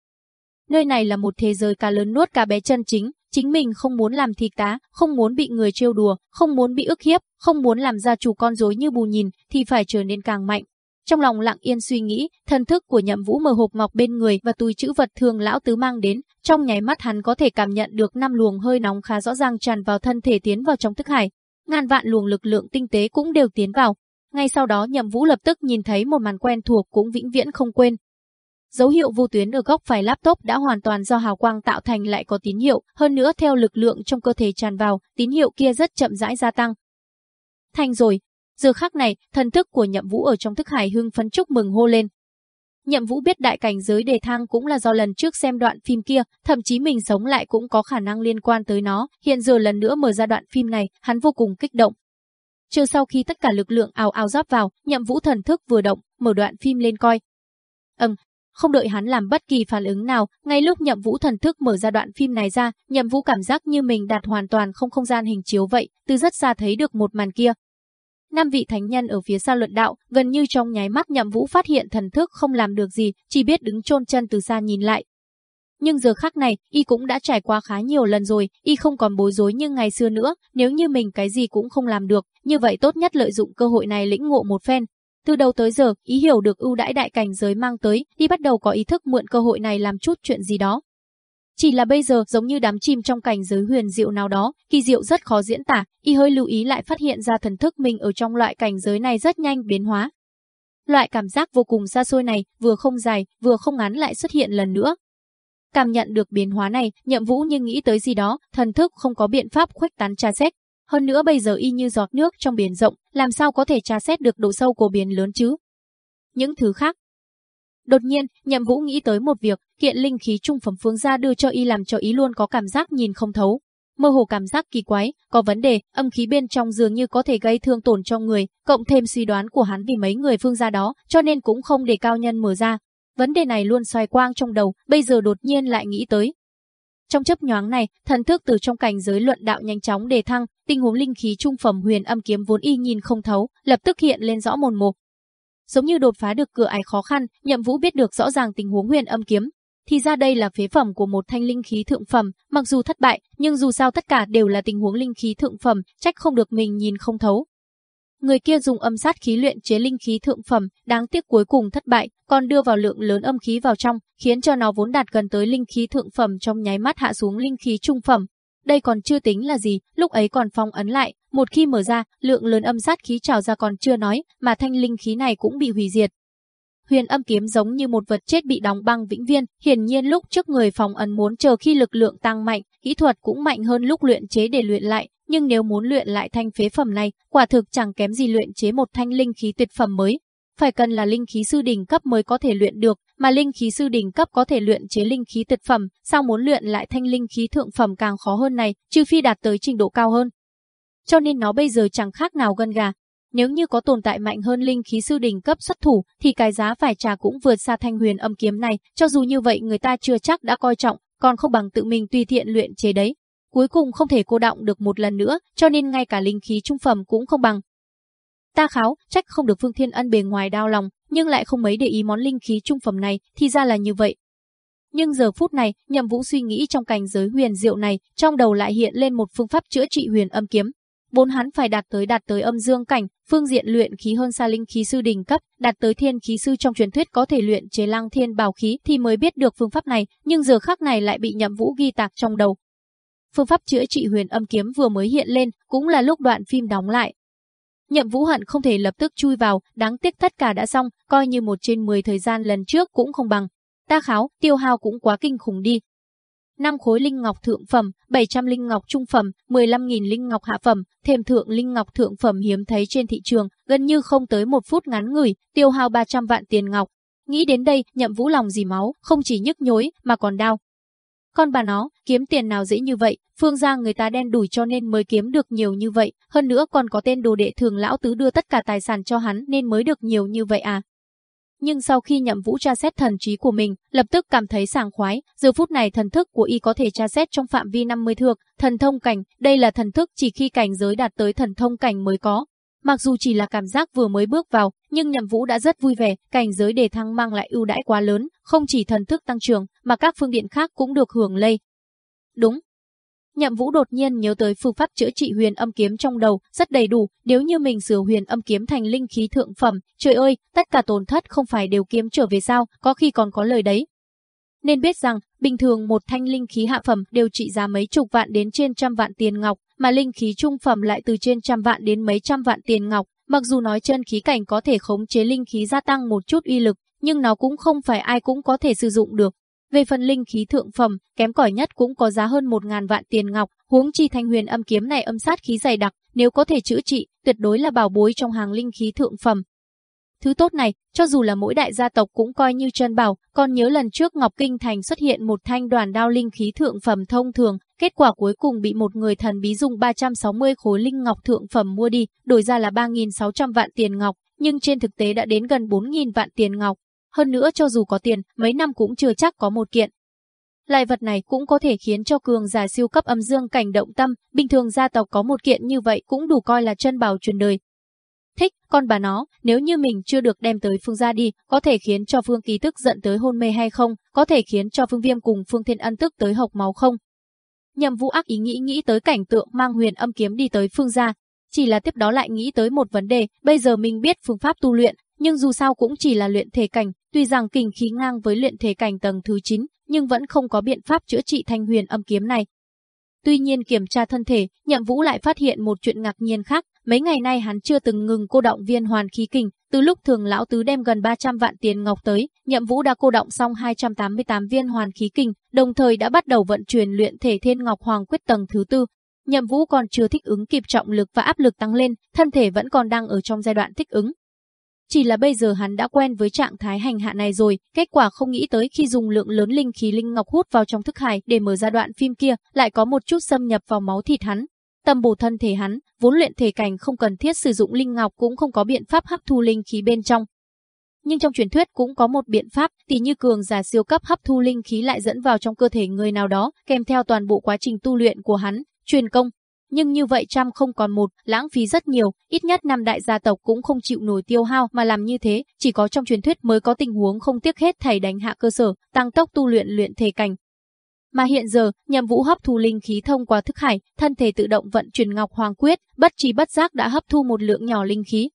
Nơi này là một thế giới cá lớn nuốt cá bé chân chính, chính mình không muốn làm thịt cá, không muốn bị người trêu đùa, không muốn bị ức hiếp, không muốn làm gia chủ con rối như bù nhìn, thì phải trở nên càng mạnh, trong lòng lặng yên suy nghĩ, thần thức của nhậm vũ mở hộp ngọc bên người và túi chữ vật thường lão tứ mang đến, trong nháy mắt hắn có thể cảm nhận được năm luồng hơi nóng khá rõ ràng tràn vào thân thể tiến vào trong thức hải. Ngàn vạn luồng lực lượng tinh tế cũng đều tiến vào. Ngay sau đó nhậm vũ lập tức nhìn thấy một màn quen thuộc cũng vĩnh viễn không quên. Dấu hiệu vô tuyến ở góc phải laptop đã hoàn toàn do hào quang tạo thành lại có tín hiệu, hơn nữa theo lực lượng trong cơ thể tràn vào, tín hiệu kia rất chậm rãi gia tăng. Thành rồi, Giờ khắc này, thần thức của Nhậm Vũ ở trong thức hải hưng phấn chúc mừng hô lên. Nhậm Vũ biết đại cảnh giới đề thang cũng là do lần trước xem đoạn phim kia, thậm chí mình sống lại cũng có khả năng liên quan tới nó, hiện giờ lần nữa mở ra đoạn phim này, hắn vô cùng kích động. Chờ sau khi tất cả lực lượng ào ào rót vào, Nhậm Vũ thần thức vừa động, mở đoạn phim lên coi. Ừm, không đợi hắn làm bất kỳ phản ứng nào, ngay lúc Nhậm Vũ thần thức mở ra đoạn phim này ra, Nhậm Vũ cảm giác như mình đạt hoàn toàn không không gian hình chiếu vậy, từ rất xa thấy được một màn kia, Năm vị thánh nhân ở phía xa luận đạo, gần như trong nháy mắt nhậm vũ phát hiện thần thức không làm được gì, chỉ biết đứng chôn chân từ xa nhìn lại. Nhưng giờ khắc này, y cũng đã trải qua khá nhiều lần rồi, y không còn bối rối như ngày xưa nữa, nếu như mình cái gì cũng không làm được, như vậy tốt nhất lợi dụng cơ hội này lĩnh ngộ một phen. Từ đầu tới giờ, ý hiểu được ưu đãi đại cảnh giới mang tới, y bắt đầu có ý thức mượn cơ hội này làm chút chuyện gì đó. Chỉ là bây giờ giống như đám chim trong cảnh giới huyền diệu nào đó, kỳ diệu rất khó diễn tả, y hơi lưu ý lại phát hiện ra thần thức mình ở trong loại cảnh giới này rất nhanh biến hóa. Loại cảm giác vô cùng xa xôi này, vừa không dài, vừa không ngắn lại xuất hiện lần nữa. Cảm nhận được biến hóa này, nhậm vũ như nghĩ tới gì đó, thần thức không có biện pháp khuếch tán tra xét. Hơn nữa bây giờ y như giọt nước trong biển rộng, làm sao có thể tra xét được độ sâu của biển lớn chứ? Những thứ khác, Đột nhiên, Nhậm Vũ nghĩ tới một việc, kiện linh khí trung phẩm phương gia đưa cho y làm cho ý luôn có cảm giác nhìn không thấu. Mơ hồ cảm giác kỳ quái, có vấn đề, âm khí bên trong dường như có thể gây thương tổn cho người, cộng thêm suy đoán của hắn vì mấy người phương gia đó, cho nên cũng không để cao nhân mở ra. Vấn đề này luôn xoay quang trong đầu, bây giờ đột nhiên lại nghĩ tới. Trong chấp nhoáng này, thần thức từ trong cảnh giới luận đạo nhanh chóng đề thăng, tình huống linh khí trung phẩm huyền âm kiếm vốn y nhìn không thấu, lập tức hiện lên rõ mồn một, giống như đột phá được cửa ải khó khăn, Nhậm Vũ biết được rõ ràng tình huống Huyền Âm kiếm. Thì ra đây là phế phẩm của một thanh linh khí thượng phẩm, mặc dù thất bại, nhưng dù sao tất cả đều là tình huống linh khí thượng phẩm, trách không được mình nhìn không thấu. Người kia dùng âm sát khí luyện chế linh khí thượng phẩm, đáng tiếc cuối cùng thất bại, còn đưa vào lượng lớn âm khí vào trong, khiến cho nó vốn đạt gần tới linh khí thượng phẩm trong nháy mắt hạ xuống linh khí trung phẩm, đây còn chưa tính là gì, lúc ấy còn phong ấn lại, một khi mở ra, lượng lớn âm sát khí trào ra còn chưa nói, mà thanh linh khí này cũng bị hủy diệt. Huyền âm kiếm giống như một vật chết bị đóng băng vĩnh viên, hiển nhiên lúc trước người phòng ấn muốn chờ khi lực lượng tăng mạnh, kỹ thuật cũng mạnh hơn lúc luyện chế để luyện lại, nhưng nếu muốn luyện lại thanh phế phẩm này, quả thực chẳng kém gì luyện chế một thanh linh khí tuyệt phẩm mới. Phải cần là linh khí sư đỉnh cấp mới có thể luyện được, mà linh khí sư đỉnh cấp có thể luyện chế linh khí tuyệt phẩm, sao muốn luyện lại thanh linh khí thượng phẩm càng khó hơn này, trừ phi đạt tới trình độ cao hơn. Cho nên nó bây giờ chẳng khác nào gân gà. Nếu như có tồn tại mạnh hơn linh khí sư đỉnh cấp xuất thủ, thì cái giá phải trả cũng vượt xa thanh huyền âm kiếm này, cho dù như vậy người ta chưa chắc đã coi trọng, còn không bằng tự mình tùy thiện luyện chế đấy. Cuối cùng không thể cô động được một lần nữa, cho nên ngay cả linh khí trung phẩm cũng không bằng. Ta kháo, trách không được Phương Thiên Ân bề ngoài đau lòng, nhưng lại không mấy để ý món linh khí trung phẩm này, thì ra là như vậy. Nhưng giờ phút này, Nhậm Vũ suy nghĩ trong cảnh giới huyền diệu này, trong đầu lại hiện lên một phương pháp chữa trị huyền âm kiếm. Bốn hắn phải đạt tới đạt tới âm dương cảnh, phương diện luyện khí hơn xa linh khí sư đỉnh cấp, đạt tới thiên khí sư trong truyền thuyết có thể luyện chế lăng thiên bảo khí thì mới biết được phương pháp này, nhưng giờ khắc này lại bị Nhậm Vũ ghi tạc trong đầu. Phương pháp chữa trị huyền âm kiếm vừa mới hiện lên, cũng là lúc đoạn phim đóng lại. Nhậm Vũ hận không thể lập tức chui vào, đáng tiếc tất cả đã xong, coi như một trên 10 thời gian lần trước cũng không bằng. Ta kháo, tiêu hao cũng quá kinh khủng đi. 5 khối linh ngọc thượng phẩm, 700 linh ngọc trung phẩm, 15.000 linh ngọc hạ phẩm, thêm thượng linh ngọc thượng phẩm hiếm thấy trên thị trường, gần như không tới một phút ngắn ngủi, tiêu hao 300 vạn tiền ngọc. Nghĩ đến đây, nhậm vũ lòng dì máu, không chỉ nhức nhối, mà còn đau. Con bà nó, kiếm tiền nào dễ như vậy, phương gia người ta đen đủi cho nên mới kiếm được nhiều như vậy, hơn nữa còn có tên đồ đệ thường lão tứ đưa tất cả tài sản cho hắn nên mới được nhiều như vậy à nhưng sau khi nhậm vũ tra xét thần trí của mình, lập tức cảm thấy sảng khoái, giờ phút này thần thức của y có thể tra xét trong phạm vi 50 thước, thần thông cảnh, đây là thần thức chỉ khi cảnh giới đạt tới thần thông cảnh mới có. Mặc dù chỉ là cảm giác vừa mới bước vào, nhưng nhậm vũ đã rất vui vẻ, cảnh giới đề thăng mang lại ưu đãi quá lớn, không chỉ thần thức tăng trưởng, mà các phương điện khác cũng được hưởng lây. Đúng, Nhậm Vũ đột nhiên nhớ tới phương pháp chữa trị huyền âm kiếm trong đầu, rất đầy đủ, nếu như mình sửa huyền âm kiếm thành linh khí thượng phẩm, trời ơi, tất cả tổn thất không phải đều kiếm trở về sao, có khi còn có lời đấy. Nên biết rằng, bình thường một thanh linh khí hạ phẩm đều trị giá mấy chục vạn đến trên trăm vạn tiền ngọc, mà linh khí trung phẩm lại từ trên trăm vạn đến mấy trăm vạn tiền ngọc. Mặc dù nói chân khí cảnh có thể khống chế linh khí gia tăng một chút uy lực, nhưng nó cũng không phải ai cũng có thể sử dụng được. Về phần linh khí thượng phẩm, kém cỏi nhất cũng có giá hơn một ngàn vạn tiền ngọc, huống chi thanh huyền âm kiếm này âm sát khí dày đặc, nếu có thể chữa trị, tuyệt đối là bảo bối trong hàng linh khí thượng phẩm. Thứ tốt này, cho dù là mỗi đại gia tộc cũng coi như chân bảo, còn nhớ lần trước Ngọc Kinh Thành xuất hiện một thanh đoàn đao linh khí thượng phẩm thông thường, kết quả cuối cùng bị một người thần bí dùng 360 khối linh ngọc thượng phẩm mua đi, đổi ra là 3.600 vạn tiền ngọc, nhưng trên thực tế đã đến gần 4.000 vạn tiền ngọc. Hơn nữa cho dù có tiền, mấy năm cũng chưa chắc có một kiện. Lại vật này cũng có thể khiến cho cường giả siêu cấp âm dương cảnh động tâm, bình thường gia tộc có một kiện như vậy cũng đủ coi là chân bảo truyền đời. Thích, con bà nó, nếu như mình chưa được đem tới Phương gia đi, có thể khiến cho Phương Ký tức giận tới hôn mê hay không, có thể khiến cho Phương Viêm cùng Phương Thiên Ân tức tới hộc máu không. nhầm Vũ ác ý nghĩ nghĩ tới cảnh tượng mang huyền âm kiếm đi tới Phương gia, chỉ là tiếp đó lại nghĩ tới một vấn đề, bây giờ mình biết phương pháp tu luyện, nhưng dù sao cũng chỉ là luyện thể cảnh, tuy rằng kình khí ngang với luyện thể cảnh tầng thứ 9, nhưng vẫn không có biện pháp chữa trị thanh huyền âm kiếm này. Tuy nhiên kiểm tra thân thể, Nhậm Vũ lại phát hiện một chuyện ngạc nhiên khác, mấy ngày nay hắn chưa từng ngừng cô động viên hoàn khí kình, từ lúc thường lão tứ đem gần 300 vạn tiền ngọc tới, Nhậm Vũ đã cô động xong 288 viên hoàn khí kình, đồng thời đã bắt đầu vận chuyển luyện thể Thiên Ngọc Hoàng quyết tầng thứ tư. Nhậm Vũ còn chưa thích ứng kịp trọng lực và áp lực tăng lên, thân thể vẫn còn đang ở trong giai đoạn thích ứng, chỉ là bây giờ hắn đã quen với trạng thái hành hạ này rồi, kết quả không nghĩ tới khi dùng lượng lớn linh khí linh ngọc hút vào trong thức hải để mở ra đoạn phim kia, lại có một chút xâm nhập vào máu thịt hắn. Tâm bổ thân thể hắn, vốn luyện thể cảnh không cần thiết sử dụng linh ngọc cũng không có biện pháp hấp thu linh khí bên trong. Nhưng trong truyền thuyết cũng có một biện pháp, tỷ như cường giả siêu cấp hấp thu linh khí lại dẫn vào trong cơ thể người nào đó, kèm theo toàn bộ quá trình tu luyện của hắn, truyền công, nhưng như vậy trăm không còn một, lãng phí rất nhiều, ít nhất năm đại gia tộc cũng không chịu nổi tiêu hao mà làm như thế, chỉ có trong truyền thuyết mới có tình huống không tiếc hết thầy đánh hạ cơ sở, tăng tốc tu luyện luyện thể cảnh. Mà hiện giờ, nhầm vũ hấp thu linh khí thông qua thức hải, thân thể tự động vận chuyển ngọc hoàng quyết, bất trí bất giác đã hấp thu một lượng nhỏ linh khí,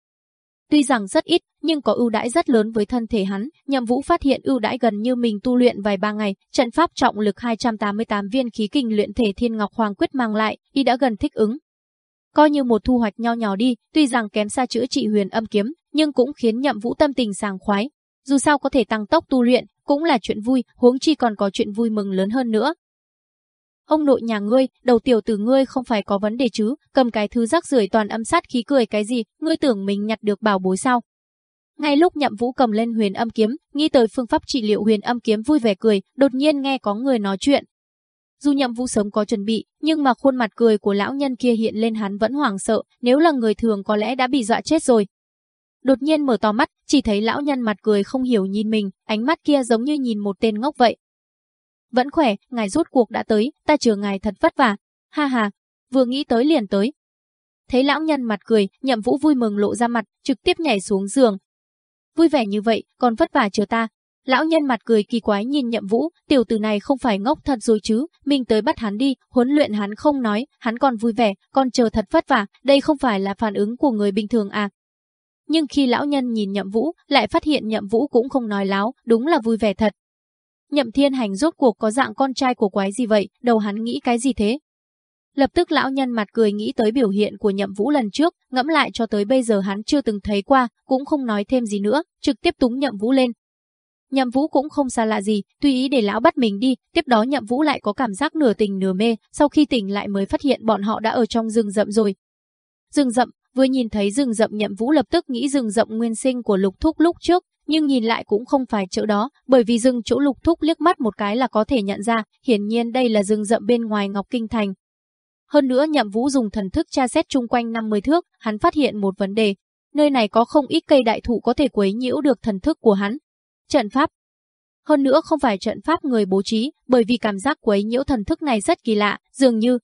Tuy rằng rất ít, nhưng có ưu đãi rất lớn với thân thể hắn, Nhậm Vũ phát hiện ưu đãi gần như mình tu luyện vài ba ngày, trận pháp trọng lực 288 viên khí kinh luyện thể Thiên Ngọc Hoàng quyết mang lại, y đã gần thích ứng. Coi như một thu hoạch nho nhỏ đi, tuy rằng kém xa chữa trị huyền âm kiếm, nhưng cũng khiến Nhậm Vũ tâm tình sảng khoái. Dù sao có thể tăng tốc tu luyện, cũng là chuyện vui, huống chi còn có chuyện vui mừng lớn hơn nữa. Ông nội nhà ngươi, đầu tiểu tử ngươi không phải có vấn đề chứ, cầm cái thứ rác rưởi toàn âm sát khí cười cái gì, ngươi tưởng mình nhặt được bảo bối sao? Ngay lúc Nhậm Vũ cầm lên huyền âm kiếm, nghĩ tới phương pháp trị liệu huyền âm kiếm vui vẻ cười, đột nhiên nghe có người nói chuyện. Dù Nhậm Vũ sớm có chuẩn bị, nhưng mà khuôn mặt cười của lão nhân kia hiện lên hắn vẫn hoảng sợ, nếu là người thường có lẽ đã bị dọa chết rồi. Đột nhiên mở to mắt, chỉ thấy lão nhân mặt cười không hiểu nhìn mình, ánh mắt kia giống như nhìn một tên ngốc vậy. Vẫn khỏe, ngài rốt cuộc đã tới, ta chờ ngài thật vất vả. Ha ha, vừa nghĩ tới liền tới. Thấy lão nhân mặt cười, nhậm vũ vui mừng lộ ra mặt, trực tiếp nhảy xuống giường. Vui vẻ như vậy, còn vất vả chờ ta. Lão nhân mặt cười kỳ quái nhìn nhậm vũ, tiểu tử này không phải ngốc thật rồi chứ, mình tới bắt hắn đi, huấn luyện hắn không nói, hắn còn vui vẻ, còn chờ thật vất vả, đây không phải là phản ứng của người bình thường à. Nhưng khi lão nhân nhìn nhậm vũ, lại phát hiện nhậm vũ cũng không nói láo, đúng là vui vẻ thật. Nhậm thiên hành rốt cuộc có dạng con trai của quái gì vậy, đầu hắn nghĩ cái gì thế? Lập tức lão nhân mặt cười nghĩ tới biểu hiện của nhậm vũ lần trước, ngẫm lại cho tới bây giờ hắn chưa từng thấy qua, cũng không nói thêm gì nữa, trực tiếp túng nhậm vũ lên. Nhậm vũ cũng không xa lạ gì, tùy ý để lão bắt mình đi, tiếp đó nhậm vũ lại có cảm giác nửa tình nửa mê, sau khi tỉnh lại mới phát hiện bọn họ đã ở trong rừng rậm rồi. Rừng rậm, vừa nhìn thấy rừng rậm nhậm vũ lập tức nghĩ rừng rậm nguyên sinh của lục thúc lúc trước, nhưng nhìn lại cũng không phải chỗ đó, bởi vì rừng chỗ lục thúc liếc mắt một cái là có thể nhận ra, hiển nhiên đây là rừng rậm bên ngoài Ngọc Kinh Thành. Hơn nữa nhậm vũ dùng thần thức tra xét chung quanh 50 thước, hắn phát hiện một vấn đề. Nơi này có không ít cây đại thụ có thể quấy nhiễu được thần thức của hắn. Trận pháp. Hơn nữa không phải trận pháp người bố trí, bởi vì cảm giác quấy nhiễu thần thức này rất kỳ lạ, dường như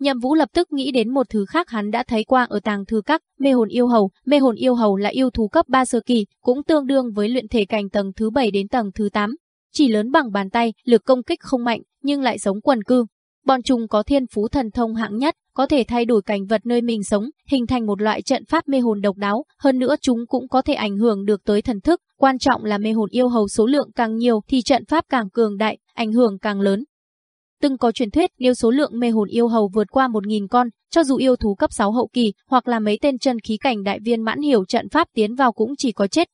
Nhậm Vũ lập tức nghĩ đến một thứ khác hắn đã thấy qua ở tàng thư các, mê hồn yêu hầu, mê hồn yêu hầu là yêu thú cấp 3 sơ kỳ, cũng tương đương với luyện thể cảnh tầng thứ 7 đến tầng thứ 8. Chỉ lớn bằng bàn tay, lực công kích không mạnh, nhưng lại sống quần cư, Bọn chúng có thiên phú thần thông hạng nhất, có thể thay đổi cảnh vật nơi mình sống, hình thành một loại trận pháp mê hồn độc đáo, hơn nữa chúng cũng có thể ảnh hưởng được tới thần thức, quan trọng là mê hồn yêu hầu số lượng càng nhiều thì trận pháp càng cường đại, ảnh hưởng càng lớn. Từng có truyền thuyết nếu số lượng mê hồn yêu hầu vượt qua 1.000 con, cho dù yêu thú cấp 6 hậu kỳ hoặc là mấy tên chân khí cảnh đại viên mãn hiểu trận pháp tiến vào cũng chỉ có chết.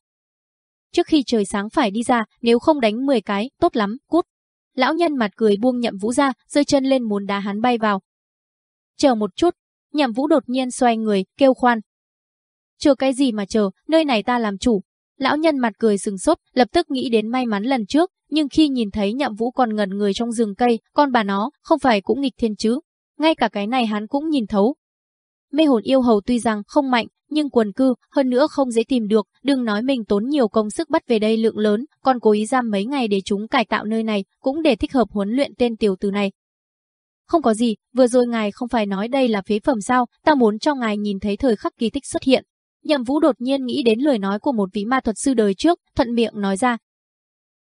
Trước khi trời sáng phải đi ra, nếu không đánh 10 cái, tốt lắm, cút. Lão nhân mặt cười buông nhậm vũ ra, rơi chân lên muốn đá hắn bay vào. Chờ một chút, nhậm vũ đột nhiên xoay người, kêu khoan. Chờ cái gì mà chờ, nơi này ta làm chủ. Lão nhân mặt cười sừng sốt, lập tức nghĩ đến may mắn lần trước, nhưng khi nhìn thấy nhậm vũ còn ngẩn người trong rừng cây, con bà nó, không phải cũng nghịch thiên chứ. Ngay cả cái này hắn cũng nhìn thấu. Mê hồn yêu hầu tuy rằng không mạnh, nhưng quần cư, hơn nữa không dễ tìm được, đừng nói mình tốn nhiều công sức bắt về đây lượng lớn, còn cố ý giam mấy ngày để chúng cải tạo nơi này, cũng để thích hợp huấn luyện tên tiểu tử này. Không có gì, vừa rồi ngài không phải nói đây là phế phẩm sao, ta muốn cho ngài nhìn thấy thời khắc kỳ tích xuất hiện. Nhậm Vũ đột nhiên nghĩ đến lời nói của một vị ma thuật sư đời trước, thuận miệng nói ra.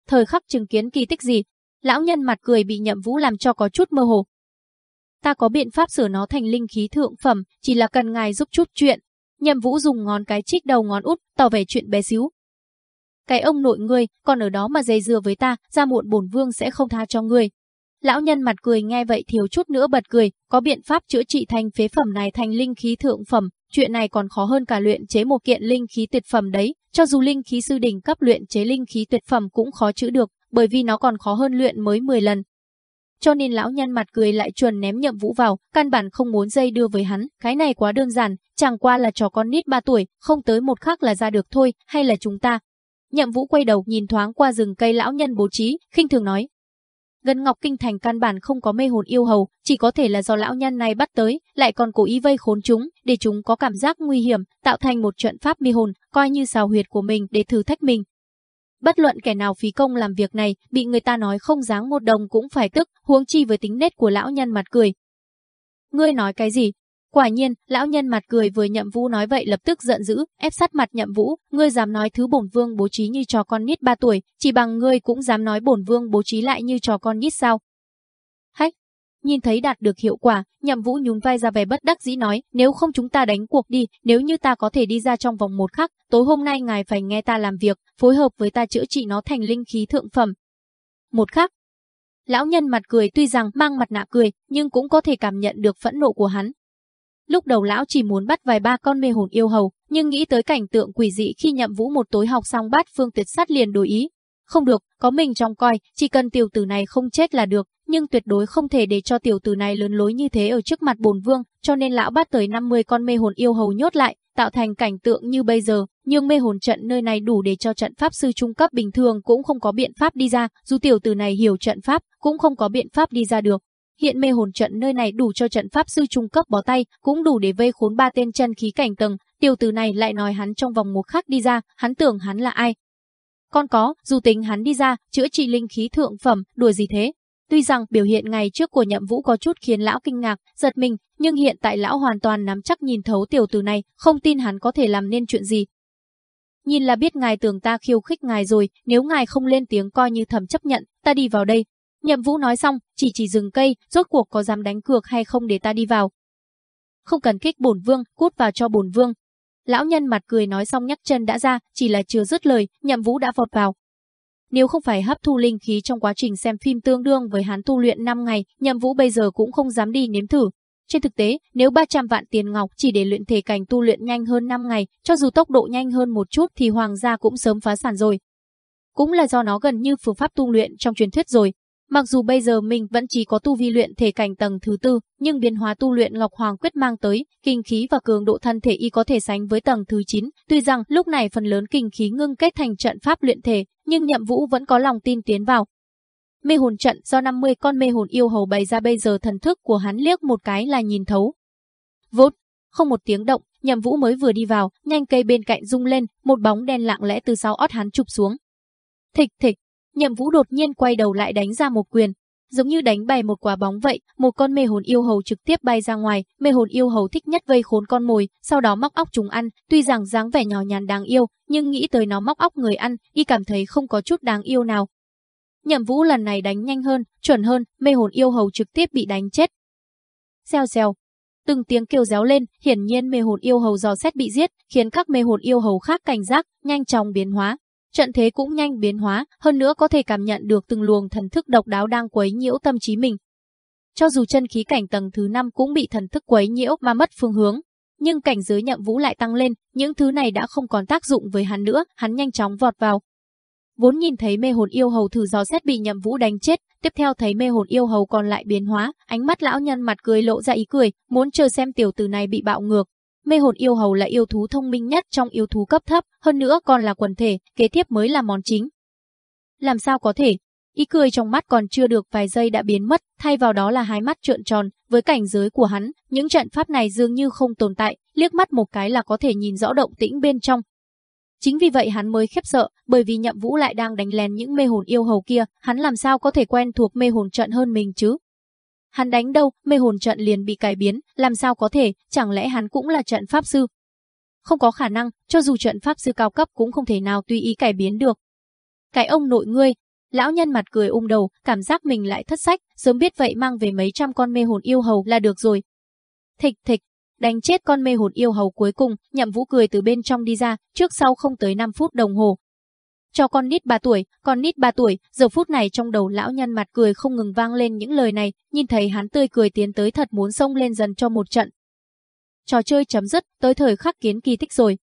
Thời khắc chứng kiến kỳ tích gì? Lão nhân mặt cười bị Nhậm Vũ làm cho có chút mơ hồ. Ta có biện pháp sửa nó thành linh khí thượng phẩm, chỉ là cần ngài giúp chút chuyện, Nhậm Vũ dùng ngón cái chích đầu ngón út, tỏ vẻ chuyện bé xíu. Cái ông nội ngươi, còn ở đó mà dây dưa với ta, ra muộn bổn vương sẽ không tha cho ngươi. Lão nhân mặt cười nghe vậy thiếu chút nữa bật cười, có biện pháp chữa trị thành phế phẩm này thành linh khí thượng phẩm, chuyện này còn khó hơn cả luyện chế một kiện linh khí tuyệt phẩm đấy, cho dù linh khí sư đỉnh cấp luyện chế linh khí tuyệt phẩm cũng khó chữa được, bởi vì nó còn khó hơn luyện mới 10 lần, cho nên lão nhân mặt cười lại chuẩn ném nhậm vũ vào, căn bản không muốn dây đưa với hắn, cái này quá đơn giản, chẳng qua là trò con nít 3 tuổi, không tới một khắc là ra được thôi, hay là chúng ta. Nhậm vũ quay đầu nhìn thoáng qua rừng cây lão nhân bố trí, khinh thường nói. Gần Ngọc Kinh Thành căn bản không có mê hồn yêu hầu, chỉ có thể là do lão nhân này bắt tới, lại còn cố ý vây khốn chúng, để chúng có cảm giác nguy hiểm, tạo thành một trận pháp mê hồn, coi như xào huyệt của mình để thử thách mình, Bất luận kẻ nào phí công làm việc này, bị người ta nói không dáng một đồng cũng phải tức, huống chi với tính nết của lão nhân mặt cười. Ngươi nói cái gì? Quả nhiên, lão nhân mặt cười vừa nhậm vũ nói vậy lập tức giận dữ, ép sát mặt nhậm vũ, ngươi dám nói thứ bổn vương bố trí như trò con nít 3 tuổi, chỉ bằng ngươi cũng dám nói bổn vương bố trí lại như trò con nít sao? Hách, Nhìn thấy đạt được hiệu quả, nhậm vũ nhún vai ra vẻ bất đắc dĩ nói, nếu không chúng ta đánh cuộc đi, nếu như ta có thể đi ra trong vòng một khắc, tối hôm nay ngài phải nghe ta làm việc, phối hợp với ta chữa trị nó thành linh khí thượng phẩm. Một khắc. Lão nhân mặt cười tuy rằng mang mặt nạ cười, nhưng cũng có thể cảm nhận được phẫn nộ của hắn. Lúc đầu lão chỉ muốn bắt vài ba con mê hồn yêu hầu, nhưng nghĩ tới cảnh tượng quỷ dị khi nhậm vũ một tối học xong bát phương tuyệt sát liền đổi ý. Không được, có mình trong coi, chỉ cần tiểu tử này không chết là được, nhưng tuyệt đối không thể để cho tiểu tử này lớn lối như thế ở trước mặt bồn vương, cho nên lão bắt tới 50 con mê hồn yêu hầu nhốt lại, tạo thành cảnh tượng như bây giờ, nhưng mê hồn trận nơi này đủ để cho trận pháp sư trung cấp bình thường cũng không có biện pháp đi ra, dù tiểu tử này hiểu trận pháp, cũng không có biện pháp đi ra được. Hiện mê hồn trận nơi này đủ cho trận pháp sư trung cấp bó tay, cũng đủ để vây khốn ba tên chân khí cảnh tầng, tiểu tử này lại nói hắn trong vòng một khắc đi ra, hắn tưởng hắn là ai, Còn có, dù tính hắn đi ra, chữa trị linh khí thượng phẩm, đùa gì thế? Tuy rằng biểu hiện ngày trước của nhậm vũ có chút khiến lão kinh ngạc, giật mình, nhưng hiện tại lão hoàn toàn nắm chắc nhìn thấu tiểu tử này, không tin hắn có thể làm nên chuyện gì. Nhìn là biết ngài tưởng ta khiêu khích ngài rồi, nếu ngài không lên tiếng coi như thầm chấp nhận, ta đi vào đây. Nhậm vũ nói xong, chỉ chỉ dừng cây, rốt cuộc có dám đánh cược hay không để ta đi vào. Không cần kích bổn vương, cút vào cho bổn vương. Lão nhân mặt cười nói xong nhắc chân đã ra, chỉ là chưa dứt lời, nhậm vũ đã vọt vào. Nếu không phải hấp thu linh khí trong quá trình xem phim tương đương với hắn tu luyện 5 ngày, nhậm vũ bây giờ cũng không dám đi nếm thử. Trên thực tế, nếu 300 vạn tiền ngọc chỉ để luyện thể cảnh tu luyện nhanh hơn 5 ngày, cho dù tốc độ nhanh hơn một chút thì hoàng gia cũng sớm phá sản rồi. Cũng là do nó gần như phương pháp tu luyện trong truyền thuyết rồi. Mặc dù bây giờ mình vẫn chỉ có tu vi luyện thể cảnh tầng thứ tư, nhưng biến hóa tu luyện Ngọc Hoàng Quyết mang tới, kinh khí và cường độ thân thể y có thể sánh với tầng thứ 9, tuy rằng lúc này phần lớn kinh khí ngưng kết thành trận pháp luyện thể, nhưng Nhậm Vũ vẫn có lòng tin tiến vào. Mê hồn trận do 50 con mê hồn yêu hầu bày ra bây giờ thần thức của hắn liếc một cái là nhìn thấu. Vốt, không một tiếng động, Nhậm Vũ mới vừa đi vào, nhanh cây bên cạnh rung lên, một bóng đen lặng lẽ từ sau ót hắn chụp xuống. Thịch thịch, Nhậm Vũ đột nhiên quay đầu lại đánh ra một quyền, giống như đánh bay một quả bóng vậy, một con mê hồn yêu hầu trực tiếp bay ra ngoài, mê hồn yêu hầu thích nhất vây khốn con mồi, sau đó móc óc chúng ăn, tuy rằng dáng vẻ nhỏ nhàn đáng yêu, nhưng nghĩ tới nó móc óc người ăn, y cảm thấy không có chút đáng yêu nào. Nhậm Vũ lần này đánh nhanh hơn, chuẩn hơn, mê hồn yêu hầu trực tiếp bị đánh chết. Xèo xèo. Từng tiếng kêu réo lên, hiển nhiên mê hồn yêu hầu dò xét bị giết, khiến các mê hồn yêu hầu khác cảnh giác, nhanh chóng biến hóa, Trận thế cũng nhanh biến hóa, hơn nữa có thể cảm nhận được từng luồng thần thức độc đáo đang quấy nhiễu tâm trí mình. Cho dù chân khí cảnh tầng thứ 5 cũng bị thần thức quấy nhiễu mà mất phương hướng, nhưng cảnh giới nhậm vũ lại tăng lên, những thứ này đã không còn tác dụng với hắn nữa, hắn nhanh chóng vọt vào. Vốn nhìn thấy mê hồn yêu hầu thử dò xét bị nhậm vũ đánh chết, tiếp theo thấy mê hồn yêu hầu còn lại biến hóa, ánh mắt lão nhân mặt cười lộ ra ý cười, muốn chờ xem tiểu tử này bị bạo ngược, Mê hồn yêu hầu là yêu thú thông minh nhất trong yêu thú cấp thấp, hơn nữa còn là quần thể, kế tiếp mới là món chính. Làm sao có thể? Ý cười trong mắt còn chưa được vài giây đã biến mất, thay vào đó là hai mắt trợn tròn, với cảnh giới của hắn, những trận pháp này dường như không tồn tại, liếc mắt một cái là có thể nhìn rõ động tĩnh bên trong. Chính vì vậy hắn mới khiếp sợ, bởi vì nhậm vũ lại đang đánh lén những mê hồn yêu hầu kia, hắn làm sao có thể quen thuộc mê hồn trận hơn mình chứ? Hắn đánh đâu, mê hồn trận liền bị cải biến, làm sao có thể, chẳng lẽ hắn cũng là trận pháp sư? Không có khả năng, cho dù trận pháp sư cao cấp cũng không thể nào tùy ý cải biến được. Cái ông nội ngươi, lão nhân mặt cười ung đầu, cảm giác mình lại thất sách, sớm biết vậy mang về mấy trăm con mê hồn yêu hầu là được rồi. Thịch thịch, đánh chết con mê hồn yêu hầu cuối cùng, nhậm vũ cười từ bên trong đi ra, trước sau không tới 5 phút đồng hồ, cho con nít 3 tuổi, con nít 3 tuổi, giờ phút này trong đầu lão nhân mặt cười không ngừng vang lên những lời này, nhìn thấy hắn tươi cười tiến tới thật muốn xông lên dần cho một trận. Trò chơi chấm dứt, tới thời khắc kiến kỳ tích rồi.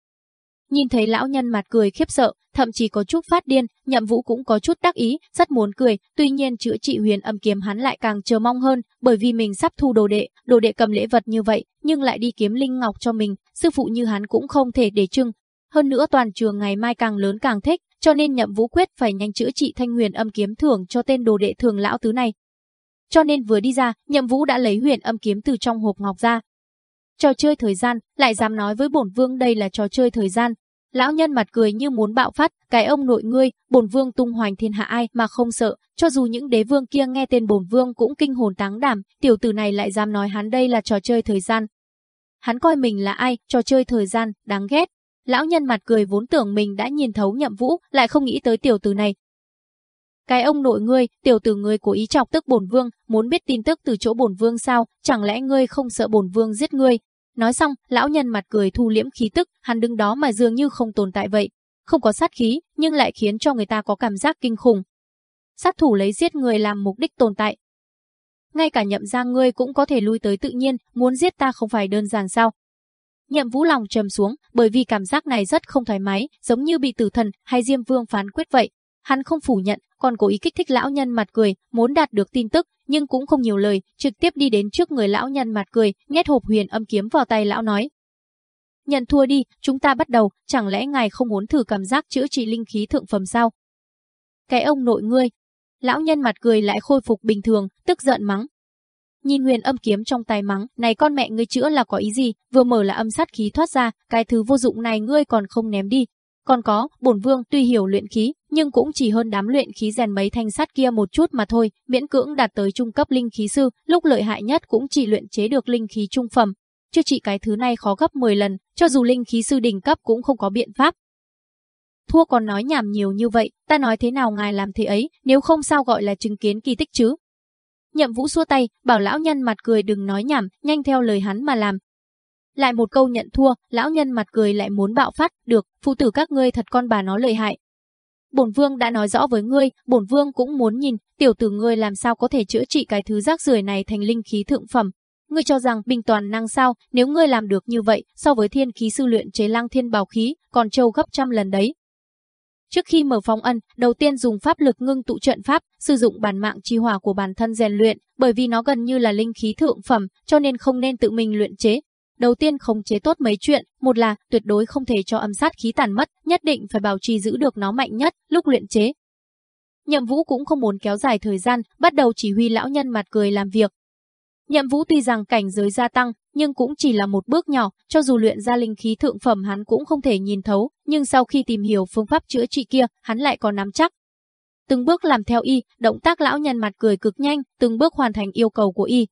Nhìn thấy lão nhân mặt cười khiếp sợ, thậm chí có chút phát điên, nhậm vũ cũng có chút đắc ý, rất muốn cười, tuy nhiên chữa trị huyền âm kiếm hắn lại càng chờ mong hơn, bởi vì mình sắp thu đồ đệ, đồ đệ cầm lễ vật như vậy, nhưng lại đi kiếm linh ngọc cho mình, sư phụ như hắn cũng không thể để trưng. Hơn nữa toàn trường ngày mai càng lớn càng thích, cho nên nhậm vũ quyết phải nhanh chữa trị thanh huyền âm kiếm thưởng cho tên đồ đệ thường lão tứ này. Cho nên vừa đi ra, nhậm vũ đã lấy huyền âm kiếm từ trong hộp ngọc ra. Trò chơi thời gian, lại dám nói với bổn vương đây là trò chơi thời gian. Lão nhân mặt cười như muốn bạo phát, cái ông nội ngươi, bổn vương tung hoành thiên hạ ai mà không sợ, cho dù những đế vương kia nghe tên bổn vương cũng kinh hồn táng đảm, tiểu tử này lại dám nói hắn đây là trò chơi thời gian. Hắn coi mình là ai, trò chơi thời gian, đáng ghét. Lão nhân mặt cười vốn tưởng mình đã nhìn thấu nhậm vũ, lại không nghĩ tới tiểu tử này. Cái ông nội ngươi, tiểu tử ngươi cố ý chọc tức bổn vương, muốn biết tin tức từ chỗ bổn vương sao, chẳng lẽ ngươi không sợ bổn vương giết ngươi? Nói xong, lão nhân mặt cười thu liễm khí tức, hắn đứng đó mà dường như không tồn tại vậy. Không có sát khí, nhưng lại khiến cho người ta có cảm giác kinh khủng. Sát thủ lấy giết người làm mục đích tồn tại. Ngay cả nhậm ra ngươi cũng có thể lui tới tự nhiên, muốn giết ta không phải đơn giản sao? Nhậm Vũ lòng trầm xuống, bởi vì cảm giác này rất không thoải mái, giống như bị tử thần hay Diêm Vương phán quyết vậy. Hắn không phủ nhận, còn cố ý kích thích lão nhân mặt cười, muốn đạt được tin tức, nhưng cũng không nhiều lời, trực tiếp đi đến trước người lão nhân mặt cười, nhét hộp huyền âm kiếm vào tay lão nói. Nhận thua đi, chúng ta bắt đầu, chẳng lẽ ngài không muốn thử cảm giác chữa trị linh khí thượng phẩm sao? Cái ông nội ngươi. Lão nhân mặt cười lại khôi phục bình thường, tức giận mắng, Nhìn huyền âm kiếm trong tay mắng, này con mẹ ngươi chữa là có ý gì, vừa mở là âm sát khí thoát ra, cái thứ vô dụng này ngươi còn không ném đi. Còn có, bổn vương tuy hiểu luyện khí, nhưng cũng chỉ hơn đám luyện khí rèn mấy thanh sắt kia một chút mà thôi, miễn cưỡng đạt tới trung cấp linh khí sư, lúc lợi hại nhất cũng chỉ luyện chế được linh khí trung phẩm. Chứ trị cái thứ này khó gấp 10 lần, cho dù linh khí sư đỉnh cấp cũng không có biện pháp. Thua còn nói nhảm nhiều như vậy, ta nói thế nào ngài làm thế ấy, nếu không sao gọi là chứng kiến kỳ tích chứ. Nhậm Vũ xua tay, bảo lão nhân mặt cười đừng nói nhảm, nhanh theo lời hắn mà làm, lại một câu nhận thua, lão nhân mặt cười lại muốn bạo phát, được, phụ tử các ngươi thật con bà nó lợi hại. Bổn vương đã nói rõ với ngươi, bổn vương cũng muốn nhìn, tiểu tử ngươi làm sao có thể chữa trị cái thứ rác rưởi này thành linh khí thượng phẩm. Ngươi cho rằng bình toàn năng sao, nếu ngươi làm được như vậy, so với thiên khí sư luyện chế lăng thiên bào khí, còn trâu gấp trăm lần đấy. Trước khi mở phong ân, đầu tiên dùng pháp lực ngưng tụ trận pháp, sử dụng bản mạng chi hỏa của bản thân rèn luyện, bởi vì nó gần như là linh khí thượng phẩm, cho nên không nên tự mình luyện chế, Đầu tiên khống chế tốt mấy chuyện, một là tuyệt đối không thể cho âm sát khí tàn mất, nhất định phải bảo trì giữ được nó mạnh nhất lúc luyện chế. Nhậm Vũ cũng không muốn kéo dài thời gian, bắt đầu chỉ huy lão nhân mặt cười làm việc. Nhậm Vũ tuy rằng cảnh giới gia tăng, nhưng cũng chỉ là một bước nhỏ, cho dù luyện ra linh khí thượng phẩm hắn cũng không thể nhìn thấu, nhưng sau khi tìm hiểu phương pháp chữa trị kia, hắn lại có nắm chắc. Từng bước làm theo y, động tác lão nhân mặt cười cực nhanh, từng bước hoàn thành yêu cầu của y,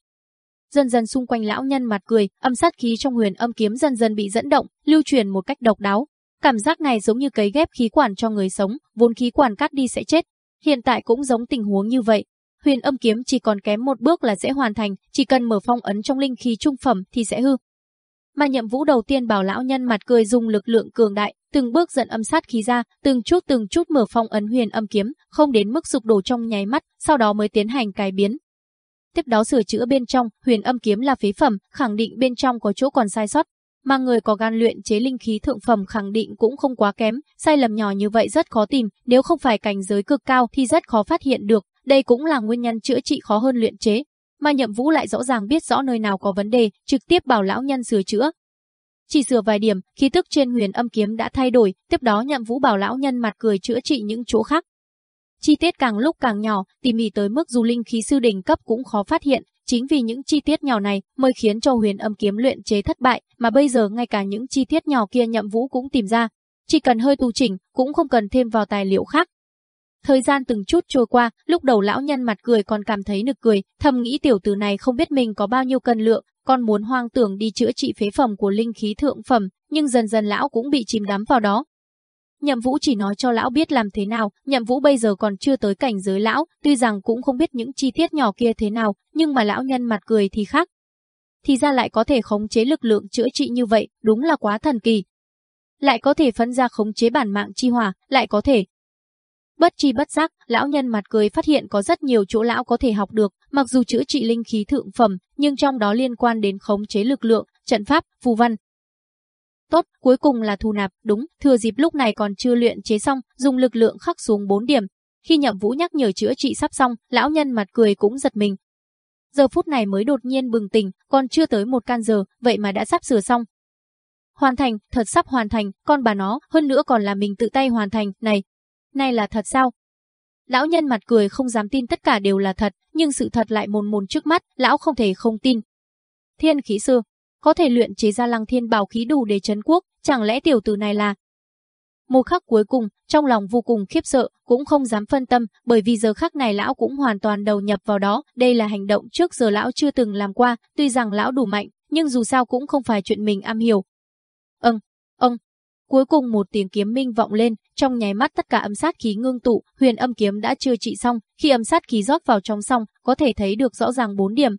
Dần dần xung quanh lão nhân mặt cười, âm sát khí trong huyền âm kiếm dần dần bị dẫn động, lưu truyền một cách độc đáo. Cảm giác này giống như cấy ghép khí quản cho người sống, vốn khí quản cắt đi sẽ chết. Hiện tại cũng giống tình huống như vậy. Huyền âm kiếm chỉ còn kém một bước là sẽ hoàn thành, chỉ cần mở phong ấn trong linh khí trung phẩm thì sẽ hư. Mà nhậm vũ đầu tiên bảo lão nhân mặt cười dùng lực lượng cường đại, từng bước dẫn âm sát khí ra, từng chút từng chút mở phong ấn huyền âm kiếm, không đến mức sụp đổ trong nháy mắt, sau đó mới tiến hành cải biến, tiếp đó sửa chữa bên trong, huyền âm kiếm là phế phẩm, khẳng định bên trong có chỗ còn sai sót. Mà người có gan luyện chế linh khí thượng phẩm khẳng định cũng không quá kém, sai lầm nhỏ như vậy rất khó tìm, nếu không phải cảnh giới cực cao thì rất khó phát hiện được, đây cũng là nguyên nhân chữa trị khó hơn luyện chế. Mà nhậm vũ lại rõ ràng biết rõ nơi nào có vấn đề, trực tiếp bảo lão nhân sửa chữa. Chỉ sửa vài điểm, khí tức trên huyền âm kiếm đã thay đổi, tiếp đó nhậm vũ bảo lão nhân mặt cười chữa trị những chỗ khác, Chi tiết càng lúc càng nhỏ, tỉ mỉ tới mức dù linh khí sư đỉnh cấp cũng khó phát hiện, chính vì những chi tiết nhỏ này mới khiến cho huyền âm kiếm luyện chế thất bại, mà bây giờ ngay cả những chi tiết nhỏ kia nhậm vũ cũng tìm ra. Chỉ cần hơi tu chỉnh, cũng không cần thêm vào tài liệu khác. Thời gian từng chút trôi qua, lúc đầu lão nhân mặt cười còn cảm thấy nực cười, thầm nghĩ tiểu tử này không biết mình có bao nhiêu cân lượng, còn muốn hoang tưởng đi chữa trị phế phẩm của linh khí thượng phẩm, nhưng dần dần lão cũng bị chìm đắm vào đó, Nhậm Vũ chỉ nói cho lão biết làm thế nào, Nhậm Vũ bây giờ còn chưa tới cảnh giới lão, tuy rằng cũng không biết những chi tiết nhỏ kia thế nào, nhưng mà lão nhân mặt cười thì khác. Thì ra lại có thể khống chế lực lượng chữa trị như vậy, đúng là quá thần kỳ. Lại có thể phân ra khống chế bản mạng chi hỏa, lại có thể. Bất chi bất giác, lão nhân mặt cười phát hiện có rất nhiều chỗ lão có thể học được, mặc dù chữa trị linh khí thượng phẩm, nhưng trong đó liên quan đến khống chế lực lượng, trận pháp, phù văn, Tốt, cuối cùng là thu nạp, đúng, thừa dịp lúc này còn chưa luyện chế xong, dùng lực lượng khắc xuống 4 điểm. Khi Nhậm Vũ nhắc nhở chữa trị sắp xong, lão nhân mặt cười cũng giật mình. Giờ phút này mới đột nhiên bừng tỉnh, còn chưa tới một can giờ, vậy mà đã sắp sửa xong. Hoàn thành, thật sắp hoàn thành, con bà nó, hơn nữa còn là mình tự tay hoàn thành, này, này là thật sao? Lão nhân mặt cười không dám tin tất cả đều là thật, nhưng sự thật lại mồn mồn trước mắt, lão không thể không tin. Thiên khí sư, có thể luyện chế ra lăng thiên bảo khí đủ để chấn quốc, chẳng lẽ tiểu tử này là... Một khắc cuối cùng, trong lòng vô cùng khiếp sợ, cũng không dám phân tâm, bởi vì giờ khắc này lão cũng hoàn toàn đầu nhập vào đó, đây là hành động trước giờ lão chưa từng làm qua, tuy rằng lão đủ mạnh, nhưng dù sao cũng không phải chuyện mình am hiểu. Cuối cùng một tiếng kiếm minh vọng lên, trong nháy mắt tất cả âm sát khí ngưng tụ, huyền âm kiếm đã chưa trị xong, khi âm sát khí rót vào trong xong, có thể thấy được rõ ràng bốn điểm,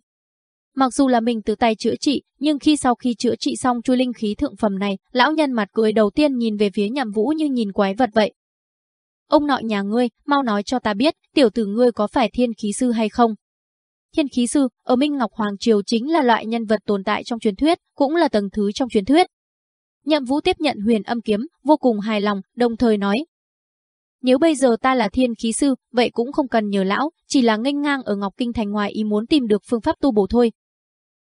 Mặc dù là mình tự tay chữa trị, nhưng khi sau khi chữa trị xong chui linh khí thượng phẩm này, lão nhân mặt cười đầu tiên nhìn về phía nhậm vũ như nhìn quái vật vậy. Ông nội nhà ngươi, mau nói cho ta biết, tiểu tử ngươi có phải thiên khí sư hay không? Thiên khí sư, ở Minh Ngọc Hoàng Triều chính là loại nhân vật tồn tại trong truyền thuyết, cũng là tầng thứ trong truyền thuyết. Nhậm Vũ tiếp nhận huyền âm kiếm, vô cùng hài lòng, đồng thời nói. Nếu bây giờ ta là thiên khí sư, vậy cũng không cần nhờ lão, chỉ là nghênh ngang ở Ngọc Kinh Thành ngoài ý muốn tìm được phương pháp tu bổ thôi,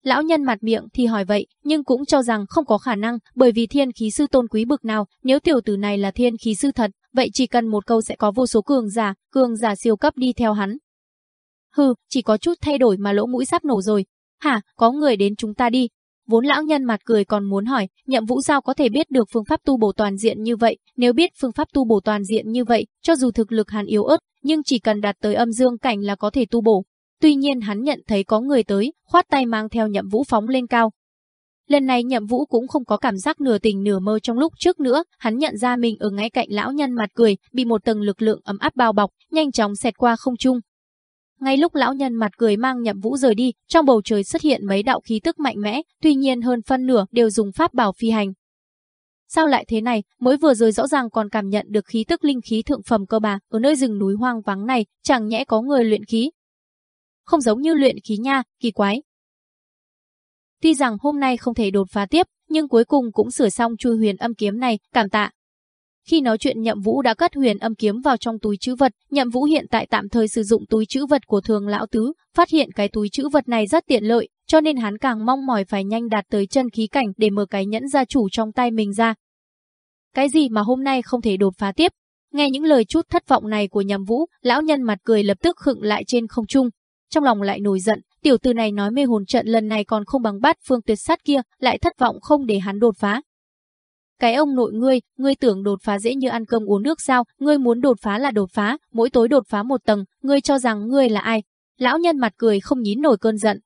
Lão nhân mặt miệng thì hỏi vậy, nhưng cũng cho rằng không có khả năng, bởi vì thiên khí sư tôn quý bực nào, nếu tiểu tử này là thiên khí sư thật, vậy chỉ cần một câu sẽ có vô số cường giả, cường giả siêu cấp đi theo hắn. Hừ, chỉ có chút thay đổi mà lỗ mũi sắp nổ rồi. Hả, có người đến chúng ta đi. Vốn lão nhân mặt cười còn muốn hỏi, nhậm vũ sao có thể biết được phương pháp tu bổ toàn diện như vậy, nếu biết phương pháp tu bổ toàn diện như vậy, cho dù thực lực hắn yếu ớt, nhưng chỉ cần đạt tới âm dương cảnh là có thể tu bổ. Tuy nhiên hắn nhận thấy có người tới, khoát tay mang theo nhậm vũ phóng lên cao. Lần này nhậm vũ cũng không có cảm giác nửa tình nửa mơ trong lúc trước nữa, hắn nhận ra mình ở ngay cạnh lão nhân mặt cười, bị một tầng lực lượng ấm áp bao bọc, nhanh chóng xẹt qua không trung, ngay lúc lão nhân mặt cười mang nhậm vũ rời đi, trong bầu trời xuất hiện mấy đạo khí tức mạnh mẽ, tuy nhiên hơn phân nửa đều dùng pháp bảo phi hành. Sao lại thế này, mới vừa rồi rõ ràng còn cảm nhận được khí tức linh khí thượng phẩm cơ bà, ở nơi rừng núi hoang vắng này, chẳng nhẽ có người luyện khí. Không giống như luyện khí nha, kỳ quái. Tuy rằng hôm nay không thể đột phá tiếp, nhưng cuối cùng cũng sửa xong chui huyền âm kiếm này, cảm tạ. Khi nói chuyện Nhậm Vũ đã cất huyền âm kiếm vào trong túi chữ vật, Nhậm Vũ hiện tại tạm thời sử dụng túi chữ vật của thường lão tứ, phát hiện cái túi chữ vật này rất tiện lợi, cho nên hắn càng mong mỏi phải nhanh đạt tới chân khí cảnh để mở cái nhẫn gia chủ trong tay mình ra. Cái gì mà hôm nay không thể đột phá tiếp? Nghe những lời chút thất vọng này của Nhậm Vũ, lão nhân mặt cười lập tức khựng lại trên không trung. Trong lòng lại nổi giận, tiểu tử này nói mê hồn trận lần này còn không bằng bát phương tuyệt sát kia, lại thất vọng không để hắn đột phá. Cái ông nội ngươi, ngươi tưởng đột phá dễ như ăn cơm uống nước sao, ngươi muốn đột phá là đột phá, mỗi tối đột phá một tầng, ngươi cho rằng ngươi là ai? Lão nhân mặt cười không nhín nổi cơn giận.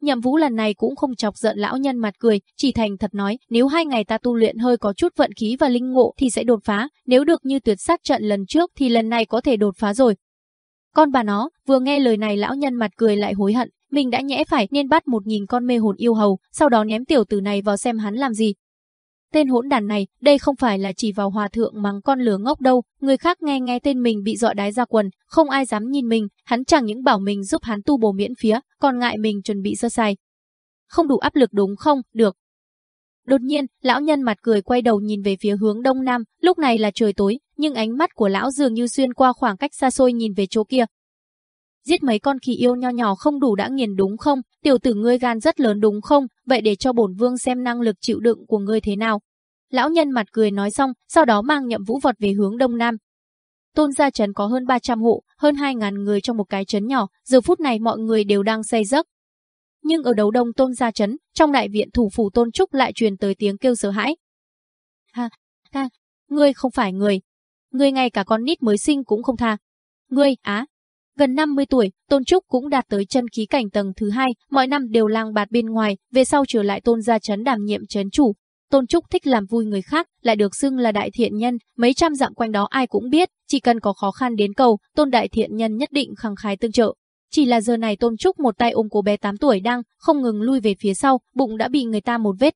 Nhậm Vũ lần này cũng không chọc giận lão nhân mặt cười, chỉ thành thật nói, nếu hai ngày ta tu luyện hơi có chút vận khí và linh ngộ thì sẽ đột phá, nếu được như tuyệt sát trận lần trước thì lần này có thể đột phá rồi. Con bà nó, vừa nghe lời này lão nhân mặt cười lại hối hận, mình đã nhẽ phải nên bắt một nghìn con mê hồn yêu hầu, sau đó ném tiểu tử này vào xem hắn làm gì, Tên hỗn đàn này, đây không phải là chỉ vào hòa thượng mắng con lửa ngốc đâu, người khác nghe nghe tên mình bị dọa đái ra quần, không ai dám nhìn mình, hắn chẳng những bảo mình giúp hắn tu bổ miễn phí, còn ngại mình chuẩn bị sơ sai. Không đủ áp lực đúng không? Được. Đột nhiên, lão nhân mặt cười quay đầu nhìn về phía hướng đông nam, lúc này là trời tối, nhưng ánh mắt của lão dường như xuyên qua khoảng cách xa xôi nhìn về chỗ kia. Giết mấy con khỉ yêu nho nhỏ không đủ đã nghiền đúng không? Tiểu tử ngươi gan rất lớn đúng không? Vậy để cho bổn vương xem năng lực chịu đựng của ngươi thế nào. Lão nhân mặt cười nói xong, sau đó mang nhậm vũ vọt về hướng đông nam. Tôn gia trấn có hơn 300 hộ, hơn 2.000 người trong một cái trấn nhỏ, giờ phút này mọi người đều đang say giấc. Nhưng ở đầu đông tôn gia trấn, trong đại viện thủ phủ tôn trúc lại truyền tới tiếng kêu sợ hãi. Ha, ha, ngươi không phải người. Ngươi ngay cả con nít mới sinh cũng không tha. Ngươi, á, Gần 50 tuổi, Tôn Trúc cũng đạt tới chân khí cảnh tầng thứ hai, mọi năm đều lang bạt bên ngoài, về sau trở lại Tôn gia trấn đảm nhiệm trấn chủ. Tôn Trúc thích làm vui người khác, lại được xưng là đại thiện nhân, mấy trăm dặm quanh đó ai cũng biết, chỉ cần có khó khăn đến cầu, Tôn đại thiện nhân nhất định khẳng khái tương trợ. Chỉ là giờ này Tôn Trúc một tay ôm cô bé 8 tuổi đang không ngừng lui về phía sau, bụng đã bị người ta một vết.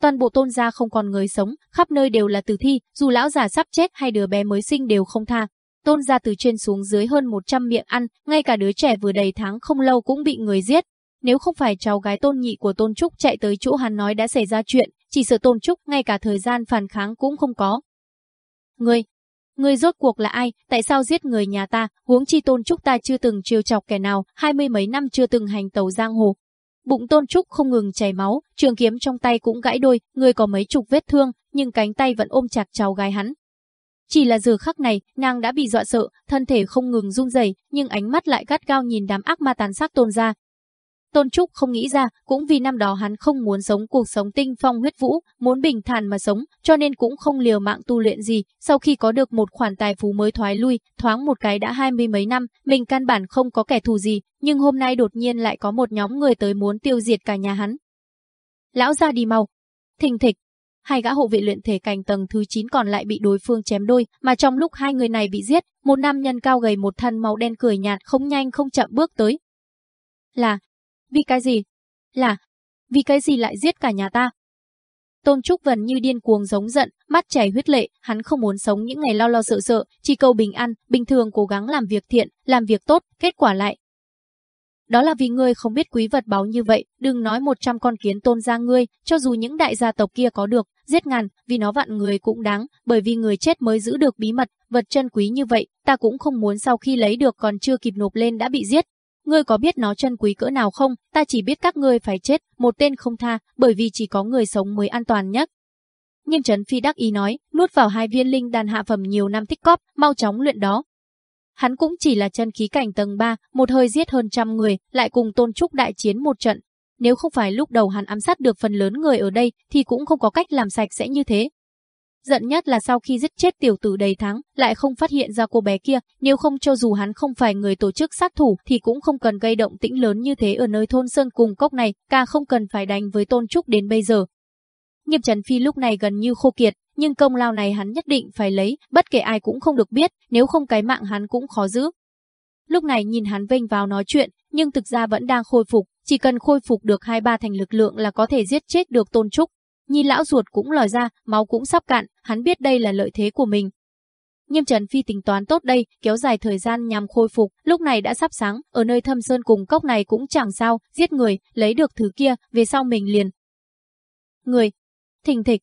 Toàn bộ Tôn gia không còn người sống, khắp nơi đều là tử thi, dù lão già sắp chết hay đứa bé mới sinh đều không tha, tôn ra từ trên xuống dưới hơn 100 miệng ăn, ngay cả đứa trẻ vừa đầy tháng không lâu cũng bị người giết. Nếu không phải cháu gái tôn nhị của tôn trúc chạy tới chỗ hắn nói đã xảy ra chuyện, chỉ sợ tôn trúc ngay cả thời gian phản kháng cũng không có. Ngươi, ngươi rốt cuộc là ai, tại sao giết người nhà ta, huống chi tôn trúc ta chưa từng trêu chọc kẻ nào, hai mươi mấy năm chưa từng hành tàu giang hồ. Bụng tôn trúc không ngừng chảy máu, trường kiếm trong tay cũng gãy đôi, người có mấy chục vết thương, nhưng cánh tay vẫn ôm chặt cháu gái hắn, chỉ là giờ khắc này, nàng đã bị dọa sợ, thân thể không ngừng run rẩy, nhưng ánh mắt lại gắt gao nhìn đám ác ma tàn sát tôn ra. Tôn Trúc không nghĩ ra, cũng vì năm đó hắn không muốn sống cuộc sống tinh phong huyết vũ, muốn bình thản mà sống, cho nên cũng không liều mạng tu luyện gì. Sau khi có được một khoản tài phú mới thoái lui, thoáng một cái đã hai mươi mấy năm, mình căn bản không có kẻ thù gì, nhưng hôm nay đột nhiên lại có một nhóm người tới muốn tiêu diệt cả nhà hắn. Lão ra đi mau. Thình thịch, hai gã hộ vệ luyện thể cảnh tầng thứ 9 còn lại bị đối phương chém đôi, mà trong lúc hai người này bị giết, một nam nhân cao gầy một thân màu đen cười nhạt không nhanh không chậm bước tới. Là, vì cái gì? Là, vì cái gì lại giết cả nhà ta? Tôn Trúc Vân như điên cuồng giống giận, mắt chảy huyết lệ, hắn không muốn sống những ngày lo lo sợ sợ, chỉ cầu bình an, bình thường cố gắng làm việc thiện, làm việc tốt, kết quả lại, đó là vì ngươi không biết quý vật báu như vậy, đừng nói 100 con kiến tôn ra ngươi, cho dù những đại gia tộc kia có được, giết ngàn, vì nó vạn người cũng đáng, bởi vì người chết mới giữ được bí mật, vật chân quý như vậy, ta cũng không muốn sau khi lấy được còn chưa kịp nộp lên đã bị giết. Ngươi có biết nó chân quý cỡ nào không? Ta chỉ biết các ngươi phải chết, một tên không tha, bởi vì chỉ có người sống mới an toàn nhất. Nhưng Trấn Phi đắc ý nói, nuốt vào hai viên linh đàn hạ phẩm nhiều năm tích cóp, mau chóng luyện đó, Hắn cũng chỉ là chân khí cảnh tầng 3, một hơi giết hơn trăm người, lại cùng Tôn Trúc đại chiến một trận. nếu không phải lúc đầu hắn ám sát được phần lớn người ở đây thì cũng không có cách làm sạch sẽ như thế. Giận nhất là sau khi giết chết tiểu tử đầy tháng, lại không phát hiện ra cô bé kia, nếu không cho dù hắn không phải người tổ chức sát thủ thì cũng không cần gây động tĩnh lớn như thế ở nơi thôn Sơn cùng cốc này, ca không cần phải đánh với Tôn Trúc đến bây giờ. Nghiêm Trần Phi lúc này gần như khô kiệt, nhưng công lao này hắn nhất định phải lấy, bất kể ai cũng không được biết, nếu không cái mạng hắn cũng khó giữ. Lúc này nhìn hắn vênh vào nói chuyện, nhưng thực ra vẫn đang khôi phục, chỉ cần khôi phục được hai ba thành lực lượng là có thể giết chết được Tôn Trúc. Nhìn lão ruột cũng lòi ra, máu cũng sắp cạn, hắn biết đây là lợi thế của mình. Nghiêm Trần Phi tính toán tốt đây, kéo dài thời gian nhằm khôi phục, lúc này đã sắp sáng, ở nơi thâm sơn cùng cốc này cũng chẳng sao, giết người, lấy được thứ kia, về sau mình liền. Người, thình thịch,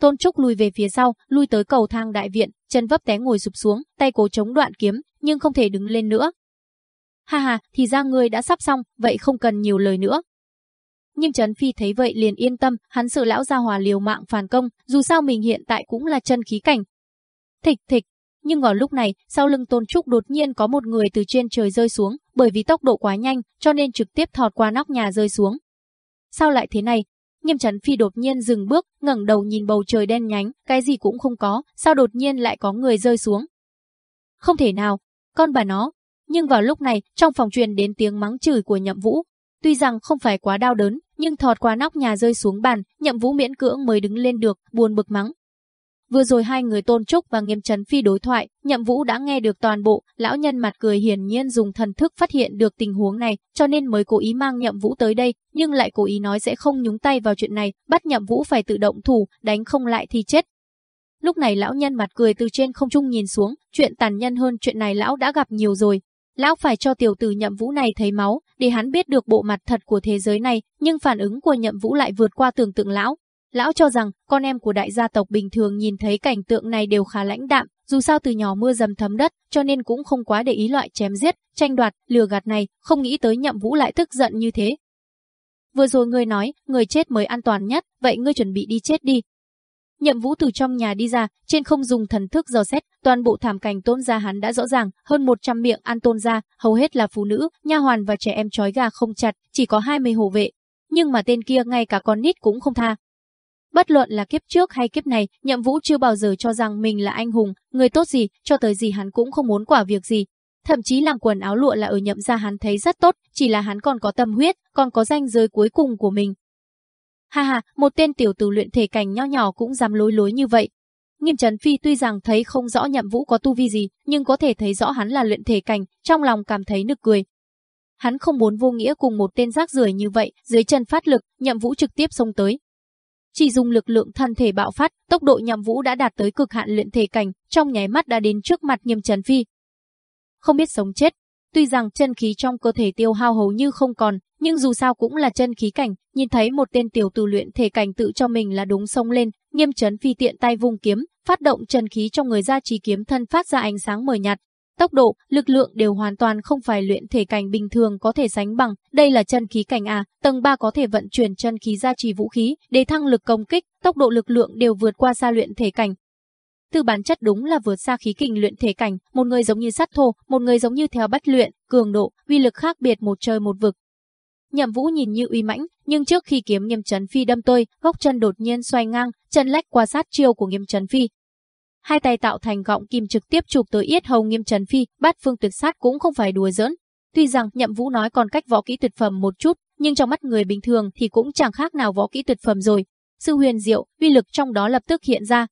Tôn Trúc lùi về phía sau, lui tới cầu thang đại viện, chân vấp té ngồi sụp xuống, tay cố chống đoạn kiếm, nhưng không thể đứng lên nữa. Ha ha, thì ra người đã sắp xong, vậy không cần nhiều lời nữa. Nhưng Trấn Phi thấy vậy liền yên tâm, hắn sợ lão gia hòa liều mạng phản công, dù sao mình hiện tại cũng là chân khí cảnh. Thịch thịch, nhưng vào lúc này, sau lưng Tôn Trúc đột nhiên có một người từ trên trời rơi xuống, bởi vì tốc độ quá nhanh, cho nên trực tiếp thọt qua nóc nhà rơi xuống. Sao lại thế này? Nghiêm Trấn Phi đột nhiên dừng bước, ngẩng đầu nhìn bầu trời đen nhánh, cái gì cũng không có, sao đột nhiên lại có người rơi xuống? Không thể nào, con bà nó. Nhưng vào lúc này, trong phòng truyền đến tiếng mắng chửi của Nhậm Vũ. Tuy rằng không phải quá đau đớn, nhưng thọt qua nóc nhà rơi xuống bàn, Nhậm Vũ miễn cưỡng mới đứng lên được, buồn bực mắng. Vừa rồi hai người Tôn Trúc và Nghiêm Trấn Phi đối thoại, Nhậm Vũ đã nghe được toàn bộ, lão nhân mặt cười hiển nhiên dùng thần thức phát hiện được tình huống này, cho nên mới cố ý mang Nhậm Vũ tới đây, nhưng lại cố ý nói sẽ không nhúng tay vào chuyện này, bắt Nhậm Vũ phải tự động thủ, đánh không lại thì chết. Lúc này lão nhân mặt cười từ trên không trung nhìn xuống, chuyện tàn nhân hơn chuyện này lão đã gặp nhiều rồi. Lão phải cho tiểu tử Nhậm Vũ này thấy máu, để hắn biết được bộ mặt thật của thế giới này, nhưng phản ứng của Nhậm Vũ lại vượt qua tưởng tượng lão, Lão cho rằng con em của đại gia tộc bình thường nhìn thấy cảnh tượng này đều khá lãnh đạm, dù sao từ nhỏ mưa dầm thấm đất, cho nên cũng không quá để ý loại chém giết, tranh đoạt, lừa gạt này, không nghĩ tới nhậm vũ lại tức giận như thế. Vừa rồi ngươi nói, người chết mới an toàn nhất, vậy ngươi chuẩn bị đi chết đi. Nhậm vũ từ trong nhà đi ra, trên không dùng thần thức dò xét, toàn bộ thảm cảnh tôn gia hắn đã rõ ràng, hơn 100 miệng ăn tôn gia, hầu hết là phụ nữ, nha hoàn và trẻ em trói gà không chặt, chỉ có 20 hồ vệ. Nhưng mà tên kia ngay cả con nít cũng không tha, Bất luận là kiếp trước hay kiếp này, Nhậm Vũ chưa bao giờ cho rằng mình là anh hùng, người tốt gì, cho tới gì hắn cũng không muốn quả việc gì. Thậm chí làm quần áo lụa là ở nhậm gia hắn thấy rất tốt, chỉ là hắn còn có tâm huyết, còn có danh giới cuối cùng của mình. Ha ha, một tên tiểu tử luyện thể cảnh nho nhỏ cũng dám lối lối như vậy. Nghiêm Trần Phi tuy rằng thấy không rõ Nhậm Vũ có tu vi gì, nhưng có thể thấy rõ hắn là luyện thể cảnh, trong lòng cảm thấy nực cười. Hắn không muốn vô nghĩa cùng một tên rác rưởi như vậy, dưới chân phát lực, Nhậm Vũ trực tiếp xông tới, chỉ dùng lực lượng thân thể bạo phát, tốc độ nhậm vũ đã đạt tới cực hạn luyện thể cảnh, trong nháy mắt đã đến trước mặt Nghiêm Trần Phi. Không biết sống chết, tuy rằng chân khí trong cơ thể tiêu hao hầu như không còn, nhưng dù sao cũng là chân khí cảnh, nhìn thấy một tên tiểu tử luyện thể cảnh tự cho mình là đúng sông lên, Nghiêm Trấn Phi tiện tay vung kiếm, phát động chân khí trong người ra trí kiếm thân phát ra ánh sáng mờ nhạt, Tốc độ, lực lượng đều hoàn toàn không phải luyện thể cảnh bình thường có thể sánh bằng, đây là chân khí cảnh à, tầng 3 có thể vận chuyển chân khí ra trì vũ khí, để thăng lực công kích, tốc độ lực lượng đều vượt qua xa luyện thể cảnh. Từ bản chất đúng là vượt xa khí kình luyện thể cảnh, một người giống như sát thô, một người giống như theo bách luyện, cường độ, uy lực khác biệt một trời một vực. Nhậm Vũ nhìn như uy mãnh, nhưng trước khi kiếm Nghiêm Chấn Phi đâm tôi, gốc chân đột nhiên xoay ngang, chân lách qua sát chiêu của Nghiêm Chấn Phi, hai tay tạo thành gọng kim trực tiếp chụp tới yết hầu nghiêm trần phi, bát phương tuyệt sát cũng không phải đùa giỡn. Tuy rằng nhậm vũ nói còn cách võ kỹ tuyệt phẩm một chút, nhưng trong mắt người bình thường thì cũng chẳng khác nào võ kỹ tuyệt phẩm rồi. Sư huyền diệu, uy lực trong đó lập tức hiện ra.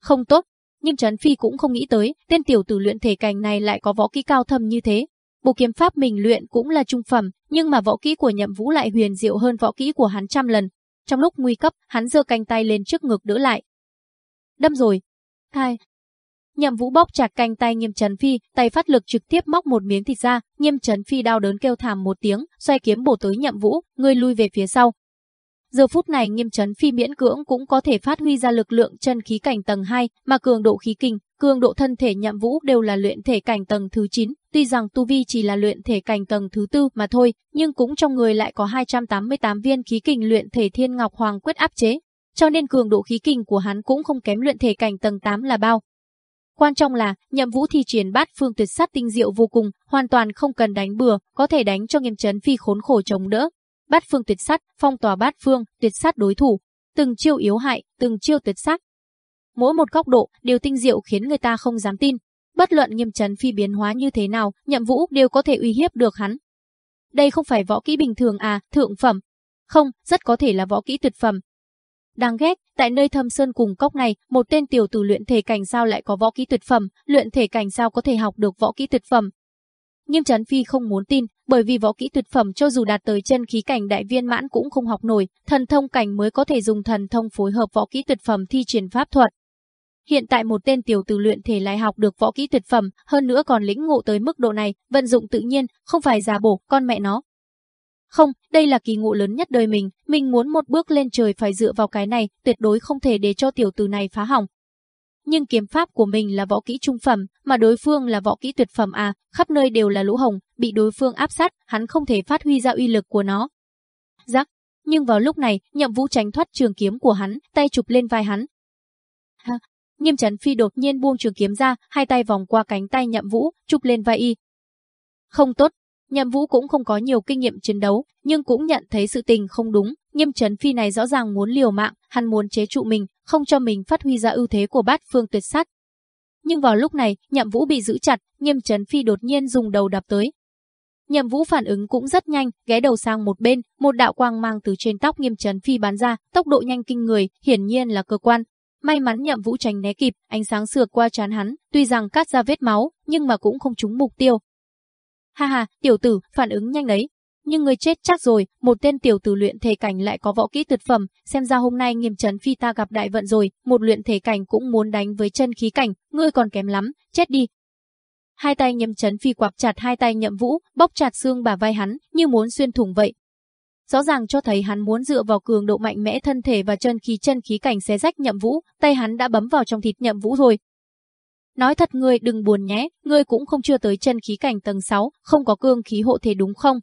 Không tốt, nhưng Trấn Phi cũng không nghĩ tới, tên tiểu tử luyện thể cảnh này lại có võ kỹ cao thâm như thế. Bộ kiếm pháp mình luyện cũng là trung phẩm, nhưng mà võ kỹ của Nhậm Vũ lại huyền diệu hơn võ kỹ của hắn trăm lần. Trong lúc nguy cấp, hắn giơ cánh tay lên trước ngực đỡ lại. Đâm rồi, Hai. Nhậm Vũ bóp chặt canh tay Nghiêm Trấn Phi, tay phát lực trực tiếp móc một miếng thịt ra, Nghiêm Trấn Phi đau đớn kêu thảm một tiếng, xoay kiếm bổ tới Nhậm Vũ, người lui về phía sau. Giờ phút này Nghiêm Trấn Phi miễn cưỡng cũng có thể phát huy ra lực lượng chân khí cảnh tầng 2, mà cường độ khí kinh, cường độ thân thể Nhậm Vũ đều là luyện thể cảnh tầng thứ 9, tuy rằng tu vi chỉ là luyện thể cảnh tầng thứ tư mà thôi, nhưng cũng trong người lại có 288 viên khí kình luyện thể Thiên Ngọc Hoàng quyết áp chế, cho nên cường độ khí kình của hắn cũng không kém luyện thể cảnh tầng 8 là bao. Quan trọng là, nhậm vũ thi triển bát phương tuyệt sát tinh diệu vô cùng, hoàn toàn không cần đánh bừa, có thể đánh cho nghiêm chấn phi khốn khổ chống đỡ. bát phương tuyệt sát, phong tỏa bát phương, tuyệt sát đối thủ, từng chiêu yếu hại, từng chiêu tuyệt sát. Mỗi một góc độ đều tinh diệu khiến người ta không dám tin. Bất luận nghiêm chấn phi biến hóa như thế nào, nhậm vũ đều có thể uy hiếp được hắn. Đây không phải võ kỹ bình thường à, thượng phẩm. Không, rất có thể là võ kỹ tuyệt phẩm. Đáng ghét, tại nơi thâm sơn cùng cốc này, một tên tiểu tử luyện thể cảnh sao lại có võ kỹ tuyệt phẩm, luyện thể cảnh sao có thể học được võ kỹ tuyệt phẩm. Nghiêm Trấn Phi không muốn tin, bởi vì võ kỹ tuyệt phẩm cho dù đạt tới chân khí cảnh đại viên mãn cũng không học nổi, thần thông cảnh mới có thể dùng thần thông phối hợp võ kỹ tuyệt phẩm thi triển pháp thuật. Hiện tại một tên tiểu tử luyện thể lại học được võ kỹ tuyệt phẩm, hơn nữa còn lĩnh ngộ tới mức độ này, vận dụng tự nhiên, không phải giả bổ, con mẹ nó. Không, đây là kỳ ngộ lớn nhất đời mình, mình muốn một bước lên trời phải dựa vào cái này, tuyệt đối không thể để cho tiểu tử này phá hỏng. Nhưng kiếm pháp của mình là võ kỹ trung phẩm, mà đối phương là võ kỹ tuyệt phẩm à, khắp nơi đều là lỗ hồng, bị đối phương áp sát, hắn không thể phát huy ra uy lực của nó. Giác, nhưng vào lúc này, nhậm vũ tránh thoát trường kiếm của hắn, tay chụp lên vai hắn. Ha, Nghiêm chắn Phi đột nhiên buông trường kiếm ra, hai tay vòng qua cánh tay Nhậm Vũ, chụp lên vai y. Không tốt, Nhậm Vũ cũng không có nhiều kinh nghiệm chiến đấu, nhưng cũng nhận thấy sự tình không đúng, Nghiêm Trấn Phi này rõ ràng muốn liều mạng, hắn muốn chế trụ mình, không cho mình phát huy ra ưu thế của bát phương tuyệt sát. Nhưng vào lúc này, Nhậm Vũ bị giữ chặt, Nghiêm Trấn Phi đột nhiên dùng đầu đập tới. Nhậm Vũ phản ứng cũng rất nhanh, ghé đầu sang một bên, một đạo quang mang từ trên tóc Nghiêm Trấn Phi bắn ra, tốc độ nhanh kinh người, hiển nhiên là cơ quan, May mắn nhậm vũ tránh né kịp, ánh sáng sượt qua trán hắn, tuy rằng cắt ra vết máu, nhưng mà cũng không trúng mục tiêu. Ha ha, tiểu tử, phản ứng nhanh đấy. Nhưng người chết chắc rồi, một tên tiểu tử luyện thể cảnh lại có võ kỹ tuyệt phẩm, xem ra hôm nay nghiêm trấn phi ta gặp đại vận rồi, một luyện thể cảnh cũng muốn đánh với chân khí cảnh, ngươi còn kém lắm, chết đi. Hai tay nghiêm trấn phi quặp chặt hai tay nhậm vũ, bóc chặt xương bà vai hắn, như muốn xuyên thủng vậy, rõ ràng cho thấy hắn muốn dựa vào cường độ mạnh mẽ thân thể và chân khí chân khí cảnh xé rách nhậm vũ, tay hắn đã bấm vào trong thịt nhậm vũ rồi. Nói thật ngươi đừng buồn nhé, ngươi cũng không chưa tới chân khí cảnh tầng 6, không có cương khí hộ thể đúng không?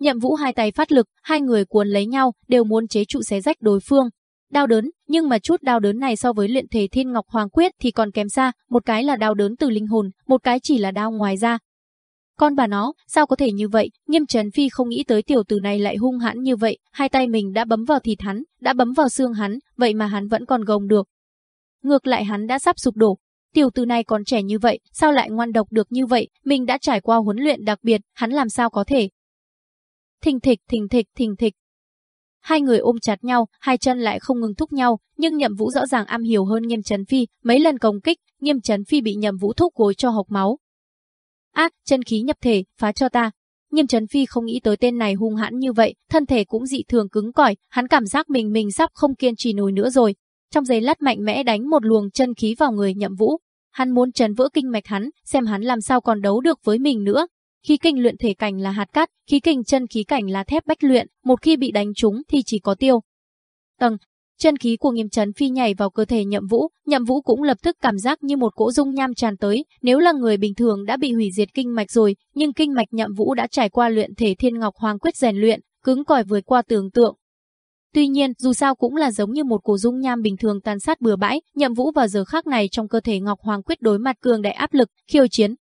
Nhậm vũ hai tay phát lực, hai người cuốn lấy nhau, đều muốn chế trụ xé rách đối phương. Đau đớn, nhưng mà chút đau đớn này so với luyện thể thiên ngọc hoàng quyết thì còn kém xa, một cái là đau đớn từ linh hồn, một cái chỉ là đau ngoài ra, con bà nó, sao có thể như vậy? Nghiêm trần Phi không nghĩ tới tiểu tử này lại hung hãn như vậy, hai tay mình đã bấm vào thịt hắn, đã bấm vào xương hắn, vậy mà hắn vẫn còn gồng được. Ngược lại hắn đã sắp sụp đổ. Tiểu tử này còn trẻ như vậy, sao lại ngoan độc được như vậy? Mình đã trải qua huấn luyện đặc biệt, hắn làm sao có thể? Thình thịch, thình thịch, thình thịch. Hai người ôm chặt nhau, hai chân lại không ngừng thúc nhau, nhưng Nhậm Vũ rõ ràng am hiểu hơn Nghiêm Trấn Phi, mấy lần công kích, Nghiêm Trấn Phi bị Nhậm Vũ thúc gối cho hộc máu, Ác, chân khí nhập thể, phá cho ta. Nghiêm Trấn Phi không nghĩ tới tên này hung hãn như vậy, thân thể cũng dị thường cứng cỏi, hắn cảm giác mình mình sắp không kiên trì nổi nữa rồi. Trong giây lát mạnh mẽ đánh một luồng chân khí vào người Nhậm Vũ, hắn muốn trấn vỡ kinh mạch hắn, xem hắn làm sao còn đấu được với mình nữa. Khí kinh luyện thể cảnh là hạt cát, khí kinh chân khí cảnh là thép bách luyện, một khi bị đánh trúng thì chỉ có tiêu. Tầng, Chân khí của Nghiêm Chấn Phi nhảy vào cơ thể Nhậm Vũ, Nhậm Vũ cũng lập tức cảm giác như một cỗ dung nham tràn tới, nếu là người bình thường đã bị hủy diệt kinh mạch rồi, nhưng kinh mạch Nhậm Vũ đã trải qua luyện thể Thiên Ngọc Hoàng quyết rèn luyện, cứng cỏi vượt qua tưởng tượng. Tuy nhiên, dù sao cũng là giống như một cổ dung nham bình thường tàn sát bừa bãi, Nhậm Vũ vào giờ khác này trong cơ thể Ngọc Hoàng quyết đối mặt cường đại áp lực, khiêu chiến.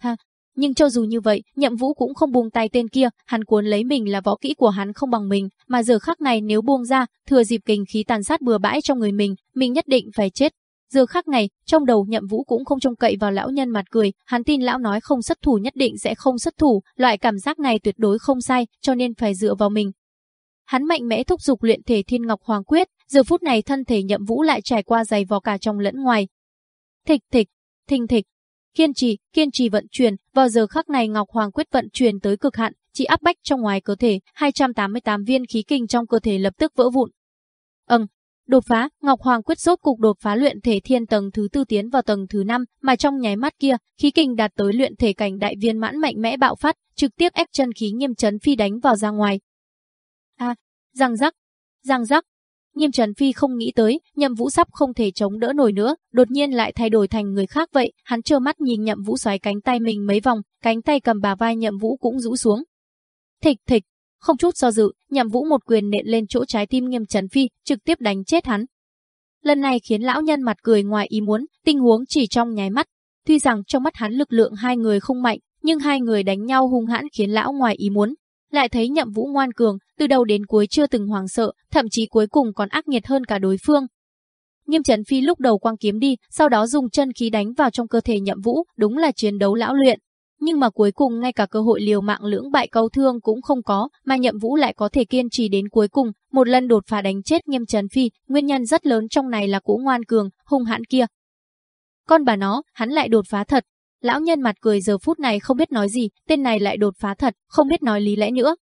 Ha, nhưng cho dù như vậy, nhậm vũ cũng không buông tay tên kia, hắn cuốn lấy mình là võ kỹ của hắn không bằng mình, mà giờ khắc này nếu buông ra, thừa dịp kình khí tàn sát bừa bãi trong người mình, mình nhất định phải chết. Giờ khắc này, trong đầu nhậm vũ cũng không trông cậy vào lão nhân mặt cười, hắn tin lão nói không xuất thủ nhất định sẽ không xuất thủ, loại cảm giác này tuyệt đối không sai, cho nên phải dựa vào mình. Hắn mạnh mẽ thúc giục luyện thể thiên ngọc hoàng quyết, giờ phút này thân thể nhậm vũ lại trải qua dày vò cả trong lẫn ngoài. Thịch thịch, thình thịch, kiên trì, kiên trì vận chuyển, vào giờ khắc này Ngọc Hoàng quyết vận chuyển tới cực hạn, chỉ áp bách trong ngoài cơ thể, 288 viên khí kinh trong cơ thể lập tức vỡ vụn. ưng đột phá, Ngọc Hoàng quyết rốt cục đột phá luyện thể thiên tầng thứ tư tiến vào tầng thứ năm, mà trong nháy mắt kia, khí kinh đạt tới luyện thể cảnh đại viên mãn mạnh mẽ bạo phát, trực tiếp ép chân khí nghiêm chấn phi đánh vào ra ngoài. A, à, răng rắc, răng rắc, Nghiêm Trần Phi không nghĩ tới, Nhậm Vũ sắp không thể chống đỡ nổi nữa, đột nhiên lại thay đổi thành người khác vậy, hắn trơ mắt nhìn Nhậm Vũ xoáy cánh tay mình mấy vòng, cánh tay cầm bà vai Nhậm Vũ cũng rũ xuống. Thịch thịch, không chút do dự, Nhậm Vũ một quyền nện lên chỗ trái tim Nghiêm Trần Phi, trực tiếp đánh chết hắn. Lần này khiến lão nhân mặt cười ngoài ý muốn, tình huống chỉ trong nháy mắt. Tuy rằng trong mắt hắn lực lượng hai người không mạnh, nhưng hai người đánh nhau hung hãn khiến lão ngoài ý muốn lại thấy nhậm vũ ngoan cường, từ đầu đến cuối chưa từng hoảng sợ, thậm chí cuối cùng còn ác nghiệt hơn cả đối phương. Nghiêm Trấn Phi lúc đầu quang kiếm đi, sau đó dùng chân khí đánh vào trong cơ thể nhậm vũ, đúng là chiến đấu lão luyện. Nhưng mà cuối cùng ngay cả cơ hội liều mạng lưỡng bại câu thương cũng không có, mà nhậm vũ lại có thể kiên trì đến cuối cùng, một lần đột phá đánh chết Nghiêm Trấn Phi, nguyên nhân rất lớn trong này là cũ ngoan cường, hung hãn kia. Con bà nó, hắn lại đột phá thật, Lão nhân mặt cười giờ phút này không biết nói gì, tên này lại đột phá thật, không biết nói lý lẽ nữa.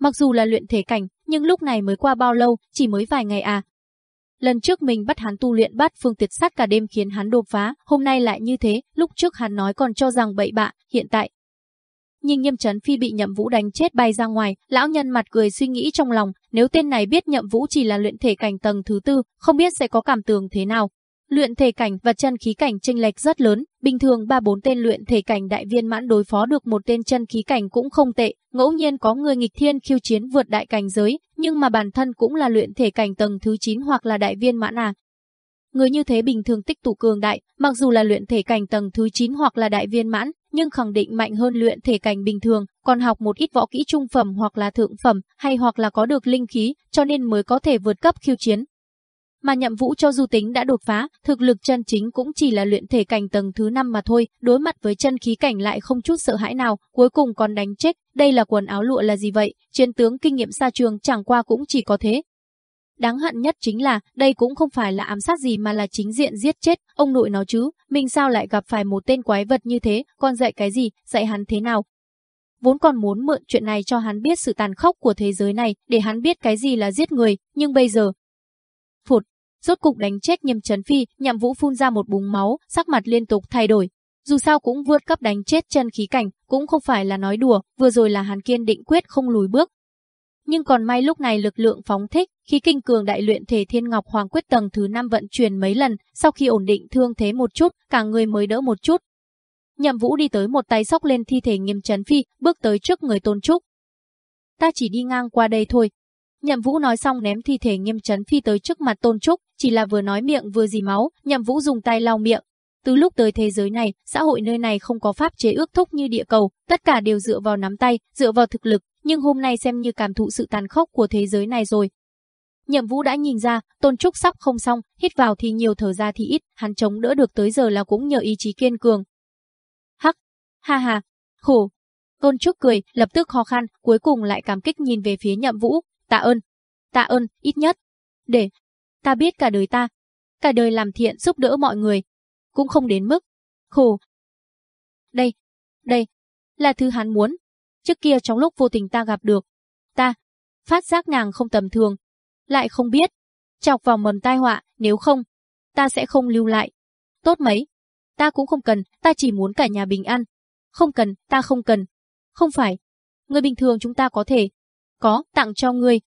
Mặc dù là luyện thể cảnh, nhưng lúc này mới qua bao lâu, chỉ mới vài ngày à. Lần trước mình bắt hắn tu luyện bắt phương tiệt sát cả đêm khiến hắn đột phá, hôm nay lại như thế, lúc trước hắn nói còn cho rằng bậy bạ, hiện tại. Nhưng nghiêm chấn phi bị nhậm vũ đánh chết bay ra ngoài, lão nhân mặt cười suy nghĩ trong lòng, nếu tên này biết nhậm vũ chỉ là luyện thể cảnh tầng thứ tư, không biết sẽ có cảm tưởng thế nào. Luyện thể cảnh và chân khí cảnh chênh lệch rất lớn, bình thường ba bốn tên luyện thể cảnh đại viên mãn đối phó được một tên chân khí cảnh cũng không tệ, ngẫu nhiên có người nghịch thiên khiêu chiến vượt đại cảnh giới, nhưng mà bản thân cũng là luyện thể cảnh tầng thứ 9 hoặc là đại viên mãn à. Người như thế bình thường tích tụ cường đại, mặc dù là luyện thể cảnh tầng thứ 9 hoặc là đại viên mãn, nhưng khẳng định mạnh hơn luyện thể cảnh bình thường, còn học một ít võ kỹ trung phẩm hoặc là thượng phẩm, hay hoặc là có được linh khí, cho nên mới có thể vượt cấp khiêu chiến, mà nhậm vũ cho du tính đã đột phá, thực lực chân chính cũng chỉ là luyện thể cảnh tầng thứ 5 mà thôi, đối mặt với chân khí cảnh lại không chút sợ hãi nào, cuối cùng còn đánh chết, đây là quần áo lụa là gì vậy, chiến tướng kinh nghiệm xa trường chẳng qua cũng chỉ có thế. Đáng hận nhất chính là, đây cũng không phải là ám sát gì mà là chính diện giết chết, ông nội nó chứ, mình sao lại gặp phải một tên quái vật như thế, con dạy cái gì, dạy hắn thế nào, vốn còn muốn mượn chuyện này cho hắn biết sự tàn khốc của thế giới này, để hắn biết cái gì là giết người, nhưng bây giờ, Phụt, rốt cục đánh chết Nhâm Trấn Phi, Nhậm Vũ phun ra một búng máu, sắc mặt liên tục thay đổi. Dù sao cũng vượt cấp đánh chết chân khí cảnh, cũng không phải là nói đùa, vừa rồi là hàn kiên định quyết không lùi bước. Nhưng còn may lúc này lực lượng phóng thích, khi kinh cường đại luyện thể Thiên Ngọc Hoàng quyết tầng thứ 5 vận chuyển mấy lần, sau khi ổn định thương thế một chút, cả người mới đỡ một chút. Nhậm Vũ đi tới một tay sóc lên thi thể Nghiêm Trấn Phi, bước tới trước người Tôn Trúc. Ta chỉ đi ngang qua đây thôi, Nhậm Vũ nói xong ném thi thể Nghiêm trấn Phi tới trước mặt Tôn Trúc, chỉ là vừa nói miệng vừa dì máu, Nhậm Vũ dùng tay lau miệng. Từ lúc tới thế giới này, xã hội nơi này không có pháp chế ước thúc như địa cầu, tất cả đều dựa vào nắm tay, dựa vào thực lực, nhưng hôm nay xem như cảm thụ sự tàn khốc của thế giới này rồi. Nhậm Vũ đã nhìn ra, Tôn Trúc sắp không xong, hít vào thì nhiều thở ra thì ít, hắn chống đỡ được tới giờ là cũng nhờ ý chí kiên cường. Hắc, ha ha, khổ. Tôn Trúc cười, lập tức khó khăn, cuối cùng lại cảm kích nhìn về phía Nhậm Vũ, Tạ ơn. Tạ ơn, ít nhất. Để. Ta biết cả đời ta. Cả đời làm thiện giúp đỡ mọi người. Cũng không đến mức. Khổ. Đây. Đây. Là thứ hắn muốn. Trước kia trong lúc vô tình ta gặp được. Ta. Phát giác nàng không tầm thường. Lại không biết. Chọc vào mầm tai họa, nếu không. Ta sẽ không lưu lại. Tốt mấy. Ta cũng không cần, ta chỉ muốn cả nhà bình an. Không cần, ta không cần. Không phải. Người bình thường chúng ta có thể, có, tặng cho ngươi.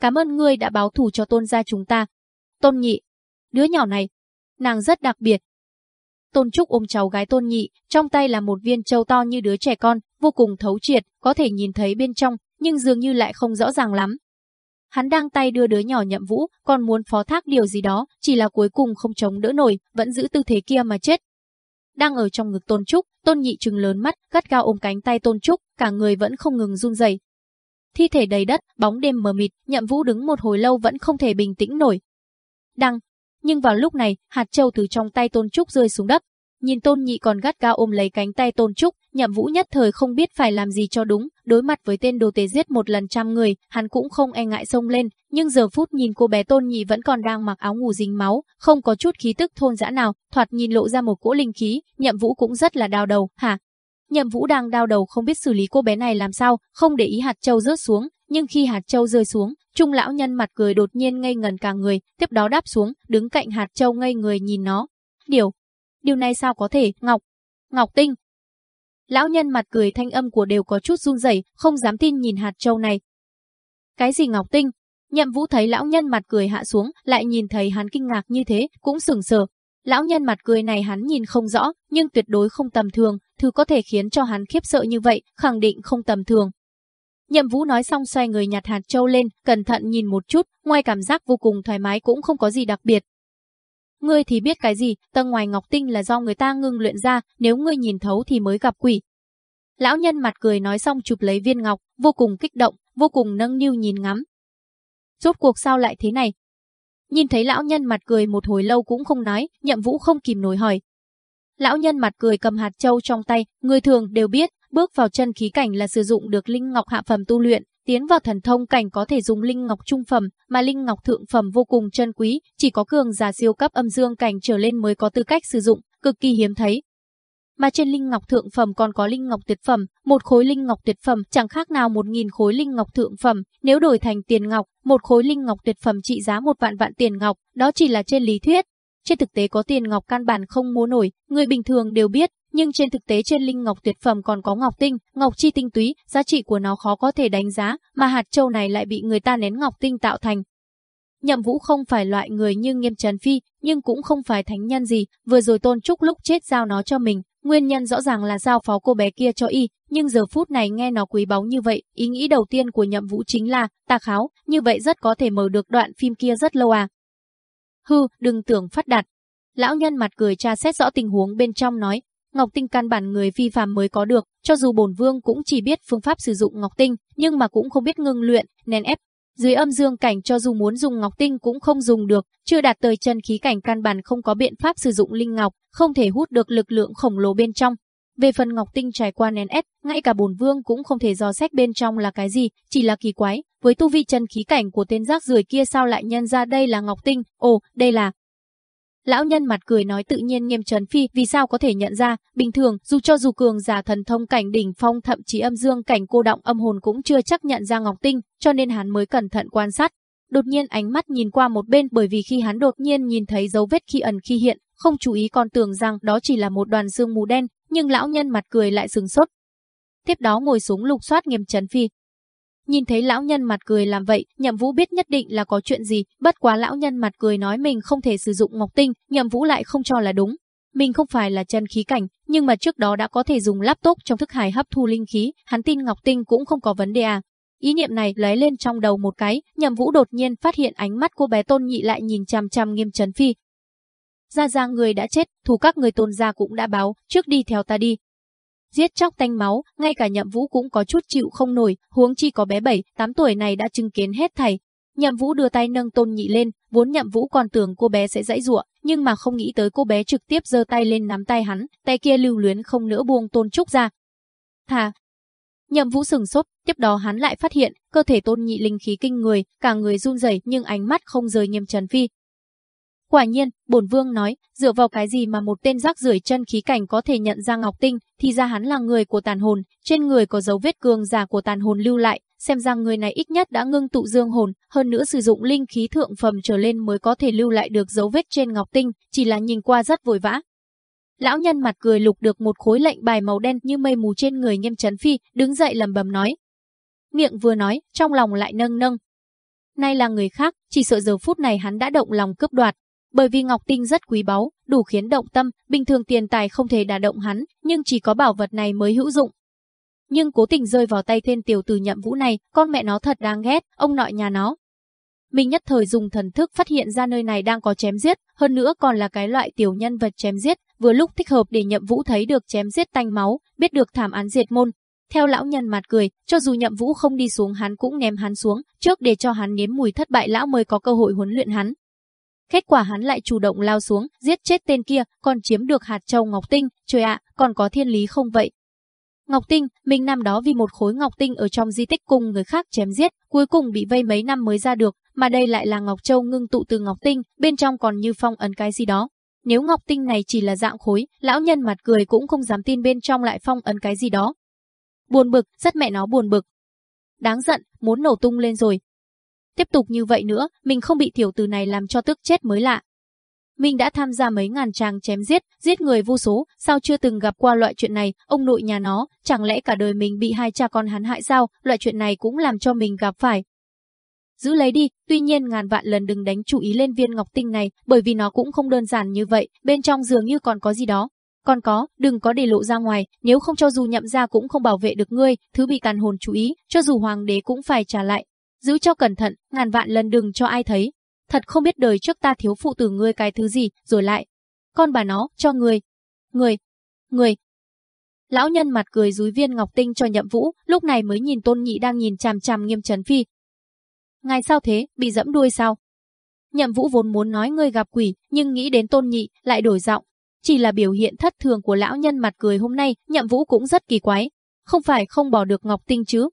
Cảm ơn ngươi đã báo thù cho tôn gia chúng ta. Tôn nhị. Đứa nhỏ này. Nàng rất đặc biệt. Tôn Trúc ôm cháu gái Tôn Nhị, trong tay là một viên châu to như đứa trẻ con, vô cùng thấu triệt, có thể nhìn thấy bên trong, nhưng dường như lại không rõ ràng lắm. Hắn đang tay đưa đứa nhỏ nhậm vũ, còn muốn phó thác điều gì đó, chỉ là cuối cùng không chống đỡ nổi, vẫn giữ tư thế kia mà chết. Đang ở trong ngực Tôn Trúc, Tôn Nhị trừng lớn mắt, gắt gao ôm cánh tay Tôn Trúc, cả người vẫn không ngừng run rẩy, thi thể đầy đất, bóng đêm mờ mịt, Nhậm Vũ đứng một hồi lâu vẫn không thể bình tĩnh nổi. Đăng, nhưng vào lúc này, hạt châu từ trong tay Tôn Trúc rơi xuống đất. Nhìn Tôn Nhị còn gắt gao ôm lấy cánh tay Tôn Trúc, Nhậm Vũ nhất thời không biết phải làm gì cho đúng, đối mặt với tên đồ tể giết một lần trăm người, hắn cũng không e ngại xông lên, nhưng giờ phút nhìn cô bé Tôn Nhị vẫn còn đang mặc áo ngủ dính máu, không có chút khí tức thôn dã nào, thoạt nhìn lộ ra một cỗ linh khí, Nhậm Vũ cũng rất là đau đầu, hả? Nhậm Vũ đang đau đầu không biết xử lý cô bé này làm sao, không để ý hạt châu rớt xuống, nhưng khi hạt châu rơi xuống, trung lão nhân mặt cười đột nhiên ngây ngần cả người, tiếp đó đáp xuống, đứng cạnh hạt châu ngây người nhìn nó. Điều, điều này sao có thể, Ngọc, Ngọc Tinh. Lão nhân mặt cười thanh âm của đều có chút run rẩy, không dám tin nhìn hạt châu này. Cái gì Ngọc Tinh? Nhậm Vũ thấy lão nhân mặt cười hạ xuống, lại nhìn thấy hắn kinh ngạc như thế, cũng sững sờ, Lão nhân mặt cười này hắn nhìn không rõ, nhưng tuyệt đối không tầm thường, thứ có thể khiến cho hắn khiếp sợ như vậy, khẳng định không tầm thường. Nhậm Vũ nói xong xoay người nhặt hạt châu lên, cẩn thận nhìn một chút, ngoài cảm giác vô cùng thoải mái cũng không có gì đặc biệt. Ngươi thì biết cái gì, tầng ngoài ngọc tinh là do người ta ngưng luyện ra, nếu ngươi nhìn thấu thì mới gặp quỷ. Lão nhân mặt cười nói xong chụp lấy viên ngọc, vô cùng kích động, vô cùng nâng niu nhìn ngắm. Rốt cuộc sao lại thế này? Nhìn thấy lão nhân mặt cười một hồi lâu cũng không nói, nhậm vũ không kìm nổi hỏi. Lão nhân mặt cười cầm hạt châu trong tay, người thường đều biết, bước vào chân khí cảnh là sử dụng được linh ngọc hạ phẩm tu luyện, tiến vào thần thông cảnh có thể dùng linh ngọc trung phẩm, mà linh ngọc thượng phẩm vô cùng chân quý, chỉ có cường giả siêu cấp âm dương cảnh trở lên mới có tư cách sử dụng, cực kỳ hiếm thấy. Mà trên linh ngọc thượng phẩm còn có linh ngọc tuyệt phẩm, một khối linh ngọc tuyệt phẩm chẳng khác nào một nghìn khối linh ngọc thượng phẩm, nếu đổi thành tiền ngọc, một khối linh ngọc tuyệt phẩm trị giá một vạn vạn tiền ngọc, đó chỉ là trên lý thuyết. Trên thực tế có tiền ngọc căn bản không mua nổi, người bình thường đều biết, nhưng trên thực tế trên linh ngọc tuyệt phẩm còn có ngọc tinh, ngọc chi tinh túy, giá trị của nó khó có thể đánh giá, mà hạt châu này lại bị người ta nén ngọc tinh tạo thành. Nhậm Vũ không phải loại người như Nghiêm Trần Phi, nhưng cũng không phải thánh nhân gì, vừa rồi Tôn Trúc lúc chết giao nó cho mình, nguyên nhân rõ ràng là giao phó cô bé kia cho y, nhưng giờ phút này nghe nó quý báu như vậy, ý nghĩ đầu tiên của Nhậm Vũ chính là, ta kháo, như vậy rất có thể mở được đoạn phim kia rất lâu à. Hư, đừng tưởng phát đạt. Lão nhân mặt cười tra xét rõ tình huống bên trong nói, Ngọc Tinh căn bản người vi phàm mới có được, cho dù bổn vương cũng chỉ biết phương pháp sử dụng Ngọc Tinh, nhưng mà cũng không biết ngưng luyện, nén ép. Dưới âm dương cảnh cho dù muốn dùng Ngọc Tinh cũng không dùng được, chưa đạt tới chân khí cảnh căn bản không có biện pháp sử dụng linh ngọc, không thể hút được lực lượng khổng lồ bên trong. Về phần Ngọc Tinh trải qua nén ép, ngay cả bổn vương cũng không thể dò xét bên trong là cái gì, chỉ là kỳ quái, với tu vi chân khí cảnh của tên rác rưởi kia sao lại nhân ra đây là Ngọc Tinh, ồ, đây là Lão nhân mặt cười nói tự nhiên nghiêm trần phi vì sao có thể nhận ra, bình thường, dù cho dù cường giả thần thông cảnh đỉnh phong thậm chí âm dương cảnh cô động âm hồn cũng chưa chắc nhận ra Ngọc Tinh, cho nên hắn mới cẩn thận quan sát. Đột nhiên ánh mắt nhìn qua một bên bởi vì khi hắn đột nhiên nhìn thấy dấu vết khi ẩn khi hiện, không chú ý còn tưởng rằng đó chỉ là một đoàn xương mù đen, nhưng lão nhân mặt cười lại sừng sốt. Tiếp đó ngồi xuống lục soát nghiêm trần phi, Nhìn thấy lão nhân mặt cười làm vậy, Nhậm Vũ biết nhất định là có chuyện gì, bất quá lão nhân mặt cười nói mình không thể sử dụng ngọc tinh, Nhậm Vũ lại không cho là đúng. Mình không phải là chân khí cảnh, nhưng mà trước đó đã có thể dùng laptop trong thức hải hấp thu linh khí, hắn tin ngọc tinh cũng không có vấn đề à. Ý niệm này lóe lên trong đầu một cái, Nhậm Vũ đột nhiên phát hiện ánh mắt cô bé Tôn Nhị lại nhìn chằm chằm Nghiêm Trấn Phi. Gia gia người đã chết, thù các người Tôn gia cũng đã báo, trước đi theo ta đi, giết chóc tanh máu, ngay cả nhậm vũ cũng có chút chịu không nổi, huống chi có bé 7, 8 tuổi này đã chứng kiến hết thảy. Nhậm vũ đưa tay nâng tôn nhị lên, vốn nhậm vũ còn tưởng cô bé sẽ dãy ruộng, nhưng mà không nghĩ tới cô bé trực tiếp giơ tay lên nắm tay hắn, tay kia lưu luyến không nữa buông tôn trúc ra. Thà, Nhậm Vũ sừng sốt, tiếp đó hắn lại phát hiện, cơ thể Tôn Nhị linh khí kinh người, cả người run rẩy nhưng ánh mắt không rời Nghiêm Trần Phi, Quả nhiên, bổn vương nói, dựa vào cái gì mà một tên rác rưởi chân khí cảnh có thể nhận ra Ngọc Tinh, thì ra hắn là người của tàn hồn, trên người có dấu vết cường giả của tàn hồn lưu lại, xem ra người này ít nhất đã ngưng tụ dương hồn, hơn nữa sử dụng linh khí thượng phẩm trở lên mới có thể lưu lại được dấu vết trên Ngọc Tinh, chỉ là nhìn qua rất vội vã. Lão nhân mặt cười lục được một khối lệnh bài màu đen như mây mù trên người nghiêm chấn phi, đứng dậy lầm bầm nói. Miệng vừa nói, trong lòng lại nâng nâng, nay là người khác, chỉ sợ giờ phút này hắn đã động lòng cướp đoạt, bởi vì ngọc tinh rất quý báu, đủ khiến động tâm, bình thường tiền tài không thể đả động hắn, nhưng chỉ có bảo vật này mới hữu dụng. Nhưng cố tình rơi vào tay tên tiểu tử nhậm vũ này, con mẹ nó thật đáng ghét, ông nội nhà nó. Mình nhất thời dùng thần thức phát hiện ra nơi này đang có chém giết, hơn nữa còn là cái loại tiểu nhân vật chém giết, vừa lúc thích hợp để nhậm vũ thấy được chém giết tanh máu, biết được thảm án diệt môn. Theo lão nhân mặt cười, cho dù nhậm vũ không đi xuống hắn cũng ném hắn xuống, trước để cho hắn nếm mùi thất bại lão mới có cơ hội huấn luyện hắn. Kết quả hắn lại chủ động lao xuống, giết chết tên kia, còn chiếm được hạt châu Ngọc Tinh, trời ạ, còn có thiên lý không vậy? Ngọc Tinh, mình năm đó vì một khối Ngọc Tinh ở trong di tích cùng người khác chém giết, cuối cùng bị vây mấy năm mới ra được, mà đây lại là Ngọc Châu ngưng tụ từ Ngọc Tinh, bên trong còn như phong ấn cái gì đó. Nếu Ngọc Tinh này chỉ là dạng khối, lão nhân mặt cười cũng không dám tin bên trong lại phong ấn cái gì đó. Buồn bực, rất mẹ nó buồn bực. Đáng giận, muốn nổ tung lên rồi, Tiếp tục như vậy nữa, mình không bị tiểu tử này làm cho tức chết mới lạ. Mình đã tham gia mấy ngàn tràng chém giết, giết người vô số, sao chưa từng gặp qua loại chuyện này, ông nội nhà nó, chẳng lẽ cả đời mình bị hai cha con hắn hại sao, loại chuyện này cũng làm cho mình gặp phải. Giữ lấy đi, tuy nhiên ngàn vạn lần đừng đánh chú ý lên viên ngọc tinh này, bởi vì nó cũng không đơn giản như vậy, bên trong dường như còn có gì đó. Còn có, đừng có để lộ ra ngoài, nếu không cho dù nhậm ra cũng không bảo vệ được ngươi, thứ bị tàn hồn chú ý, cho dù hoàng đế cũng phải trả lại, giữ cho cẩn thận, ngàn vạn lần đừng cho ai thấy. Thật không biết đời trước ta thiếu phụ tử ngươi cái thứ gì, rồi lại. Con bà nó, cho người. Người. Người. Lão nhân mặt cười dúi viên ngọc tinh cho Nhậm Vũ, lúc này mới nhìn Tôn Nhị đang nhìn chằm chằm Nghiêm Trấn Phi. Ngài sao thế, bị dẫm đuôi sao? Nhậm Vũ vốn muốn nói ngươi gặp quỷ, nhưng nghĩ đến Tôn Nhị, lại đổi giọng. Chỉ là biểu hiện thất thường của lão nhân mặt cười hôm nay, Nhậm Vũ cũng rất kỳ quái. Không phải không bỏ được ngọc tinh chứ?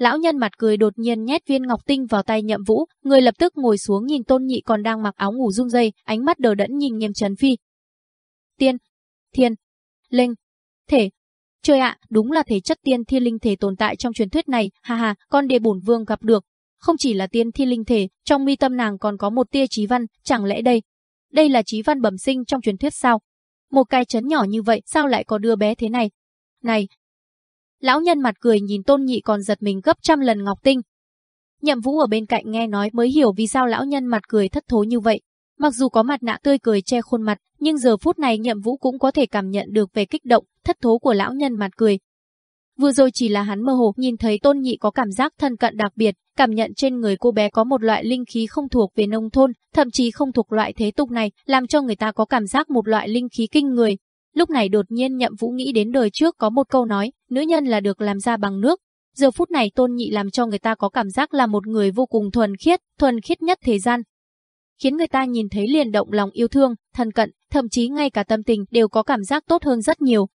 Lão nhân mặt cười đột nhiên nhét viên ngọc tinh vào tay Nhậm Vũ, người lập tức ngồi xuống nhìn Tôn Nhị còn đang mặc áo ngủ rung dây, ánh mắt đờ đẫn nhìn Nghiêm Trần Phi. Tiên, thiên, linh, thể. Trời ạ, đúng là thể chất tiên thiên linh thể tồn tại trong truyền thuyết này, ha ha, con đề bổn vương gặp được. Không chỉ là tiên thiên linh thể, trong mi tâm nàng còn có một tia trí văn, chẳng lẽ đây? Đây là trí văn bẩm sinh trong truyền thuyết sao? Một cái chấn nhỏ như vậy sao lại có đứa bé thế này? Này, Lão nhân mặt cười nhìn tôn nhị còn giật mình gấp trăm lần ngọc tinh. Nhậm vũ ở bên cạnh nghe nói mới hiểu vì sao lão nhân mặt cười thất thố như vậy. Mặc dù có mặt nạ tươi cười che khuôn mặt, nhưng giờ phút này nhậm vũ cũng có thể cảm nhận được về kích động, thất thố của lão nhân mặt cười. Vừa rồi chỉ là hắn mơ hồ nhìn thấy tôn nhị có cảm giác thân cận đặc biệt, cảm nhận trên người cô bé có một loại linh khí không thuộc về nông thôn, thậm chí không thuộc loại thế tục này, làm cho người ta có cảm giác một loại linh khí kinh người, Lúc này đột nhiên nhậm vũ nghĩ đến đời trước có một câu nói, nữ nhân là được làm ra bằng nước. Giờ phút này tôn nhị làm cho người ta có cảm giác là một người vô cùng thuần khiết, thuần khiết nhất thế gian. Khiến người ta nhìn thấy liền động lòng yêu thương, thân cận, thậm chí ngay cả tâm tình đều có cảm giác tốt hơn rất nhiều.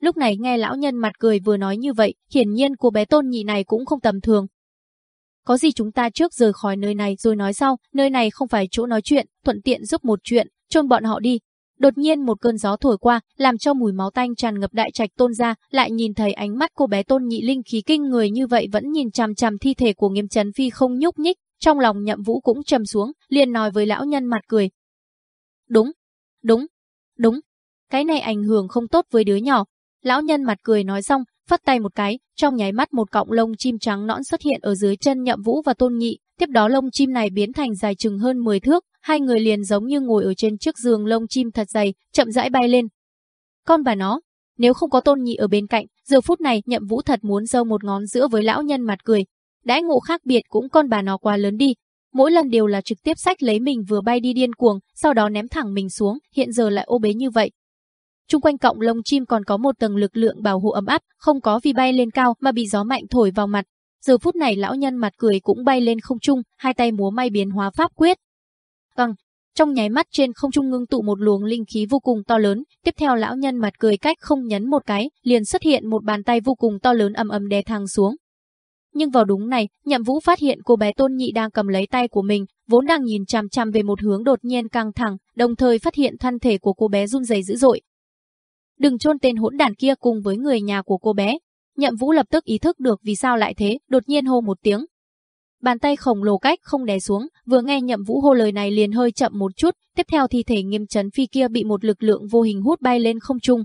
Lúc này nghe lão nhân mặt cười vừa nói như vậy, hiển nhiên cô bé tôn nhị này cũng không tầm thường. Có gì chúng ta trước rời khỏi nơi này rồi nói sau, nơi này không phải chỗ nói chuyện, thuận tiện giúp một chuyện, chôn bọn họ đi, Đột nhiên một cơn gió thổi qua, làm cho mùi máu tanh tràn ngập đại trạch tôn ra, lại nhìn thấy ánh mắt cô bé tôn nhị linh khí kinh người như vậy vẫn nhìn chằm chằm thi thể của nghiêm trấn phi không nhúc nhích, trong lòng nhậm vũ cũng trầm xuống, liền nói với lão nhân mặt cười. Đúng, đúng, đúng, cái này ảnh hưởng không tốt với đứa nhỏ. Lão nhân mặt cười nói xong, phất tay một cái, trong nháy mắt một cọng lông chim trắng nõn xuất hiện ở dưới chân nhậm vũ và tôn nhị, tiếp đó lông chim này biến thành dài chừng hơn 10 thước, hai người liền giống như ngồi ở trên chiếc giường lông chim thật dày, chậm rãi bay lên. Con bà nó, nếu không có tôn nhị ở bên cạnh, giờ phút này nhậm vũ thật muốn giơ một ngón giữa với lão nhân mặt cười. Đãi ngộ khác biệt cũng con bà nó quá lớn đi. Mỗi lần đều là trực tiếp sách lấy mình vừa bay đi điên cuồng, sau đó ném thẳng mình xuống, hiện giờ lại ô bế như vậy. Trung quanh cọng lông chim còn có một tầng lực lượng bảo hộ ấm áp, không có vì bay lên cao mà bị gió mạnh thổi vào mặt. Giờ phút này lão nhân mặt cười cũng bay lên không trung, hai tay múa may biến hóa pháp quyết, căng trong nháy mắt trên không trung ngưng tụ một luồng linh khí vô cùng to lớn, tiếp theo lão nhân mặt cười cách không nhấn một cái, liền xuất hiện một bàn tay vô cùng to lớn ầm ầm đè thẳng xuống. Nhưng vào đúng này, Nhậm Vũ phát hiện cô bé Tôn Nhị đang cầm lấy tay của mình, vốn đang nhìn chằm chằm về một hướng đột nhiên căng thẳng, đồng thời phát hiện thân thể của cô bé run rẩy dữ dội. Đừng chôn tên hỗn đản kia cùng với người nhà của cô bé. Nhậm Vũ lập tức ý thức được vì sao lại thế, đột nhiên hô một tiếng, Bàn tay khổng lồ cách không đè xuống, vừa nghe nhậm vũ hô lời này liền hơi chậm một chút, tiếp theo thi thể nghiêm trấn phi kia bị một lực lượng vô hình hút bay lên không trung.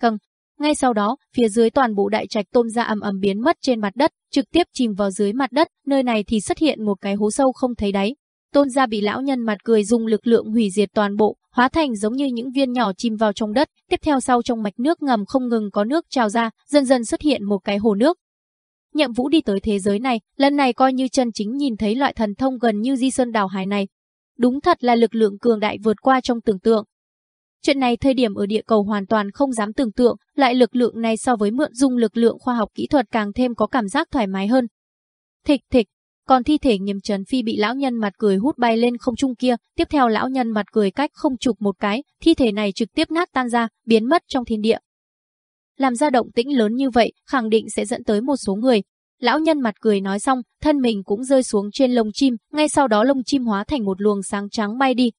Căng, ngay sau đó, phía dưới toàn bộ đại trạch tôm ra ầm ầm biến mất trên mặt đất, trực tiếp chìm vào dưới mặt đất, nơi này thì xuất hiện một cái hố sâu không thấy đáy. Tôn gia bị lão nhân mặt cười dùng lực lượng hủy diệt toàn bộ, hóa thành giống như những viên nhỏ chìm vào trong đất, tiếp theo sau trong mạch nước ngầm không ngừng có nước trào ra, dần dần xuất hiện một cái hồ nước, Nhậm Vũ đi tới thế giới này, lần này coi như chân chính nhìn thấy loại thần thông gần như di sơn đảo hải này. Đúng thật là lực lượng cường đại vượt qua trong tưởng tượng. Chuyện này thời điểm ở địa cầu hoàn toàn không dám tưởng tượng, lại lực lượng này so với mượn dung lực lượng khoa học kỹ thuật càng thêm có cảm giác thoải mái hơn. Thịch thịch, còn thi thể nghiêm trấn phi bị lão nhân mặt cười hút bay lên không trung kia, tiếp theo lão nhân mặt cười cách không chụp một cái, thi thể này trực tiếp nát tan ra, biến mất trong thiên địa làm ra động tĩnh lớn như vậy, khẳng định sẽ dẫn tới một số người. Lão nhân mặt cười nói xong, thân mình cũng rơi xuống trên lông chim, ngay sau đó lông chim hóa thành một luồng sáng trắng bay đi.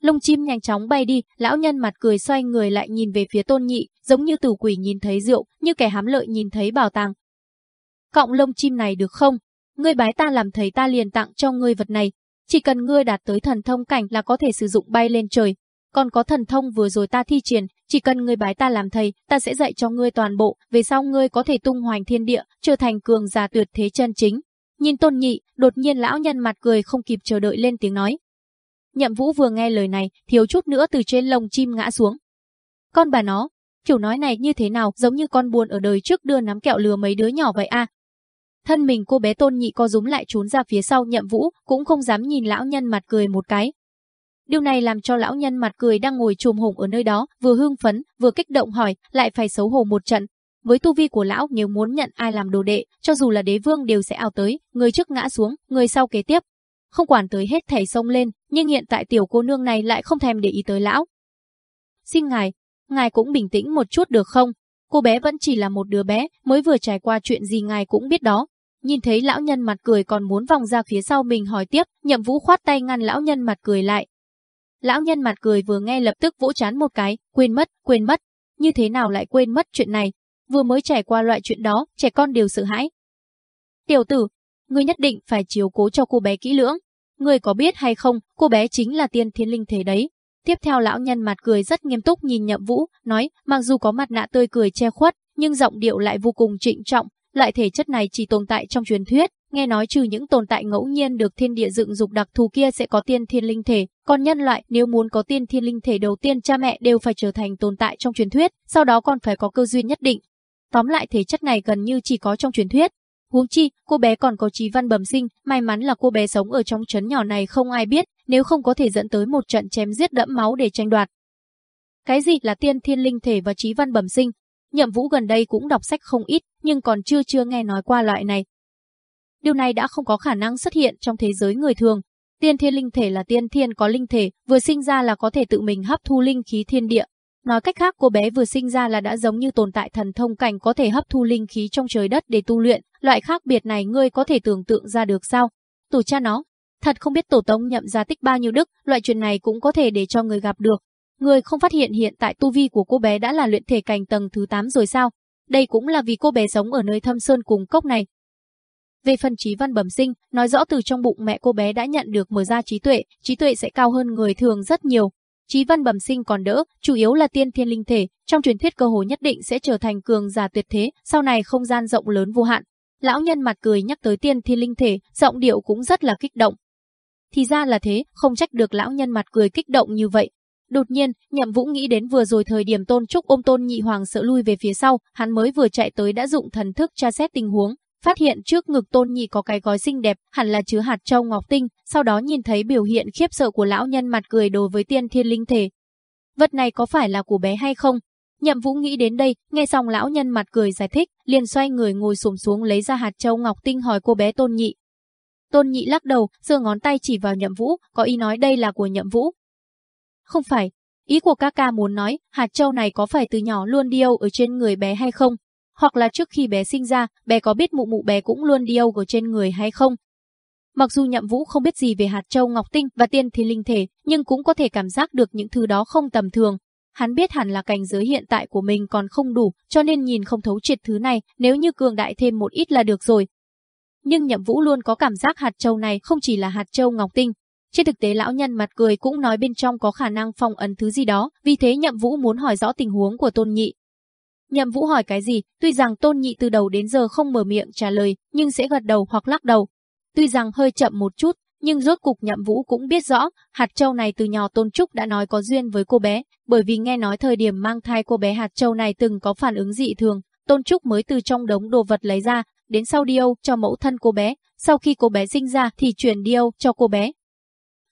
Lông chim nhanh chóng bay đi, lão nhân mặt cười xoay người lại nhìn về phía tôn nhị, giống như tử quỷ nhìn thấy rượu, như kẻ hám lợi nhìn thấy bảo tàng. Cọng lông chim này được không? Ngươi bái ta làm thầy ta liền tặng cho ngươi vật này. Chỉ cần ngươi đạt tới thần thông cảnh là có thể sử dụng bay lên trời, còn có thần thông vừa rồi ta thi triển, chỉ cần ngươi bái ta làm thầy, ta sẽ dạy cho ngươi toàn bộ, về sau ngươi có thể tung hoành thiên địa, trở thành cường giả tuyệt thế chân chính. Nhìn tôn nhị, đột nhiên lão nhân mặt cười không kịp chờ đợi lên tiếng nói. Nhậm vũ vừa nghe lời này, thiếu chút nữa từ trên lồng chim ngã xuống. Con bà nó, kiểu nói này như thế nào giống như con buồn ở đời trước đưa nắm kẹo lừa mấy đứa nhỏ vậy a Thân mình cô bé tôn nhị co rúm lại trốn ra phía sau nhậm vũ, cũng không dám nhìn lão nhân mặt cười một cái, Điều này làm cho lão nhân mặt cười đang ngồi trùm hùng ở nơi đó, vừa hưng phấn, vừa kích động hỏi, lại phải xấu hổ một trận. Với tu vi của lão nếu muốn nhận ai làm đồ đệ, cho dù là đế vương đều sẽ ao tới, người trước ngã xuống, người sau kế tiếp. Không quản tới hết thảy sông lên, nhưng hiện tại tiểu cô nương này lại không thèm để ý tới lão. Xin ngài, ngài cũng bình tĩnh một chút được không? Cô bé vẫn chỉ là một đứa bé, mới vừa trải qua chuyện gì ngài cũng biết đó. Nhìn thấy lão nhân mặt cười còn muốn vòng ra phía sau mình hỏi tiếp, nhậm vũ khoát tay ngăn lão nhân mặt cười lại. Lão nhân mặt cười vừa nghe lập tức vỗ chán một cái, quên mất, quên mất. Như thế nào lại quên mất chuyện này? Vừa mới trải qua loại chuyện đó, trẻ con đều sợ hãi. Tiểu tử, ngươi nhất định phải chiếu cố cho cô bé kỹ lưỡng. Ngươi có biết hay không, cô bé chính là tiên thiên linh thể đấy. Tiếp theo lão nhân mặt cười rất nghiêm túc nhìn nhậm vũ, nói, mặc dù có mặt nạ tươi cười che khuất, nhưng giọng điệu lại vô cùng trịnh trọng, loại thể chất này chỉ tồn tại trong truyền thuyết, nghe nói trừ những tồn tại ngẫu nhiên được thiên địa dựng dục đặc thù kia sẽ có tiên thiên linh thể, còn nhân loại nếu muốn có tiên thiên linh thể đầu tiên cha mẹ đều phải trở thành tồn tại trong truyền thuyết, sau đó còn phải có cơ duyên nhất định. Tóm lại thể chất này gần như chỉ có trong truyền thuyết. Huống chi, cô bé còn có trí văn bẩm sinh, may mắn là cô bé sống ở trong trấn nhỏ này không ai biết, nếu không có thể dẫn tới một trận chém giết đẫm máu để tranh đoạt. Cái gì là tiên thiên linh thể và trí văn bẩm sinh? Nhậm Vũ gần đây cũng đọc sách không ít, nhưng còn chưa chưa nghe nói qua loại này. Điều này đã không có khả năng xuất hiện trong thế giới người thường. Tiên thiên linh thể là tiên thiên có linh thể, vừa sinh ra là có thể tự mình hấp thu linh khí thiên địa. Nói cách khác cô bé vừa sinh ra là đã giống như tồn tại thần thông cảnh có thể hấp thu linh khí trong trời đất để tu luyện, loại khác biệt này ngươi có thể tưởng tượng ra được sao? Tổ cha nó, thật không biết tổ tông nhậm ra tích bao nhiêu đức, loại chuyện này cũng có thể để cho người gặp được. Người không phát hiện hiện tại tu vi của cô bé đã là luyện thể cảnh tầng thứ 8 rồi sao? Đây cũng là vì cô bé sống ở nơi thâm sơn cùng cốc này. Về phần trí văn bẩm sinh, nói rõ từ trong bụng mẹ cô bé đã nhận được mở ra trí tuệ, trí tuệ sẽ cao hơn người thường rất nhiều. Trí văn bẩm sinh còn đỡ, chủ yếu là tiên thiên linh thể, trong truyền thuyết cơ hội nhất định sẽ trở thành cường giả tuyệt thế, sau này không gian rộng lớn vô hạn. Lão nhân mặt cười nhắc tới tiên thiên linh thể, giọng điệu cũng rất là kích động. Thì ra là thế, không trách được lão nhân mặt cười kích động như vậy. Đột nhiên, Nhậm Vũ nghĩ đến vừa rồi thời điểm Tôn Trúc ôm Tôn Nhị Hoàng sợ lui về phía sau, hắn mới vừa chạy tới đã dụng thần thức tra xét tình huống, phát hiện trước ngực Tôn Nhị có cái gói xinh đẹp, hẳn là chứa hạt châu ngọc tinh, sau đó nhìn thấy biểu hiện khiếp sợ của lão nhân mặt cười đối với tiên thiên linh thể. Vật này có phải là của bé hay không? Nhậm Vũ nghĩ đến đây, nghe xong lão nhân mặt cười giải thích, liền xoay người ngồi xổm xuống lấy ra hạt châu ngọc tinh hỏi cô bé Tôn Nhị. Tôn Nhị lắc đầu, giơ ngón tay chỉ vào Nhậm Vũ, có ý nói đây là của Nhậm Vũ, không phải, ý của ca ca muốn nói, hạt châu này có phải từ nhỏ luôn điêu ở trên người bé hay không? Hoặc là trước khi bé sinh ra, bé có biết mụ mụ bé cũng luôn điêu ở trên người hay không? Mặc dù nhậm vũ không biết gì về hạt châu ngọc tinh và tiên thiên linh thể, nhưng cũng có thể cảm giác được những thứ đó không tầm thường. Hắn biết hẳn là cảnh giới hiện tại của mình còn không đủ, cho nên nhìn không thấu triệt thứ này, nếu như cường đại thêm một ít là được rồi. Nhưng nhậm vũ luôn có cảm giác hạt châu này không chỉ là hạt châu ngọc tinh, trên thực tế lão nhân mặt cười cũng nói bên trong có khả năng phong ấn thứ gì đó, vì thế Nhậm Vũ muốn hỏi rõ tình huống của Tôn Nhị. Nhậm Vũ hỏi cái gì, tuy rằng Tôn Nhị từ đầu đến giờ không mở miệng trả lời, nhưng sẽ gật đầu hoặc lắc đầu. Tuy rằng hơi chậm một chút, nhưng rốt cục Nhậm Vũ cũng biết rõ, hạt châu này từ nhỏ Tôn Trúc đã nói có duyên với cô bé, bởi vì nghe nói thời điểm mang thai cô bé hạt châu này từng có phản ứng dị thường, Tôn Trúc mới từ trong đống đồ vật lấy ra, đến sau điêu cho mẫu thân cô bé, sau khi cô bé sinh ra thì chuyển điêu cho cô bé,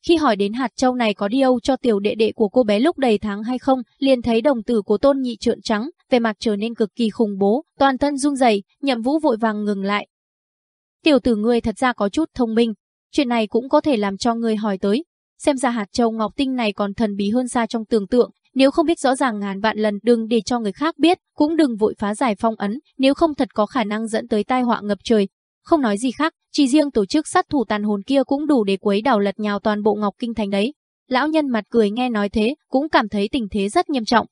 khi hỏi đến hạt châu này có đi âu cho tiểu đệ đệ của cô bé lúc đầy tháng hay không, liền thấy đồng tử của tôn nhị trợn trắng, về mặt trở nên cực kỳ khủng bố, toàn thân run rẩy, nhậm vũ vội vàng ngừng lại. Tiểu tử ngươi thật ra có chút thông minh, chuyện này cũng có thể làm cho ngươi hỏi tới. Xem ra hạt châu ngọc tinh này còn thần bí hơn xa trong tưởng tượng, nếu không biết rõ ràng ngàn vạn lần đừng để cho người khác biết, cũng đừng vội phá giải phong ấn, nếu không thật có khả năng dẫn tới tai họa ngập trời, không nói gì khác, chỉ riêng tổ chức sát thủ tàn hồn kia cũng đủ để quấy đảo lật nhào toàn bộ Ngọc Kinh Thành đấy. Lão nhân mặt cười nghe nói thế, cũng cảm thấy tình thế rất nghiêm trọng.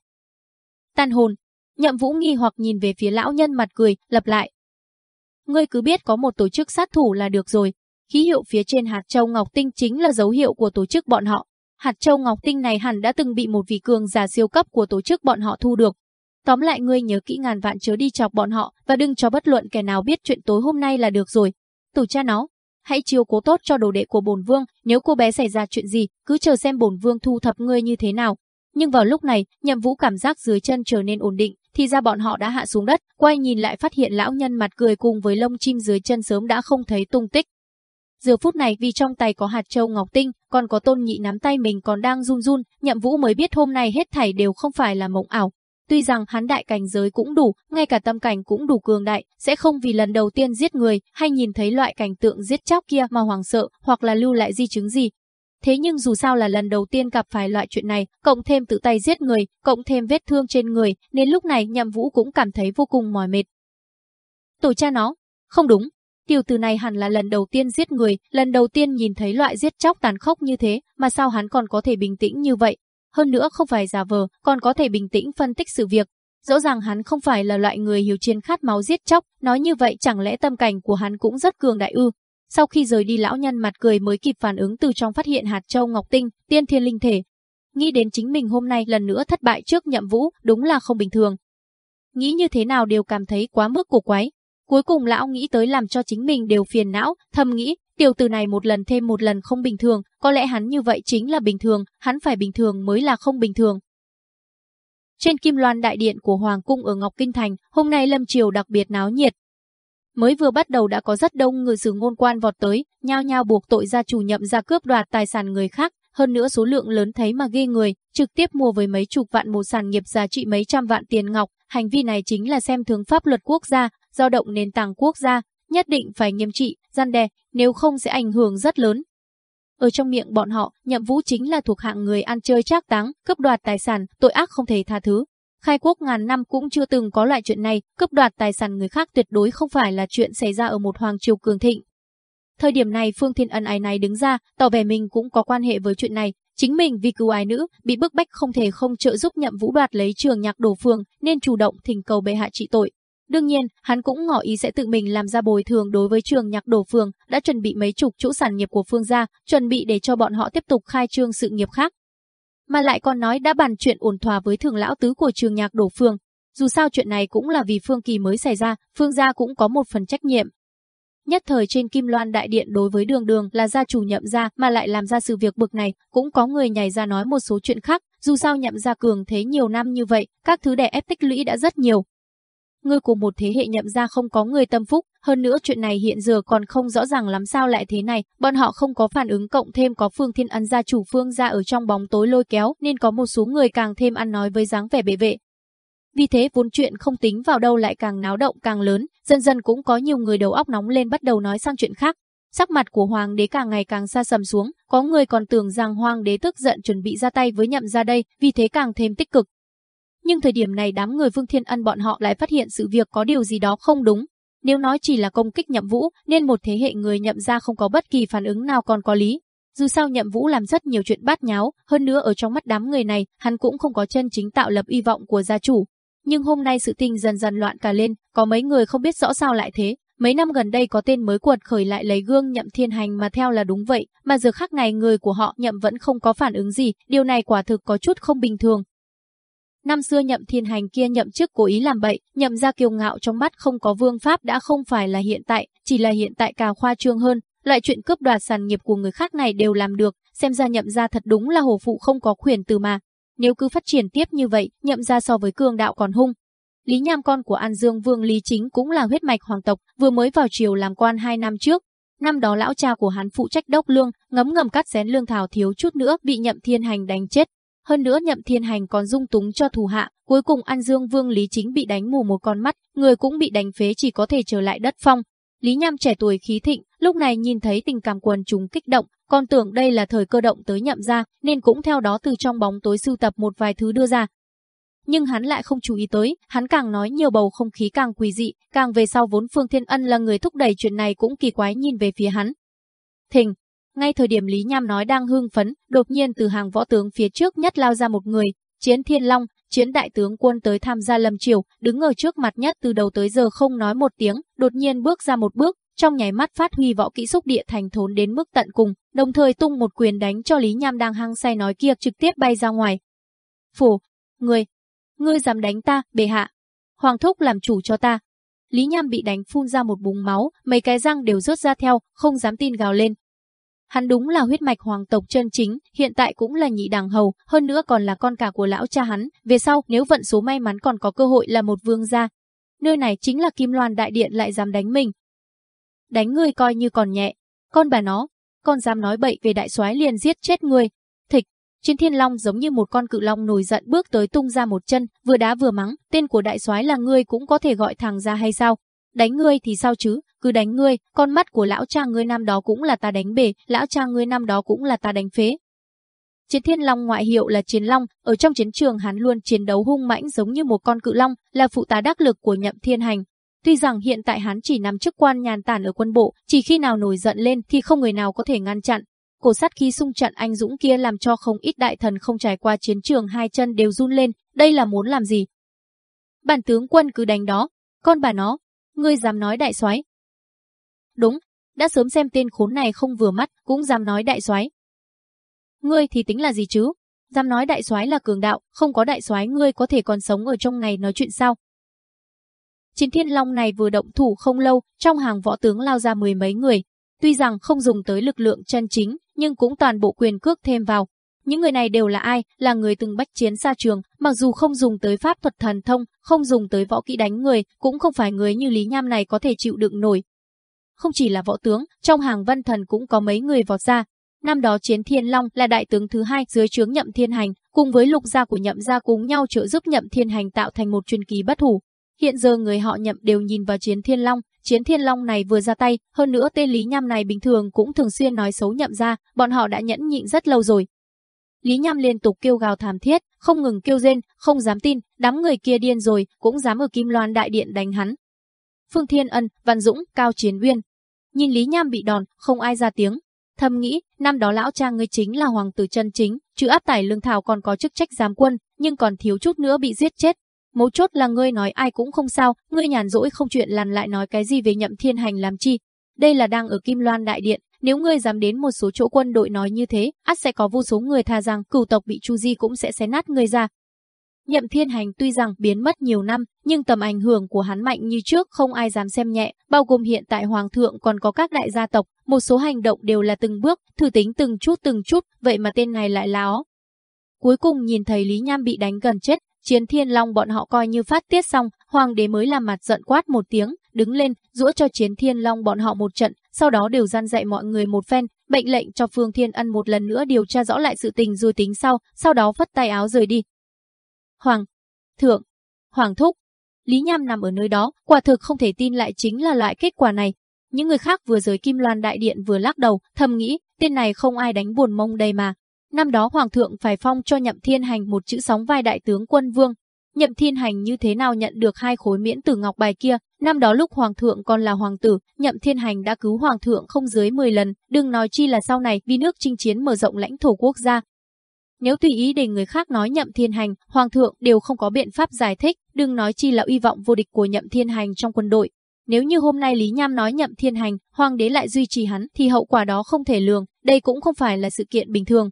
Tàn hồn, nhậm vũ nghi hoặc nhìn về phía lão nhân mặt cười, lặp lại. Ngươi cứ biết có một tổ chức sát thủ là được rồi. Ký hiệu phía trên hạt châu Ngọc Tinh chính là dấu hiệu của tổ chức bọn họ. Hạt châu Ngọc Tinh này hẳn đã từng bị một vị cường giả siêu cấp của tổ chức bọn họ thu được, Tóm lại ngươi nhớ kỹ ngàn vạn chớ đi chọc bọn họ và đừng cho bất luận kẻ nào biết chuyện tối hôm nay là được rồi. Tủ cha nó, hãy chiếu cố tốt cho đồ đệ của bổn vương, nếu cô bé xảy ra chuyện gì, cứ chờ xem bổn vương thu thập ngươi như thế nào. Nhưng vào lúc này, Nhậm Vũ cảm giác dưới chân trở nên ổn định, thì ra bọn họ đã hạ xuống đất, quay nhìn lại phát hiện lão nhân mặt cười cùng với lông chim dưới chân sớm đã không thấy tung tích. Giờ phút này vì trong tay có hạt châu ngọc tinh, còn có tôn nhị nắm tay mình còn đang run run, nhậm vũ mới biết hôm nay hết thảy đều không phải là mộng ảo. Tuy rằng hắn đại cảnh giới cũng đủ, ngay cả tâm cảnh cũng đủ cường đại, sẽ không vì lần đầu tiên giết người, hay nhìn thấy loại cảnh tượng giết chóc kia mà hoảng sợ, hoặc là lưu lại di chứng gì. Thế nhưng dù sao là lần đầu tiên gặp phải loại chuyện này, cộng thêm tự tay giết người, cộng thêm vết thương trên người, nên lúc này nhậm vũ cũng cảm thấy vô cùng mỏi mệt. Tổ cha nó, không đúng, Tiểu tử này hẳn là lần đầu tiên giết người, lần đầu tiên nhìn thấy loại giết chóc tàn khốc như thế, mà sao hắn còn có thể bình tĩnh như vậy? Hơn nữa không phải giả vờ, còn có thể bình tĩnh phân tích sự việc. Rõ ràng hắn không phải là loại người hiếu chiến khát máu giết chóc, nói như vậy chẳng lẽ tâm cảnh của hắn cũng rất cường đại ư? Sau khi rời đi lão nhân mặt cười mới kịp phản ứng từ trong phát hiện hạt châu ngọc tinh, tiên thiên linh thể. Nghĩ đến chính mình hôm nay lần nữa thất bại trước nhậm vũ, đúng là không bình thường. Nghĩ như thế nào đều cảm thấy quá mức cổ quái, Cuối cùng lão nghĩ tới làm cho chính mình đều phiền não, thầm nghĩ, tiểu tử này một lần thêm một lần không bình thường, có lẽ hắn như vậy chính là bình thường, hắn phải bình thường mới là không bình thường. Trên Kim Loan đại điện của Hoàng cung ở Ngọc Kinh Thành, hôm nay lâm triều đặc biệt náo nhiệt. Mới vừa bắt đầu đã có rất đông người sử ngôn quan vọt tới, nhao nhao buộc tội gia chủ nhậm ra cướp đoạt tài sản người khác, hơn nữa số lượng lớn thấy mà ghê người, trực tiếp mua với mấy chục vạn một sản nghiệp giá trị mấy trăm vạn tiền ngọc, hành vi này chính là xem thường pháp luật quốc gia, dao động nền tảng quốc gia, nhất định phải nghiêm trị, gian đe, nếu không sẽ ảnh hưởng rất lớn. Ở trong miệng bọn họ, Nhậm Vũ chính là thuộc hạng người ăn chơi trác táng, cướp đoạt tài sản, tội ác không thể tha thứ. Khai quốc ngàn năm cũng chưa từng có loại chuyện này, cướp đoạt tài sản người khác tuyệt đối không phải là chuyện xảy ra ở một hoàng triều cường thịnh. Thời điểm này Phương Thiên Ân ái này đứng ra, tỏ vẻ mình cũng có quan hệ với chuyện này, chính mình vì cứu ái nữ, bị bức bách không thể không trợ giúp Nhậm Vũ đoạt lấy trường nhạc đổ phương, nên chủ động thỉnh cầu bệ hạ trị tội. Đương nhiên, hắn cũng ngỏ ý sẽ tự mình làm ra bồi thường đối với trường nhạc đổ phường, đã chuẩn bị mấy chục chỗ sản nghiệp của phương gia, chuẩn bị để cho bọn họ tiếp tục khai trương sự nghiệp khác. Mà lại còn nói đã bàn chuyện ổn thỏa với thường lão tứ của trường nhạc đổ phường. Dù sao chuyện này cũng là vì phương kỳ mới xảy ra, phương gia cũng có một phần trách nhiệm. Nhất thời trên Kim Loan Đại Điện đối với đường đường là gia chủ nhậm gia mà lại làm ra sự việc bực này, cũng có người nhảy ra nói một số chuyện khác, dù sao nhậm gia cường thế nhiều năm như vậy, các thứ đè ép tích lũy đã rất nhiều, Ngươi của một thế hệ nhậm ra không có người tâm phúc, hơn nữa chuyện này hiện giờ còn không rõ ràng lắm sao lại thế này, bọn họ không có phản ứng cộng thêm có Phương Thiên Ân gia chủ Phương ra ở trong bóng tối lôi kéo nên có một số người càng thêm ăn nói với dáng vẻ bệ vệ. Vì thế vốn chuyện không tính vào đâu lại càng náo động càng lớn, dần dần cũng có nhiều người đầu óc nóng lên bắt đầu nói sang chuyện khác. Sắc mặt của hoàng đế càng ngày càng xa sầm xuống, có người còn tưởng rằng hoàng đế tức giận chuẩn bị ra tay với nhậm ra đây, vì thế càng thêm tích cực, nhưng thời điểm này đám người Vương Thiên Ân bọn họ lại phát hiện sự việc có điều gì đó không đúng. Nếu nói chỉ là công kích nhậm vũ, nên một thế hệ người nhậm ra không có bất kỳ phản ứng nào còn có lý. Dù sao nhậm vũ làm rất nhiều chuyện bát nháo, hơn nữa ở trong mắt đám người này, hắn cũng không có chân chính tạo lập hy vọng của gia chủ. Nhưng hôm nay sự tình dần dần loạn cả lên, có mấy người không biết rõ sao lại thế. Mấy năm gần đây có tên mới quật khởi lại lấy gương nhậm thiên hành mà theo là đúng vậy, mà giờ khác này người của họ nhậm vẫn không có phản ứng gì, điều này quả thực có chút không bình thường. Năm xưa nhậm thiên hành kia nhậm chức cố ý làm bậy, nhậm ra kiêu ngạo trong mắt không có vương pháp đã không phải là hiện tại, chỉ là hiện tại càng khoa trương hơn. Loại chuyện cướp đoạt sản nghiệp của người khác này đều làm được, xem ra nhậm ra thật đúng là hổ phụ không có quyền từ mà. Nếu cứ phát triển tiếp như vậy, nhậm ra so với cường đạo còn hung. Lý Nham con của An Dương Vương Lý Chính cũng là huyết mạch hoàng tộc, vừa mới vào triều làm quan hai năm trước. Năm đó lão cha của hắn phụ trách đốc lương, ngấm ngầm cắt xén lương thảo thiếu chút nữa bị nhậm thiên hành đánh chết. Hơn nữa nhậm thiên hành còn dung túng cho thủ hạ, cuối cùng An Dương Vương Lý Chính bị đánh mù một con mắt, người cũng bị đánh phế chỉ có thể trở lại đất phong. Lý Nham trẻ tuổi khí thịnh, lúc này nhìn thấy tình cảm quần chúng kích động, còn tưởng đây là thời cơ động tới nhậm ra, nên cũng theo đó từ trong bóng tối sưu tập một vài thứ đưa ra. Nhưng hắn lại không chú ý tới, hắn càng nói nhiều bầu không khí càng quỷ dị, càng về sau vốn Phương Thiên Ân là người thúc đẩy chuyện này cũng kỳ quái nhìn về phía hắn. Thình, ngay thời điểm Lý Nham nói đang hưng phấn, đột nhiên từ hàng võ tướng phía trước nhất lao ra một người, Chiến Thiên Long, chiến đại tướng quân tới tham gia lâm triều, đứng ở trước mặt nhất từ đầu tới giờ không nói một tiếng, đột nhiên bước ra một bước, trong nháy mắt phát huy võ kỹ xúc địa thành thốn đến mức tận cùng, đồng thời tung một quyền đánh cho Lý Nham đang hăng say nói kia trực tiếp bay ra ngoài. Phủ, người, ngươi dám đánh ta, bệ hạ. Hoàng thúc làm chủ cho ta. Lý Nham bị đánh phun ra một búng máu, mấy cái răng đều rớt ra theo, không dám tin gào lên, Hắn đúng là huyết mạch hoàng tộc chân chính, hiện tại cũng là nhị đằng hầu, hơn nữa còn là con cả của lão cha hắn, về sau nếu vận số may mắn còn có cơ hội là một vương gia. Nơi này chính là Kim Loan đại điện lại dám đánh mình. Đánh ngươi coi như còn nhẹ. Con bà nó, con dám nói bậy về đại soái liền giết chết ngươi Thịch, trên thiên long giống như một con cự long nổi giận bước tới tung ra một chân, vừa đá vừa mắng, tên của đại soái là ngươi cũng có thể gọi thằng ra hay sao? Đánh ngươi thì sao chứ, cứ đánh ngươi, con mắt của lão cha ngươi năm đó cũng là ta đánh bể, lão cha ngươi năm đó cũng là ta đánh phế. Chiến Thiên Long ngoại hiệu là Chiến Long, ở trong chiến trường hắn luôn chiến đấu hung mãnh giống như một con cự long, là phụ tá đắc lực của Nhậm Thiên Hành. Tuy rằng hiện tại hắn chỉ nằm chức quan nhàn tản ở quân bộ, chỉ khi nào nổi giận lên thì không người nào có thể ngăn chặn. Cổ sát khí xung trận anh dũng kia làm cho không ít đại thần không trải qua chiến trường hai chân đều run lên, đây là muốn làm gì? Bản tướng quân cứ đánh đó, con bà nó, ngươi dám nói đại soái? Đúng, đã sớm xem tên khốn này không vừa mắt, cũng dám nói đại soái. Ngươi thì tính là gì chứ? Dám nói đại soái là cường đạo, không có đại soái ngươi có thể còn sống ở trong ngày nói chuyện sao? Chiến Thiên Long này vừa động thủ không lâu, trong hàng võ tướng lao ra mười mấy người. Tuy rằng không dùng tới lực lượng chân chính, nhưng cũng toàn bộ quyền cước thêm vào. Những người này đều là ai? Là người từng bách chiến xa trường, mặc dù không dùng tới pháp thuật thần thông, không dùng tới võ kỹ đánh người, cũng không phải người như Lý Nham này có thể chịu đựng nổi. Không chỉ là võ tướng, trong hàng văn thần cũng có mấy người vọt ra. Năm đó Chiến Thiên Long là đại tướng thứ hai dưới trướng Nhậm Thiên Hành, cùng với lục gia của Nhậm gia cùng nhau trợ giúp Nhậm Thiên Hành tạo thành một truyền kỳ bất hủ. Hiện giờ người họ Nhậm đều nhìn vào Chiến Thiên Long, Chiến Thiên Long này vừa ra tay, hơn nữa tên Lý Nham này bình thường cũng thường xuyên nói xấu Nhậm gia, bọn họ đã nhẫn nhịn rất lâu rồi. Lý Nham liên tục kêu gào thảm thiết, không ngừng kêu rên, không dám tin, đám người kia điên rồi, cũng dám ở Kim Loan đại điện đánh hắn. Phương Thiên Ân, Văn Dũng, Cao Chiến Uyên, Nhìn Lý Nham bị đòn, không ai ra tiếng. Thầm nghĩ, năm đó lão cha ngươi chính là hoàng tử chân chính, chứ áp tải lương thảo còn có chức trách giám quân, nhưng còn thiếu chút nữa bị giết chết. Mấu chốt là ngươi nói ai cũng không sao, ngươi nhàn rỗi không chuyện lằn lại nói cái gì về nhậm thiên hành làm chi. Đây là đang ở Kim Loan Đại Điện, nếu ngươi dám đến một số chỗ quân đội nói như thế, ắt sẽ có vô số người tha rằng cửu tộc bị Chu Di cũng sẽ xé nát ngươi ra, Nhậm Thiên Hành tuy rằng biến mất nhiều năm, nhưng tầm ảnh hưởng của hắn mạnh như trước không ai dám xem nhẹ, bao gồm hiện tại Hoàng thượng còn có các đại gia tộc, một số hành động đều là từng bước, thử tính từng chút từng chút, vậy mà tên này lại láo. Cuối cùng nhìn thấy Lý Nham bị đánh gần chết, chiến thiên long bọn họ coi như phát tiết xong, hoàng đế mới làm mặt giận quát một tiếng, đứng lên, rũa cho chiến thiên long bọn họ một trận, sau đó đều gian dạy mọi người một phen, bệnh lệnh cho Phương Thiên Ân một lần nữa điều tra rõ lại sự tình rồi tính sau, sau đó phất tay áo rời đi, Hoàng, Thượng, Hoàng Thúc. Lý Nham nằm ở nơi đó, quả thực không thể tin lại chính là loại kết quả này. Những người khác vừa rời Kim Loan Đại Điện vừa lắc đầu, thầm nghĩ, tên này không ai đánh buồn mông đây mà. Năm đó Hoàng thượng phải phong cho Nhậm Thiên Hành một chữ sóng vai đại tướng quân vương. Nhậm Thiên Hành như thế nào nhận được hai khối miễn tử ngọc bài kia, năm đó lúc Hoàng thượng còn là Hoàng tử, Nhậm Thiên Hành đã cứu Hoàng thượng không dưới 10 lần, đừng nói chi là sau này vì nước chinh chiến mở rộng lãnh thổ quốc gia, nếu tùy ý để người khác nói nhậm thiên hành, hoàng thượng đều không có biện pháp giải thích, đừng nói chi là uy vọng vô địch của nhậm thiên hành trong quân đội. Nếu như hôm nay Lý Nham nói nhậm thiên hành, hoàng đế lại duy trì hắn thì hậu quả đó không thể lường, đây cũng không phải là sự kiện bình thường.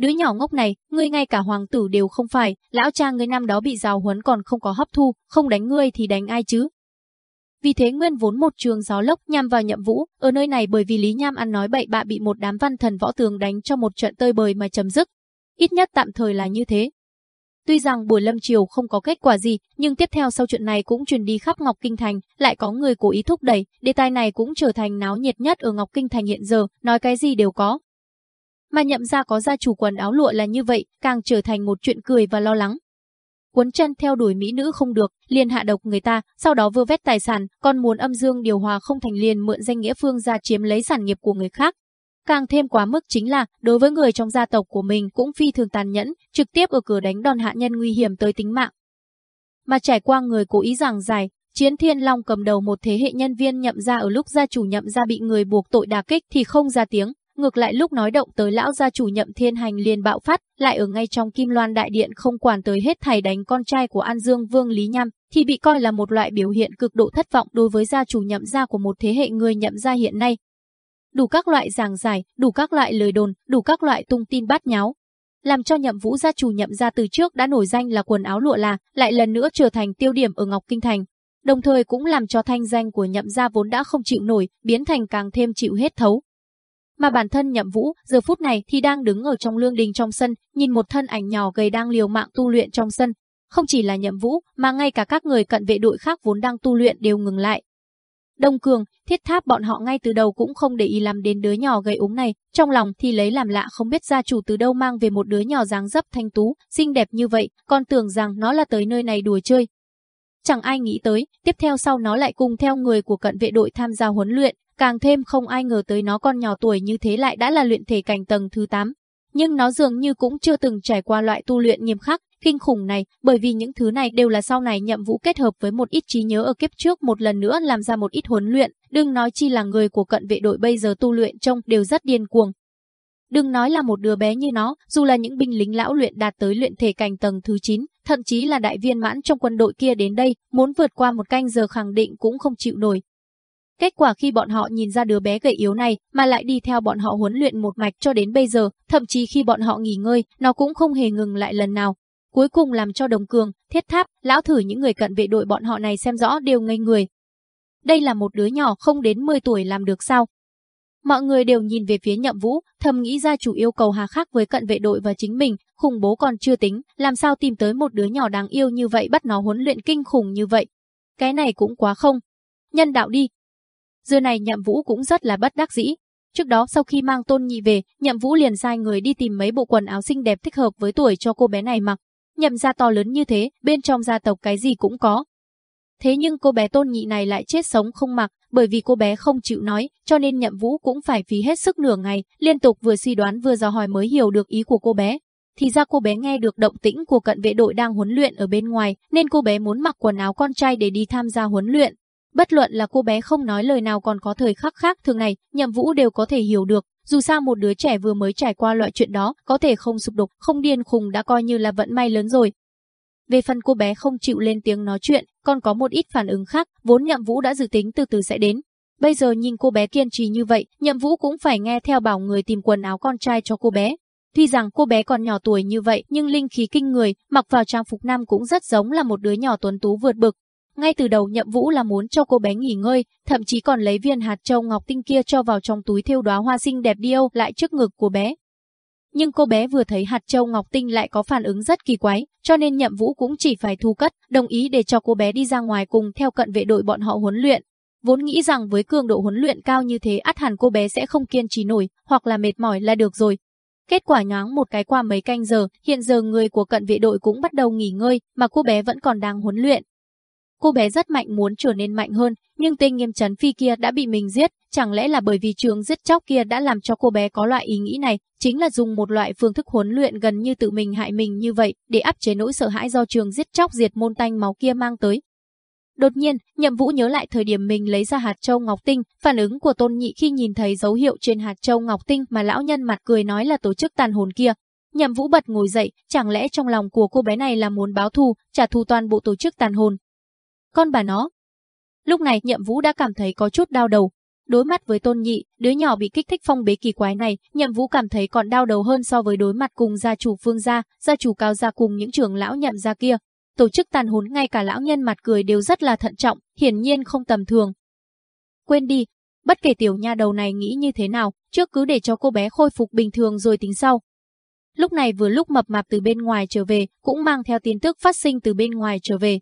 Đứa nhỏ ngốc này, ngươi ngay cả hoàng tử đều không phải, lão cha ngươi năm đó bị giáo huấn còn không có hấp thu, không đánh ngươi thì đánh ai chứ? Vì thế nguyên vốn một trường gió lốc nhằm vào nhậm vũ, ở nơi này bởi vì Lý Nham ăn nói bậy bạ bị một đám văn thần võ tường đánh cho một trận tơi bời mà chấm dứt, ít nhất tạm thời là như thế. Tuy rằng buổi lâm chiều không có kết quả gì, nhưng tiếp theo sau chuyện này cũng truyền đi khắp Ngọc Kinh Thành, lại có người cố ý thúc đẩy, đề tài này cũng trở thành náo nhiệt nhất ở Ngọc Kinh Thành hiện giờ, nói cái gì đều có. Mà nhậm ra có gia chủ quần áo lụa là như vậy, càng trở thành một chuyện cười và lo lắng. Cuốn chân theo đuổi mỹ nữ không được, liền hạ độc người ta, sau đó vơ vét tài sản, còn muốn âm dương điều hòa không thành liền mượn danh nghĩa phương ra chiếm lấy sản nghiệp của người khác, Càng thêm quá mức chính là, đối với người trong gia tộc của mình cũng phi thường tàn nhẫn, trực tiếp ở cửa đánh đòn hạ nhân nguy hiểm tới tính mạng. Mà trải qua người cố ý giảng giải, Chiến Thiên Long cầm đầu một thế hệ nhân viên nhậm ra ở lúc gia chủ nhậm ra bị người buộc tội đả kích thì không ra tiếng, ngược lại lúc nói động tới lão gia chủ nhậm thiên hành liền bạo phát, lại ở ngay trong Kim Loan Đại Điện không quản tới hết thầy đánh con trai của An Dương Vương Lý Nham, thì bị coi là một loại biểu hiện cực độ thất vọng đối với gia chủ nhậm gia của một thế hệ người nhậm gia hiện nay, đủ các loại giảng giải, đủ các loại lời đồn, đủ các loại tung tin bát nháo. Làm cho nhậm vũ gia chủ nhậm gia từ trước đã nổi danh là quần áo lụa là, lại lần nữa trở thành tiêu điểm ở Ngọc Kinh Thành. Đồng thời cũng làm cho thanh danh của nhậm gia vốn đã không chịu nổi, biến thành càng thêm chịu hết thấu. Mà bản thân nhậm vũ, giờ phút này thì đang đứng ở trong lương đình trong sân, nhìn một thân ảnh nhỏ gầy đang liều mạng tu luyện trong sân. Không chỉ là nhậm vũ, mà ngay cả các người cận vệ đội khác vốn đang tu luyện đều ngừng lại, Đông Cường, Thiết Tháp bọn họ ngay từ đầu cũng không để ý làm đến đứa nhỏ gầy ốm này, trong lòng thì lấy làm lạ không biết gia chủ từ đâu mang về một đứa nhỏ dáng dấp thanh tú, xinh đẹp như vậy, còn tưởng rằng nó là tới nơi này đùa chơi. Chẳng ai nghĩ tới, tiếp theo sau nó lại cùng theo người của cận vệ đội tham gia huấn luyện, càng thêm không ai ngờ tới nó con nhỏ tuổi như thế lại đã là luyện thể cảnh tầng thứ 8. Nhưng nó dường như cũng chưa từng trải qua loại tu luyện nghiêm khắc, kinh khủng này, bởi vì những thứ này đều là sau này nhậm vũ kết hợp với một ít trí nhớ ở kiếp trước một lần nữa làm ra một ít huấn luyện, đừng nói chi là người của cận vệ đội bây giờ tu luyện trông đều rất điên cuồng. Đừng nói là một đứa bé như nó, dù là những binh lính lão luyện đạt tới luyện thể cảnh tầng thứ 9, thậm chí là đại viên mãn trong quân đội kia đến đây, muốn vượt qua một canh giờ khẳng định cũng không chịu nổi. Kết quả khi bọn họ nhìn ra đứa bé gầy yếu này mà lại đi theo bọn họ huấn luyện một mạch cho đến bây giờ, thậm chí khi bọn họ nghỉ ngơi, nó cũng không hề ngừng lại lần nào. Cuối cùng làm cho đồng cường, thiết tháp, lão thử những người cận vệ đội bọn họ này xem rõ đều ngây người. Đây là một đứa nhỏ không đến 10 tuổi làm được sao? Mọi người đều nhìn về phía nhậm vũ, thầm nghĩ ra chủ yêu cầu hà khắc với cận vệ đội và chính mình, khủng bố còn chưa tính, làm sao tìm tới một đứa nhỏ đáng yêu như vậy bắt nó huấn luyện kinh khủng như vậy. Cái này cũng quá không. Nhân đạo đi. Giờ này nhậm vũ cũng rất là bất đắc dĩ. Trước đó sau khi mang tôn nhị về, nhậm vũ liền sai người đi tìm mấy bộ quần áo xinh đẹp thích hợp với tuổi cho cô bé này mặc. Nhậm gia to lớn như thế, bên trong gia tộc cái gì cũng có. Thế nhưng cô bé tôn nhị này lại chết sống không mặc, bởi vì cô bé không chịu nói, cho nên nhậm vũ cũng phải phí hết sức nửa ngày, liên tục vừa suy đoán vừa dò hỏi mới hiểu được ý của cô bé. Thì ra cô bé nghe được động tĩnh của cận vệ đội đang huấn luyện ở bên ngoài, nên cô bé muốn mặc quần áo con trai để đi tham gia huấn luyện. Bất luận là cô bé không nói lời nào còn có thời khắc khác thường này, nhậm vũ đều có thể hiểu được, dù sao một đứa trẻ vừa mới trải qua loại chuyện đó, có thể không sụp đổ, không điên khùng đã coi như là vận may lớn rồi. Về phần cô bé không chịu lên tiếng nói chuyện, còn có một ít phản ứng khác, vốn nhậm vũ đã dự tính từ từ sẽ đến. Bây giờ nhìn cô bé kiên trì như vậy, nhậm vũ cũng phải nghe theo bảo người tìm quần áo con trai cho cô bé. Tuy rằng cô bé còn nhỏ tuổi như vậy, nhưng linh khí kinh người, mặc vào trang phục nam cũng rất giống là một đứa nhỏ tuấn tú vượt bực. Ngay từ đầu nhậm vũ là muốn cho cô bé nghỉ ngơi, thậm chí còn lấy viên hạt châu ngọc tinh kia cho vào trong túi thêu đóa hoa xinh đẹp điêu lại trước ngực của bé. Nhưng cô bé vừa thấy hạt châu ngọc tinh lại có phản ứng rất kỳ quái, cho nên nhậm vũ cũng chỉ phải thu cất, đồng ý để cho cô bé đi ra ngoài cùng theo cận vệ đội bọn họ huấn luyện. Vốn nghĩ rằng với cường độ huấn luyện cao như thế ắt hẳn cô bé sẽ không kiên trì nổi, hoặc là mệt mỏi là được rồi. Kết quả nhoáng một cái qua mấy canh giờ, hiện giờ người của cận vệ đội cũng bắt đầu nghỉ ngơi, mà cô bé vẫn còn đang huấn luyện. Cô bé rất mạnh muốn trở nên mạnh hơn, nhưng tên nghiêm trấn phi kia đã bị mình giết, chẳng lẽ là bởi vì trường giết chóc kia đã làm cho cô bé có loại ý nghĩ này, chính là dùng một loại phương thức huấn luyện gần như tự mình hại mình như vậy, để áp chế nỗi sợ hãi do trường giết chóc diệt môn tanh máu kia mang tới. Đột nhiên, Nhậm Vũ nhớ lại thời điểm mình lấy ra hạt châu ngọc tinh, phản ứng của Tôn Nhị khi nhìn thấy dấu hiệu trên hạt châu ngọc tinh mà lão nhân mặt cười nói là tổ chức tàn hồn kia. Nhậm Vũ bật ngồi dậy, chẳng lẽ trong lòng của cô bé này là muốn báo thù, trả thù toàn bộ tổ chức tàn hồn. Con bà nó. Lúc này Nhậm Vũ đã cảm thấy có chút đau đầu. Đối mặt với Tôn Nhị, đứa nhỏ bị kích thích phong bế kỳ quái này, Nhậm Vũ cảm thấy còn đau đầu hơn so với đối mặt cùng gia chủ Phương gia, gia chủ Cao gia cùng những trưởng lão Nhậm gia kia tổ chức tàn hốn ngay cả lão nhân mặt cười đều rất là thận trọng, hiển nhiên không tầm thường. Quên đi, bất kể tiểu nha đầu này nghĩ như thế nào, trước cứ để cho cô bé khôi phục bình thường rồi tính sau. Lúc này vừa lúc mập mạp từ bên ngoài trở về, cũng mang theo tin tức phát sinh từ bên ngoài trở về.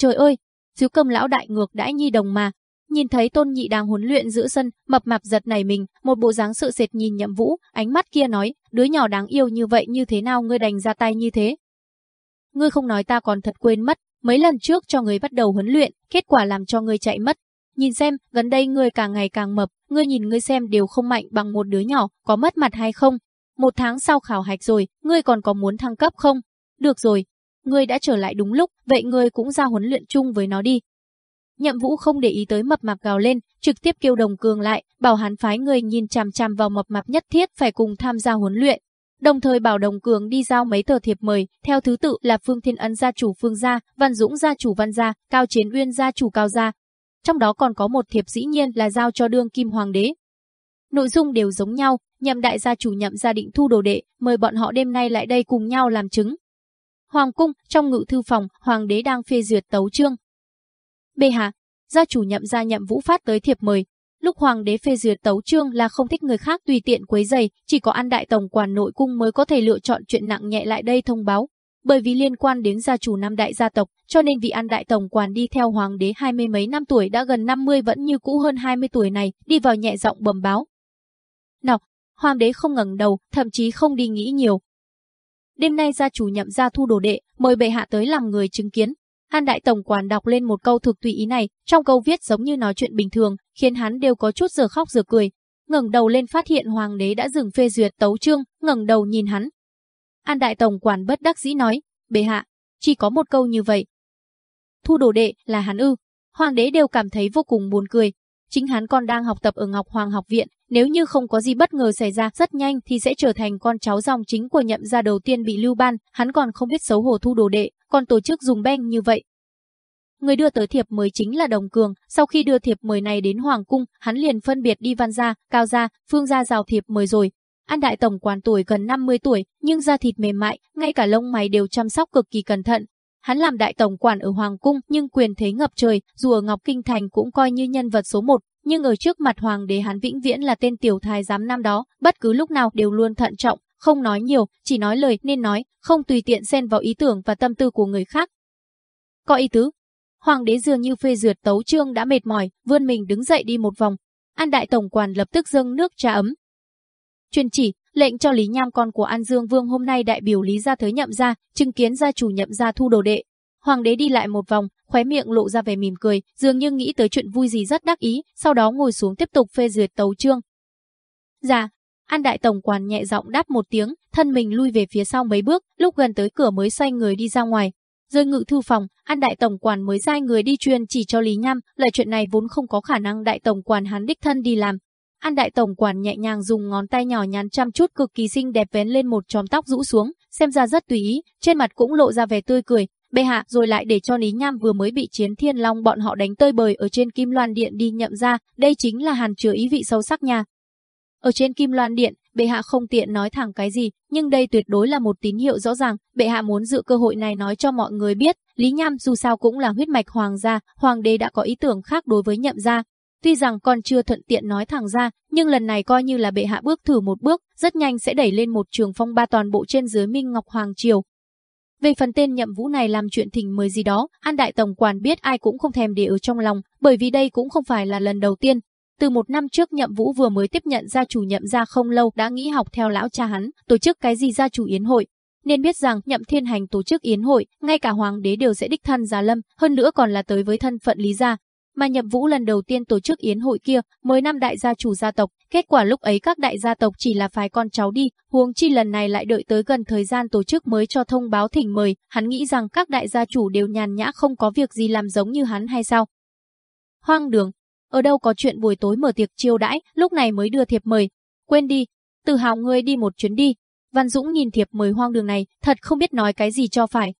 Trời ơi, thiếu cầm lão đại ngược đãi nhi đồng mà. Nhìn thấy tôn nhị đang huấn luyện giữa sân, mập mạp giật này mình, một bộ dáng sự sệt nhìn nhậm vũ, ánh mắt kia nói, đứa nhỏ đáng yêu như vậy như thế nào ngươi đành ra tay như thế, ngươi không nói ta còn thật quên mất, mấy lần trước cho ngươi bắt đầu huấn luyện, kết quả làm cho ngươi chạy mất. Nhìn xem, gần đây ngươi càng ngày càng mập, ngươi nhìn ngươi xem đều không mạnh bằng một đứa nhỏ, có mất mặt hay không? Một tháng sau khảo hạch rồi, ngươi còn có muốn thăng cấp không? Được rồi, ngươi đã trở lại đúng lúc, vậy ngươi cũng ra huấn luyện chung với nó đi. Nhậm Vũ không để ý tới mập mạp gào lên, trực tiếp kêu Đồng Cường lại, bảo hắn phái người nhìn chằm chằm vào mập mạp nhất thiết phải cùng tham gia huấn luyện đồng thời bảo Đồng Cường đi giao mấy tờ thiệp mời, theo thứ tự là Phương Thiên Ân gia chủ Phương gia, Văn Dũng gia chủ Văn gia, Cao Chiến Uyên gia chủ Cao gia. Trong đó còn có một thiệp dĩ nhiên là giao cho đương kim hoàng đế. Nội dung đều giống nhau, nhậm đại gia chủ nhậm gia định thu đồ đệ, mời bọn họ đêm nay lại đây cùng nhau làm chứng. Hoàng cung, trong ngự thư phòng, hoàng đế đang phê duyệt tấu chương. Bệ hạ, gia chủ nhậm gia nhậm vũ phát tới thiệp mời, Lúc hoàng đế phê duyệt tấu chương là không thích người khác tùy tiện quấy giày, chỉ có ăn đại tổng quản nội cung mới có thể lựa chọn chuyện nặng nhẹ lại đây thông báo. bởi vì liên quan đến gia chủ năm đại gia tộc, cho nên vị An đại tổng quản đi theo hoàng đế hai mươi mấy năm tuổi đã gần 50 vẫn như cũ hơn 20 tuổi này, đi vào nhẹ giọng bẩm báo. Nào, hoàng đế không ngẩng đầu, thậm chí không đi nghĩ nhiều. Đêm nay gia chủ nhậm gia thu đồ đệ, mời bệ hạ tới làm người chứng kiến. An đại tổng quản đọc lên một câu thực tùy ý này, trong câu viết giống như nói chuyện bình thường, khiến hắn đều có chút giờ khóc giờ cười. Ngẩng đầu lên phát hiện hoàng đế đã dừng phê duyệt tấu chương, ngẩng đầu nhìn hắn, An đại tổng quản bất đắc dĩ nói, bệ hạ, chỉ có một câu như vậy. Thu đồ đệ là hắn ư, hoàng đế đều cảm thấy vô cùng buồn cười. Chính hắn còn đang học tập ở Ngọc Hoàng học viện, nếu như không có gì bất ngờ xảy ra rất nhanh thì sẽ trở thành con cháu dòng chính của nhậm gia đầu tiên bị lưu ban, hắn còn không biết xấu hổ thu đồ đệ, còn tổ chức dùng beng như vậy. Người đưa tới thiệp mời chính là Đồng Cường, sau khi đưa thiệp mời này đến Hoàng cung, hắn liền phân biệt đi Văn gia, Cao gia, Phương gia rào thiệp mời rồi, An đại tổng quản tuổi gần 50 tuổi, nhưng da thịt mềm mại, ngay cả lông mày đều chăm sóc cực kỳ cẩn thận. Hắn làm đại tổng quản ở Hoàng cung, nhưng quyền thế ngập trời, dù ở Ngọc Kinh Thành cũng coi như nhân vật số một, nhưng ở trước mặt hoàng đế hắn vĩnh viễn là tên tiểu thái giám năm đó, bất cứ lúc nào đều luôn thận trọng, không nói nhiều, chỉ nói lời nên nói, không tùy tiện xen vào ý tưởng và tâm tư của người khác. Có ý tứ. Hoàng đế dường như phê duyệt tấu chương đã mệt mỏi, vươn mình đứng dậy đi một vòng. An đại tổng quản lập tức dâng nước trà ấm, truyền chỉ, lệnh cho Lý Nham con của An Dương Vương hôm nay đại biểu Lý gia tới nhậm gia, chứng kiến gia chủ nhậm gia thu đồ đệ. Hoàng đế đi lại một vòng, khóe miệng lộ ra vẻ mỉm cười, dường như nghĩ tới chuyện vui gì rất đắc ý, sau đó ngồi xuống tiếp tục phê duyệt tấu chương. Dạ, An đại tổng quản nhẹ giọng đáp một tiếng, thân mình lui về phía sau mấy bước, lúc gần tới cửa mới xoay người đi ra ngoài. Rơi ngự thư phòng, An đại tổng quản mới sai người đi truyền chỉ cho Lý Nham, là chuyện này vốn không có khả năng đại tổng quản hắn đích thân đi làm, An đại tổng quản nhẹ nhàng dùng ngón tay nhỏ nhắn chăm chút cực kỳ xinh đẹp vén lên một chòm tóc rũ xuống, xem ra rất tùy ý, trên mặt cũng lộ ra vẻ tươi cười. Bệ hạ rồi lại để cho Lý Nham vừa mới bị chiến thiên long bọn họ đánh tơi bời ở trên Kim Loan Điện đi nhậm ra, đây chính là hàn chứa ý vị sâu sắc nha. Ở trên Kim Loan Điện, bệ hạ không tiện nói thẳng cái gì, nhưng đây tuyệt đối là một tín hiệu rõ ràng, bệ hạ muốn dự cơ hội này nói cho mọi người biết, Lý Nham dù sao cũng là huyết mạch hoàng gia, hoàng đế đã có ý tưởng khác đối với nhậm gia, Tuy rằng còn chưa thuận tiện nói thẳng ra, nhưng lần này coi như là bệ hạ bước thử một bước, rất nhanh sẽ đẩy lên một trường phong ba toàn bộ trên dưới Minh Ngọc Hoàng Triều. Về phần tên nhậm vũ này làm chuyện thỉnh mới gì đó, An Đại Tổng Quản biết ai cũng không thèm để ở trong lòng, bởi vì đây cũng không phải là lần đầu tiên. Từ một năm trước nhậm vũ vừa mới tiếp nhận gia chủ nhậm gia không lâu đã nghĩ học theo lão cha hắn, tổ chức cái gì gia chủ yến hội. Nên biết rằng nhậm thiên hành tổ chức yến hội, ngay cả hoàng đế đều sẽ đích thân giá lâm, hơn nữa còn là tới với thân phận lý gia, mà Nhậm Vũ lần đầu tiên tổ chức yến hội kia, mới năm đại gia chủ gia tộc, kết quả lúc ấy các đại gia tộc chỉ là phái con cháu đi, huống chi lần này lại đợi tới gần thời gian tổ chức mới cho thông báo thỉnh mời, hắn nghĩ rằng các đại gia chủ đều nhàn nhã không có việc gì làm giống như hắn hay sao? Hoang đường, ở đâu có chuyện buổi tối mở tiệc chiêu đãi, lúc này mới đưa thiệp mời. Quên đi, tự hào ngươi đi một chuyến đi. Văn Dũng nhìn thiệp mời hoang đường này, thật không biết nói cái gì cho phải.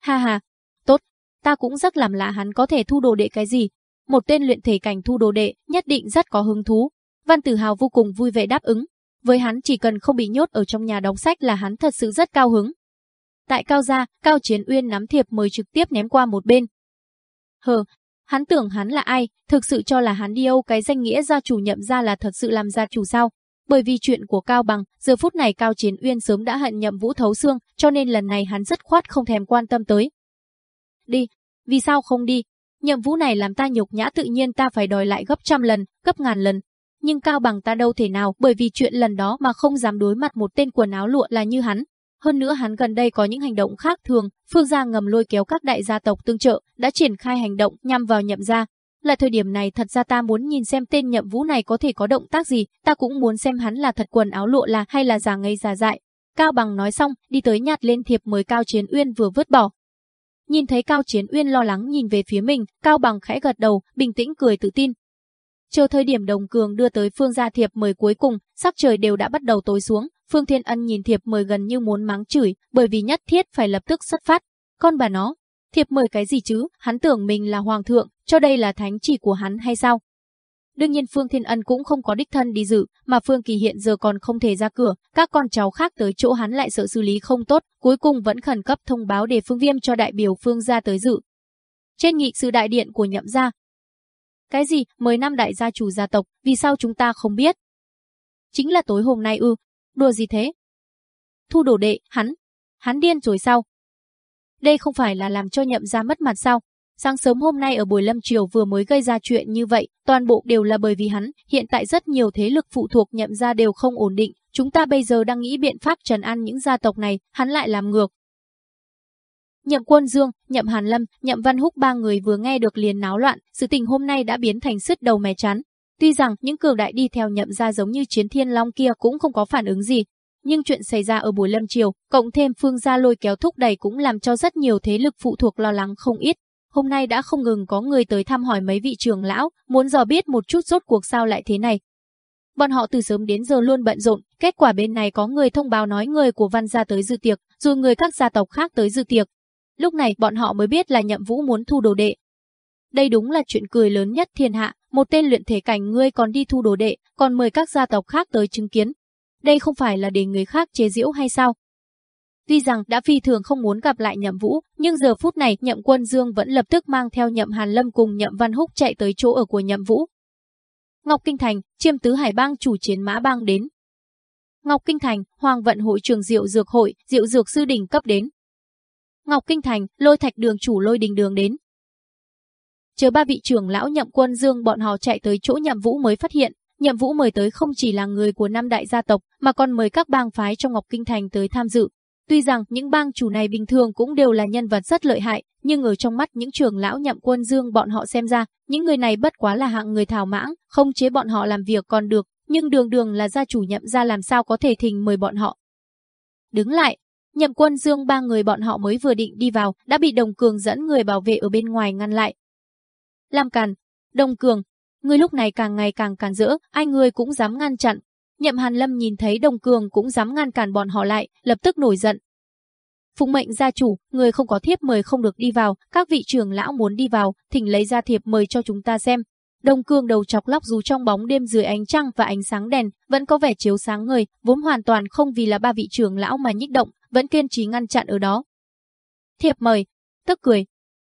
Ha ha, ta cũng rất làm lạ hắn có thể thu đồ đệ cái gì. Một tên luyện thể cảnh thu đồ đệ nhất định rất có hứng thú. Văn Tử Hào vô cùng vui vẻ đáp ứng. Với hắn chỉ cần không bị nhốt ở trong nhà đóng sách là hắn thật sự rất cao hứng. Tại Cao Gia, Cao Chiến Uyên nắm thiệp mời trực tiếp ném qua một bên. Hờ, hắn tưởng hắn là ai, thực sự cho là hắn đi Âu cái danh nghĩa gia chủ nhậm ra là thật sự làm gia chủ sao. Bởi vì chuyện của Cao Bằng, giờ phút này Cao Chiến Uyên sớm đã hận nhậm vũ thấu xương, cho nên lần này hắn rất khoát không thèm quan tâm tới, Đi, vì sao không đi? Nhiệm vụ này làm ta nhục nhã tự nhiên ta phải đòi lại gấp trăm lần, gấp ngàn lần. Nhưng cao bằng ta đâu thể nào bởi vì chuyện lần đó mà không dám đối mặt một tên quần áo lụa là như hắn. Hơn nữa hắn gần đây có những hành động khác thường, Phương gia ngầm lôi kéo các đại gia tộc tương trợ, đã triển khai hành động nhằm vào nhậm gia. Là thời điểm này thật ra ta muốn nhìn xem tên nhậm vũ này có thể có động tác gì, ta cũng muốn xem hắn là thật quần áo lụa là hay là giả ngây giả dại. Cao bằng nói xong, đi tới nhặt lên thiệp mời Cao Chiến Uyên vừa vứt bỏ, Nhìn thấy Cao Chiến Uyên lo lắng nhìn về phía mình, Cao Bằng khẽ gật đầu, bình tĩnh cười tự tin. Chờ thời điểm Đồng Cường đưa tới Phương gia thiệp mời cuối cùng, sắc trời đều đã bắt đầu tối xuống, Phương Thiên Ân nhìn thiệp mời gần như muốn mắng chửi, bởi vì nhất thiết phải lập tức xuất phát. Con bà nó, thiệp mời cái gì chứ, hắn tưởng mình là hoàng thượng, cho đây là thánh chỉ của hắn hay sao? Đương nhiên Phương Thiên Ân cũng không có đích thân đi dự, mà Phương Kỳ hiện giờ còn không thể ra cửa, các con cháu khác tới chỗ hắn lại sợ xử lý không tốt, cuối cùng vẫn khẩn cấp thông báo để Phương Viêm cho đại biểu Phương gia tới dự. Trên nghị sự đại điện của nhậm gia. Cái gì, mời năm đại gia chủ gia tộc, vì sao chúng ta không biết? Chính là tối hôm nay ư, đùa gì thế? Thu đổ đệ, hắn, hắn điên rồi sao? Đây không phải là làm cho nhậm gia mất mặt sao? Sáng sớm hôm nay ở buổi lâm triều vừa mới gây ra chuyện như vậy, toàn bộ đều là bởi vì hắn, hiện tại rất nhiều thế lực phụ thuộc nhậm ra đều không ổn định, chúng ta bây giờ đang nghĩ biện pháp trần an những gia tộc này, hắn lại làm ngược. Nhậm Quân Dương, Nhậm Hàn Lâm, Nhậm Văn Húc ba người vừa nghe được liền náo loạn, sự tình hôm nay đã biến thành sứt đầu mè chán. Tuy rằng những cường đại đi theo nhậm ra giống như chiến thiên long kia cũng không có phản ứng gì, nhưng chuyện xảy ra ở buổi lâm triều, cộng thêm phương gia lôi kéo thúc đẩy cũng làm cho rất nhiều thế lực phụ thuộc lo lắng không ít. Hôm nay đã không ngừng có người tới thăm hỏi mấy vị trưởng lão, muốn dò biết một chút rốt cuộc sao lại thế này. Bọn họ từ sớm đến giờ luôn bận rộn, kết quả bên này có người thông báo nói người của văn gia tới dự tiệc, rồi người các gia tộc khác tới dự tiệc. Lúc này bọn họ mới biết là nhậm vũ muốn thu đồ đệ. Đây đúng là chuyện cười lớn nhất thiên hạ, một tên luyện thể cảnh ngươi còn đi thu đồ đệ, còn mời các gia tộc khác tới chứng kiến. Đây không phải là để người khác chế giễu hay sao? Tuy rằng đã phi thường không muốn gặp lại nhậm vũ, nhưng giờ phút này nhậm quân dương vẫn lập tức mang theo nhậm Hàn Lâm cùng nhậm Văn Húc chạy tới chỗ ở của nhậm vũ. Ngọc Kinh Thành, chiêm tứ hải bang chủ chiến mã bang đến. Ngọc Kinh Thành, Hoàng vận hội trường diệu dược hội, diệu dược sư đỉnh cấp đến. Ngọc Kinh Thành, lôi thạch đường chủ lôi đình đường đến. Chờ ba vị trưởng lão nhậm quân dương bọn họ chạy tới chỗ nhậm vũ mới phát hiện, nhậm vũ mời tới không chỉ là người của năm đại gia tộc, mà còn mời các bang phái trong Ngọc Kinh Thành tới tham dự. Tuy rằng những bang chủ này bình thường cũng đều là nhân vật rất lợi hại, nhưng ở trong mắt những trưởng lão nhậm quân dương bọn họ xem ra, những người này bất quá là hạng người thảo mãng, không chế bọn họ làm việc còn được, nhưng đường đường là gia chủ nhậm ra làm sao có thể thình mời bọn họ. Đứng lại, nhậm quân dương ba người bọn họ mới vừa định đi vào, đã bị đồng cường dẫn người bảo vệ ở bên ngoài ngăn lại. Làm càn, đồng cường, người lúc này càng ngày càng càn rỡ, ai người cũng dám ngăn chặn, Nhậm Hàn Lâm nhìn thấy Đồng Cường cũng dám ngăn cản bọn họ lại, lập tức nổi giận. Phụng mệnh gia chủ, người không có thiếp mời không được đi vào, các vị trưởng lão muốn đi vào, thỉnh lấy ra thiệp mời cho chúng ta xem. Đồng Cường đầu chọc lóc dù trong bóng đêm dưới ánh trăng và ánh sáng đèn, vẫn có vẻ chiếu sáng người, vốn hoàn toàn không vì là ba vị trưởng lão mà nhích động, vẫn kiên trì ngăn chặn ở đó. Thiệp mời, tức cười.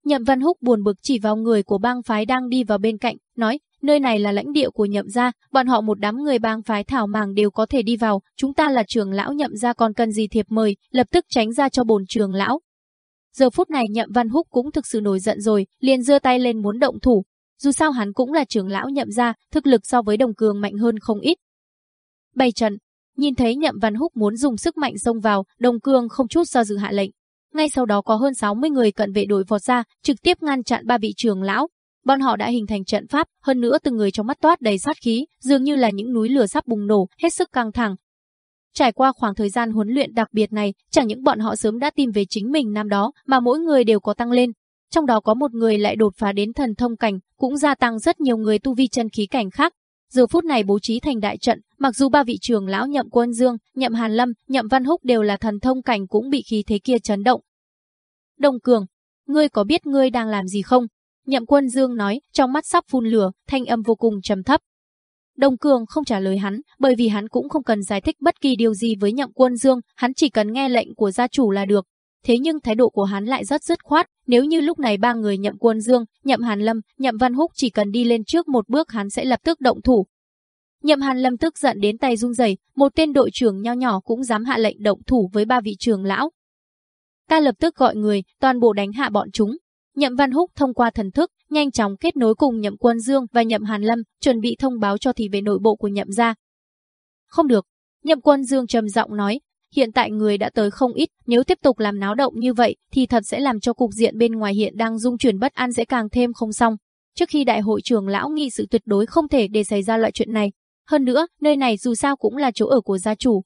Nhậm Văn Húc buồn bực chỉ vào người của bang phái đang đi vào bên cạnh, nói, nơi này là lãnh địa của nhậm gia, bọn họ một đám người bang phái thảo màng đều có thể đi vào, chúng ta là trưởng lão nhậm gia còn cần gì thiệp mời, lập tức tránh ra cho bồn trưởng lão. Giờ phút này nhậm văn húc cũng thực sự nổi giận rồi, liền giơ tay lên muốn động thủ. Dù sao hắn cũng là trưởng lão nhậm gia, thực lực so với đồng cường mạnh hơn không ít. Bày trận, nhìn thấy nhậm văn húc muốn dùng sức mạnh xông vào, đồng cường không chút do dự hạ lệnh. Ngay sau đó có hơn 60 người cận vệ đội vọt ra, trực tiếp ngăn chặn ba vị trưởng lão, Bọn họ đã hình thành trận pháp, hơn nữa từng người trong mắt toát đầy sát khí, dường như là những núi lửa sắp bùng nổ, hết sức căng thẳng. Trải qua khoảng thời gian huấn luyện đặc biệt này, chẳng những bọn họ sớm đã tìm về chính mình năm đó, mà mỗi người đều có tăng lên. Trong đó có một người lại đột phá đến thần thông cảnh, cũng gia tăng rất nhiều người tu vi chân khí cảnh khác. Giờ phút này bố trí thành đại trận, mặc dù ba vị trưởng lão Nhậm Quân Dương, Nhậm Hàn Lâm, Nhậm Văn Húc đều là thần thông cảnh cũng bị khí thế kia chấn động. Đồng Cường, ngươi có biết ngươi đang làm gì không? Nhậm quân dương nói, trong mắt sắp phun lửa, thanh âm vô cùng trầm thấp. Đồng Cường không trả lời hắn, bởi vì hắn cũng không cần giải thích bất kỳ điều gì với Nhậm Quân Dương, hắn chỉ cần nghe lệnh của gia chủ là được. Thế nhưng thái độ của hắn lại rất dứt khoát, nếu như lúc này ba người Nhậm Quân Dương, Nhậm Hàn Lâm, Nhậm Văn Húc chỉ cần đi lên trước một bước hắn sẽ lập tức động thủ. Nhậm Hàn Lâm tức giận đến tay run rẩy, một tên đội trưởng nho nhỏ cũng dám hạ lệnh động thủ với ba vị trưởng lão. Ta lập tức gọi người, toàn bộ đánh hạ bọn chúng, Nhậm Văn Húc thông qua thần thức, nhanh chóng kết nối cùng Nhậm Quân Dương và Nhậm Hàn Lâm, chuẩn bị thông báo cho thì về nội bộ của Nhậm gia. Không được, Nhậm Quân Dương trầm giọng nói, hiện tại người đã tới không ít, nếu tiếp tục làm náo động như vậy thì thật sẽ làm cho cục diện bên ngoài hiện đang dung chuyển bất an sẽ càng thêm không xong. Trước khi đại hội trưởng lão nghị sự tuyệt đối không thể để xảy ra loại chuyện này. Hơn nữa, nơi này dù sao cũng là chỗ ở của gia chủ,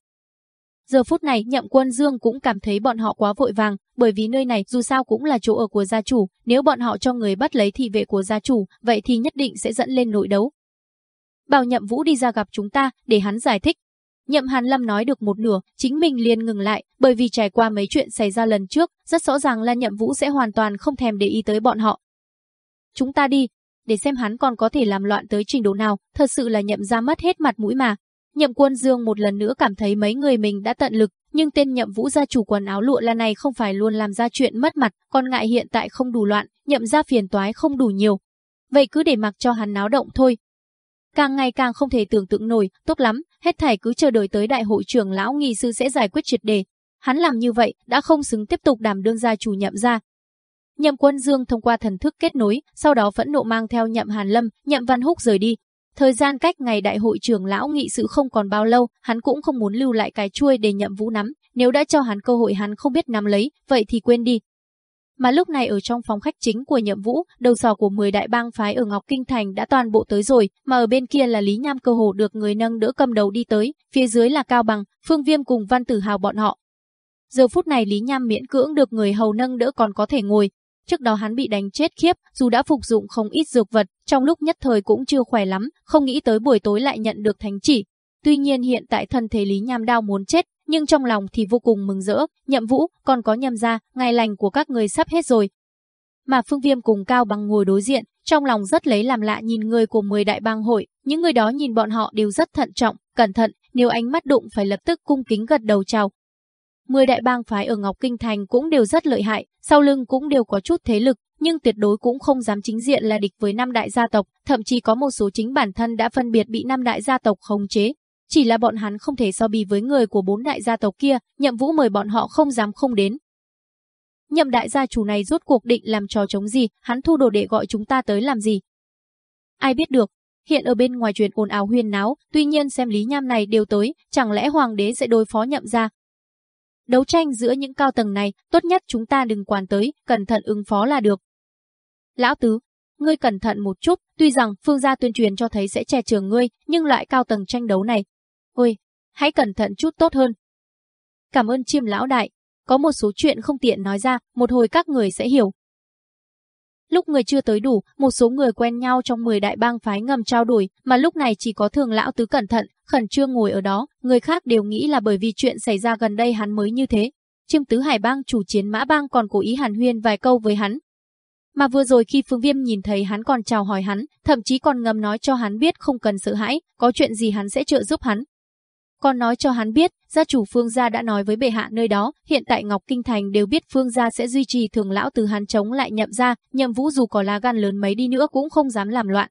Giờ phút này nhậm quân dương cũng cảm thấy bọn họ quá vội vàng, bởi vì nơi này dù sao cũng là chỗ ở của gia chủ, nếu bọn họ cho người bắt lấy thị vệ của gia chủ, vậy thì nhất định sẽ dẫn lên nội đấu. Bảo nhậm vũ đi ra gặp chúng ta, để hắn giải thích. Nhậm Hàn Lâm nói được một nửa, chính mình liền ngừng lại, bởi vì trải qua mấy chuyện xảy ra lần trước, rất rõ ràng là nhậm vũ sẽ hoàn toàn không thèm để ý tới bọn họ. Chúng ta đi, để xem hắn còn có thể làm loạn tới trình độ nào, thật sự là nhậm ra mất hết mặt mũi mà. Nhậm Quân Dương một lần nữa cảm thấy mấy người mình đã tận lực, nhưng tên Nhậm Vũ gia chủ quần áo lụa là này không phải luôn làm ra chuyện mất mặt, còn ngại hiện tại không đủ loạn, nhậm ra phiền toái không đủ nhiều. Vậy cứ để mặc cho hắn náo động thôi. Càng ngày càng không thể tưởng tượng nổi, tốt lắm, hết thảy cứ chờ đợi tới đại hội trưởng lão nghi sư sẽ giải quyết triệt đề. hắn làm như vậy đã không xứng tiếp tục đảm đương gia chủ nhậm gia. Nhậm Quân Dương thông qua thần thức kết nối, sau đó phẫn nộ mang theo Nhậm Hàn Lâm, Nhậm Văn Húc rời đi. Thời gian cách ngày đại hội trưởng lão nghị sự không còn bao lâu, hắn cũng không muốn lưu lại cái chuôi để Nhậm Vũ nắm, nếu đã cho hắn cơ hội hắn không biết nắm lấy, vậy thì quên đi. Mà lúc này ở trong phòng khách chính của Nhậm Vũ, đầu sò của 10 đại bang phái ở Ngọc Kinh Thành đã toàn bộ tới rồi, mà ở bên kia là Lý Nham cơ hồ được người nâng đỡ cầm đầu đi tới, phía dưới là Cao Bằng, Phương Viêm cùng Văn Tử Hào bọn họ. Giờ phút này Lý Nham miễn cưỡng được người hầu nâng đỡ còn có thể ngồi, Trước đó hắn bị đánh chết khiếp, dù đã phục dụng không ít dược vật, trong lúc nhất thời cũng chưa khỏe lắm, không nghĩ tới buổi tối lại nhận được thánh chỉ. Tuy nhiên hiện tại thân thể Lý Nham đau muốn chết, nhưng trong lòng thì vô cùng mừng rỡ, nhậm vũ, còn có nhầm ra, ngày lành của các người sắp hết rồi. Mà Phương Viêm cùng Cao Bằng ngồi đối diện, trong lòng rất lấy làm lạ nhìn người của 10 đại bang hội, những người đó nhìn bọn họ đều rất thận trọng, cẩn thận, nếu ánh mắt đụng phải lập tức cung kính gật đầu chào, Mười đại bang phái ở Ngọc Kinh Thành cũng đều rất lợi hại, sau lưng cũng đều có chút thế lực, nhưng tuyệt đối cũng không dám chính diện là địch với năm đại gia tộc, thậm chí có một số chính bản thân đã phân biệt bị năm đại gia tộc khống chế. Chỉ là bọn hắn không thể so bì với người của bốn đại gia tộc kia, nhậm vũ mời bọn họ không dám không đến. Nhậm đại gia chủ này rốt cuộc định làm trò chống gì, hắn thu đồ để gọi chúng ta tới làm gì? Ai biết được, hiện ở bên ngoài truyền ồn ào huyên náo, tuy nhiên xem Lý Nham này đều tới, chẳng lẽ hoàng đế sẽ đối phó nhậm ra, Đấu tranh giữa những cao tầng này, tốt nhất chúng ta đừng quản tới, cẩn thận ứng phó là được. Lão Tứ, ngươi cẩn thận một chút, tuy rằng phương gia tuyên truyền cho thấy sẽ che chở ngươi, nhưng loại cao tầng tranh đấu này. Ôi, hãy cẩn thận chút tốt hơn. Cảm ơn chiêm lão đại, có một số chuyện không tiện nói ra, một hồi các người sẽ hiểu. Lúc người chưa tới đủ, một số người quen nhau trong 10 đại bang phái ngầm trao đổi, mà lúc này chỉ có thường lão tứ cẩn thận, khẩn trương ngồi ở đó, người khác đều nghĩ là bởi vì chuyện xảy ra gần đây hắn mới như thế. Chiêm tứ hải bang chủ chiến mã bang còn cố ý hàn huyên vài câu với hắn. Mà vừa rồi khi Phương Viêm nhìn thấy hắn còn chào hỏi hắn, thậm chí còn ngầm nói cho hắn biết không cần sợ hãi, có chuyện gì hắn sẽ trợ giúp hắn. Còn nói cho hắn biết, gia chủ Phương gia đã nói với bệ hạ nơi đó, hiện tại Ngọc Kinh Thành đều biết Phương gia sẽ duy trì thường lão từ hắn chống lại nhậm gia, nhậm vũ dù có lá gan lớn mấy đi nữa cũng không dám làm loạn.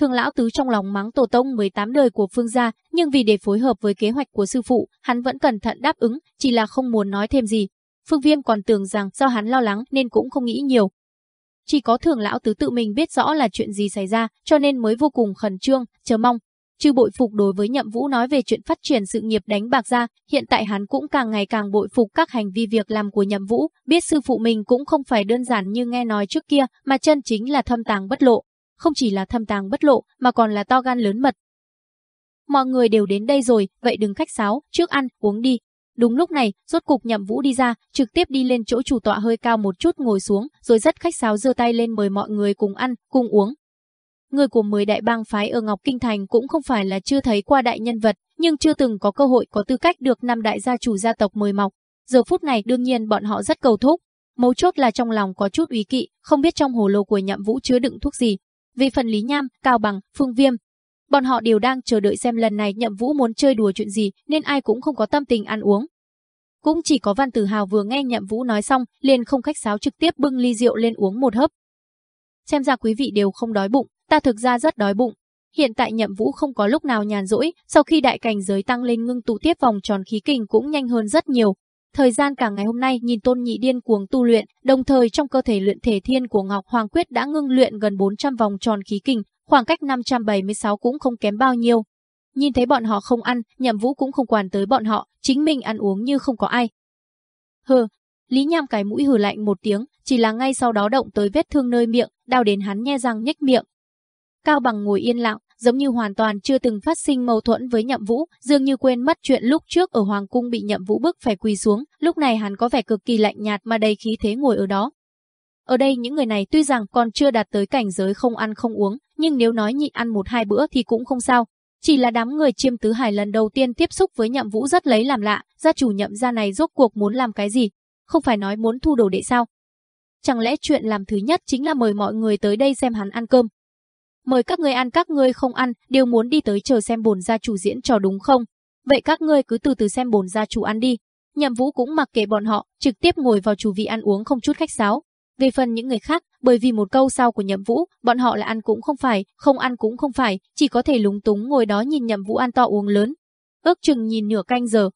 Thường lão tứ trong lòng mắng tổ tông 18 đời của Phương gia, nhưng vì để phối hợp với kế hoạch của sư phụ, hắn vẫn cẩn thận đáp ứng, chỉ là không muốn nói thêm gì. Phương Viêm còn tưởng rằng do hắn lo lắng nên cũng không nghĩ nhiều. Chỉ có thường lão tứ tự mình biết rõ là chuyện gì xảy ra, cho nên mới vô cùng khẩn trương, chờ mong. Trừ bội phục đối với Nhậm Vũ nói về chuyện phát triển sự nghiệp đánh bạc ra, hiện tại hắn cũng càng ngày càng bội phục các hành vi việc làm của Nhậm Vũ, biết sư phụ mình cũng không phải đơn giản như nghe nói trước kia, mà chân chính là thâm tàng bất lộ, không chỉ là thâm tàng bất lộ, mà còn là to gan lớn mật. Mọi người đều đến đây rồi, vậy đừng khách sáo, trước ăn, uống đi. Đúng lúc này, rốt cục nhậm vũ đi ra, trực tiếp đi lên chỗ chủ tọa hơi cao một chút ngồi xuống, rồi rất khách sáo giơ tay lên mời mọi người cùng ăn, cùng uống. Người của 10 đại bang phái ở Ngọc Kinh Thành cũng không phải là chưa thấy qua đại nhân vật, nhưng chưa từng có cơ hội có tư cách được năm đại gia chủ gia tộc mời mọc. Giờ phút này đương nhiên bọn họ rất cầu thúc. Mấu chốt là trong lòng có chút ý kỵ, không biết trong hồ lô của nhậm vũ chứa đựng thuốc gì, về phần Lý Nham, Cao Bằng, Phương Viêm, bọn họ đều đang chờ đợi xem lần này Nhậm Vũ muốn chơi đùa chuyện gì, nên ai cũng không có tâm tình ăn uống. Cũng chỉ có Văn Tử Hào vừa nghe Nhậm Vũ nói xong, liền không khách sáo trực tiếp bưng ly rượu lên uống một hớp. Xem ra quý vị đều không đói bụng, ta thực ra rất đói bụng. Hiện tại Nhậm Vũ không có lúc nào nhàn rỗi, sau khi đại cảnh giới tăng lên ngưng tụ tiếp vòng tròn khí kình cũng nhanh hơn rất nhiều, Thời gian cả ngày hôm nay nhìn Tôn Nhị điên cuồng tu luyện, đồng thời trong cơ thể luyện thể thiên của Ngọc Hoàng Quyết đã ngưng luyện gần 400 vòng tròn khí kình, khoảng cách 576 cũng không kém bao nhiêu. Nhìn thấy bọn họ không ăn, Nhậm Vũ cũng không quản tới bọn họ, chính mình ăn uống như không có ai. Hừ, Lý Nham cái mũi hừ lạnh một tiếng, chỉ là ngay sau đó động tới vết thương nơi miệng, đau đến hắn nhe răng nhếch miệng. Cao Bằng ngồi yên lặng, giống như hoàn toàn chưa từng phát sinh mâu thuẫn với Nhậm Vũ, dường như quên mất chuyện lúc trước ở Hoàng cung bị Nhậm Vũ bức phải quỳ xuống, lúc này hắn có vẻ cực kỳ lạnh nhạt mà đầy khí thế ngồi ở đó. Ở đây những người này tuy rằng còn chưa đạt tới cảnh giới không ăn không uống, nhưng nếu nói nhịn ăn một hai bữa thì cũng không sao. Chỉ là đám người chiêm tứ hải lần đầu tiên tiếp xúc với Nhậm Vũ rất lấy làm lạ, gia chủ Nhậm gia này rốt cuộc muốn làm cái gì? Không phải nói muốn thu đồ đệ sao? Chẳng lẽ chuyện làm thứ nhất chính là mời mọi người tới đây xem hắn ăn cơm, mời các ngươi ăn các ngươi không ăn, đều muốn đi tới chờ xem bồn gia chủ diễn trò đúng không? Vậy các ngươi cứ từ từ xem bồn gia chủ ăn đi. Nhậm Vũ cũng mặc kệ bọn họ, trực tiếp ngồi vào chủ vị ăn uống không chút khách sáo. Về phần những người khác, bởi vì một câu sau của Nhậm Vũ, bọn họ là ăn cũng không phải, không ăn cũng không phải, chỉ có thể lúng túng ngồi đó nhìn Nhậm Vũ ăn to uống lớn. Ước chừng nhìn nửa canh giờ.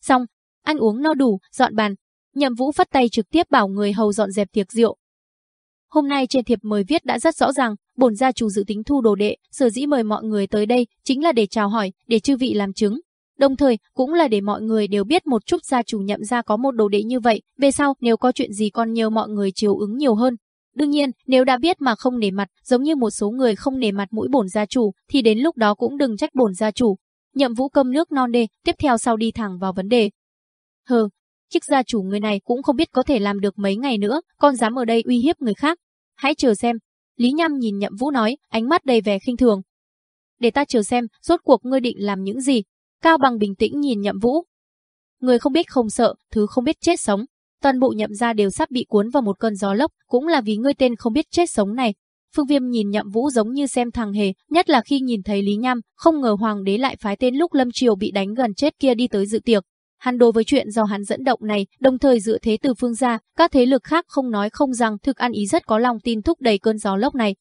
Xong, ăn uống no đủ, dọn bàn. Nhậm Vũ phất tay trực tiếp bảo người hầu dọn dẹp tiệc rượu. Hôm nay trên thiệp mời viết đã rất rõ ràng, bổn gia chủ dự tính thu đồ đệ, sở dĩ mời mọi người tới đây chính là để chào hỏi, để chư vị làm chứng. Đồng thời, cũng là để mọi người đều biết một chút gia chủ nhậm gia có một đồ đệ như vậy, về sau nếu có chuyện gì còn nhờ mọi người chiều ứng nhiều hơn. Đương nhiên, nếu đã biết mà không nể mặt, giống như một số người không nể mặt mũi bổn gia chủ, thì đến lúc đó cũng đừng trách bổn gia chủ. Nhậm Vũ cơm nước non đê, tiếp theo sau đi thẳng vào vấn đề. Hừ, chiếc gia chủ người này cũng không biết có thể làm được mấy ngày nữa, còn dám ở đây uy hiếp người khác. Hãy chờ xem. Lý Nham nhìn Nhậm Vũ nói, ánh mắt đầy vẻ khinh thường. Để ta chờ xem, rốt cuộc ngươi định làm những gì. Cao Bằng bình tĩnh nhìn Nhậm Vũ. Người không biết không sợ, thứ không biết chết sống. Toàn bộ nhậm gia đều sắp bị cuốn vào một cơn gió lốc, cũng là vì ngươi tên không biết chết sống này. Phương Viêm nhìn Nhậm Vũ giống như xem thằng hề, nhất là khi nhìn thấy Lý Nham, không ngờ hoàng đế lại phái tên lúc Lâm Triều bị đánh gần chết kia đi tới dự tiệc. Hắn đối với chuyện do hắn dẫn động này, đồng thời dựa thế từ phương gia, các thế lực khác không nói không rằng thực ăn ý rất có lòng tin thúc đẩy cơn gió lốc này.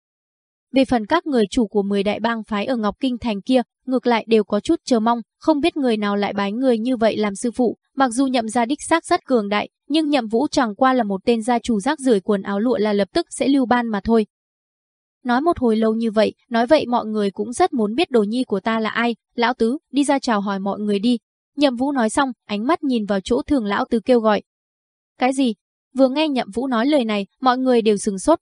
Về phần các người chủ của 10 đại bang phái ở Ngọc Kinh Thành kia, ngược lại đều có chút chờ mong, không biết người nào lại bái người như vậy làm sư phụ, mặc dù nhậm gia đích xác rất cường đại, nhưng nhậm vũ chẳng qua là một tên gia chủ rác rưởi quần áo lụa là lập tức sẽ lưu ban mà thôi. Nói một hồi lâu như vậy, nói vậy mọi người cũng rất muốn biết đồ nhi của ta là ai, lão tứ, đi ra chào hỏi mọi người đi. Nhậm vũ nói xong, ánh mắt nhìn vào chỗ thường lão tứ kêu gọi. Cái gì? Vừa nghe nhậm vũ nói lời này, mọi người đều sừng sốt,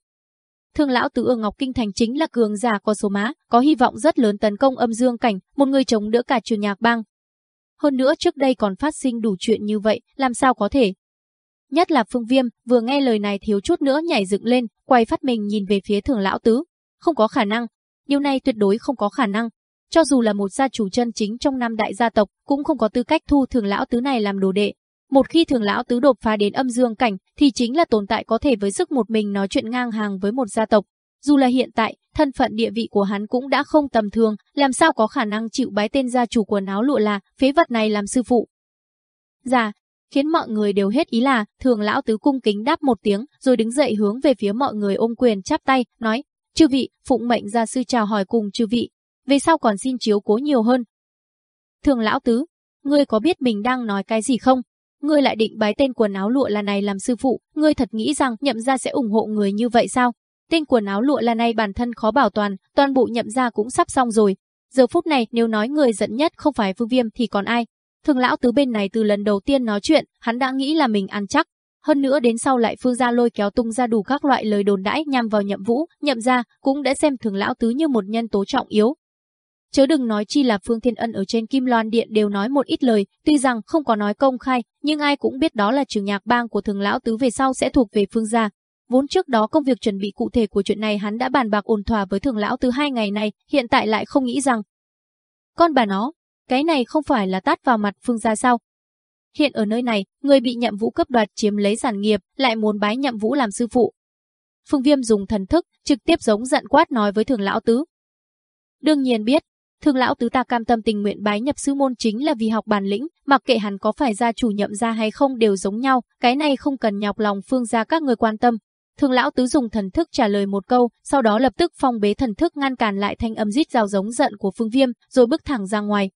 Thương lão tứ ở Ngọc Kinh Thành chính là cường giả có số má, có hy vọng rất lớn tấn công âm dương cảnh, một người chống đỡ cả truyền nhạc bang. Hơn nữa trước đây còn phát sinh đủ chuyện như vậy, làm sao có thể? Nhất là Phương Viêm, vừa nghe lời này thiếu chút nữa nhảy dựng lên, quay phát mình nhìn về phía thường lão tứ. Không có khả năng. Điều này tuyệt đối không có khả năng. Cho dù là một gia chủ chân chính trong năm đại gia tộc, cũng không có tư cách thu thường lão tứ này làm đồ đệ. Một khi thường lão tứ đột phá đến âm dương cảnh, thì chính là tồn tại có thể với sức một mình nói chuyện ngang hàng với một gia tộc. Dù là hiện tại, thân phận địa vị của hắn cũng đã không tầm thường, làm sao có khả năng chịu bái tên gia chủ quần áo lụa là phế vật này làm sư phụ. Dạ, khiến mọi người đều hết ý là, thường lão tứ cung kính đáp một tiếng, rồi đứng dậy hướng về phía mọi người ôm quyền chắp tay, nói, chư vị, phụng mệnh gia sư chào hỏi cùng chư vị, về sau còn xin chiếu cố nhiều hơn. Thường lão tứ, ngươi có biết mình đang nói cái gì không? Ngươi lại định bái tên quần áo lụa là này làm sư phụ, ngươi thật nghĩ rằng nhậm gia sẽ ủng hộ người như vậy sao? Tên quần áo lụa là này bản thân khó bảo toàn, toàn bộ nhậm gia cũng sắp xong rồi. Giờ phút này nếu nói người giận nhất không phải Phương Viêm thì còn ai? Thường lão tứ bên này từ lần đầu tiên nói chuyện, hắn đã nghĩ là mình ăn chắc. Hơn nữa đến sau lại Phương gia lôi kéo tung ra đủ các loại lời đồn đãi nhằm vào nhậm vũ, nhậm gia cũng đã xem thường lão tứ như một nhân tố trọng yếu, Chớ đừng nói chi là Phương Thiên Ân ở trên Kim Loan Điện đều nói một ít lời, tuy rằng không có nói công khai, nhưng ai cũng biết đó là trường nhạc bang của thường lão tứ về sau sẽ thuộc về Phương gia. Vốn trước đó công việc chuẩn bị cụ thể của chuyện này hắn đã bàn bạc ổn thỏa với thường lão tứ hai ngày này, hiện tại lại không nghĩ rằng. Con bà nó, cái này không phải là tát vào mặt Phương gia sao? Hiện ở nơi này, người bị nhậm vũ cấp đoạt chiếm lấy sản nghiệp, lại muốn bái nhậm vũ làm sư phụ. Phương Viêm dùng thần thức, trực tiếp giống giận quát nói với thường lão tứ. Đương nhiên biết, Thương lão tứ ta cam tâm tình nguyện bái nhập sư môn chính là vì học bản lĩnh, mặc kệ hắn có phải gia chủ nhậm gia hay không đều giống nhau, cái này không cần nhọc lòng phương gia các người quan tâm. Thương lão tứ dùng thần thức trả lời một câu, sau đó lập tức phong bế thần thức ngăn cản lại thanh âm rít rào giống giận của Phương Viêm, rồi bước thẳng ra ngoài.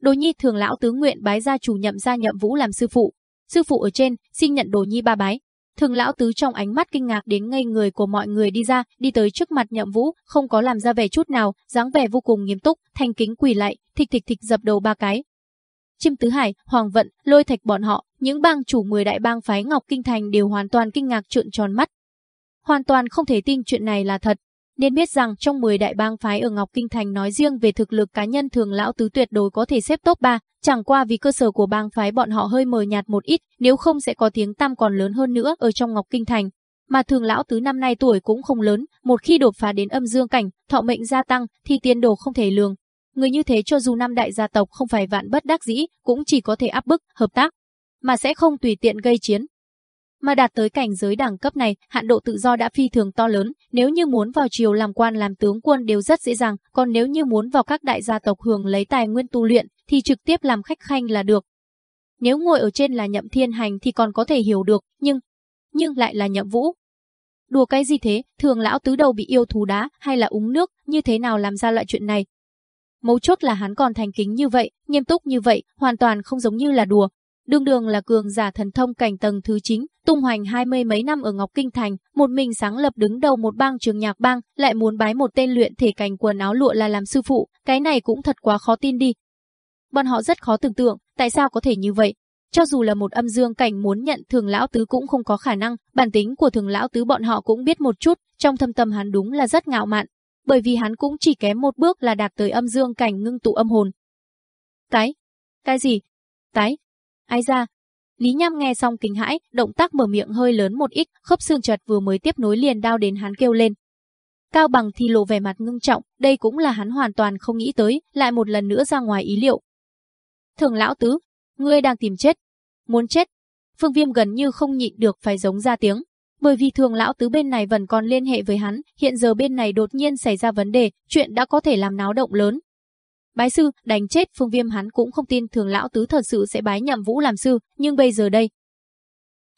Đồ Nhi thường lão tứ nguyện bái gia chủ nhậm gia nhậm vũ làm sư phụ. Sư phụ ở trên, xin nhận Đồ Nhi ba bái. Thường lão tứ trong ánh mắt kinh ngạc đến ngây người của mọi người đi ra, đi tới trước mặt nhậm vũ, không có làm ra vẻ chút nào, dáng vẻ vô cùng nghiêm túc, thành kính quỳ lại, thịch thịch thịch dập đầu ba cái. Chim Tứ Hải, Hoàng Vận, Lôi Thạch bọn họ, những bang chủ 10 đại bang phái Ngọc Kinh Thành đều hoàn toàn kinh ngạc trợn tròn mắt. Hoàn toàn không thể tin chuyện này là thật, nên biết rằng trong 10 đại bang phái ở Ngọc Kinh Thành nói riêng về thực lực cá nhân thường lão tứ tuyệt đối có thể xếp top 3, chẳng qua vì cơ sở của bang phái bọn họ hơi mờ nhạt một ít, nếu không sẽ có tiếng tăm còn lớn hơn nữa ở trong Ngọc Kinh Thành. Mà thường lão tứ năm nay tuổi cũng không lớn, một khi đột phá đến âm dương cảnh, thọ mệnh gia tăng thì tiền đồ không thể lường. Người như thế cho dù năm đại gia tộc không phải vạn bất đắc dĩ, cũng chỉ có thể áp bức, hợp tác, mà sẽ không tùy tiện gây chiến, mà đạt tới cảnh giới đẳng cấp này, hạn độ tự do đã phi thường to lớn, nếu như muốn vào triều làm quan làm tướng quân đều rất dễ dàng, còn nếu như muốn vào các đại gia tộc hưởng lấy tài nguyên tu luyện thì trực tiếp làm khách khanh là được. Nếu ngồi ở trên là nhậm thiên hành thì còn có thể hiểu được, nhưng nhưng lại là nhậm vũ. Đùa cái gì thế, thường lão tứ đầu bị yêu thú đá hay là uống nước, như thế nào làm ra loại chuyện này? Mấu chốt là hắn còn thành kính như vậy, nghiêm túc như vậy, hoàn toàn không giống như là đùa, đương đường là cường giả thần thông cảnh tầng thứ 9, tung hoành hai mươi mấy năm ở Ngọc Kinh Thành, một mình sáng lập đứng đầu một bang trường nhạc bang, lại muốn bái một tên luyện thể cảnh quần áo lụa là làm sư phụ, cái này cũng thật quá khó tin đi. Bọn họ rất khó tưởng tượng, tại sao có thể như vậy? Cho dù là một âm dương cảnh muốn nhận thường lão tứ cũng không có khả năng, bản tính của thường lão tứ bọn họ cũng biết một chút, trong thâm tâm hắn đúng là rất ngạo mạn, bởi vì hắn cũng chỉ kém một bước là đạt tới âm dương cảnh ngưng tụ âm hồn. Cái? Cái gì? Cái? Ai ra? Lý Nham nghe xong kinh hãi, động tác mở miệng hơi lớn một ít, khớp xương chật vừa mới tiếp nối liền đau đến hắn kêu lên. Cao Bằng thì lộ vẻ mặt ngưng trọng, đây cũng là hắn hoàn toàn không nghĩ tới, lại một lần nữa ra ngoài ý liệu. Thường lão tứ, ngươi đang tìm chết. Muốn chết. Phương Viêm gần như không nhịn được phải giống ra tiếng. Bởi vì thường lão tứ bên này vẫn còn liên hệ với hắn, hiện giờ bên này đột nhiên xảy ra vấn đề, chuyện đã có thể làm náo động lớn. Bái sư, đánh chết Phương Viêm hắn cũng không tin thường lão tứ thật sự sẽ bái nhậm vũ làm sư, nhưng bây giờ đây.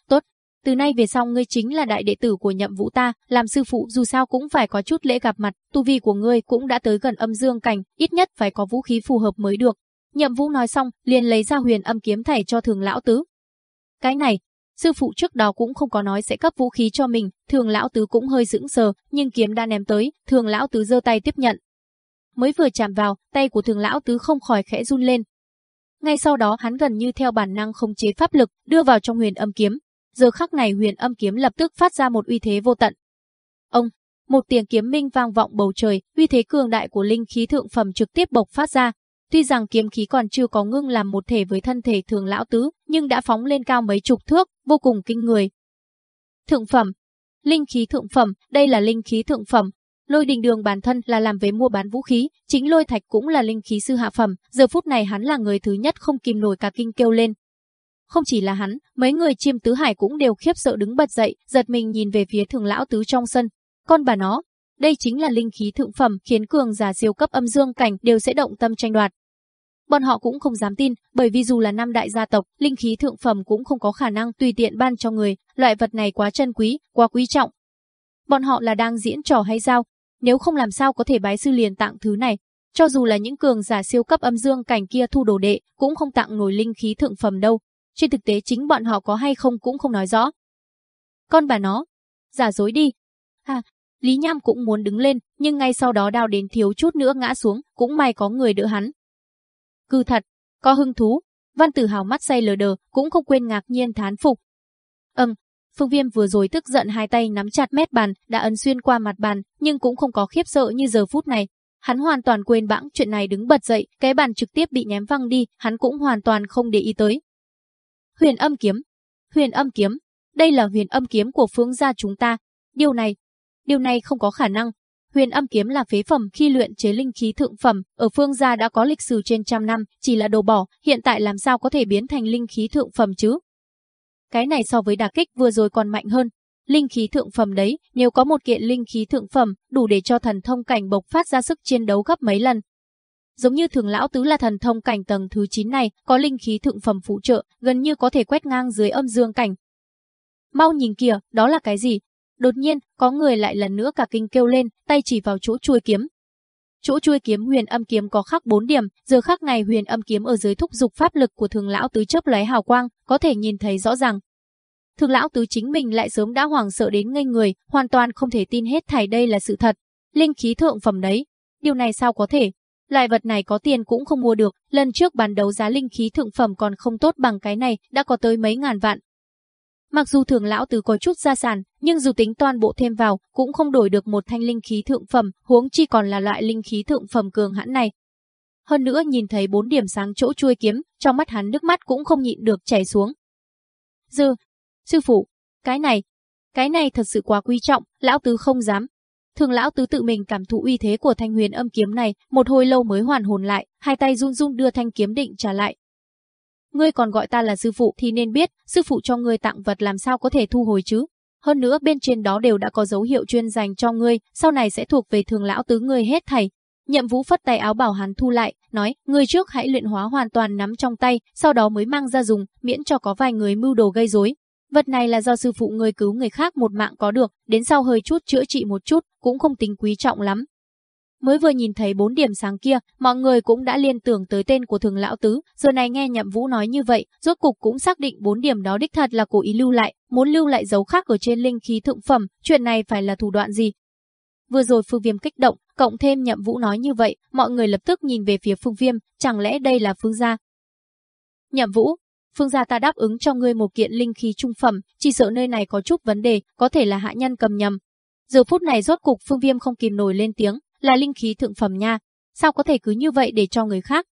Tốt, từ nay về sau ngươi chính là đại đệ tử của nhậm vũ ta, làm sư phụ dù sao cũng phải có chút lễ gặp mặt, tu vi của ngươi cũng đã tới gần âm dương cảnh, ít nhất phải có vũ khí phù hợp mới được. Nhậm vũ nói xong, liền lấy ra huyền âm kiếm thảy cho thường lão tứ. Cái này, sư phụ trước đó cũng không có nói sẽ cấp vũ khí cho mình, thường lão tứ cũng hơi sững sờ, nhưng kiếm đã ném tới, thường lão tứ giơ tay tiếp nhận. Mới vừa chạm vào, tay của thường lão tứ không khỏi khẽ run lên. Ngay sau đó hắn gần như theo bản năng không chế pháp lực, đưa vào trong huyền âm kiếm. Giờ khắc này huyền âm kiếm lập tức phát ra một uy thế vô tận. Ông, một tiếng kiếm minh vang vọng bầu trời, uy thế cường đại của linh khí thượng phẩm trực tiếp bộc phát ra, Tuy rằng kiếm khí còn chưa có ngưng làm một thể với thân thể thường lão tứ, nhưng đã phóng lên cao mấy chục thước, vô cùng kinh người. Thượng phẩm Linh khí thượng phẩm, đây là linh khí thượng phẩm. Lôi đình đường bản thân là làm về mua bán vũ khí, chính lôi thạch cũng là linh khí sư hạ phẩm, giờ phút này hắn là người thứ nhất không kìm nổi cả kinh kêu lên. Không chỉ là hắn, mấy người chiêm tứ hải cũng đều khiếp sợ đứng bật dậy, giật mình nhìn về phía thường lão tứ trong sân. Con bà nó, đây chính là linh khí thượng phẩm khiến cường giả siêu cấp âm dương cảnh đều sẽ động tâm tranh đoạt. Bọn họ cũng không dám tin, bởi vì dù là năm đại gia tộc, linh khí thượng phẩm cũng không có khả năng tùy tiện ban cho người, loại vật này quá chân quý, quá quý trọng. Bọn họ là đang diễn trò hay sao? Nếu không làm sao có thể bái sư liền tặng thứ này, cho dù là những cường giả siêu cấp âm dương cảnh kia thu đồ đệ, cũng không tặng nổi linh khí thượng phẩm đâu. Trên thực tế chính bọn họ có hay không cũng không nói rõ. Con bà nó, giả dối đi. Ha, Lý Nham cũng muốn đứng lên, nhưng ngay sau đó đau đến thiếu chút nữa ngã xuống, cũng may có người đỡ hắn. Cư thật, có hưng thú. Văn Tử Hào mắt say lờ đờ, cũng không quên ngạc nhiên thán phục. Ừm, Phương Viêm vừa rồi tức giận hai tay nắm chặt mét bàn, đã ấn xuyên qua mặt bàn, nhưng cũng không có khiếp sợ như giờ phút này. Hắn hoàn toàn quên bẵng chuyện này đứng bật dậy, cái bàn trực tiếp bị ném văng đi, hắn cũng hoàn toàn không để ý tới. Huyền âm kiếm. Huyền âm kiếm. Đây là huyền âm kiếm của phương gia chúng ta. Điều này, điều này không có khả năng, Huyền âm kiếm là phế phẩm khi luyện chế linh khí thượng phẩm, ở phương gia đã có lịch sử trên trăm năm, chỉ là đồ bỏ, hiện tại làm sao có thể biến thành linh khí thượng phẩm chứ? Cái này so với đả kích vừa rồi còn mạnh hơn. Linh khí thượng phẩm đấy, nếu có một kiện linh khí thượng phẩm, đủ để cho thần thông cảnh bộc phát ra sức chiến đấu gấp mấy lần. Giống như thường lão tứ là thần thông cảnh tầng thứ 9 này, có linh khí thượng phẩm phụ trợ, gần như có thể quét ngang dưới âm dương cảnh. Mau nhìn kìa, đó là cái gì? Đột nhiên, có người lại lần nữa cả kinh kêu lên, tay chỉ vào chỗ chuôi kiếm. Chỗ chui kiếm huyền âm kiếm có khắc 4 điểm, giờ khắc này huyền âm kiếm ở dưới thúc dục pháp lực của thường lão tứ chớp lóe hào quang, có thể nhìn thấy rõ ràng. Thường lão tứ chính mình lại sớm đã hoảng sợ đến ngây người, hoàn toàn không thể tin hết thảy đây là sự thật. Linh khí thượng phẩm đấy. Điều này sao có thể? Loại vật này có tiền cũng không mua được, lần trước bán đấu giá linh khí thượng phẩm còn không tốt bằng cái này, đã có tới mấy ngàn vạn, Mặc dù thường lão tứ có chút gia sản, nhưng dù tính toàn bộ thêm vào, cũng không đổi được một thanh linh khí thượng phẩm, huống chi còn là loại linh khí thượng phẩm cường hãn này. Hơn nữa nhìn thấy bốn điểm sáng chỗ chui kiếm, trong mắt hắn nước mắt cũng không nhịn được chảy xuống. Dư, sư phụ, cái này, cái này thật sự quá quý trọng, lão tứ không dám. Thường lão tứ tự mình cảm thụ uy thế của thanh huyền âm kiếm này, một hồi lâu mới hoàn hồn lại, hai tay run run đưa thanh kiếm định trả lại, Ngươi còn gọi ta là sư phụ thì nên biết, sư phụ cho ngươi tặng vật làm sao có thể thu hồi chứ. Hơn nữa bên trên đó đều đã có dấu hiệu chuyên dành cho ngươi, sau này sẽ thuộc về thường lão tứ ngươi hết thảy. Nhậm vũ phất tay áo bảo hắn thu lại, nói, ngươi trước hãy luyện hóa hoàn toàn nắm trong tay, sau đó mới mang ra dùng, miễn cho có vài người mưu đồ gây rối. Vật này là do sư phụ ngươi cứu người khác một mạng có được, đến sau hơi chút chữa trị một chút, cũng không tính quý trọng lắm. Mới vừa nhìn thấy bốn điểm sáng kia, mọi người cũng đã liên tưởng tới tên của thường lão tứ, giờ này nghe Nhậm Vũ nói như vậy, rốt cục cũng xác định bốn điểm đó đích thật là cố ý lưu lại, muốn lưu lại dấu khác ở trên linh khí thượng phẩm, chuyện này phải là thủ đoạn gì? Vừa rồi Phương Viêm kích động, cộng thêm Nhậm Vũ nói như vậy, mọi người lập tức nhìn về phía Phương Viêm, chẳng lẽ đây là Phương gia? Nhậm Vũ, Phương gia ta đáp ứng cho ngươi một kiện linh khí trung phẩm, chỉ sợ nơi này có chút vấn đề, có thể là hạ nhân cầm nhầm. Giờ phút này rốt cục Phương Viêm không kìm nổi lên tiếng, là linh khí thượng phẩm nha, sao có thể cứ như vậy để cho người khác?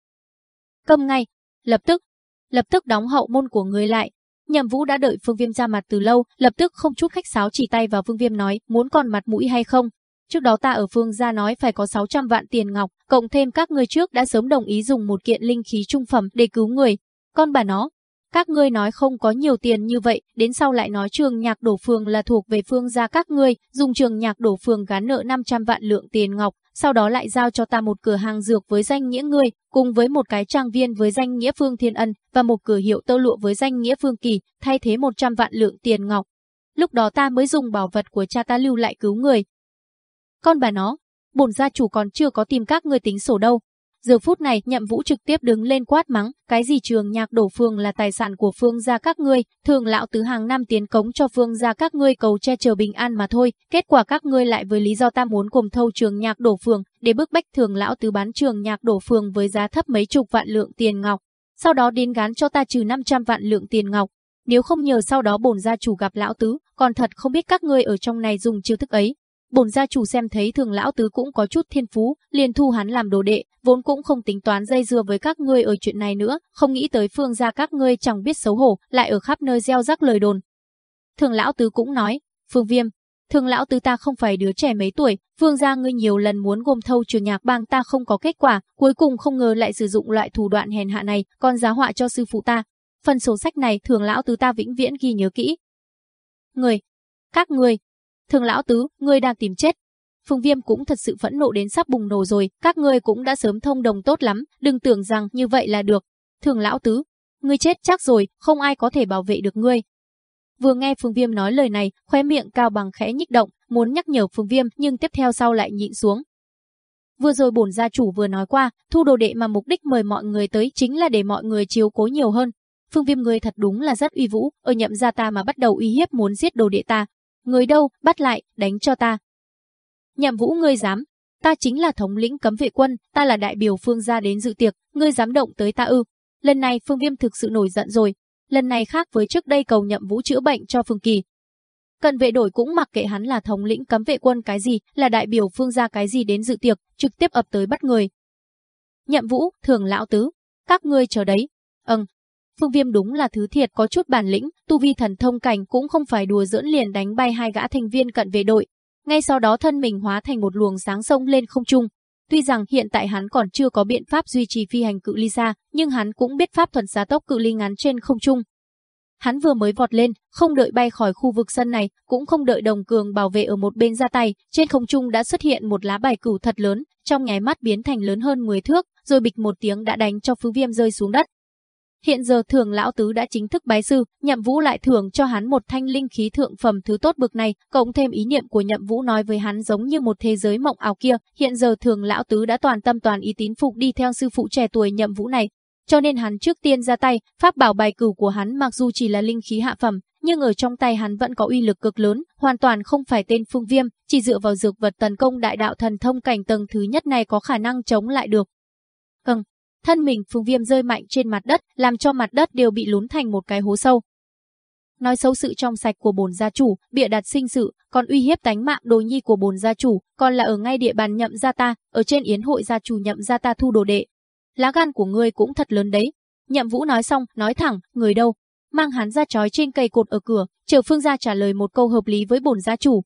Cầm ngay, lập tức, lập tức đóng hậu môn của người lại. Nhậm Vũ đã đợi Phương Viêm ra mặt từ lâu, lập tức không chút khách sáo chỉ tay vào Phương Viêm nói, muốn còn mặt mũi hay không? Trước đó ta ở Phương gia nói phải có 600 vạn tiền ngọc, cộng thêm các người trước đã sớm đồng ý dùng một kiện linh khí trung phẩm để cứu người. Con bà nó, các ngươi nói không có nhiều tiền như vậy, đến sau lại nói trường nhạc đổ phường là thuộc về phương gia các ngươi, dùng trường nhạc đổ phường gán nợ 500 vạn lượng tiền ngọc, sau đó lại giao cho ta một cửa hàng dược với danh nghĩa ngươi, cùng với một cái trang viên với danh nghĩa Phương Thiên Ân và một cửa hiệu tơ lụa với danh nghĩa Phương Kỳ, thay thế 100 vạn lượng tiền ngọc. Lúc đó ta mới dùng bảo vật của cha ta lưu lại cứu người. Con bà nó, bổn gia chủ còn chưa có tìm các ngươi tính sổ đâu, Giờ phút này, Nhậm Vũ trực tiếp đứng lên quát mắng, cái gì trường nhạc đổ phương là tài sản của phương gia các ngươi, thường lão tứ hàng năm tiến cống cho phương gia các ngươi cầu che chở bình an mà thôi, kết quả các ngươi lại với lý do ta muốn cùng thâu trường nhạc đổ phương, để bức bách thường lão tứ bán trường nhạc đổ phương với giá thấp mấy chục vạn lượng tiền ngọc, sau đó đến gán cho ta trừ 500 vạn lượng tiền ngọc. Nếu không nhờ sau đó bổn gia chủ gặp lão tứ, còn thật không biết các ngươi ở trong này dùng chiêu thức ấy, Bổn gia chủ xem thấy thường lão tứ cũng có chút thiên phú, liền thu hắn làm đồ đệ, vốn cũng không tính toán dây dưa với các ngươi ở chuyện này nữa, không nghĩ tới phương gia các ngươi chẳng biết xấu hổ, lại ở khắp nơi gieo rắc lời đồn. Thường lão tứ cũng nói, Phương Viêm, thường lão tứ ta không phải đứa trẻ mấy tuổi, phương gia ngươi nhiều lần muốn gồm thâu trường nhạc bang ta không có kết quả, cuối cùng không ngờ lại sử dụng loại thủ đoạn hèn hạ này, còn giá họa cho sư phụ ta. Phần sổ sách này thường lão tứ ta vĩnh viễn ghi nhớ kỹ. Người, các người, Thường lão tứ, ngươi đang tìm chết. Phương Viêm cũng thật sự phẫn nộ đến sắp bùng nổ rồi, các ngươi cũng đã sớm thông đồng tốt lắm, đừng tưởng rằng như vậy là được. Thường lão tứ, ngươi chết chắc rồi, không ai có thể bảo vệ được ngươi. Vừa nghe Phương Viêm nói lời này, khóe miệng cao bằng khẽ nhích động, muốn nhắc nhở Phương Viêm nhưng tiếp theo sau lại nhịn xuống. Vừa rồi bổn gia chủ vừa nói qua, thu đồ đệ mà mục đích mời mọi người tới chính là để mọi người chiếu cố nhiều hơn. Phương Viêm ngươi thật đúng là rất uy vũ, ở nhậm gia ta mà bắt đầu uy hiếp muốn giết đồ đệ ta, Người đâu, bắt lại, đánh cho ta. Nhậm vũ ngươi dám, ta chính là thống lĩnh cấm vệ quân, ta là đại biểu phương gia đến dự tiệc, ngươi dám động tới ta ư. Lần này phương viêm thực sự nổi giận rồi, lần này khác với trước đây cầu nhậm vũ chữa bệnh cho phương kỳ. Cận vệ đổi cũng mặc kệ hắn là thống lĩnh cấm vệ quân cái gì, là đại biểu phương gia cái gì đến dự tiệc, trực tiếp ập tới bắt người. Nhậm vũ, thường lão tứ, các ngươi chờ đấy. Ừm, Phương Viêm đúng là thứ thiệt có chút bản lĩnh, tu vi thần thông cảnh cũng không phải đùa giỡn liền đánh bay hai gã thành viên cận về đội. Ngay sau đó thân mình hóa thành một luồng sáng sông lên không trung. Tuy rằng hiện tại hắn còn chưa có biện pháp duy trì phi hành cự ly xa, nhưng hắn cũng biết pháp thuần giá tốc cự ly ngắn trên không trung. Hắn vừa mới vọt lên, không đợi bay khỏi khu vực sân này, cũng không đợi đồng cường bảo vệ ở một bên ra tay, trên không trung đã xuất hiện một lá bài cửu thật lớn, trong nháy mắt biến thành lớn hơn 10 thước, rồi bịch một tiếng đã đánh cho Phương Viêm rơi xuống đất. Hiện giờ thường lão tứ đã chính thức bái sư, nhậm vũ lại thưởng cho hắn một thanh linh khí thượng phẩm thứ tốt bực này, cộng thêm ý niệm của nhậm vũ nói với hắn giống như một thế giới mộng ảo kia, hiện giờ thường lão tứ đã toàn tâm toàn ý tín phục đi theo sư phụ trẻ tuổi nhậm vũ này. Cho nên hắn trước tiên ra tay, pháp bảo bài cửu của hắn mặc dù chỉ là linh khí hạ phẩm, nhưng ở trong tay hắn vẫn có uy lực cực lớn, hoàn toàn không phải tên phương viêm, chỉ dựa vào dược vật tấn công đại đạo thần thông cảnh tầng thứ nhất này có khả năng chống lại được. Thân mình Phương Viêm rơi mạnh trên mặt đất, làm cho mặt đất đều bị lún thành một cái hố sâu. Nói xấu sự trong sạch của bồn gia chủ, bịa đặt sinh sự, còn uy hiếp tánh mạng đồ nhi của bồn gia chủ, còn là ở ngay địa bàn nhậm gia ta, ở trên yến hội gia chủ nhậm gia ta thu đồ đệ. Lá gan của ngươi cũng thật lớn đấy. Nhậm Vũ nói xong, nói thẳng, người đâu? Mang hắn ra trói trên cây cột ở cửa, chờ Phương gia trả lời một câu hợp lý với bồn gia chủ.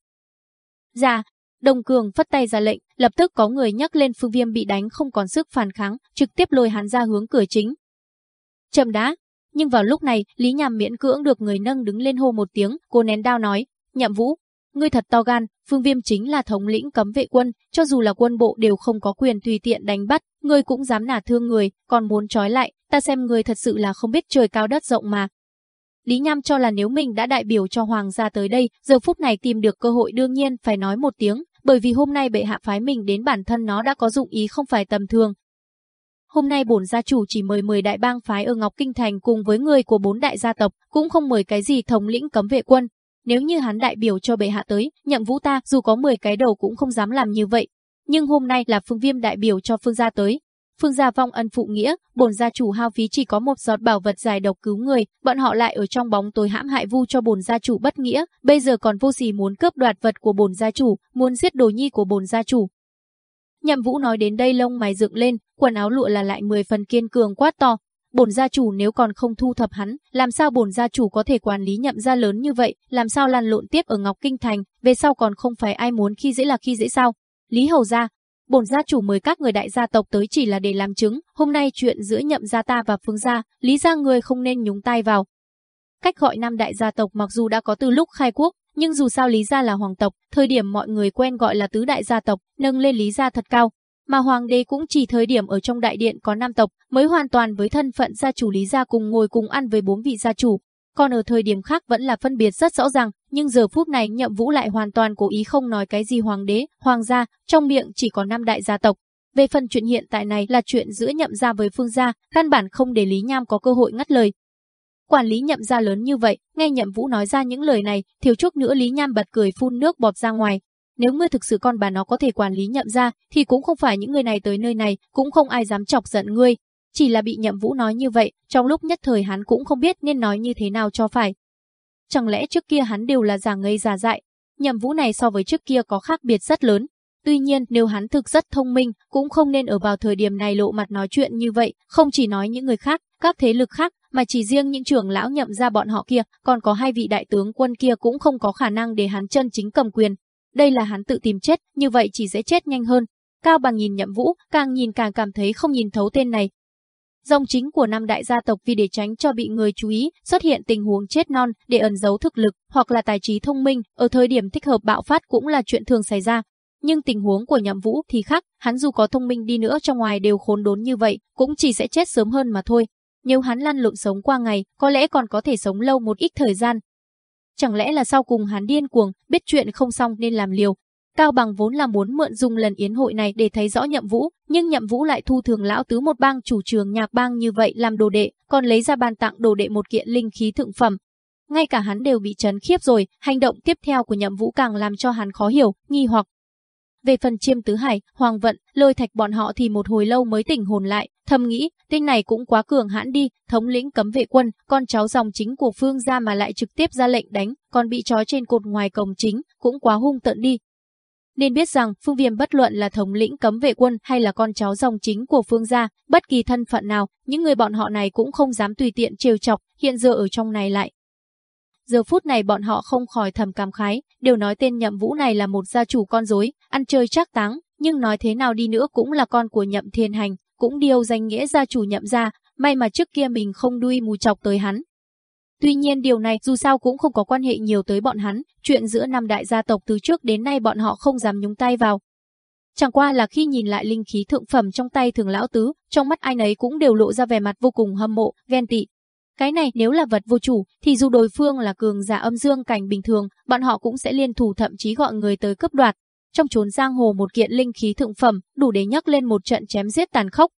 Dạ, Đồng Cường phất tay ra lệnh, lập tức có người nhắc lên Phương Viêm bị đánh không còn sức phản kháng, trực tiếp lôi hắn ra hướng cửa chính. Chậm đá, nhưng vào lúc này, Lý Nhàm miễn cưỡng được người nâng đứng lên hô một tiếng, cô nén đao nói, "Nhậm Vũ, ngươi thật to gan, Phương Viêm chính là thống lĩnh cấm vệ quân, cho dù là quân bộ đều không có quyền tùy tiện đánh bắt, ngươi cũng dám nả thương người, còn muốn trói lại, ta xem ngươi thật sự là không biết trời cao đất rộng mà, Lý Nham cho là nếu mình đã đại biểu cho Hoàng gia tới đây, giờ phút này tìm được cơ hội đương nhiên phải nói một tiếng, bởi vì hôm nay bệ hạ phái mình đến bản thân nó đã có dụng ý không phải tầm thường. Hôm nay bổn gia chủ chỉ mời 10 đại bang phái ở Ngọc Kinh Thành cùng với người của bốn đại gia tộc, cũng không mời cái gì thống lĩnh cấm vệ quân. Nếu như hắn đại biểu cho bệ hạ tới, nhậm vũ ta dù có 10 cái đầu cũng không dám làm như vậy. Nhưng hôm nay là phương viêm đại biểu cho phương gia tới, Phương gia vong ân phụ nghĩa, bổn gia chủ hao phí chỉ có một giọt bảo vật giải độc cứu người, bọn họ lại ở trong bóng tối hãm hại vu cho bổn gia chủ bất nghĩa, bây giờ còn vô gì muốn cướp đoạt vật của bổn gia chủ, muốn giết đồ nhi của bổn gia chủ. Nhậm Vũ nói đến đây lông mày dựng lên, quần áo lụa là lại 10 phần kiên cường quát to, bổn gia chủ nếu còn không thu thập hắn, làm sao bổn gia chủ có thể quản lý nhậm gia lớn như vậy, làm sao lăn lộn tiếp ở Ngọc Kinh Thành, về sau còn không phải ai muốn khi dễ là khi dễ sao? Lý Hầu gia, bổn gia chủ mời các người đại gia tộc tới chỉ là để làm chứng, hôm nay chuyện giữa nhậm gia ta và phương gia, lý gia người không nên nhúng tay vào. Cách gọi năm đại gia tộc mặc dù đã có từ lúc khai quốc, nhưng dù sao lý gia là hoàng tộc, thời điểm mọi người quen gọi là tứ đại gia tộc, nâng lên lý gia thật cao. Mà hoàng đế cũng chỉ thời điểm ở trong đại điện có năm tộc, mới hoàn toàn với thân phận gia chủ lý gia cùng ngồi cùng ăn với bốn vị gia chủ, còn ở thời điểm khác vẫn là phân biệt rất rõ ràng, nhưng giờ phút này Nhậm Vũ lại hoàn toàn cố ý không nói cái gì hoàng đế, hoàng gia, trong miệng chỉ có năm đại gia tộc. Về phần chuyện hiện tại này là chuyện giữa Nhậm gia với Phương gia, căn bản không để Lý Nham có cơ hội ngắt lời. Quản lý Nhậm gia lớn như vậy, nghe Nhậm Vũ nói ra những lời này, thiếu chút nữa Lý Nham bật cười phun nước bọt ra ngoài. Nếu ngươi thực sự con bà nó có thể quản lý Nhậm gia, thì cũng không phải những người này tới nơi này, cũng không ai dám chọc giận ngươi, chỉ là bị nhậm vũ nói như vậy, trong lúc nhất thời hắn cũng không biết nên nói như thế nào cho phải. Chẳng lẽ trước kia hắn đều là giả ngây giả dại, nhậm vũ này so với trước kia có khác biệt rất lớn. Tuy nhiên nếu hắn thực rất thông minh, cũng không nên ở vào thời điểm này lộ mặt nói chuyện như vậy, không chỉ nói những người khác, các thế lực khác, mà chỉ riêng những trưởng lão nhậm ra bọn họ kia, còn có hai vị đại tướng quân kia cũng không có khả năng để hắn chân chính cầm quyền. Đây là hắn tự tìm chết, như vậy chỉ dễ chết nhanh hơn. Cao bằng nhìn nhậm vũ, càng nhìn càng cảm thấy không nhìn thấu tên này, Dòng chính của năm đại gia tộc vì để tránh cho bị người chú ý, xuất hiện tình huống chết non để ẩn giấu thực lực hoặc là tài trí thông minh, ở thời điểm thích hợp bạo phát cũng là chuyện thường xảy ra. Nhưng tình huống của Nhậm Vũ thì khác, hắn dù có thông minh đi nữa trong ngoài đều khốn đốn như vậy, cũng chỉ sẽ chết sớm hơn mà thôi. Nếu hắn lăn lộn sống qua ngày, có lẽ còn có thể sống lâu một ít thời gian. Chẳng lẽ là sau cùng hắn điên cuồng, biết chuyện không xong nên làm liều, Cao Bằng vốn là muốn mượn dùng lần yến hội này để thấy rõ Nhậm Vũ, nhưng Nhậm Vũ lại thu thường lão tứ một bang chủ trường nhạc bang như vậy làm đồ đệ, còn lấy ra ban tặng đồ đệ một kiện linh khí thượng phẩm. Ngay cả hắn đều bị chấn khiếp rồi, hành động tiếp theo của Nhậm Vũ càng làm cho hắn khó hiểu, nghi hoặc. Về phần chiêm tứ hải, hoàng vận, lôi thạch bọn họ thì một hồi lâu mới tỉnh hồn lại, thầm nghĩ, tên này cũng quá cường hãn đi, thống lĩnh cấm vệ quân, con cháu dòng chính của phương gia mà lại trực tiếp ra lệnh đánh, còn bị trói trên cột ngoài cổng chính, cũng quá hung tợn đi, nên biết rằng Phương Viêm bất luận là thống lĩnh cấm vệ quân hay là con cháu dòng chính của Phương gia, bất kỳ thân phận nào, những người bọn họ này cũng không dám tùy tiện trêu chọc, hiện giờ ở trong này lại. Giờ phút này bọn họ không khỏi thầm cảm khái, đều nói tên Nhậm Vũ này là một gia chủ con rối, ăn chơi chắc táng, nhưng nói thế nào đi nữa cũng là con của Nhậm Thiên Hành, cũng điều danh nghĩa gia chủ Nhậm gia, may mà trước kia mình không đuôi mù chọc tới hắn, Tuy nhiên điều này dù sao cũng không có quan hệ nhiều tới bọn hắn, chuyện giữa năm đại gia tộc từ trước đến nay bọn họ không dám nhúng tay vào. Chẳng qua là khi nhìn lại linh khí thượng phẩm trong tay thường lão tứ, trong mắt ai nấy cũng đều lộ ra vẻ mặt vô cùng hâm mộ, ghen tị. Cái này nếu là vật vô chủ, thì dù đối phương là cường giả âm dương cảnh bình thường, bọn họ cũng sẽ liên thủ thậm chí gọi người tới cướp đoạt. Trong chốn giang hồ một kiện linh khí thượng phẩm, đủ để nhắc lên một trận chém giết tàn khốc.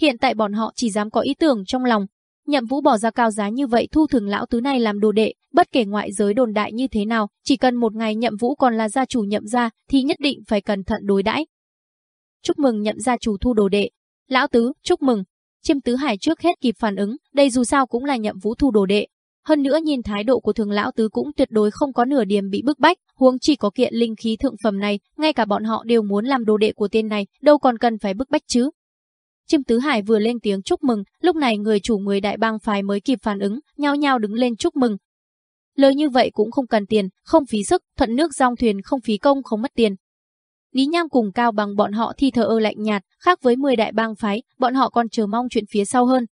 Hiện tại bọn họ chỉ dám có ý tưởng trong lòng, Nhậm Vũ bỏ ra cao giá như vậy thu thường lão tứ này làm đồ đệ, bất kể ngoại giới đồn đại như thế nào, chỉ cần một ngày Nhậm Vũ còn là gia chủ Nhậm gia thì nhất định phải cẩn thận đối đãi. Chúc mừng Nhậm gia chủ thu đồ đệ. Lão tứ, chúc mừng. Chiêm Tứ Hải trước hết kịp phản ứng, đây dù sao cũng là Nhậm Vũ thu đồ đệ. Hơn nữa nhìn thái độ của thường lão tứ cũng tuyệt đối không có nửa điểm bị bức bách, huống chỉ có kiện linh khí thượng phẩm này, ngay cả bọn họ đều muốn làm đồ đệ của tên này, đâu còn cần phải bức bách chứ. Chim Tứ Hải vừa lên tiếng chúc mừng, lúc này người chủ người đại bang phái mới kịp phản ứng, nhao nhao đứng lên chúc mừng. Lời như vậy cũng không cần tiền, không phí sức, thuận nước dòng thuyền không phí công không mất tiền. Lý Nham cùng Cao bằng bọn họ thi thờ ơ lạnh nhạt, khác với 10 đại bang phái, bọn họ còn chờ mong chuyện phía sau hơn.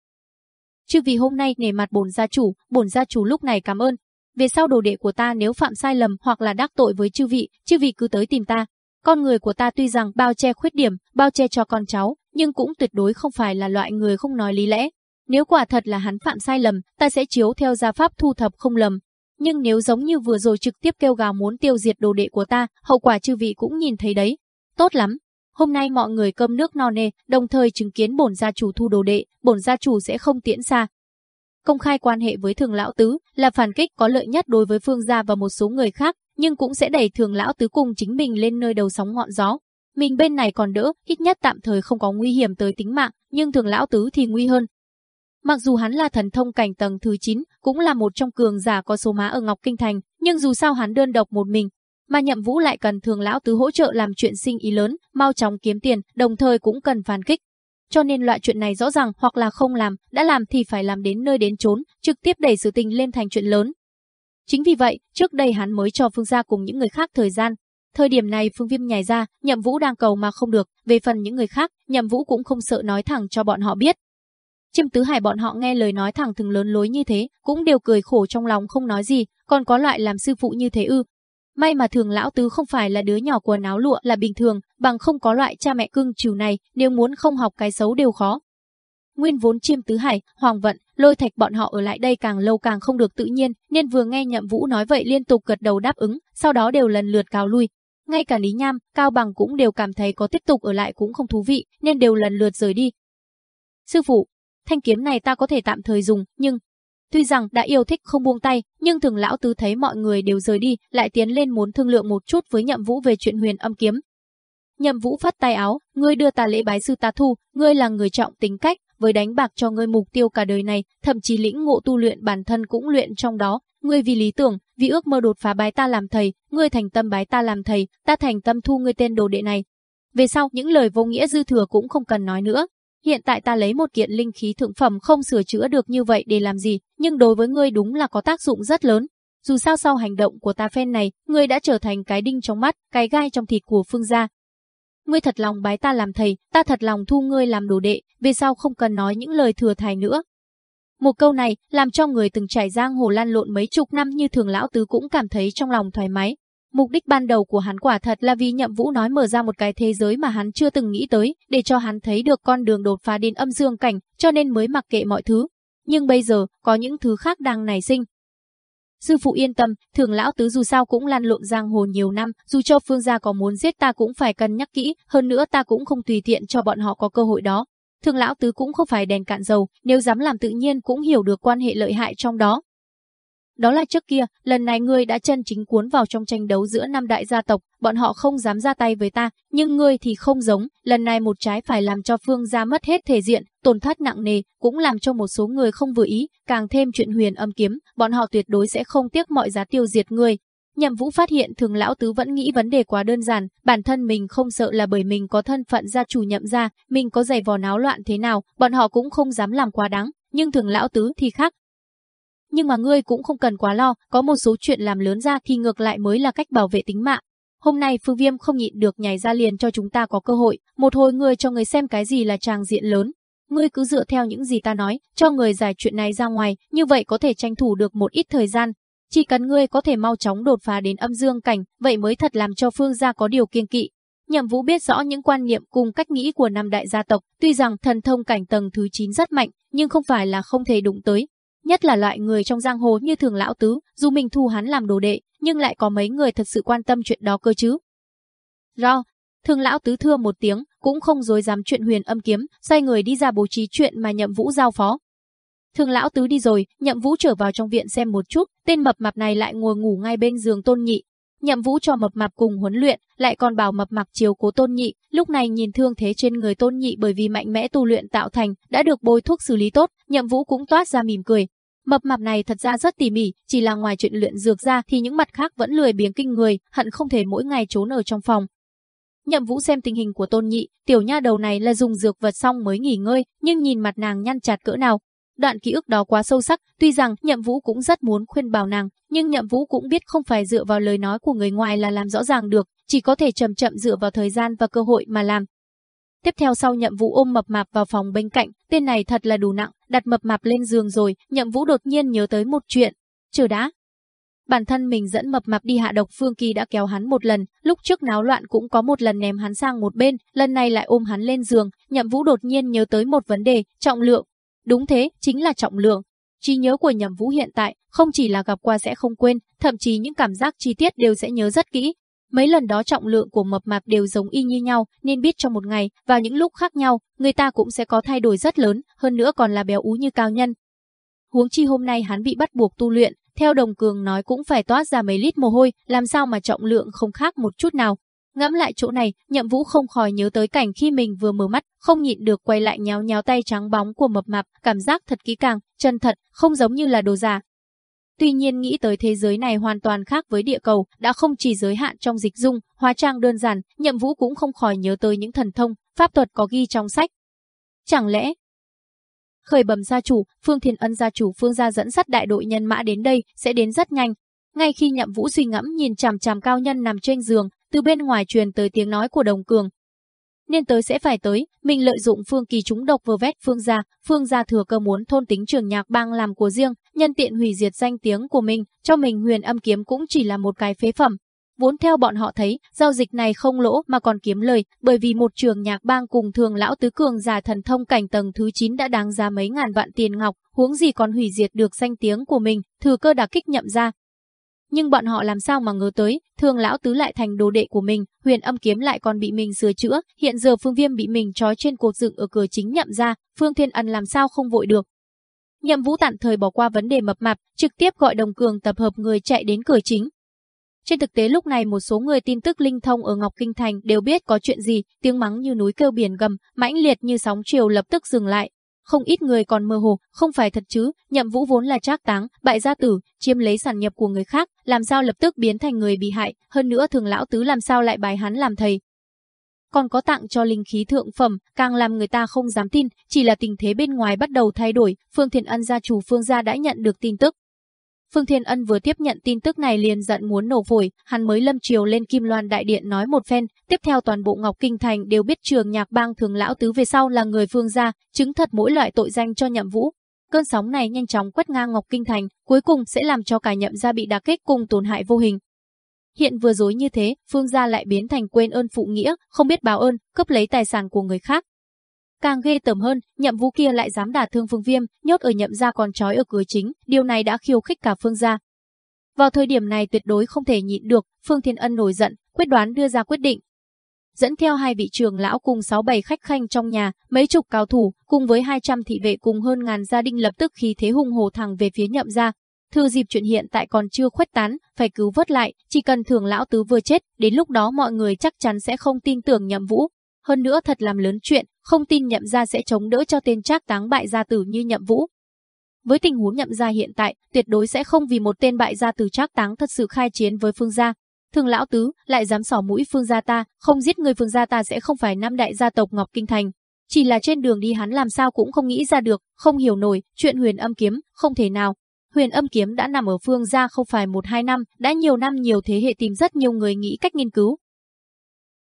Chứ vì hôm nay nể mặt bổn gia chủ, bổn gia chủ lúc này cảm ơn. Về sau đồ đệ của ta nếu phạm sai lầm hoặc là đắc tội với chư vị, chư vị cứ tới tìm ta. Con người của ta tuy rằng bao che khuyết điểm, bao che cho con cháu, nhưng cũng tuyệt đối không phải là loại người không nói lý lẽ. Nếu quả thật là hắn phạm sai lầm, ta sẽ chiếu theo gia pháp thu thập không lầm. Nhưng nếu giống như vừa rồi trực tiếp kêu gào muốn tiêu diệt đồ đệ của ta, hậu quả chư vị cũng nhìn thấy đấy. Tốt lắm, hôm nay mọi người cơm nước no nê, đồng thời chứng kiến bổn gia chủ thu đồ đệ, bổn gia chủ sẽ không tiễn xa. Công khai quan hệ với thường lão tứ là phản kích có lợi nhất đối với phương gia và một số người khác, nhưng cũng sẽ đẩy thường lão tứ cùng chính mình lên nơi đầu sóng ngọn gió. Mình bên này còn đỡ, ít nhất tạm thời không có nguy hiểm tới tính mạng, nhưng thường lão tứ thì nguy hơn. Mặc dù hắn là thần thông cảnh tầng thứ 9, cũng là một trong cường giả có số má ở Ngọc Kinh Thành, nhưng dù sao hắn đơn độc một mình, mà nhậm vũ lại cần thường lão tứ hỗ trợ làm chuyện sinh ý lớn, mau chóng kiếm tiền, đồng thời cũng cần phản kích. Cho nên loại chuyện này rõ ràng hoặc là không làm, đã làm thì phải làm đến nơi đến chốn, trực tiếp đẩy sự tình lên thành chuyện lớn. Chính vì vậy, trước đây hắn mới cho Phương gia cùng những người khác thời gian. Thời điểm này Phương Viêm nhảy ra, Nhậm Vũ đang cầu mà không được, về phần những người khác, Nhậm Vũ cũng không sợ nói thẳng cho bọn họ biết. Chiêm Tứ Hải bọn họ nghe lời nói thẳng thừng lớn lối như thế, cũng đều cười khổ trong lòng không nói gì, còn có loại làm sư phụ như thế ư, May mà thường lão tứ không phải là đứa nhỏ quần áo lụa là bình thường, bằng không có loại cha mẹ cưng chiều này, nếu muốn không học cái xấu đều khó. Nguyên vốn chiêm tứ hải, hoàng vận, lôi thạch bọn họ ở lại đây càng lâu càng không được tự nhiên, nên vừa nghe nhậm vũ nói vậy liên tục gật đầu đáp ứng, sau đó đều lần lượt cáo lui. Ngay cả Lý Nham, Cao Bằng cũng đều cảm thấy có tiếp tục ở lại cũng không thú vị, nên đều lần lượt rời đi. Sư phụ, thanh kiếm này ta có thể tạm thời dùng, nhưng Tuy rằng đã yêu thích không buông tay, nhưng thường lão tứ thấy mọi người đều rời đi, lại tiến lên muốn thương lượng một chút với nhậm vũ về chuyện huyền âm kiếm. Nhậm vũ phát tay áo, ngươi đưa ta lễ bái sư ta thu, ngươi là người trọng tính cách, với đánh bạc cho ngươi mục tiêu cả đời này, thậm chí lĩnh ngộ tu luyện bản thân cũng luyện trong đó, ngươi vì lý tưởng, vì ước mơ đột phá bái ta làm thầy, ngươi thành tâm bái ta làm thầy, ta thành tâm thu ngươi tên đồ đệ này. Về sau, những lời vô nghĩa dư thừa cũng không cần nói nữa, Hiện tại ta lấy một kiện linh khí thượng phẩm không sửa chữa được như vậy để làm gì, nhưng đối với ngươi đúng là có tác dụng rất lớn. Dù sao sau hành động của ta phen này, ngươi đã trở thành cái đinh trong mắt, cái gai trong thịt của phương gia. Ngươi thật lòng bái ta làm thầy, ta thật lòng thu ngươi làm đồ đệ, về sau không cần nói những lời thừa thải nữa. Một câu này làm cho người từng trải giang hồ lan lộn mấy chục năm như thường lão tứ cũng cảm thấy trong lòng thoải mái, Mục đích ban đầu của hắn quả thật là vì Nhậm Vũ nói mở ra một cái thế giới mà hắn chưa từng nghĩ tới, để cho hắn thấy được con đường đột phá đến âm dương cảnh, cho nên mới mặc kệ mọi thứ. Nhưng bây giờ, có những thứ khác đang nảy sinh. Sư phụ yên tâm, thường lão tứ dù sao cũng lan lộn giang hồ nhiều năm, dù cho phương gia có muốn giết ta cũng phải cân nhắc kỹ, hơn nữa ta cũng không tùy tiện cho bọn họ có cơ hội đó. Thường lão tứ cũng không phải đèn cạn dầu, nếu dám làm tự nhiên cũng hiểu được quan hệ lợi hại trong đó, đó là trước kia, lần này ngươi đã chân chính cuốn vào trong tranh đấu giữa năm đại gia tộc, bọn họ không dám ra tay với ta, nhưng ngươi thì không giống, lần này một trái phải làm cho Phương gia mất hết thể diện, tổn thất nặng nề, cũng làm cho một số người không vừa ý, càng thêm chuyện huyền âm kiếm, bọn họ tuyệt đối sẽ không tiếc mọi giá tiêu diệt ngươi. Nhậm Vũ phát hiện thường lão tứ vẫn nghĩ vấn đề quá đơn giản, bản thân mình không sợ là bởi mình có thân phận gia chủ nhậm gia, mình có giày vò náo loạn thế nào, bọn họ cũng không dám làm quá đáng, nhưng thường lão tứ thì khác, nhưng mà ngươi cũng không cần quá lo, có một số chuyện làm lớn ra thì ngược lại mới là cách bảo vệ tính mạng. Hôm nay Phương Viêm không nhịn được nhảy ra liền cho chúng ta có cơ hội, một hồi ngươi cho người xem cái gì là tràng diện lớn. Ngươi cứ dựa theo những gì ta nói, cho người giải chuyện này ra ngoài, như vậy có thể tranh thủ được một ít thời gian. Chỉ cần ngươi có thể mau chóng đột phá đến âm dương cảnh, vậy mới thật làm cho Phương gia có điều kiên kỵ. Nhậm Vũ biết rõ những quan niệm cùng cách nghĩ của năm đại gia tộc, tuy rằng thần thông cảnh tầng thứ 9 rất mạnh, nhưng không phải là không thể đụng tới, Nhất là loại người trong giang hồ như thường lão tứ, dù mình thu hắn làm đồ đệ, nhưng lại có mấy người thật sự quan tâm chuyện đó cơ chứ. Do, thường lão tứ thưa một tiếng, cũng không dối dám chuyện huyền âm kiếm, xoay người đi ra bố trí chuyện mà nhậm vũ giao phó. Thường lão tứ đi rồi, nhậm vũ trở vào trong viện xem một chút, tên mập mạp này lại ngồi ngủ ngay bên giường tôn nhị. Nhậm vũ cho mập mạp cùng huấn luyện, lại còn bảo mập mạp chiều cố tôn nhị, lúc này nhìn thương thế trên người tôn nhị bởi vì mạnh mẽ tu luyện tạo thành, đã được bôi thuốc xử lý tốt, nhậm vũ cũng toát ra mỉm cười, Mập mạp này thật ra rất tỉ mỉ, chỉ là ngoài chuyện luyện dược ra thì những mặt khác vẫn lười biếng kinh người, hận không thể mỗi ngày trốn ở trong phòng. Nhậm Vũ xem tình hình của Tôn Nhị, tiểu nha đầu này là dùng dược vật xong mới nghỉ ngơi, nhưng nhìn mặt nàng nhăn chặt cỡ nào. Đoạn ký ức đó quá sâu sắc, tuy rằng Nhậm Vũ cũng rất muốn khuyên bảo nàng, nhưng Nhậm Vũ cũng biết không phải dựa vào lời nói của người ngoài là làm rõ ràng được, chỉ có thể chậm chậm dựa vào thời gian và cơ hội mà làm. Tiếp theo sau Nhậm Vũ ôm mập mạp vào phòng bên cạnh, tên này thật là đủ nặng, đặt mập mạp lên giường rồi, Nhậm Vũ đột nhiên nhớ tới một chuyện. Chờ đã. Bản thân mình dẫn mập mạp đi hạ độc Phương Kỳ đã kéo hắn một lần, lúc trước náo loạn cũng có một lần ném hắn sang một bên, lần này lại ôm hắn lên giường, Nhậm Vũ đột nhiên nhớ tới một vấn đề, trọng lượng. Đúng thế, chính là trọng lượng. Trí nhớ của Nhậm Vũ hiện tại không chỉ là gặp qua sẽ không quên, thậm chí những cảm giác chi tiết đều sẽ nhớ rất kỹ. Mấy lần đó trọng lượng của mập mạp đều giống y như nhau, nên biết trong một ngày, vào những lúc khác nhau, người ta cũng sẽ có thay đổi rất lớn, hơn nữa còn là béo ú như cao nhân. Huống chi hôm nay hắn bị bắt buộc tu luyện, theo đồng cường nói cũng phải toát ra mấy lít mồ hôi, làm sao mà trọng lượng không khác một chút nào. Ngẫm lại chỗ này, nhậm vũ không khỏi nhớ tới cảnh khi mình vừa mở mắt, không nhịn được quay lại nhéo nhéo tay trắng bóng của mập mạp, cảm giác thật kỹ càng, chân thật, không giống như là đồ giả. Tuy nhiên nghĩ tới thế giới này hoàn toàn khác với địa cầu, đã không chỉ giới hạn trong dịch dung, hóa trang đơn giản, nhậm vũ cũng không khỏi nhớ tới những thần thông, pháp thuật có ghi trong sách. Chẳng lẽ, khởi bẩm gia chủ, Phương Thiên Ân gia chủ Phương gia dẫn dắt đại đội nhân mã đến đây, sẽ đến rất nhanh. Ngay khi Nhậm Vũ suy ngẫm nhìn chằm chằm cao nhân nằm trên giường, từ bên ngoài truyền tới tiếng nói của Đồng Cường. Nên tới sẽ phải tới, mình lợi dụng Phương Kỳ chúng độc vừa vét Phương gia, Phương gia thừa cơ muốn thôn tính trường nhạc bang làm của riêng, nhân tiện hủy diệt danh tiếng của mình, cho mình huyền âm kiếm cũng chỉ là một cái phế phẩm, Vốn theo bọn họ thấy, giao dịch này không lỗ mà còn kiếm lời, bởi vì một trường nhạc bang cùng thường lão tứ cường giả thần thông cảnh tầng thứ 9 đã đáng giá mấy ngàn vạn tiền ngọc, huống gì còn hủy diệt được danh tiếng của mình, thừa cơ đả kích nhậm ra. Nhưng bọn họ làm sao mà ngờ tới, thường lão tứ lại thành đồ đệ của mình, huyền âm kiếm lại còn bị mình sửa chữa, hiện giờ phương viêm bị mình trói trên cột dựng ở cửa chính nhậm ra, phương thiên ân làm sao không vội được. Nhậm vũ tạm thời bỏ qua vấn đề mập mạp, trực tiếp gọi đồng cường tập hợp người chạy đến cửa chính, trên thực tế lúc này một số người tin tức linh thông ở Ngọc Kinh Thành đều biết có chuyện gì, tiếng mắng như núi kêu biển gầm, mãnh liệt như sóng chiều lập tức dừng lại. Không ít người còn mơ hồ, không phải thật chứ, nhậm vũ vốn là trác táng, bại gia tử, chiếm lấy sản nghiệp của người khác, làm sao lập tức biến thành người bị hại, hơn nữa thường lão tứ làm sao lại bài hắn làm thầy. Còn có tặng cho linh khí thượng phẩm, càng làm người ta không dám tin, chỉ là tình thế bên ngoài bắt đầu thay đổi, Phương Thiền Ân gia chủ Phương gia đã nhận được tin tức, Phương Thiên Ân vừa tiếp nhận tin tức này liền giận muốn nổ phổi, hắn mới lâm chiều lên Kim Loan Đại Điện nói một phen, tiếp theo toàn bộ Ngọc Kinh Thành đều biết trường nhạc bang thường lão tứ về sau là người phương gia, chứng thật mỗi loại tội danh cho nhậm vũ. Cơn sóng này nhanh chóng quét ngang Ngọc Kinh Thành, cuối cùng sẽ làm cho cả nhậm gia bị đả kích cùng tổn hại vô hình. Hiện vừa dối như thế, phương gia lại biến thành quên ơn phụ nghĩa, không biết báo ơn, cướp lấy tài sản của người khác, Càng ghê tởm hơn, nhậm vũ kia lại dám đả thương Phương Viêm, nhốt ở nhậm gia còn trói ở cửa chính, điều này đã khiêu khích cả Phương gia. Vào thời điểm này tuyệt đối không thể nhịn được, Phương Thiên Ân nổi giận, quyết đoán đưa ra quyết định. Dẫn theo hai vị trưởng lão cùng sáu bảy khách khanh trong nhà, mấy chục cao thủ, cùng với 200 thị vệ cùng hơn ngàn gia đình lập tức khí thế hung hồ thẳng về phía nhậm gia. Thư dịp chuyện hiện tại còn chưa khuếch tán, phải cứu vớt lại, chỉ cần thường lão tứ vừa chết, đến lúc đó mọi người chắc chắn sẽ không tin tưởng nhậm vũ, hơn nữa thật làm lớn chuyện, không tin nhậm gia sẽ chống đỡ cho tên trác táng bại gia tử như nhậm vũ. Với tình huống nhậm gia hiện tại, tuyệt đối sẽ không vì một tên bại gia tử trác táng thật sự khai chiến với phương gia. Thường lão tứ lại dám sỏ mũi phương gia ta, không giết người phương gia ta sẽ không phải năm đại gia tộc Ngọc Kinh Thành. Chỉ là trên đường đi hắn làm sao cũng không nghĩ ra được, không hiểu nổi, chuyện huyền âm kiếm, không thể nào. Huyền âm kiếm đã nằm ở phương gia không phải một hai năm, đã nhiều năm nhiều thế hệ tìm rất nhiều người nghĩ cách nghiên cứu,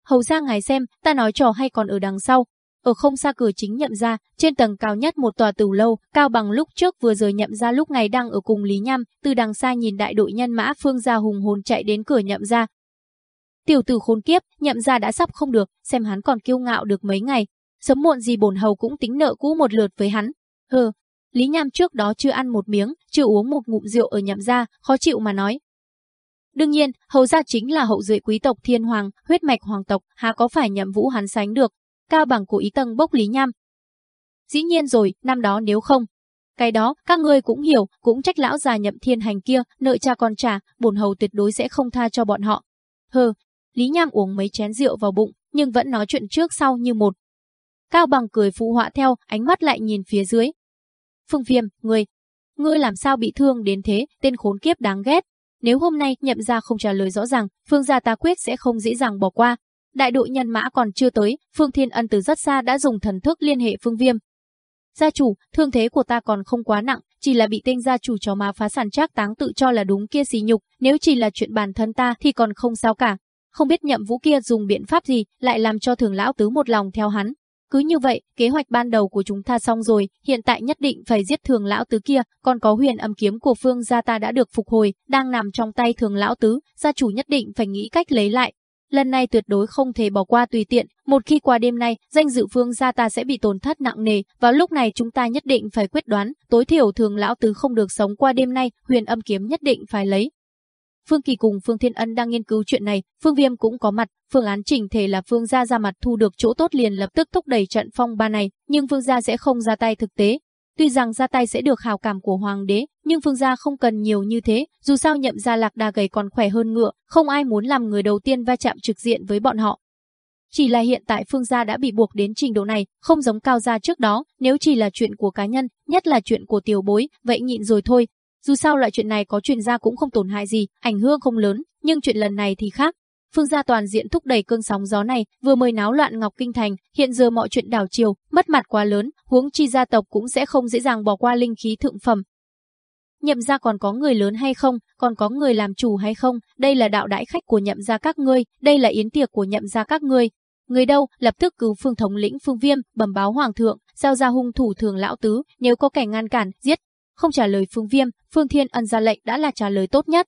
Hầu ra ngài xem, ta nói trò hay còn ở đằng sau. Ở không xa cửa chính nhậm ra, trên tầng cao nhất một tòa tửu lâu, cao bằng lúc trước vừa rời nhậm ra lúc ngày đang ở cùng Lý Nham, từ đằng xa nhìn đại đội nhân mã phương gia hùng hồn chạy đến cửa nhậm ra. Tiểu tử khốn kiếp, nhậm ra đã sắp không được, xem hắn còn kiêu ngạo được mấy ngày. Sớm muộn gì bổn hầu cũng tính nợ cũ một lượt với hắn. Hừ, Lý Nham trước đó chưa ăn một miếng, chưa uống một ngụm rượu ở nhậm ra, khó chịu mà nói, Đương nhiên, hầu gia chính là hậu duệ quý tộc thiên hoàng, huyết mạch hoàng tộc, há có phải nhậm vũ hắn sánh được. Cao bằng của ý tầng bốc lý nham. Dĩ nhiên rồi, năm đó nếu không. Cái đó, các ngươi cũng hiểu, cũng trách lão già nhậm thiên hành kia, nợ cha con trả, bổn hầu tuyệt đối sẽ không tha cho bọn họ. Hừ, Lý Nham uống mấy chén rượu vào bụng, nhưng vẫn nói chuyện trước sau như một. Cao bằng cười phụ họa theo, ánh mắt lại nhìn phía dưới. Phương Viêm, ngươi, ngươi làm sao bị thương đến thế, tên khốn kiếp đáng ghét. Nếu hôm nay nhậm gia không trả lời rõ ràng, Phương gia ta quyết sẽ không dễ dàng bỏ qua. Đại đội nhân mã còn chưa tới, Phương Thiên Ân từ rất xa đã dùng thần thức liên hệ Phương Viêm. Gia chủ, thương thế của ta còn không quá nặng, chỉ là bị tên gia chủ chó má phá sản trác táng tự cho là đúng kia xì nhục, nếu chỉ là chuyện bản thân ta thì còn không sao cả. Không biết nhậm vũ kia dùng biện pháp gì, lại làm cho thường lão tứ một lòng theo hắn, cứ như vậy, kế hoạch ban đầu của chúng ta xong rồi, hiện tại nhất định phải giết thường lão tứ kia, còn có huyền âm kiếm của phương gia ta đã được phục hồi, đang nằm trong tay thường lão tứ, gia chủ nhất định phải nghĩ cách lấy lại lần này tuyệt đối không thể bỏ qua tùy tiện, một khi qua đêm nay, danh dự phương gia ta sẽ bị tổn thất nặng nề, vào lúc này chúng ta nhất định phải quyết đoán, tối thiểu thường lão tứ không được sống qua đêm nay, huyền âm kiếm nhất định phải lấy. Phương Kỳ cùng Phương Thiên Ân đang nghiên cứu chuyện này, Phương Viêm cũng có mặt, phương án chỉnh thể là Phương gia ra mặt thu được chỗ tốt liền lập tức thúc đẩy trận phong ba này, nhưng Phương gia sẽ không ra tay thực tế, Tuy rằng ra tay sẽ được hào cảm của hoàng đế, nhưng Phương gia không cần nhiều như thế, dù sao nhậm gia lạc đà gầy còn khỏe hơn ngựa, không ai muốn làm người đầu tiên va chạm trực diện với bọn họ. Chỉ là hiện tại Phương gia đã bị buộc đến trình độ này, không giống cao gia trước đó, nếu chỉ là chuyện của cá nhân, nhất là chuyện của tiểu bối, vậy nhịn rồi thôi. Dù sao loại chuyện này có truyền ra cũng không tổn hại gì, ảnh hưởng không lớn, nhưng chuyện lần này thì khác, Phương gia toàn diện thúc đẩy cơn sóng gió này, vừa mới náo loạn Ngọc Kinh Thành, hiện giờ mọi chuyện đảo chiều, mất mặt quá lớn, huống chi gia tộc cũng sẽ không dễ dàng bỏ qua linh khí thượng phẩm. Nhậm gia còn có người lớn hay không, còn có người làm chủ hay không, đây là đạo đãi khách của nhậm gia các ngươi, đây là yến tiệc của nhậm gia các ngươi. Người đâu, lập tức cứu phương thống lĩnh phương viêm, bẩm báo hoàng thượng, giao ra hung thủ thường lão tứ, nếu có kẻ ngăn cản, giết. Không trả lời phương viêm, phương thiên ân ra lệnh đã là trả lời tốt nhất.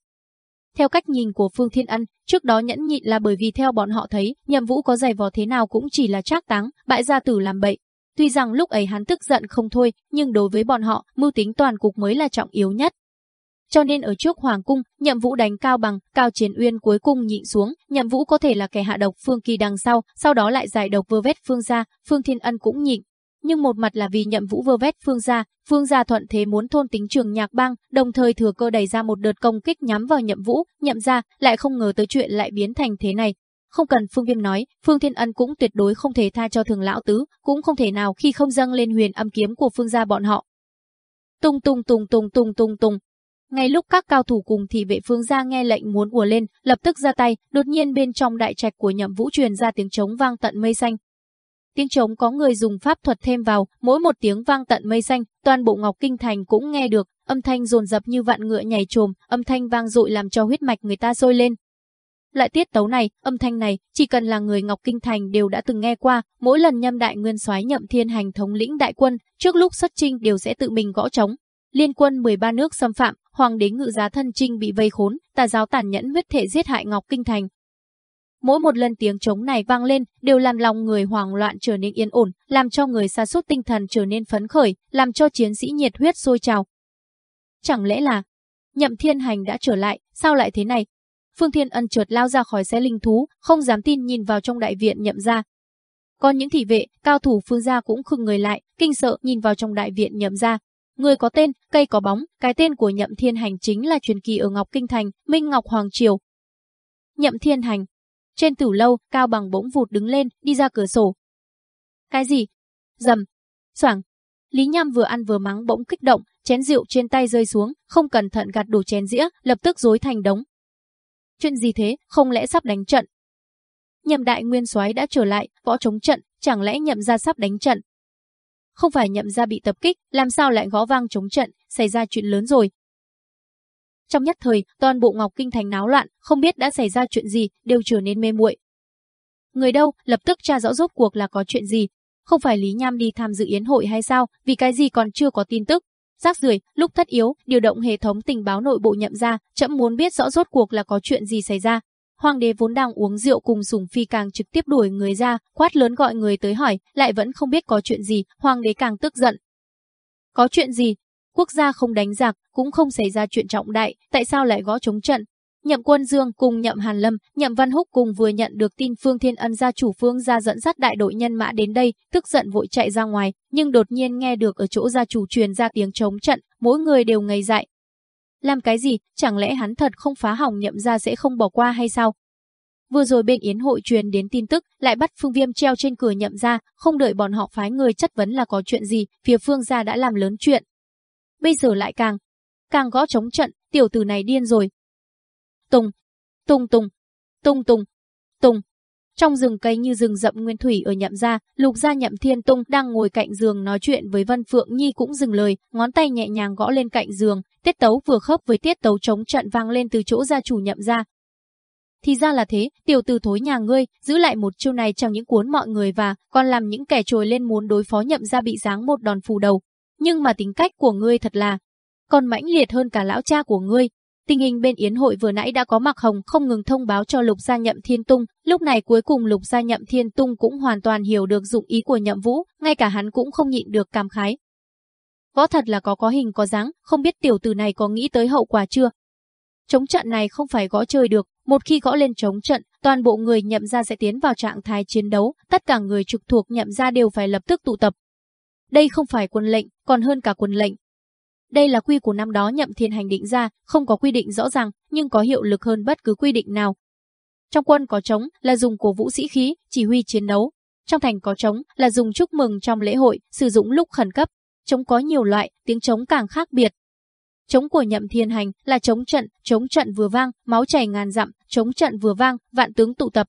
Theo cách nhìn của Phương Thiên Ân, trước đó nhẫn nhịn là bởi vì theo bọn họ thấy, Nhậm Vũ có giày vò thế nào cũng chỉ là trác táng, bại gia tử làm bậy. Tuy rằng lúc ấy hắn tức giận không thôi, nhưng đối với bọn họ, mưu tính toàn cục mới là trọng yếu nhất. Cho nên ở trước Hoàng cung, Nhậm Vũ đánh cao bằng, Cao Chiến Uyên cuối cùng nhịn xuống, Nhậm Vũ có thể là kẻ hạ độc Phương Kỳ đằng sau, sau đó lại giải độc vơ vét Phương gia, Phương Thiên Ân cũng nhịn, nhưng một mặt là vì nhậm vũ vơ vét phương gia, phương gia thuận thế muốn thôn tính trường nhạc bang, đồng thời thừa cơ đẩy ra một đợt công kích nhắm vào nhậm vũ, nhậm gia, lại không ngờ tới chuyện lại biến thành thế này. Không cần Phương Viêm nói, Phương Thiên Ân cũng tuyệt đối không thể tha cho thường lão tứ, cũng không thể nào khi không dâng lên huyền âm kiếm của phương gia bọn họ. Tung tung tung tung tung tung tung. Ngay lúc các cao thủ cùng thì vệ phương gia nghe lệnh muốn ùa lên, lập tức ra tay, đột nhiên bên trong đại trạch của nhậm vũ truyền ra tiếng trống vang tận mây xanh, tiếng trống có người dùng pháp thuật thêm vào, mỗi một tiếng vang tận mây xanh, toàn bộ Ngọc Kinh Thành cũng nghe được, âm thanh dồn dập như vạn ngựa nhảy trồm, âm thanh vang dội làm cho huyết mạch người ta sôi lên. Lại tiết tấu này, âm thanh này, chỉ cần là người Ngọc Kinh Thành đều đã từng nghe qua, mỗi lần nhâm đại nguyên soái nhậm thiên hành thống lĩnh đại quân, trước lúc xuất chinh đều sẽ tự mình gõ trống. Liên quân 13 nước xâm phạm, hoàng đế ngự giá thân trinh bị vây khốn, tà giáo tàn nhẫn huyết thể giết hại Ngọc Kinh Thành, Mỗi một lần tiếng trống này vang lên đều làm lòng người hoảng loạn trở nên yên ổn, làm cho người sa sút tinh thần trở nên phấn khởi, làm cho chiến sĩ nhiệt huyết sôi trào. Chẳng lẽ là Nhậm Thiên Hành đã trở lại, sao lại thế này? Phương Thiên Ân chợt lao ra khỏi xe linh thú, không dám tin nhìn vào trong đại viện Nhậm gia. Còn những thị vệ, cao thủ Phương gia cũng khựng người lại, kinh sợ nhìn vào trong đại viện Nhậm gia. Người có tên, cây có bóng, cái tên của Nhậm Thiên Hành chính là truyền kỳ ở Ngọc Kinh Thành, Minh Ngọc Hoàng Triều. Nhậm Thiên Hành, trên tử lâu, Cao Bằng bỗng vụt đứng lên, đi ra cửa sổ. Cái gì? Dầm. Soảng. Lý Nham vừa ăn vừa mắng bỗng kích động, chén rượu trên tay rơi xuống, không cẩn thận gạt đổ chén dĩa, lập tức rối thành đống. Chuyện gì thế, không lẽ sắp đánh trận? Nhậm đại nguyên soái đã trở lại, võ chống trận, chẳng lẽ nhậm ra sắp đánh trận? Không phải nhậm ra bị tập kích, làm sao lại gõ vang chống trận, xảy ra chuyện lớn rồi. Trong nhất thời, toàn bộ Ngọc Kinh thành náo loạn, không biết đã xảy ra chuyện gì, đều trở nên mê muội. Người đâu, lập tức tra rõ rốt cuộc là có chuyện gì. Không phải Lý Nham đi tham dự yến hội hay sao, vì cái gì còn chưa có tin tức. Rác rưởi, lúc thất yếu, điều động hệ thống tình báo nội bộ nhậm ra, chậm muốn biết rõ rốt cuộc là có chuyện gì xảy ra. Hoàng đế vốn đang uống rượu cùng Sùng Phi càng trực tiếp đuổi người ra, quát lớn gọi người tới hỏi, lại vẫn không biết có chuyện gì, hoàng đế càng tức giận. Có chuyện gì? Quốc gia không đánh giặc, cũng không xảy ra chuyện trọng đại, tại sao lại gõ chống trận? Nhậm Quân Dương cùng Nhậm Hàn Lâm, Nhậm Văn Húc cùng vừa nhận được tin Phương Thiên Ân gia chủ Phương gia dẫn dắt đại đội nhân mã đến đây, tức giận vội chạy ra ngoài, nhưng đột nhiên nghe được ở chỗ gia chủ truyền ra tiếng chống trận, mỗi người đều ngây dại. Làm cái gì, chẳng lẽ hắn thật không phá hỏng Nhậm gia sẽ không bỏ qua hay sao? Vừa rồi bên yến hội truyền đến tin tức, lại bắt Phương Viêm treo trên cửa Nhậm gia, không đợi bọn họ phái người chất vấn là có chuyện gì, phía Phương gia đã làm lớn chuyện. Bây giờ lại càng càng gõ chống trận, tiểu tử này điên rồi. Tùng, tung tung, tung tung, tung. Trong rừng cây như rừng rậm nguyên thủy ở nhậm gia, lục gia nhậm thiên tung đang ngồi cạnh giường nói chuyện với Vân Phượng Nhi cũng dừng lời, ngón tay nhẹ nhàng gõ lên cạnh giường, tiết tấu vừa khớp với tiết tấu chống trận vang lên từ chỗ gia chủ nhậm gia. Thì ra là thế, tiểu tử thối nhà ngươi, giữ lại một chiêu này trong những cuốn mọi người và còn làm những kẻ trồi lên muốn đối phó nhậm gia bị giáng một đòn phù đầu. Nhưng mà tính cách của ngươi thật là còn mãnh liệt hơn cả lão cha của ngươi. Tình hình bên yến hội vừa nãy đã có Mạc Hồng không ngừng thông báo cho Lục Gia Nhậm Thiên Tung, lúc này cuối cùng Lục Gia Nhậm Thiên Tung cũng hoàn toàn hiểu được dụng ý của Nhậm Vũ, ngay cả hắn cũng không nhịn được cảm khái. Gõ thật là có có hình có dáng, không biết tiểu tử này có nghĩ tới hậu quả chưa? Chống trận này không phải gõ chơi được, một khi gõ lên chống trận, toàn bộ người nhậm gia sẽ tiến vào trạng thái chiến đấu, tất cả người trực thuộc nhậm gia đều phải lập tức tụ tập. Đây không phải quân lệnh, còn hơn cả quân lệnh, đây là quy của năm đó nhậm thiên hành định ra, không có quy định rõ ràng, nhưng có hiệu lực hơn bất cứ quy định nào. Trong quân có trống là dùng cổ vũ sĩ khí, chỉ huy chiến đấu. Trong thành có trống là dùng chúc mừng trong lễ hội, sử dụng lúc khẩn cấp. Trống có nhiều loại, tiếng trống càng khác biệt. Trống của nhậm thiên hành là trống trận, trống trận vừa vang, máu chảy ngàn dặm, trống trận vừa vang, vạn tướng tụ tập.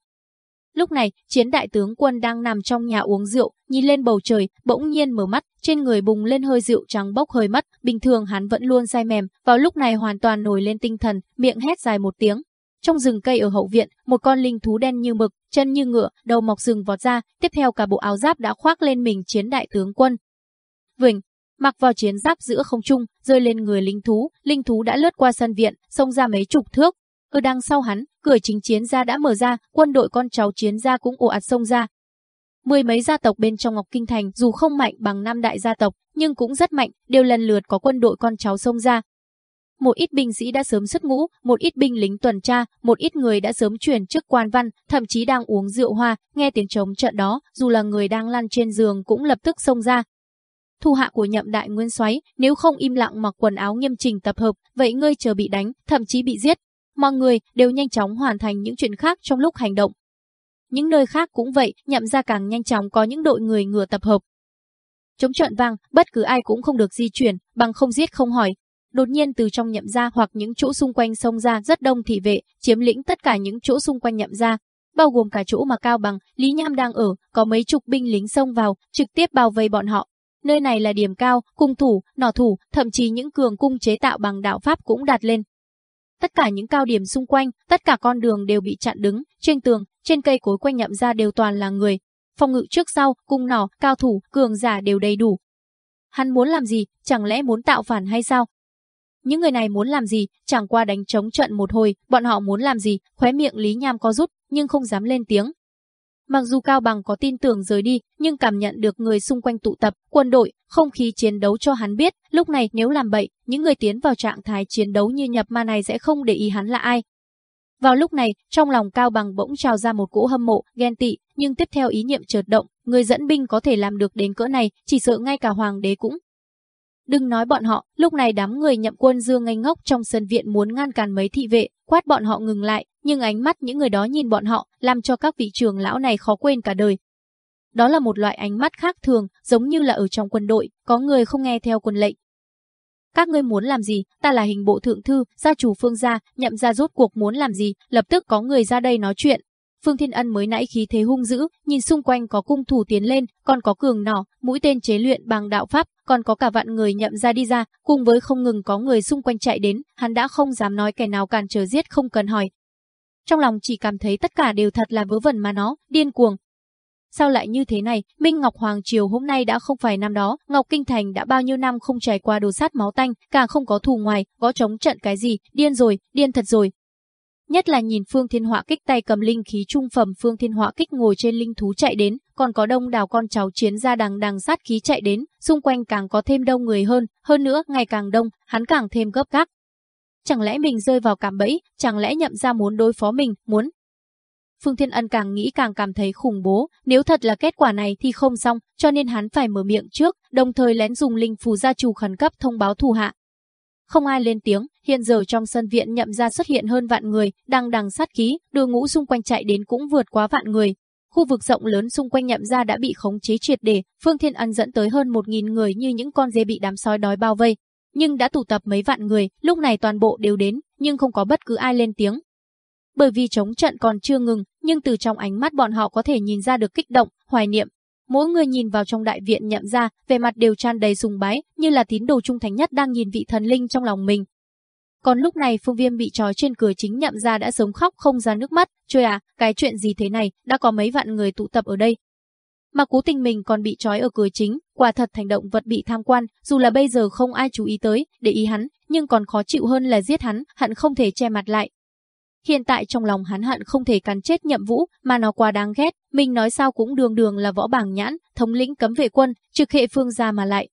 Lúc này, chiến đại tướng quân đang nằm trong nhà uống rượu, nhìn lên bầu trời, bỗng nhiên mở mắt, trên người bùng lên hơi rượu trắng bốc hơi mất, bình thường hắn vẫn luôn say mềm, vào lúc này hoàn toàn nổi lên tinh thần, miệng hét dài một tiếng. Trong rừng cây ở hậu viện, một con linh thú đen như mực, chân như ngựa, đầu mọc rừng vọt ra, tiếp theo cả bộ áo giáp đã khoác lên mình chiến đại tướng quân. Vịnh, mặc vào chiến giáp giữa không trung, rơi lên người linh thú, linh thú đã lướt qua sân viện, xông ra mấy chục thước, ở đằng sau hắn, cửa chính chiến gia đã mở ra, quân đội con cháu chiến gia cũng ồ ạt xông ra. Mười mấy gia tộc bên trong Ngọc Kinh Thành dù không mạnh bằng năm đại gia tộc, nhưng cũng rất mạnh, đều lần lượt có quân đội con cháu xông ra. Một ít binh sĩ đã sớm xuất ngũ, một ít binh lính tuần tra, một ít người đã sớm chuyển chức quan văn, thậm chí đang uống rượu hoa, nghe tiếng trống trận đó, dù là người đang lăn trên giường cũng lập tức xông ra. Thu hạ của nhậm đại nguyên xoáy, nếu không im lặng mặc quần áo nghiêm trình tập hợp, vậy ngươi chờ bị đánh, thậm chí bị giết, mọi người đều nhanh chóng hoàn thành những chuyện khác trong lúc hành động. Những nơi khác cũng vậy, nhậm ra càng nhanh chóng có những đội người ngừa tập hợp. Chống trận vang, bất cứ ai cũng không được di chuyển, bằng không giết không hỏi. Đột nhiên từ trong nhậm ra hoặc những chỗ xung quanh sông ra rất đông thị vệ, chiếm lĩnh tất cả những chỗ xung quanh nhậm ra, bao gồm cả chỗ mà Cao Bằng, Lý Nham đang ở, có mấy chục binh lính xông vào, trực tiếp bao vây bọn họ. Nơi này là điểm cao, cung thủ, nỏ thủ, thậm chí những cường cung chế tạo bằng đạo pháp cũng đạt lên, Tất cả những cao điểm xung quanh, tất cả con đường đều bị chặn đứng, trên tường, trên cây cối quanh nhậm ra đều toàn là người. Phòng ngự trước sau, cung nỏ, cao thủ, cường giả đều đầy đủ. Hắn muốn làm gì, chẳng lẽ muốn tạo phản hay sao? Những người này muốn làm gì, chẳng qua đánh chống trận một hồi, bọn họ muốn làm gì, khóe miệng Lý Nham có rút, nhưng không dám lên tiếng. Mặc dù Cao Bằng có tin tưởng rời đi, nhưng cảm nhận được người xung quanh tụ tập, quân đội, không khí chiến đấu cho hắn biết, lúc này nếu làm bậy, những người tiến vào trạng thái chiến đấu như nhập ma này sẽ không để ý hắn là ai. Vào lúc này, trong lòng Cao Bằng bỗng trào ra một cỗ hâm mộ, ghen tị, nhưng tiếp theo ý niệm chợt động, người dẫn binh có thể làm được đến cỡ này, chỉ sợ ngay cả hoàng đế cũng. Đừng nói bọn họ, lúc này đám người nhậm quân dương ngây ngốc trong sân viện muốn ngăn cản mấy thị vệ, quát bọn họ ngừng lại, nhưng ánh mắt những người đó nhìn bọn họ, làm cho các vị trưởng lão này khó quên cả đời. Đó là một loại ánh mắt khác thường, giống như là ở trong quân đội, có người không nghe theo quân lệnh. Các ngươi muốn làm gì, ta là hình bộ thượng thư, gia chủ phương gia, nhậm ra rốt cuộc muốn làm gì, lập tức có người ra đây nói chuyện. Phương Thiên Ân mới nãy khí thế hung dữ, nhìn xung quanh có cung thủ tiến lên, còn có cường nỏ, mũi tên chế luyện bằng đạo pháp, còn có cả vạn người nhậm ra đi ra, cùng với không ngừng có người xung quanh chạy đến, hắn đã không dám nói kẻ nào cản trở giết không cần hỏi, trong lòng chỉ cảm thấy tất cả đều thật là vớ vẩn mà nó, điên cuồng. Sao lại như thế này, Minh Ngọc Hoàng Triều hôm nay đã không phải năm đó, Ngọc Kinh Thành đã bao nhiêu năm không trải qua đồ sát máu tanh, càng không có thù ngoài, có chống trận cái gì, điên rồi, điên thật rồi. Nhất là nhìn Phương Thiên Họa kích tay cầm linh khí trung phẩm Phương Thiên Họa kích ngồi trên linh thú chạy đến, còn có đông đảo con cháu chiến ra đằng đằng sát khí chạy đến, xung quanh càng có thêm đông người hơn, hơn nữa ngày càng đông, hắn càng thêm gấp gáp, Chẳng lẽ mình rơi vào cạm bẫy, chẳng lẽ nhậm ra muốn đối phó mình, muốn... Phương Thiên Ân càng nghĩ càng cảm thấy khủng bố, nếu thật là kết quả này thì không xong, cho nên hắn phải mở miệng trước, đồng thời lén dùng linh phù gia chủ khẩn cấp thông báo thủ hạ. Không ai lên tiếng, hiện giờ trong sân viện nhậm ra xuất hiện hơn vạn người, đang đằng sát khí, đưa ngũ xung quanh chạy đến cũng vượt quá vạn người. Khu vực rộng lớn xung quanh nhậm ra đã bị khống chế triệt để, Phương Thiên Ân dẫn tới hơn một nghìn người như những con dê bị đám sói đói bao vây, nhưng đã tụ tập mấy vạn người, lúc này toàn bộ đều đến, nhưng không có bất cứ ai lên tiếng. Bởi vì chống trận còn chưa ngừng, nhưng từ trong ánh mắt bọn họ có thể nhìn ra được kích động, hoài niệm. Mỗi người nhìn vào trong đại viện nhậm ra, về mặt đều tràn đầy sùng bái, như là tín đồ trung thành nhất đang nhìn vị thần linh trong lòng mình. Còn lúc này Phương Viêm bị trói trên cửa chính nhậm ra đã sống khóc không ra nước mắt, trời à, cái chuyện gì thế này, đã có mấy vạn người tụ tập ở đây. mà cố tình mình còn bị trói ở cửa chính, quả thật thành động vật bị tham quan, dù là bây giờ không ai chú ý tới, để ý hắn, nhưng còn khó chịu hơn là giết hắn, hận không thể che mặt lại. Hiện tại trong lòng hắn hận không thể cắn chết nhậm vũ, mà nó quá đáng ghét, mình nói sao cũng đường đường là võ bảng nhãn, thống lĩnh cấm vệ quân, trực hệ phương gia mà lại.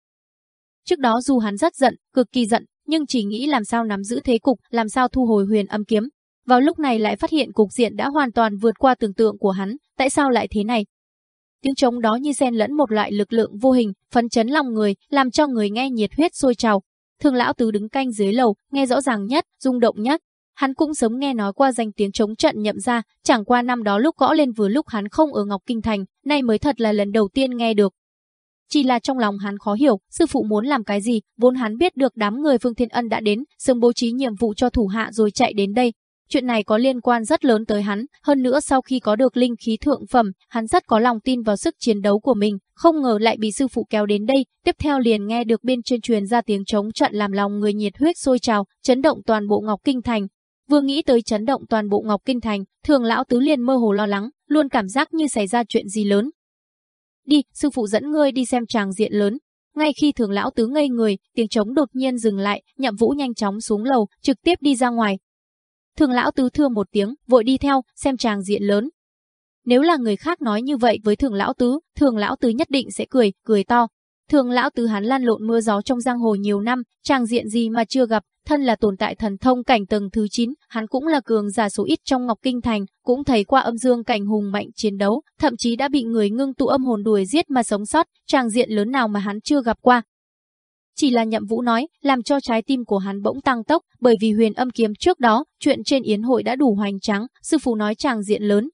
Trước đó dù hắn rất giận, cực kỳ giận, nhưng chỉ nghĩ làm sao nắm giữ thế cục, làm sao thu hồi huyền âm kiếm. Vào lúc này lại phát hiện cục diện đã hoàn toàn vượt qua tưởng tượng của hắn, tại sao lại thế này? Tiếng trống đó như xen lẫn một loại lực lượng vô hình, phấn chấn lòng người, làm cho người nghe nhiệt huyết sôi trào. Thường lão tứ đứng canh dưới lầu, nghe rõ ràng nhất, rung động nhất. Hắn cũng sớm nghe nói qua danh tiếng chống trận nhậm ra, chẳng qua năm đó lúc gõ lên vừa lúc hắn không ở Ngọc Kinh Thành, nay mới thật là lần đầu tiên nghe được. Chỉ là trong lòng hắn khó hiểu, sư phụ muốn làm cái gì, vốn hắn biết được đám người Phương Thiên Ân đã đến, sớm bố trí nhiệm vụ cho thủ hạ rồi chạy đến đây, Chuyện này có liên quan rất lớn tới hắn, hơn nữa sau khi có được linh khí thượng phẩm, hắn rất có lòng tin vào sức chiến đấu của mình, không ngờ lại bị sư phụ kéo đến đây, tiếp theo liền nghe được bên trên truyền ra tiếng trống trận làm lòng người nhiệt huyết sôi trào, chấn động toàn bộ Ngọc Kinh Thành. Vừa nghĩ tới chấn động toàn bộ Ngọc Kinh Thành, thường lão tứ liền mơ hồ lo lắng, luôn cảm giác như xảy ra chuyện gì lớn. Đi, sư phụ dẫn ngươi đi xem tràng diện lớn, ngay khi thường lão tứ ngây người, tiếng trống đột nhiên dừng lại, nhậm vũ nhanh chóng xuống lầu, trực tiếp đi ra ngoài, Thường lão tứ thưa một tiếng, vội đi theo, xem tràng diện lớn. Nếu là người khác nói như vậy với thường lão tứ, thường lão tứ nhất định sẽ cười, cười to. Thường lão tứ hắn lan lộn mưa gió trong giang hồ nhiều năm, tràng diện gì mà chưa gặp, thân là tồn tại thần thông cảnh tầng thứ 9, hắn cũng là cường giả số ít trong Ngọc Kinh Thành, cũng thấy qua âm dương cảnh hùng mạnh chiến đấu, thậm chí đã bị người ngưng tụ âm hồn đuổi giết mà sống sót, chàng diện lớn nào mà hắn chưa gặp qua, chỉ là nhậm vũ nói, làm cho trái tim của hắn bỗng tăng tốc, bởi vì huyền âm kiếm trước đó, chuyện trên yến hội đã đủ hoành tráng, sư phụ nói chàng diện lớn.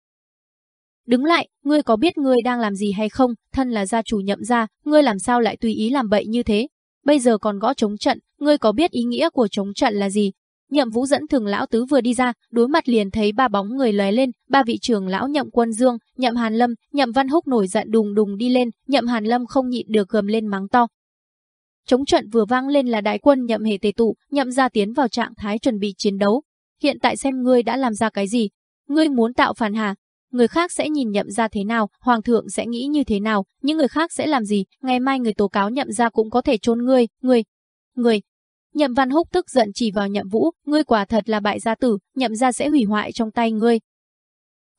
Đứng lại, ngươi có biết ngươi đang làm gì hay không, thân là gia chủ nhậm gia, ngươi làm sao lại tùy ý làm bậy như thế? Bây giờ còn gõ chống trận, ngươi có biết ý nghĩa của chống trận là gì? Nhậm Vũ dẫn thường lão tứ vừa đi ra, đối mặt liền thấy ba bóng người lóe lên, ba vị trưởng lão Nhậm Quân Dương, Nhậm Hàn Lâm, Nhậm Văn Húc nổi giận đùng đùng đi lên, Nhậm Hàn Lâm không nhịn được gầm lên mắng to, Chống trận vừa vang lên là đại quân nhậm hề tề tụ, nhậm gia tiến vào trạng thái chuẩn bị chiến đấu. Hiện tại xem ngươi đã làm ra cái gì? Ngươi muốn tạo phản hà? Người khác sẽ nhìn nhậm ra thế nào, hoàng thượng sẽ nghĩ như thế nào, những người khác sẽ làm gì, ngày mai người tố cáo nhậm ra cũng có thể trôn ngươi, ngươi, ngươi. Nhậm Văn Húc tức giận chỉ vào Nhậm Vũ, ngươi quả thật là bại gia tử, nhậm ra sẽ hủy hoại trong tay ngươi,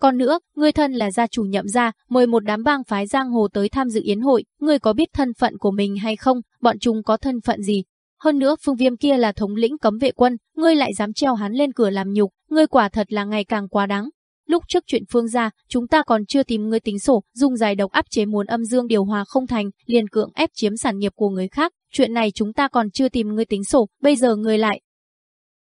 còn nữa, ngươi thân là gia chủ nhậm gia, mời một đám bang phái giang hồ tới tham dự yến hội, ngươi có biết thân phận của mình hay không, bọn chúng có thân phận gì? Hơn nữa, Phương Viêm kia là thống lĩnh cấm vệ quân, ngươi lại dám treo hắn lên cửa làm nhục, ngươi quả thật là ngày càng quá đáng. Lúc trước chuyện Phương gia, chúng ta còn chưa tìm người tính sổ, dùng giải độc áp chế muốn âm dương điều hòa không thành, liền cưỡng ép chiếm sản nghiệp của người khác, chuyện này chúng ta còn chưa tìm người tính sổ, bây giờ người lại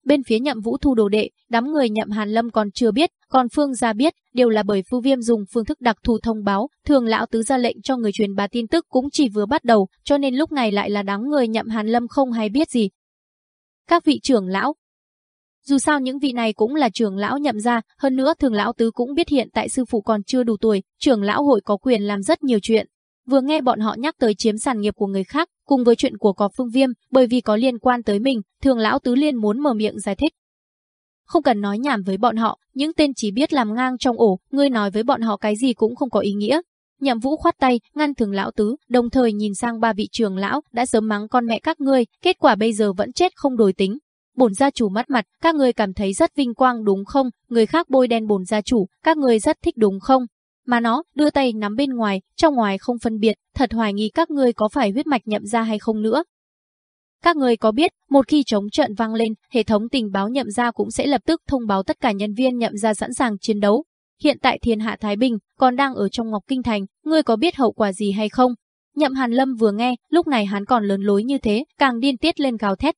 Bên phía nhậm vũ thu đồ đệ, đám người nhậm Hàn Lâm còn chưa biết, còn Phương gia biết, đều là bởi Phu Viêm dùng phương thức đặc thù thông báo, thường lão tứ ra lệnh cho người truyền bá tin tức cũng chỉ vừa bắt đầu, cho nên lúc này lại là đám người nhậm Hàn Lâm không hay biết gì. Các vị trưởng lão, dù sao những vị này cũng là trưởng lão nhậm ra, hơn nữa thường lão tứ cũng biết hiện tại sư phụ còn chưa đủ tuổi, trưởng lão hội có quyền làm rất nhiều chuyện. Vừa nghe bọn họ nhắc tới chiếm sản nghiệp của người khác, cùng với chuyện của có phương viêm, bởi vì có liên quan tới mình, thường lão tứ liên muốn mở miệng giải thích. Không cần nói nhảm với bọn họ, những tên chỉ biết làm ngang trong ổ, ngươi nói với bọn họ cái gì cũng không có ý nghĩa. Nhậm vũ khoát tay, ngăn thường lão tứ, đồng thời nhìn sang ba vị trưởng lão, đã sớm mắng con mẹ các ngươi, kết quả bây giờ vẫn chết không đổi tính. Bổn gia chủ mắt mặt, các người cảm thấy rất vinh quang đúng không? Người khác bôi đen bổn gia chủ, các người rất thích đúng không? Mà nó, đưa tay nắm bên ngoài, trong ngoài không phân biệt, thật hoài nghi các ngươi có phải huyết mạch nhậm ra hay không nữa. Các người có biết, một khi chống trận vang lên, hệ thống tình báo nhậm ra cũng sẽ lập tức thông báo tất cả nhân viên nhậm ra sẵn sàng chiến đấu. Hiện tại thiên hạ Thái Bình, còn đang ở trong Ngọc Kinh Thành, ngươi có biết hậu quả gì hay không? Nhậm Hàn Lâm vừa nghe, lúc này hắn còn lớn lối như thế, càng điên tiết lên gào thét.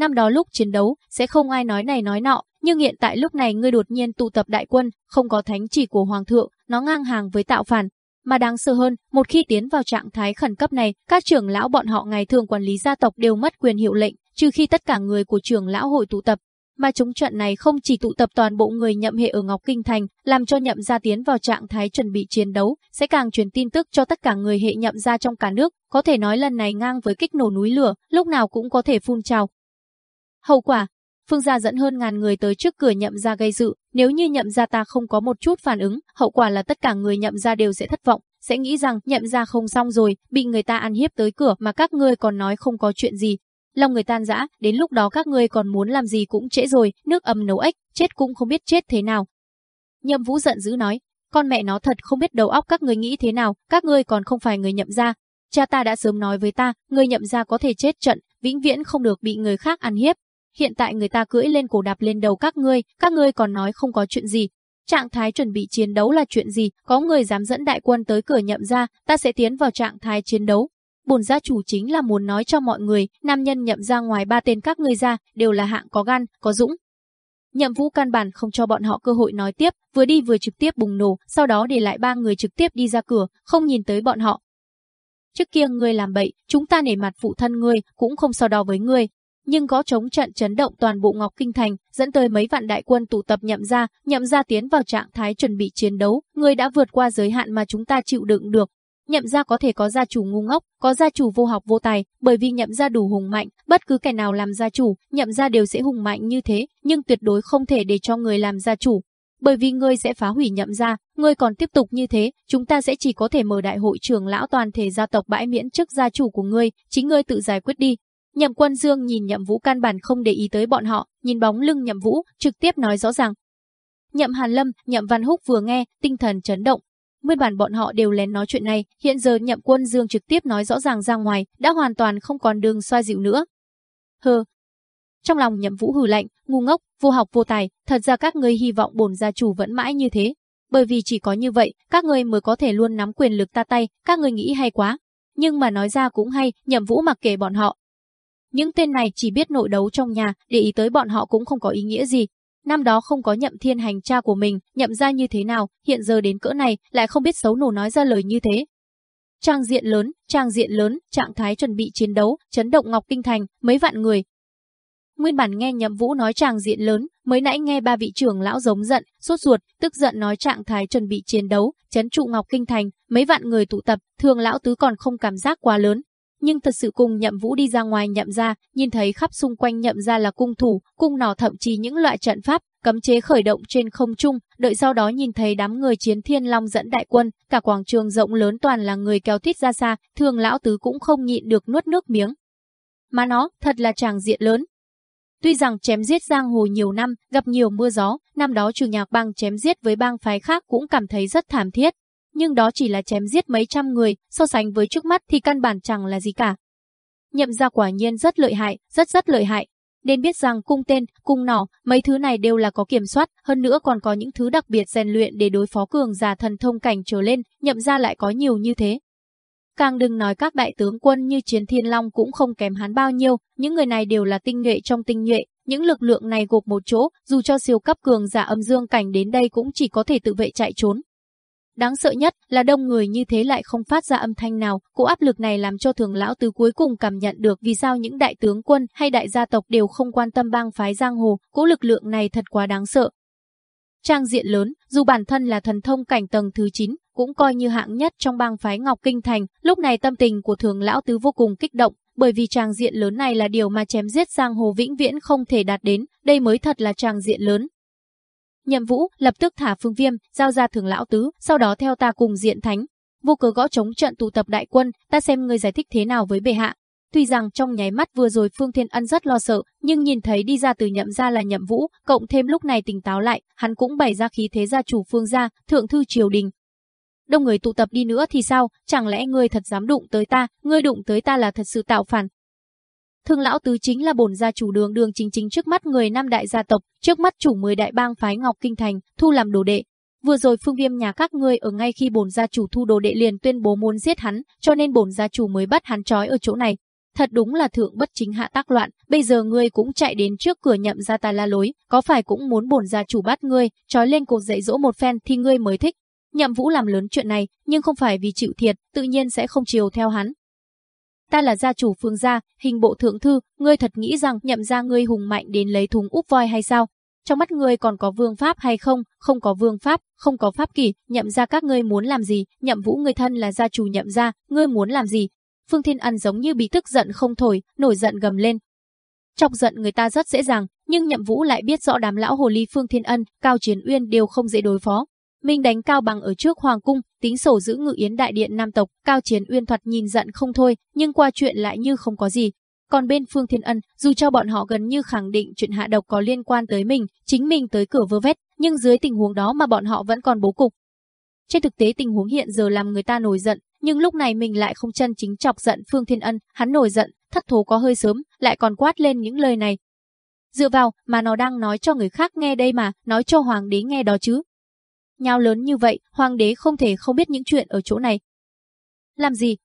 Năm đó lúc chiến đấu, sẽ không ai nói này nói nọ, nhưng hiện tại lúc này ngươi đột nhiên tụ tập đại quân, không có thánh chỉ của Hoàng thượng, nó ngang hàng với tạo phản. Mà đáng sợ hơn, một khi tiến vào trạng thái khẩn cấp này, các trưởng lão bọn họ ngày thường quản lý gia tộc đều mất quyền hiệu lệnh, trừ khi tất cả người của trưởng lão hội tụ tập. Mà chúng trận này không chỉ tụ tập toàn bộ người nhậm hệ ở Ngọc Kinh Thành, làm cho nhậm gia tiến vào trạng thái chuẩn bị chiến đấu, sẽ càng truyền tin tức cho tất cả người hệ nhậm gia trong cả nước, có thể nói lần này ngang với kích nổ núi lửa, lúc nào cũng có thể phun trào. Hậu quả, Phương gia dẫn hơn ngàn người tới trước cửa nhậm gia gây sự, nếu như nhậm gia ta không có một chút phản ứng, hậu quả là tất cả người nhậm gia đều sẽ thất vọng, sẽ nghĩ rằng nhậm gia không xong rồi, bị người ta ăn hiếp tới cửa mà các ngươi còn nói không có chuyện gì. Lòng người tan rã, đến lúc đó các ngươi còn muốn làm gì cũng trễ rồi, nước ấm nấu ếch, chết cũng không biết chết thế nào. Nhậm Vũ giận dữ nói, con mẹ nó thật không biết đầu óc các ngươi nghĩ thế nào, các ngươi còn không phải người nhậm gia Cha ta đã sớm nói với ta, người nhậm gia có thể chết trận, vĩnh viễn không được bị người khác ăn hiếp. Hiện tại người ta cưỡi lên cổ đạp lên đầu các ngươi, các ngươi còn nói không có chuyện gì, Trạng thái chuẩn bị chiến đấu là chuyện gì? Có người dám dẫn đại quân tới cửa nhậm ra, ta sẽ tiến vào trạng thái chiến đấu. Bồn gia chủ chính là muốn nói cho mọi người, nam nhân nhậm ra ngoài ba tên các ngươi ra, đều là hạng có gan, có dũng. Nhậm vũ căn bản không cho bọn họ cơ hội nói tiếp, vừa đi vừa trực tiếp bùng nổ, sau đó để lại ba người trực tiếp đi ra cửa, không nhìn tới bọn họ. Trước kia ngươi làm bậy, chúng ta nể mặt phụ thân ngươi, cũng không so đo với ngươi, nhưng có chống trận chấn động toàn bộ Ngọc Kinh Thành, dẫn tới mấy vạn đại quân tụ tập nhậm ra, nhậm ra tiến vào trạng thái chuẩn bị chiến đấu, người đã vượt qua giới hạn mà chúng ta chịu đựng được. Nhậm ra có thể có gia chủ ngu ngốc, có gia chủ vô học vô tài, bởi vì nhậm ra đủ hùng mạnh, bất cứ kẻ nào làm gia chủ, nhậm ra đều sẽ hùng mạnh như thế, nhưng tuyệt đối không thể để cho người làm gia chủ. Bởi vì ngươi sẽ phá hủy nhậm ra, ngươi còn tiếp tục như thế, chúng ta sẽ chỉ có thể mở đại hội trưởng lão toàn thể gia tộc bãi miễn chức gia chủ của ngươi, chính ngươi tự giải quyết đi, Nhậm Quân Dương nhìn Nhậm Vũ căn bản không để ý tới bọn họ, nhìn bóng lưng Nhậm Vũ, trực tiếp nói rõ ràng. Nhậm Hàn Lâm, Nhậm Văn Húc vừa nghe, tinh thần chấn động. Nguyên bản bọn họ đều lén nói chuyện này, hiện giờ Nhậm Quân Dương trực tiếp nói rõ ràng ra ngoài, đã hoàn toàn không còn đường xoa dịu nữa. Hừ. Trong lòng Nhậm Vũ hừ lạnh, ngu ngốc, vô học vô tài, thật ra các ngươi hy vọng bổn gia chủ vẫn mãi như thế, bởi vì chỉ có như vậy, các ngươi mới có thể luôn nắm quyền lực ta tay, các ngươi nghĩ hay quá. Nhưng mà nói ra cũng hay, Nhậm Vũ mặc kệ bọn họ, những tên này chỉ biết nội đấu trong nhà, để ý tới bọn họ cũng không có ý nghĩa gì. Năm đó không có nhậm thiên hành cha của mình, nhậm ra như thế nào, hiện giờ đến cỡ này, lại không biết xấu nổ nói ra lời như thế. Trang diện lớn, trang diện lớn, trạng thái chuẩn bị chiến đấu, chấn động Ngọc Kinh Thành, mấy vạn người. Nguyên bản nghe nhậm vũ nói trang diện lớn, mới nãy nghe ba vị trưởng lão giống giận, sốt ruột, tức giận nói trạng thái chuẩn bị chiến đấu, chấn trụ Ngọc Kinh Thành, mấy vạn người tụ tập, thường lão tứ còn không cảm giác quá lớn, nhưng thật sự cùng nhậm vũ đi ra ngoài nhậm ra, nhìn thấy khắp xung quanh nhậm ra là cung thủ, cung nỏ thậm chí những loại trận pháp, cấm chế khởi động trên không trung, đợi sau đó nhìn thấy đám người chiến thiên long dẫn đại quân, cả quảng trường rộng lớn toàn là người kéo thít ra xa, thường lão tứ cũng không nhịn được nuốt nước miếng. Mà nó, thật là tràng diện lớn. Tuy rằng chém giết giang hồ nhiều năm, gặp nhiều mưa gió, năm đó trừ nhạc bang chém giết với bang phái khác cũng cảm thấy rất thảm thiết, nhưng đó chỉ là chém giết mấy trăm người, so sánh với trước mắt thì căn bản chẳng là gì cả. Nhậm gia quả nhiên rất lợi hại, rất rất lợi hại. Nên biết rằng cung tên, cung nỏ, mấy thứ này đều là có kiểm soát, hơn nữa còn có những thứ đặc biệt rèn luyện để đối phó cường giả thần thông cảnh trở lên, nhậm gia lại có nhiều như thế. Càng đừng nói các đại tướng quân như Chiến Thiên Long cũng không kém hắn bao nhiêu, những người này đều là tinh nhuệ trong tinh nhuệ, những lực lượng này gộp một chỗ, dù cho siêu cấp cường giả âm dương cảnh đến đây cũng chỉ có thể tự vệ chạy trốn. Đáng sợ nhất là đông người như thế lại không phát ra âm thanh nào, cỗ áp lực này làm cho thường lão tứ cuối cùng cảm nhận được vì sao những đại tướng quân hay đại gia tộc đều không quan tâm bang phái giang hồ, cỗ lực lượng này thật quá đáng sợ. Trang diện lớn, dù bản thân là thần thông cảnh tầng thứ 9, cũng coi như hạng nhất trong bang phái Ngọc Kinh Thành, lúc này tâm tình của thường lão tứ vô cùng kích động, bởi vì trang diện lớn này là điều mà chém giết giang hồ vĩnh viễn không thể đạt đến, đây mới thật là trang diện lớn, Nhậm Vũ lập tức thả Phương Viêm, giao ra thường lão tứ, sau đó theo ta cùng diện thánh. Vô cớ gõ chống trận tụ tập đại quân, ta xem ngươi giải thích thế nào với bệ hạ. Tuy rằng trong nháy mắt vừa rồi Phương Thiên Ân rất lo sợ, nhưng nhìn thấy đi ra từ nhậm gia là nhậm vũ, cộng thêm lúc này tỉnh táo lại, hắn cũng bày ra khí thế gia chủ Phương gia, thượng thư triều đình. Đông người tụ tập đi nữa thì sao, chẳng lẽ ngươi thật dám đụng tới ta, ngươi đụng tới ta là thật sự tạo phản, Thương lão tứ chính là bổn gia chủ đường đường chính chính trước mắt người năm đại gia tộc, trước mắt chủ mười đại bang phái Ngọc Kinh Thành, thu làm đồ đệ. Vừa rồi phương viêm nhà các ngươi ở ngay khi bổn gia chủ thu đồ đệ liền tuyên bố muốn giết hắn, cho nên bổn gia chủ mới bắt hắn trói ở chỗ này. Thật đúng là thượng bất chính hạ tác loạn, bây giờ ngươi cũng chạy đến trước cửa nhậm gia ta la lối, có phải cũng muốn bổn gia chủ bắt ngươi, trói lên cột dạy dỗ một phen thì ngươi mới thích. Nhậm Vũ làm lớn chuyện này, nhưng không phải vì chịu thiệt, tự nhiên sẽ không chiều theo hắn, ta là gia chủ phương gia, hình bộ thượng thư, ngươi thật nghĩ rằng nhậm ra ngươi hùng mạnh đến lấy thúng úp voi hay sao? Trong mắt ngươi còn có vương pháp hay không? Không có vương pháp, không có pháp kỷ, nhậm ra các ngươi muốn làm gì? Nhậm vũ người thân là gia chủ nhậm ra, ngươi muốn làm gì? Phương Thiên Ân giống như bị tức giận không thổi, nổi giận gầm lên. Chọc giận người ta rất dễ dàng, nhưng nhậm vũ lại biết rõ đám lão hồ ly Phương Thiên Ân, Cao Chiến Uyên đều không dễ đối phó. Minh đánh Cao Bằng ở trước Hoàng Cung, tính sổ giữ ngự yến đại điện Nam Tộc, Cao Chiến Uyên thuật nhìn giận không thôi, nhưng qua chuyện lại như không có gì. Còn bên Phương Thiên Ân, dù cho bọn họ gần như khẳng định chuyện hạ độc có liên quan tới mình, chính mình tới cửa vơ vét, nhưng dưới tình huống đó mà bọn họ vẫn còn bố cục. Trên thực tế tình huống hiện giờ làm người ta nổi giận, nhưng lúc này mình lại không chân chính chọc giận Phương Thiên Ân, hắn nổi giận, thất thố có hơi sớm, lại còn quát lên những lời này. Dựa vào, mà nó đang nói cho người khác nghe đây mà, nói cho hoàng đế nghe đó chứ. Nhau lớn như vậy, hoàng đế không thể không biết những chuyện ở chỗ này. Làm gì?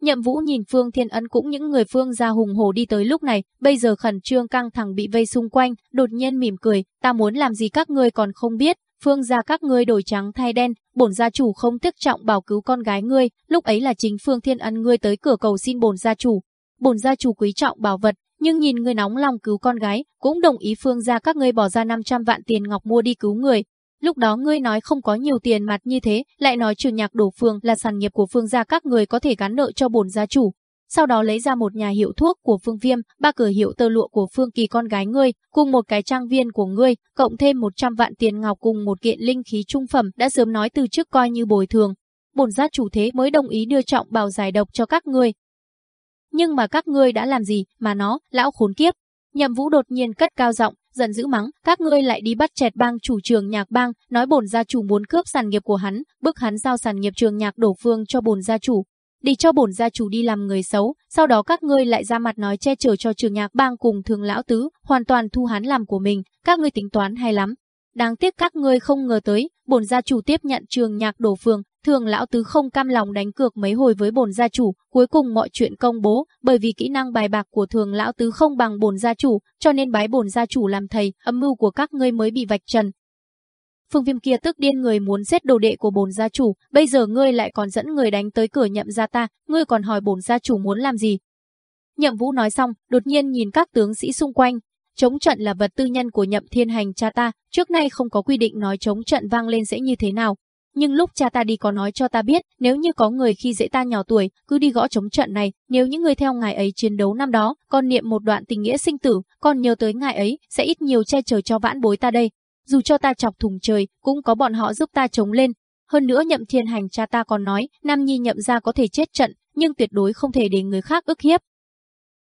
Nhậm Vũ nhìn Phương Thiên Ân cũng những người Phương gia hùng hổ đi tới lúc này, bây giờ khẩn trương căng thẳng bị vây xung quanh, đột nhiên mỉm cười, ta muốn làm gì các ngươi còn không biết, Phương gia các ngươi đổi trắng thay đen, bổn gia chủ không tiếc trọng bảo cứu con gái ngươi, lúc ấy là chính Phương Thiên Ân ngươi tới cửa cầu xin bổn gia chủ. Bổn gia chủ quý trọng bảo vật, nhưng nhìn ngươi nóng lòng cứu con gái, cũng đồng ý Phương gia các ngươi bỏ ra 500 vạn tiền ngọc mua đi cứu người. Lúc đó ngươi nói không có nhiều tiền mặt như thế, lại nói trừ nhạc đổ phương là sản nghiệp của Phương gia các người có thể gắn nợ cho bổn gia chủ, sau đó lấy ra một nhà hiệu thuốc của Phương Viêm, ba cửa hiệu tơ lụa của Phương Kỳ con gái ngươi, cùng một cái trang viên của ngươi, cộng thêm 100 vạn tiền ngọc cùng một kiện linh khí trung phẩm đã sớm nói từ trước coi như bồi thường. Bổn gia chủ thế mới đồng ý đưa trọng bào giải độc cho các ngươi. Nhưng mà các ngươi đã làm gì mà nó, lão khốn kiếp. Nhậm Vũ đột nhiên cất cao giọng, giận dữ mắng, các ngươi lại đi bắt chẹt bang chủ trường nhạc bang, nói bổn gia chủ muốn cướp sản nghiệp của hắn, bức hắn giao sản nghiệp trường nhạc đổ phương cho bổn gia chủ, để cho bổn gia chủ đi làm người xấu, sau đó các ngươi lại ra mặt nói che chở cho trường nhạc bang cùng thường lão tứ, hoàn toàn thu hắn làm của mình, các ngươi tính toán hay lắm. Đáng tiếc các ngươi không ngờ tới, bổn gia chủ tiếp nhận trường nhạc đổ phương thường lão tứ không cam lòng đánh cược mấy hồi với bổn gia chủ, cuối cùng mọi chuyện công bố, bởi vì kỹ năng bài bạc của thường lão tứ không bằng bổn gia chủ, cho nên bái bổn gia chủ làm thầy, âm mưu của các ngươi mới bị vạch trần, Phương Viêm kia tức điên người muốn giết đồ đệ của bổn gia chủ, bây giờ ngươi lại còn dẫn người đánh tới cửa nhậm gia ta, ngươi còn hỏi bổn gia chủ muốn làm gì? Nhậm Vũ nói xong, đột nhiên nhìn các tướng sĩ xung quanh, chống trận là vật tư nhân của Nhậm Thiên Hành cha ta, trước nay không có quy định nói chống trận vang lên sẽ như thế nào. Nhưng lúc cha ta đi có nói cho ta biết, nếu như có người khi dễ ta nhỏ tuổi, cứ đi gõ chống trận này, nếu những người theo ngài ấy chiến đấu năm đó, con niệm một đoạn tình nghĩa sinh tử, còn nhớ tới ngài ấy, sẽ ít nhiều che chở cho vãn bối ta đây, dù cho ta chọc thùng trời, cũng có bọn họ giúp ta chống lên. Hơn nữa nhậm thiên hành cha ta còn nói, Nam Nhi nhậm ra có thể chết trận, nhưng tuyệt đối không thể để người khác ức hiếp.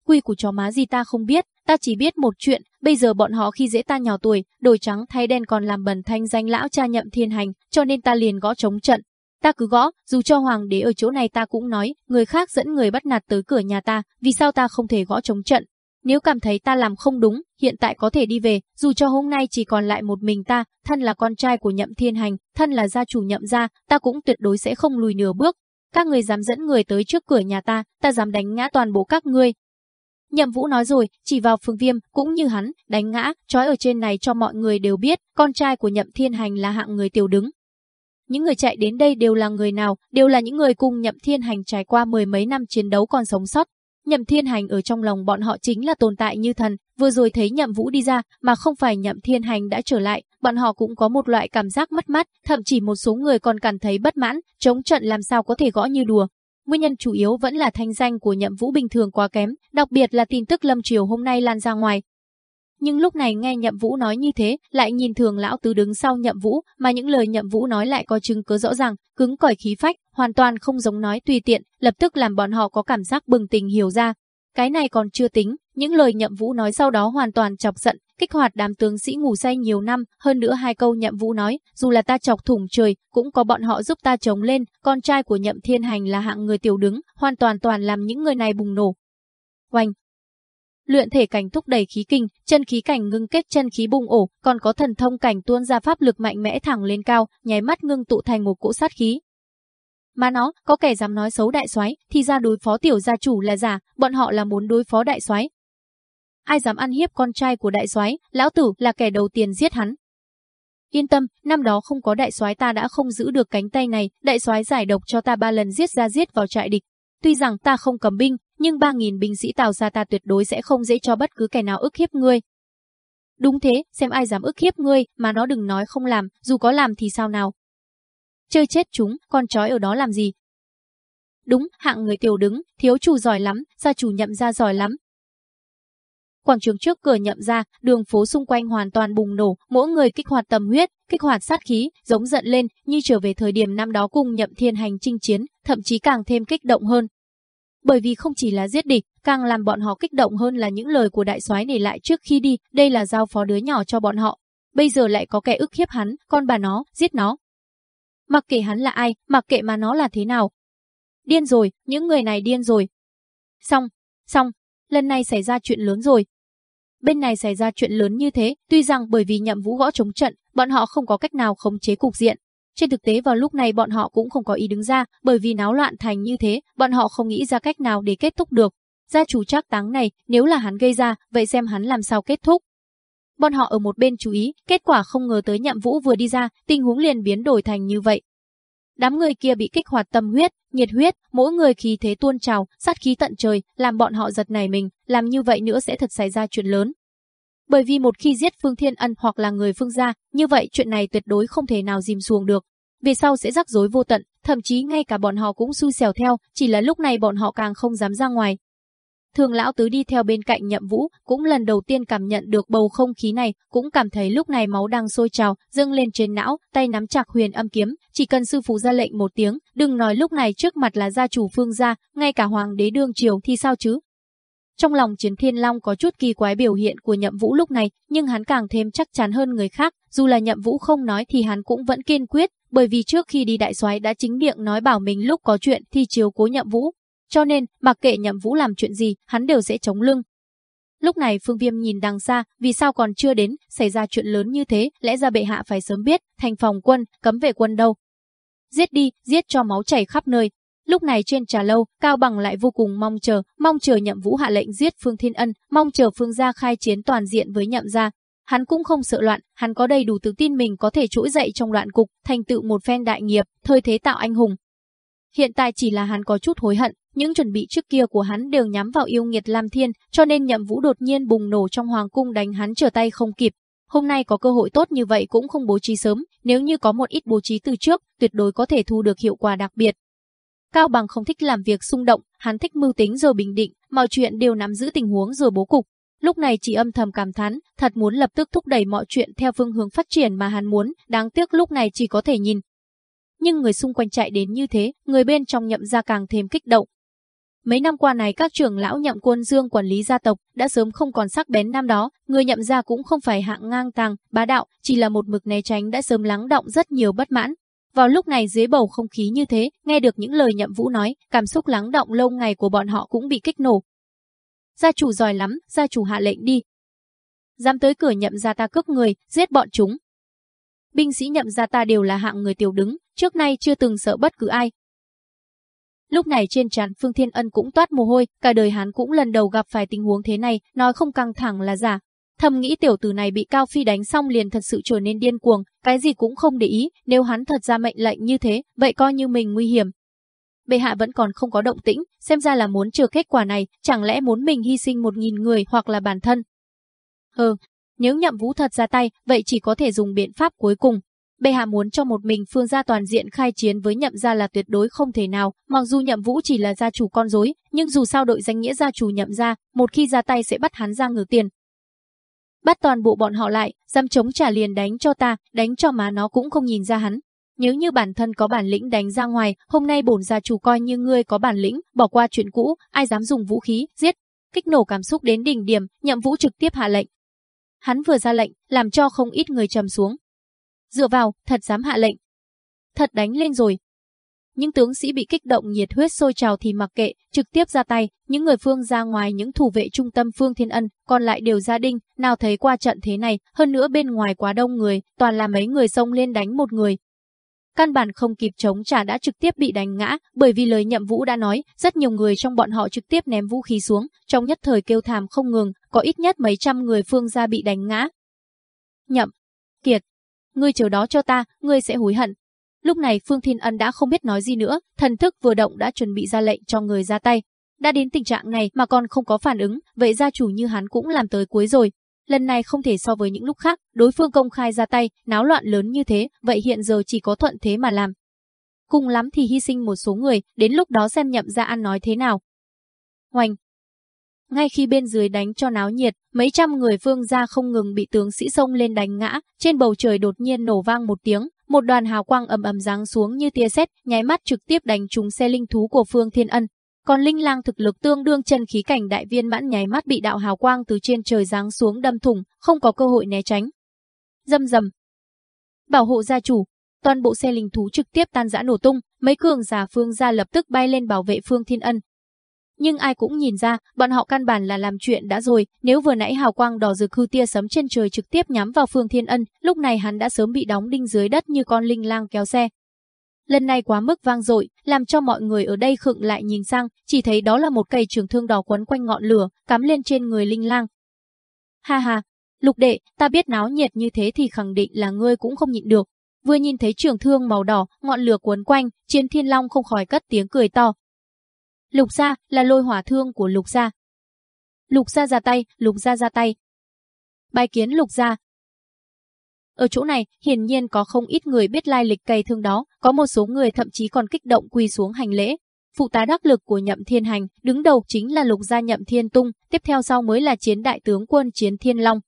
Quy của chó má gì ta không biết, ta chỉ biết một chuyện, bây giờ bọn họ khi dễ ta nhỏ tuổi, đổi trắng thay đen còn làm bẩn thanh danh lão cha nhậm thiên hành, cho nên ta liền gõ chống trận. Ta cứ gõ, dù cho hoàng đế ở chỗ này ta cũng nói, người khác dẫn người bắt nạt tới cửa nhà ta, vì sao ta không thể gõ chống trận, nếu cảm thấy ta làm không đúng, hiện tại có thể đi về, dù cho hôm nay chỉ còn lại một mình ta, thân là con trai của nhậm thiên hành, thân là gia chủ nhậm gia, ta cũng tuyệt đối sẽ không lùi nửa bước. Các người dám dẫn người tới trước cửa nhà ta, ta dám đánh ngã toàn bộ các ngươi. Nhậm Vũ nói rồi, chỉ vào Phương Viêm, cũng như hắn, đánh ngã, trói ở trên này cho mọi người đều biết, con trai của Nhậm Thiên Hành là hạng người tiểu đứng. Những người chạy đến đây đều là người nào, đều là những người cùng Nhậm Thiên Hành trải qua mười mấy năm chiến đấu còn sống sót, Nhậm Thiên Hành ở trong lòng bọn họ chính là tồn tại như thần, vừa rồi thấy Nhậm Vũ đi ra mà không phải Nhậm Thiên Hành đã trở lại, bọn họ cũng có một loại cảm giác mất mát, thậm chí một số người còn cảm thấy bất mãn, chống trận làm sao có thể gõ như đùa. Nguyên nhân chủ yếu vẫn là thanh danh của Nhậm Vũ bình thường quá kém, đặc biệt là tin tức Lâm Triều hôm nay lan ra ngoài, nhưng lúc này nghe Nhậm Vũ nói như thế, lại nhìn thường lão tứ đứng sau Nhậm Vũ, mà những lời Nhậm Vũ nói lại có chứng cứ rõ ràng, cứng cỏi khí phách, hoàn toàn không giống nói tùy tiện, lập tức làm bọn họ có cảm giác bừng tình hiểu ra. Cái này còn chưa tính, những lời Nhậm Vũ nói sau đó hoàn toàn chọc giận, kích hoạt đám tướng sĩ ngủ say nhiều năm, hơn nữa hai câu Nhậm Vũ nói, dù là ta chọc thủng trời, cũng có bọn họ giúp ta chống lên, con trai của Nhậm Thiên Hành là hạng người tiểu đứng, hoàn toàn toàn làm những người này bùng nổ. Oanh, luyện thể cảnh thúc đẩy khí kinh, chân khí cảnh ngưng kết chân khí bùng ổ, còn có thần thông cảnh tuôn ra pháp lực mạnh mẽ thẳng lên cao, nháy mắt ngưng tụ thành một cỗ sát khí. Mà nó, có kẻ dám nói xấu đại soái, thì ra đối phó tiểu gia chủ là giả, bọn họ là muốn đối phó đại soái. Ai dám ăn hiếp con trai của đại soái, lão tử là kẻ đầu tiên giết hắn. Yên tâm, năm đó không có đại soái ta đã không giữ được cánh tay này, đại soái giải độc cho ta ba lần giết ra giết vào trại địch, Tuy rằng ta không cầm binh, nhưng 3.000 binh sĩ Tào ra ta tuyệt đối sẽ không dễ cho bất cứ kẻ nào ức hiếp ngươi. Đúng thế, xem ai dám ức hiếp ngươi, mà nó đừng nói không làm, dù có làm thì sao nào. Chơi chết chúng, con chói ở đó làm gì? Đúng, hạng người tiểu đứng, thiếu chủ giỏi lắm, gia chủ nhậm ra giỏi lắm quảng trường trước cửa nhậm ra, đường phố xung quanh hoàn toàn bùng nổ, mỗi người kích hoạt tâm huyết, kích hoạt sát khí, giống giận lên, như trở về thời điểm năm đó cùng nhậm thiên hành chinh chiến, thậm chí càng thêm kích động hơn. Bởi vì không chỉ là giết địch, càng làm bọn họ kích động hơn là những lời của đại soái để lại trước khi đi, đây là giao phó đứa nhỏ cho bọn họ. Bây giờ lại có kẻ ức hiếp hắn, con bà nó, giết nó. Mặc kệ hắn là ai, mặc kệ mà nó là thế nào. Điên rồi, những người này điên rồi. Xong, xong, lần này xảy ra chuyện lớn rồi. Bên này xảy ra chuyện lớn như thế, tuy rằng bởi vì nhậm vũ gõ chống trận, bọn họ không có cách nào khống chế cục diện. Trên thực tế vào lúc này bọn họ cũng không có ý đứng ra, bởi vì náo loạn thành như thế, bọn họ không nghĩ ra cách nào để kết thúc được. Gia chủ trác táng này, nếu là hắn gây ra, vậy xem hắn làm sao kết thúc. Bọn họ ở một bên chú ý, kết quả không ngờ tới nhậm vũ vừa đi ra, tình huống liền biến đổi thành như vậy. Đám người kia bị kích hoạt tâm huyết, nhiệt huyết, mỗi người khí thế tuôn trào, sát khí tận trời, làm bọn họ giật nảy mình, làm như vậy nữa sẽ thật xảy ra chuyện lớn. Bởi vì một khi giết Phương Thiên Ân hoặc là người Phương gia, như vậy chuyện này tuyệt đối không thể nào dìm xuồng được. Về sau sẽ rắc rối vô tận, thậm chí ngay cả bọn họ cũng xui xẻo theo, chỉ là lúc này bọn họ càng không dám ra ngoài. Thường lão tứ đi theo bên cạnh nhậm vũ, cũng lần đầu tiên cảm nhận được bầu không khí này, cũng cảm thấy lúc này máu đang sôi trào, dâng lên trên não, tay nắm chặt huyền âm kiếm, chỉ cần sư phụ ra lệnh một tiếng, đừng nói lúc này trước mặt là gia chủ phương gia, ngay cả hoàng đế đương triều thì sao chứ? Trong lòng chiến thiên long có chút kỳ quái biểu hiện của nhậm vũ lúc này, nhưng hắn càng thêm chắc chắn hơn người khác, dù là nhậm vũ không nói thì hắn cũng vẫn kiên quyết, bởi vì trước khi đi đại soái đã chính miệng nói bảo mình lúc có chuyện thì chiếu cố nhậm vũ, cho nên, mặc kệ nhậm vũ làm chuyện gì, hắn đều sẽ chống lưng. Lúc này Phương Viêm nhìn đằng xa, vì sao còn chưa đến, xảy ra chuyện lớn như thế, lẽ ra bệ hạ phải sớm biết, thành phòng quân, cấm vệ quân đâu. Giết đi, giết cho máu chảy khắp nơi. Lúc này trên trà lâu, Cao Bằng lại vô cùng mong chờ, mong chờ nhậm vũ hạ lệnh giết Phương Thiên Ân, mong chờ Phương gia khai chiến toàn diện với nhậm gia. Hắn cũng không sợ loạn, hắn có đầy đủ tự tin mình có thể trỗi dậy trong loạn cục, thành tựu một phen đại nghiệp, thời thế tạo anh hùng. Hiện tại chỉ là hắn có chút hối hận, những chuẩn bị trước kia của hắn đều nhắm vào yêu nghiệt Lam Thiên, cho nên nhậm vũ đột nhiên bùng nổ trong hoàng cung đánh hắn trở tay không kịp. Hôm nay có cơ hội tốt như vậy cũng không bố trí sớm, nếu như có một ít bố trí từ trước, tuyệt đối có thể thu được hiệu quả đặc biệt. Cao Bằng không thích làm việc xung động, hắn thích mưu tính rồi bình định, mọi chuyện đều nắm giữ tình huống rồi bố cục. Lúc này chỉ âm thầm cảm thán, thật muốn lập tức thúc đẩy mọi chuyện theo phương hướng phát triển mà hắn muốn, đáng tiếc lúc này chỉ có thể nhìn. Nhưng người xung quanh chạy đến như thế, người bên trong nhậm ra càng thêm kích động, Mấy năm qua này các trưởng lão nhậm quân dương quản lý gia tộc đã sớm không còn sắc bén năm đó, người nhậm gia cũng không phải hạng ngang tàng, bá đạo, chỉ là một mực né tránh đã sớm lắng động rất nhiều bất mãn. Vào lúc này dưới bầu không khí như thế, nghe được những lời nhậm vũ nói, cảm xúc lắng động lâu ngày của bọn họ cũng bị kích nổ. Gia chủ giỏi lắm, gia chủ hạ lệnh đi. Dám tới cửa nhậm gia ta cướp người, giết bọn chúng. Binh sĩ nhậm gia ta đều là hạng người tiểu đứng, trước nay chưa từng sợ bất cứ ai, Lúc này trên trán Phương Thiên Ân cũng toát mồ hôi, cả đời hắn cũng lần đầu gặp phải tình huống thế này, nói không căng thẳng là giả. Thầm nghĩ tiểu tử này bị Cao Phi đánh xong liền thật sự trở nên điên cuồng, cái gì cũng không để ý, nếu hắn thật ra mệnh lệnh như thế, vậy coi như mình nguy hiểm. Bệ hạ vẫn còn không có động tĩnh, xem ra là muốn chờ kết quả này, chẳng lẽ muốn mình hy sinh một nghìn người hoặc là bản thân. Hừ, nếu nhậm vũ thật ra tay, vậy chỉ có thể dùng biện pháp cuối cùng, Bệ hạ muốn cho một mình Phương gia toàn diện khai chiến với nhậm gia là tuyệt đối không thể nào, mặc dù nhậm vũ chỉ là gia chủ con rối, nhưng dù sao đội danh nghĩa gia chủ nhậm gia, một khi ra tay sẽ bắt hắn ra ngửa tiền. Bắt toàn bộ bọn họ lại, dám chống trả liền đánh cho ta, đánh cho má nó cũng không nhìn ra hắn. Nếu như bản thân có bản lĩnh đánh ra ngoài, hôm nay bổn gia chủ coi như ngươi có bản lĩnh, bỏ qua chuyện cũ, ai dám dùng vũ khí, giết. Kích nổ cảm xúc đến đỉnh điểm, nhậm vũ trực tiếp hạ lệnh. Hắn vừa ra lệnh, làm cho không ít người trầm xuống, Dựa vào, thật dám hạ lệnh. Thật đánh lên rồi. Những tướng sĩ bị kích động nhiệt huyết sôi trào thì mặc kệ, trực tiếp ra tay, những người phương ra ngoài những thủ vệ trung tâm Phương Thiên Ân, còn lại đều gia đinh, nào thấy qua trận thế này, hơn nữa bên ngoài quá đông người, toàn là mấy người xông lên đánh một người, căn bản không kịp chống trả đã trực tiếp bị đánh ngã, bởi vì lời nhậm vũ đã nói, rất nhiều người trong bọn họ trực tiếp ném vũ khí xuống, trong nhất thời kêu thảm không ngừng, có ít nhất mấy trăm người phương gia bị đánh ngã. Nhậm, kiệt, ngươi chờ đó cho ta, ngươi sẽ hối hận. Lúc này Phương Thiên Ân đã không biết nói gì nữa, thần thức vừa động đã chuẩn bị ra lệnh cho người ra tay. Đã đến tình trạng này mà còn không có phản ứng, vậy gia chủ như hắn cũng làm tới cuối rồi. Lần này không thể so với những lúc khác, đối phương công khai ra tay, náo loạn lớn như thế, vậy hiện giờ chỉ có thuận thế mà làm. Cùng lắm thì hy sinh một số người, đến lúc đó xem nhậm ra ăn nói thế nào. Hoành, ngay khi bên dưới đánh cho náo nhiệt, mấy trăm người phương gia không ngừng bị tướng sĩ sông lên đánh ngã, trên bầu trời đột nhiên nổ vang một tiếng, một đoàn hào quang ầm ầm giáng xuống như tia sét, nháy mắt trực tiếp đánh trúng xe linh thú của Phương Thiên Ân. Còn linh lang thực lực tương đương chân khí cảnh đại viên mãn nháy mắt bị đạo hào quang từ trên trời giáng xuống đâm thủng, không có cơ hội né tránh. Dâm dầm. Bảo hộ gia chủ, toàn bộ xe linh thú trực tiếp tan rã nổ tung, mấy cường giả Phương gia lập tức bay lên bảo vệ Phương Thiên Ân, nhưng ai cũng nhìn ra, bọn họ căn bản là làm chuyện đã rồi, nếu vừa nãy hào quang đỏ rực hư tia sấm trên trời trực tiếp nhắm vào Phương Thiên Ân, lúc này hắn đã sớm bị đóng đinh dưới đất như con linh lang kéo xe. Lần này quá mức vang dội, làm cho mọi người ở đây khựng lại nhìn sang, chỉ thấy đó là một cây trường thương đỏ quấn quanh ngọn lửa, cắm lên trên người linh lang. Ha ha, lục đệ, ta biết náo nhiệt như thế thì khẳng định là ngươi cũng không nhịn được. Vừa nhìn thấy trường thương màu đỏ, ngọn lửa cuốn quanh, chiến thiên long không khỏi cất tiếng cười to, Lục gia là lôi hỏa thương của lục gia. Lục gia ra tay, lục gia ra tay. Bài kiến lục gia. Ở chỗ này, hiển nhiên có không ít người biết lai lịch cây thương đó, có một số người thậm chí còn kích động quỳ xuống hành lễ. Phụ tá đắc lực của Nhậm Thiên Hành, đứng đầu chính là lục gia Nhậm Thiên Tung, tiếp theo sau mới là chiến đại tướng quân chiến Thiên Long.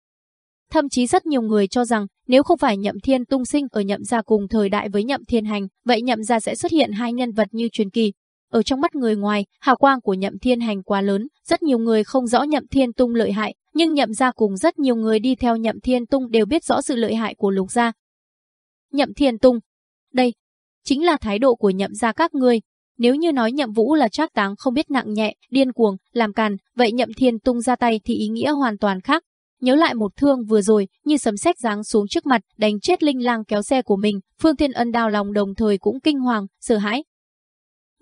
Thậm chí rất nhiều người cho rằng, nếu không phải Nhậm Thiên Tung sinh ở Nhậm gia cùng thời đại với Nhậm Thiên Hành, vậy Nhậm gia sẽ xuất hiện hai nhân vật như truyền kỳ, ở trong mắt người ngoài, hào quang của nhậm thiên hành quá lớn, rất nhiều người không rõ nhậm thiên tung lợi hại, nhưng nhậm gia cùng rất nhiều người đi theo nhậm thiên tung đều biết rõ sự lợi hại của lục gia. Nhậm thiên tung, đây, chính là thái độ của nhậm gia các ngươi. Nếu như nói nhậm vũ là trác táng không biết nặng nhẹ, điên cuồng, làm càn, vậy nhậm thiên tung ra tay thì ý nghĩa hoàn toàn khác. Nhớ lại một thương vừa rồi, như sấm sét giáng xuống trước mặt, đánh chết linh lang kéo xe của mình, Phương Thiên Ân đào lòng đồng thời cũng kinh hoàng, sợ hãi,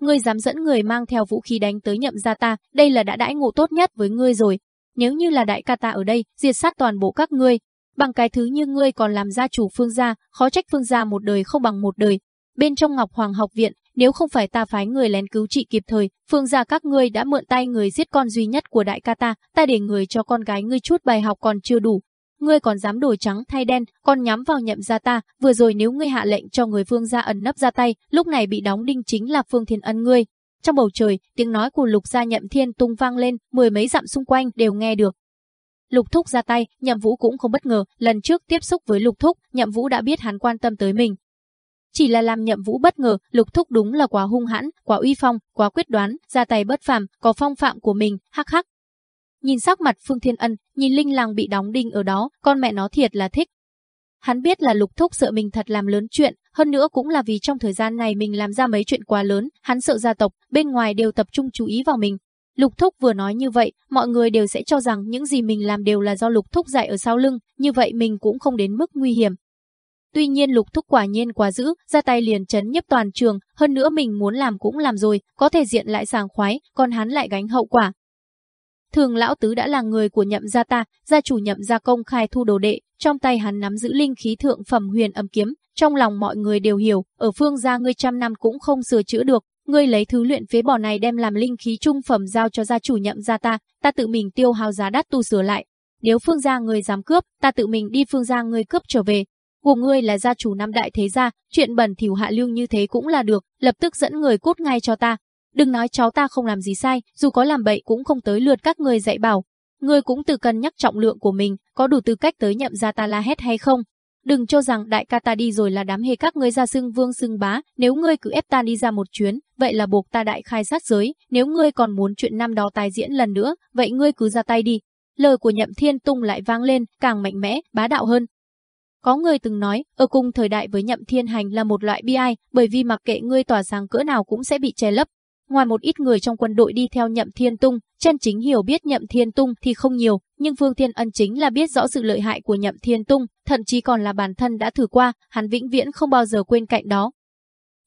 ngươi dám dẫn người mang theo vũ khí đánh tới nhậm gia ta, đây là đã đãi ngộ tốt nhất với ngươi rồi. Nếu như là đại ca ta ở đây, diệt sát toàn bộ các ngươi. Bằng cái thứ như ngươi còn làm gia chủ phương gia, khó trách phương gia một đời không bằng một đời. Bên trong Ngọc Hoàng học viện, nếu không phải ta phái người lén cứu trị kịp thời, phương gia các ngươi đã mượn tay người giết con duy nhất của đại ca ta, ta để người cho con gái ngươi chút bài học còn chưa đủ, ngươi còn dám đổi trắng thay đen, còn nhắm vào nhậm gia ta, vừa rồi nếu ngươi hạ lệnh cho người phương gia ẩn nấp ra tay, lúc này bị đóng đinh chính là phương thiên ân ngươi. Trong bầu trời, tiếng nói của lục gia nhậm thiên tung vang lên, mười mấy dặm xung quanh đều nghe được. Lục Thúc ra tay, Nhậm Vũ cũng không bất ngờ, lần trước tiếp xúc với Lục Thúc, Nhậm Vũ đã biết hắn quan tâm tới mình. Chỉ là làm Nhậm Vũ bất ngờ, Lục Thúc đúng là quá hung hãn, quá uy phong, quá quyết đoán, ra tay bất phàm, có phong phạm của mình, hắc hắc, Nhìn sắc mặt Phương Thiên Ân, nhìn Linh Lang bị đóng đinh ở đó, con mẹ nó thiệt là thích. Hắn biết là Lục Thúc sợ mình thật làm lớn chuyện, hơn nữa cũng là vì trong thời gian này mình làm ra mấy chuyện quá lớn, hắn sợ gia tộc, bên ngoài đều tập trung chú ý vào mình. Lục Thúc vừa nói như vậy, mọi người đều sẽ cho rằng những gì mình làm đều là do Lục Thúc dạy ở sau lưng, như vậy mình cũng không đến mức nguy hiểm. Tuy nhiên Lục Thúc quả nhiên quá dữ, ra tay liền chấn nhấp toàn trường, hơn nữa mình muốn làm cũng làm rồi, có thể diện lại sàng khoái, còn hắn lại gánh hậu quả, Thường lão tứ đã là người của nhậm gia ta, gia chủ nhậm gia công khai thu đồ đệ, trong tay hắn nắm giữ linh khí thượng phẩm huyền âm kiếm, trong lòng mọi người đều hiểu, ở phương gia ngươi trăm năm cũng không sửa chữa được, ngươi lấy thứ luyện phế bỏ này đem làm linh khí trung phẩm giao cho gia chủ nhậm gia ta, ta tự mình tiêu hao giá đắt tu sửa lại. Nếu phương gia người dám cướp, ta tự mình đi phương gia người cướp trở về. Gồm ngươi là gia chủ năm đại thế gia, chuyện bẩn thỉu hạ lưu như thế cũng là được, lập tức dẫn người cút ngay cho ta, Đừng nói cháu ta không làm gì sai, dù có làm bậy cũng không tới lượt các người dạy bảo. Người cũng tự cân nhắc trọng lượng của mình, có đủ tư cách tới nhậm ra ta la hét hay không. Đừng cho rằng đại ca ta đi rồi là đám hề các ngươi ra xưng vương xưng bá, nếu ngươi cứ ép ta đi ra một chuyến, vậy là buộc ta đại khai sát giới, nếu ngươi còn muốn chuyện năm đó tái diễn lần nữa, vậy ngươi cứ ra tay đi. Lời của nhậm thiên tung lại vang lên, càng mạnh mẽ, bá đạo hơn. Có người từng nói, ở cùng thời đại với nhậm thiên hành là một loại bi ai, bởi vì mặc kệ ngươi tỏa sáng cỡ nào cũng sẽ bị che lấp, Ngoài một ít người trong quân đội đi theo Nhậm Thiên Tung, chân chính hiểu biết Nhậm Thiên Tung thì không nhiều, nhưng Vương Thiên Ân chính là biết rõ sự lợi hại của Nhậm Thiên Tung, thậm chí còn là bản thân đã thử qua, hắn vĩnh viễn không bao giờ quên cạnh đó.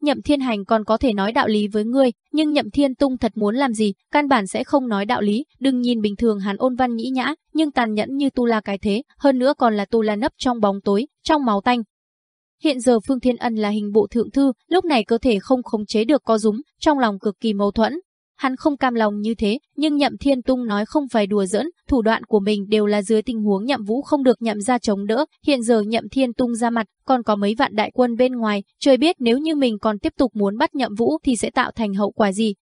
Nhậm Thiên Hành còn có thể nói đạo lý với ngươi, nhưng Nhậm Thiên Tung thật muốn làm gì, căn bản sẽ không nói đạo lý, đừng nhìn bình thường hắn ôn văn nhĩ nhã, nhưng tàn nhẫn như tu la cái thế, hơn nữa còn là tu la nấp trong bóng tối, trong máu tanh, Hiện giờ Phương Thiên Ân là hình bộ thượng thư, lúc này cơ thể không khống chế được co rúm, trong lòng cực kỳ mâu thuẫn. Hắn không cam lòng như thế, nhưng Nhậm Thiên Tung nói không phải đùa giỡn, thủ đoạn của mình đều là dưới tình huống Nhậm Vũ không được nhậm ra chống đỡ, hiện giờ Nhậm Thiên Tung ra mặt, còn có mấy vạn đại quân bên ngoài, trời biết nếu như mình còn tiếp tục muốn bắt Nhậm Vũ thì sẽ tạo thành hậu quả gì.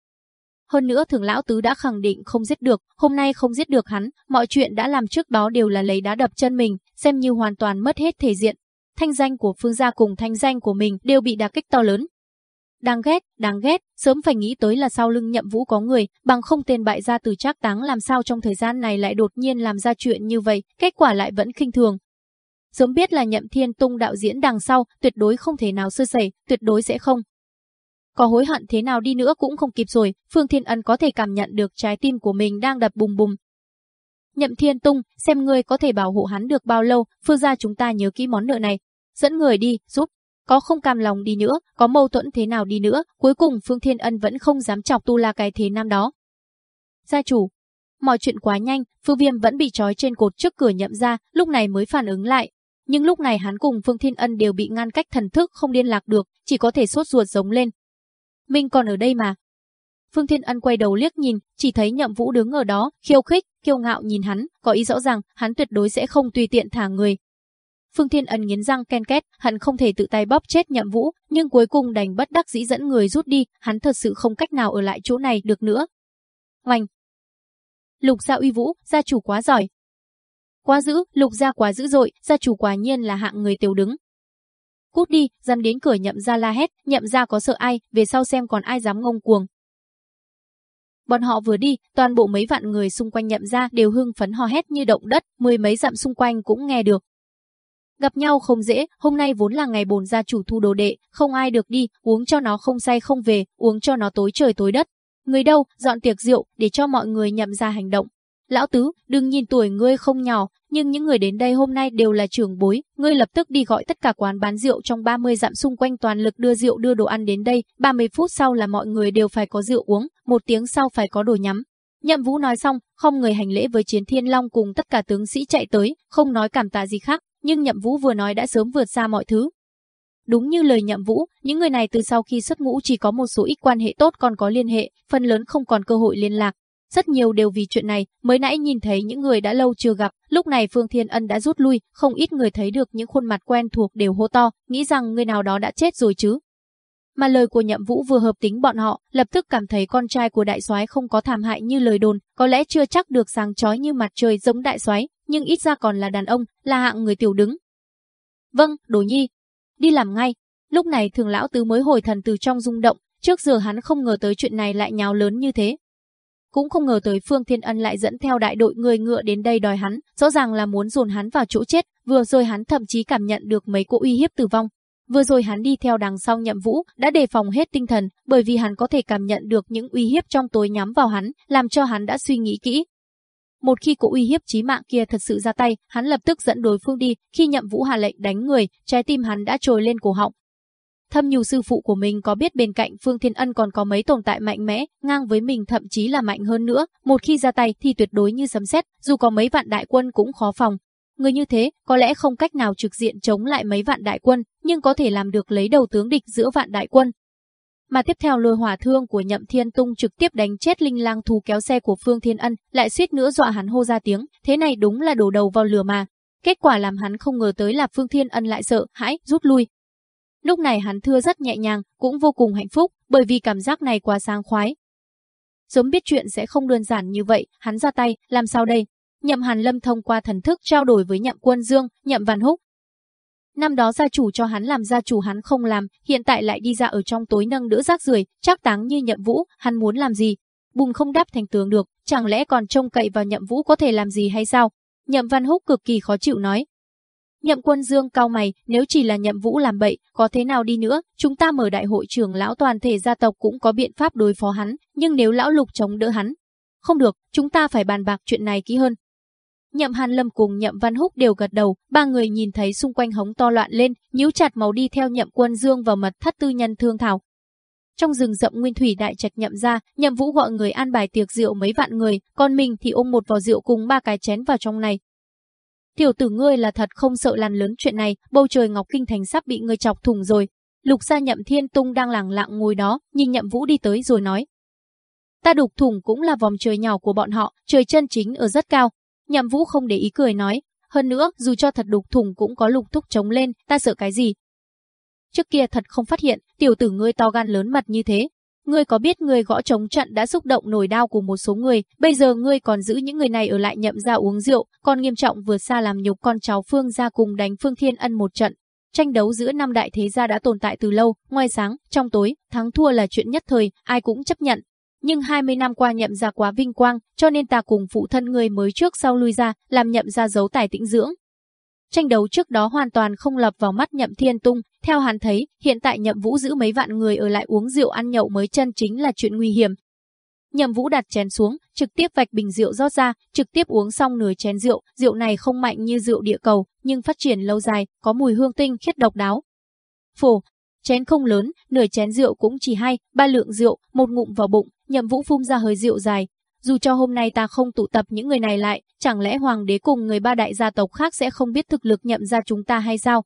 hơn nữa thường lão tứ đã khẳng định không giết được, hôm nay không giết được hắn, mọi chuyện đã làm trước đó đều là lấy đá đập chân mình, xem như hoàn toàn mất hết thể diện. Thanh danh của Phương gia cùng thanh danh của mình đều bị đả kích to lớn. Đáng ghét, đáng ghét, sớm phải nghĩ tới là sau lưng nhậm vũ có người, bằng không tên bại gia từ trác táng làm sao trong thời gian này lại đột nhiên làm ra chuyện như vậy, kết quả lại vẫn khinh thường, Sớm biết là nhậm thiên tung đạo diễn đằng sau, tuyệt đối không thể nào sơ sẩy, tuyệt đối sẽ không. Có hối hận thế nào đi nữa cũng không kịp rồi, Phương Thiên Ân có thể cảm nhận được trái tim của mình đang đập bùm bùm. Nhậm Thiên Tung, xem ngươi có thể bảo hộ hắn được bao lâu, phương gia chúng ta nhớ kỹ món nợ này. Dẫn người đi, giúp. Có không cam lòng đi nữa, có mâu thuẫn thế nào đi nữa, cuối cùng Phương Thiên Ân vẫn không dám chọc tu la cái thế nam đó. Gia chủ, mọi chuyện quá nhanh, Phương Viêm vẫn bị trói trên cột trước cửa nhậm ra, lúc này mới phản ứng lại, nhưng lúc này hắn cùng Phương Thiên Ân đều bị ngăn cách thần thức không liên lạc được, chỉ có thể sốt ruột giống lên. Mình còn ở đây mà. Phương Thiên Ân quay đầu liếc nhìn, chỉ thấy Nhậm Vũ đứng ở đó, khiêu khích, kiêu ngạo nhìn hắn, có ý rõ ràng hắn tuyệt đối sẽ không tùy tiện thả người. Phương Thiên Ân nghiến răng ken két, hắn không thể tự tay bóp chết Nhậm Vũ, nhưng cuối cùng đành bất đắc dĩ dẫn người rút đi, hắn thật sự không cách nào ở lại chỗ này được nữa. Oanh! Lục Gia Uy Vũ, gia chủ quá giỏi, Quá dữ, lục gia quá dữ dội, gia chủ quả nhiên là hạng người tiểu đứng. Cút đi, dám đến cửa nhậm gia la hét, nhậm gia có sợ ai, về sau xem còn ai dám ngông cuồng. Bọn họ vừa đi, toàn bộ mấy vạn người xung quanh nhậm gia đều hưng phấn hò hét như động đất, mười mấy dặm xung quanh cũng nghe được. Gặp nhau không dễ, hôm nay vốn là ngày bồn gia chủ thu đồ đệ, không ai được đi, uống cho nó không say không về, uống cho nó tối trời tối đất. Người đâu, dọn tiệc rượu, để cho mọi người nhậm ra hành động. Lão Tứ, đừng nhìn tuổi ngươi không nhỏ, nhưng những người đến đây hôm nay đều là trưởng bối, ngươi lập tức đi gọi tất cả quán bán rượu trong 30 dặm xung quanh toàn lực đưa rượu đưa đồ ăn đến đây, 30 phút sau là mọi người đều phải có rượu uống, một tiếng sau phải có đồ nhắm. Nhậm Vũ nói xong, không người hành lễ với Chiến Thiên Long cùng tất cả tướng sĩ chạy tới, không nói cảm tạ gì khác, nhưng Nhậm Vũ vừa nói đã sớm vượt xa mọi thứ. Đúng như lời Nhậm Vũ, những người này từ sau khi xuất ngũ chỉ có một số ít quan hệ tốt còn có liên hệ, phần lớn không còn cơ hội liên lạc, rất nhiều đều vì chuyện này, mới nãy nhìn thấy những người đã lâu chưa gặp, lúc này Phương Thiên Ân đã rút lui, không ít người thấy được những khuôn mặt quen thuộc đều hô to, nghĩ rằng người nào đó đã chết rồi chứ. Mà lời của Nhậm Vũ vừa hợp tính bọn họ, lập tức cảm thấy con trai của đại soái không có thảm hại như lời đồn, có lẽ chưa chắc được sáng chói như mặt trời giống đại soái, nhưng ít ra còn là đàn ông, là hạng người tiểu đứng. Vâng, Đồ Nhi, đi làm ngay. Lúc này Thường lão tứ mới hồi thần từ trong rung động, trước giờ hắn không ngờ tới chuyện này lại nhào lớn như thế, cũng không ngờ tới Phương Thiên Ân lại dẫn theo đại đội người ngựa đến đây đòi hắn, rõ ràng là muốn dồn hắn vào chỗ chết, vừa rồi hắn thậm chí cảm nhận được mấy cỗ uy hiếp tử vong. Vừa rồi hắn đi theo đằng sau nhậm vũ, đã đề phòng hết tinh thần, bởi vì hắn có thể cảm nhận được những uy hiếp trong tối nhắm vào hắn, làm cho hắn đã suy nghĩ kỹ. Một khi cỗ uy hiếp chí mạng kia thật sự ra tay, hắn lập tức dẫn đối phương đi, khi nhậm vũ hà lệnh đánh người, trái tim hắn đã trồi lên cổ họng, Thâm nhu sư phụ của mình có biết bên cạnh Phương Thiên Ân còn có mấy tồn tại mạnh mẽ, ngang với mình thậm chí là mạnh hơn nữa, một khi ra tay thì tuyệt đối như sấm sét, dù có mấy vạn đại quân cũng khó phòng. Người như thế, có lẽ không cách nào trực diện chống lại mấy vạn đại quân, nhưng có thể làm được lấy đầu tướng địch giữa vạn đại quân. Mà tiếp theo lôi hỏa thương của Nhậm Thiên Tung trực tiếp đánh chết linh lang thú kéo xe của Phương Thiên Ân, lại suýt nữa dọa hắn hô ra tiếng, thế này đúng là đổ đầu vào lửa mà. Kết quả làm hắn không ngờ tới là Phương Thiên Ân lại sợ, hãi, rút lui, Lúc này hắn thưa rất nhẹ nhàng, cũng vô cùng hạnh phúc, bởi vì cảm giác này quá sáng khoái. Sớm biết chuyện sẽ không đơn giản như vậy, hắn ra tay, làm sao đây? Nhậm Hàn Lâm thông qua thần thức trao đổi với Nhậm Quân Dương, Nhậm Văn Húc. Năm đó gia chủ cho hắn làm gia chủ hắn không làm, hiện tại lại đi ra ở trong tối nâng đỡ rác rưởi, chắc táng như Nhậm Vũ, hắn muốn làm gì? Bùng không đáp thành tướng được, chẳng lẽ còn trông cậy vào Nhậm Vũ có thể làm gì hay sao? Nhậm Văn Húc cực kỳ khó chịu nói, Nhậm quân dương cao mày, nếu chỉ là nhậm vũ làm bậy, có thế nào đi nữa, chúng ta mở đại hội trưởng lão toàn thể gia tộc cũng có biện pháp đối phó hắn, nhưng nếu lão lục chống đỡ hắn, không được, chúng ta phải bàn bạc chuyện này kỹ hơn. Nhậm Hàn Lâm cùng Nhậm Văn Húc đều gật đầu, ba người nhìn thấy xung quanh hống to loạn lên, nhíu chặt màu đi theo Nhậm Quân Dương vào mật thất tư nhân thương thảo. Trong rừng rậm nguyên thủy đại trạch nhậm ra, Nhậm Vũ gọi người an bài tiệc rượu mấy vạn người, còn mình thì ôm một vò rượu cùng ba cái chén vào trong này, Tiểu tử ngươi là thật không sợ làn lớn chuyện này, bầu trời Ngọc Kinh Thành sắp bị ngươi chọc thủng rồi. Lục gia nhậm thiên tung đang lẳng lặng ngồi đó, nhìn nhậm vũ đi tới rồi nói. Ta đục thủng cũng là vòng trời nhỏ của bọn họ, trời chân chính ở rất cao. Nhậm vũ không để ý cười nói, hơn nữa, dù cho thật đục thủng cũng có lục thúc chống lên, ta sợ cái gì. Trước kia thật không phát hiện, tiểu tử ngươi to gan lớn mặt như thế. ngươi có biết ngươi gõ chống trận đã xúc động nổi đau của một số người, bây giờ ngươi còn giữ những người này ở lại nhậm ra uống rượu, còn nghiêm trọng vượt xa làm nhục con cháu Phương gia cùng đánh Phương Thiên Ân một trận. Tranh đấu giữa năm đại thế gia đã tồn tại từ lâu, ngoài sáng, trong tối, thắng thua là chuyện nhất thời, ai cũng chấp nhận. Nhưng 20 năm qua nhậm ra quá vinh quang, cho nên ta cùng phụ thân người mới trước sau lui ra, làm nhậm ra giấu tài tĩnh dưỡng, Tranh đấu trước đó hoàn toàn không lập vào mắt Nhậm Thiên Tung, theo hắn thấy, hiện tại Nhậm Vũ giữ mấy vạn người ở lại uống rượu ăn nhậu mới chân chính là chuyện nguy hiểm. Nhậm Vũ đặt chén xuống, trực tiếp vạch bình rượu rót ra, trực tiếp uống xong nửa chén rượu, rượu này không mạnh như rượu địa cầu, nhưng phát triển lâu dài, có mùi hương tinh khiết độc đáo. Phổ, chén không lớn, nửa chén rượu cũng chỉ hai, ba lượng rượu, một ngụm vào bụng, Nhậm Vũ phun ra hơi rượu dài, dù cho hôm nay ta không tụ tập những người này lại, chẳng lẽ hoàng đế cùng người ba đại gia tộc khác sẽ không biết thực lực nhậm ra chúng ta hay sao?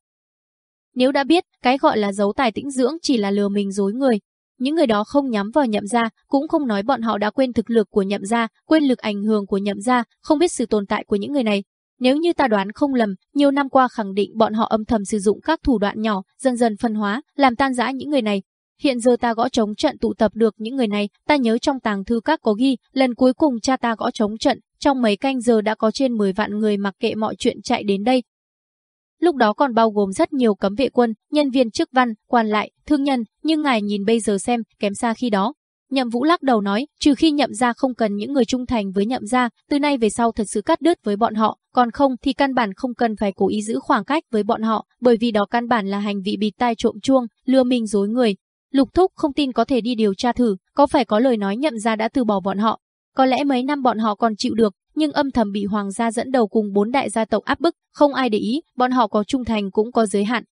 Nếu đã biết, cái gọi là giấu tài tĩnh dưỡng chỉ là lừa mình dối người. Những người đó không nhắm vào nhậm gia, cũng không nói bọn họ đã quên thực lực của nhậm gia, quên lực ảnh hưởng của nhậm gia, không biết sự tồn tại của những người này. Nếu như ta đoán không lầm, nhiều năm qua khẳng định bọn họ âm thầm sử dụng các thủ đoạn nhỏ, dần dần phân hóa, làm tan rã những người này, Hiện giờ ta gõ trống trận tụ tập được những người này, ta nhớ trong tàng thư các có ghi, lần cuối cùng cha ta gõ trống trận, trong mấy canh giờ đã có trên 10 vạn người mặc kệ mọi chuyện chạy đến đây. Lúc đó còn bao gồm rất nhiều cấm vệ quân, nhân viên chức văn, quan lại, thương nhân, nhưng ngài nhìn bây giờ xem, kém xa khi đó. Nhậm Vũ lắc đầu nói, trừ khi nhậm gia không cần những người trung thành với nhậm gia, từ nay về sau thật sự cắt đứt với bọn họ, còn không thì căn bản không cần phải cố ý giữ khoảng cách với bọn họ, bởi vì đó căn bản là hành vi bịt tai trộm chuông, lừa mình dối người, Lục Thúc không tin có thể đi điều tra thử, có phải có lời nói nhậm gia đã từ bỏ bọn họ. Có lẽ mấy năm bọn họ còn chịu được, nhưng âm thầm bị hoàng gia dẫn đầu cùng bốn đại gia tộc áp bức, không ai để ý, bọn họ có trung thành cũng có giới hạn.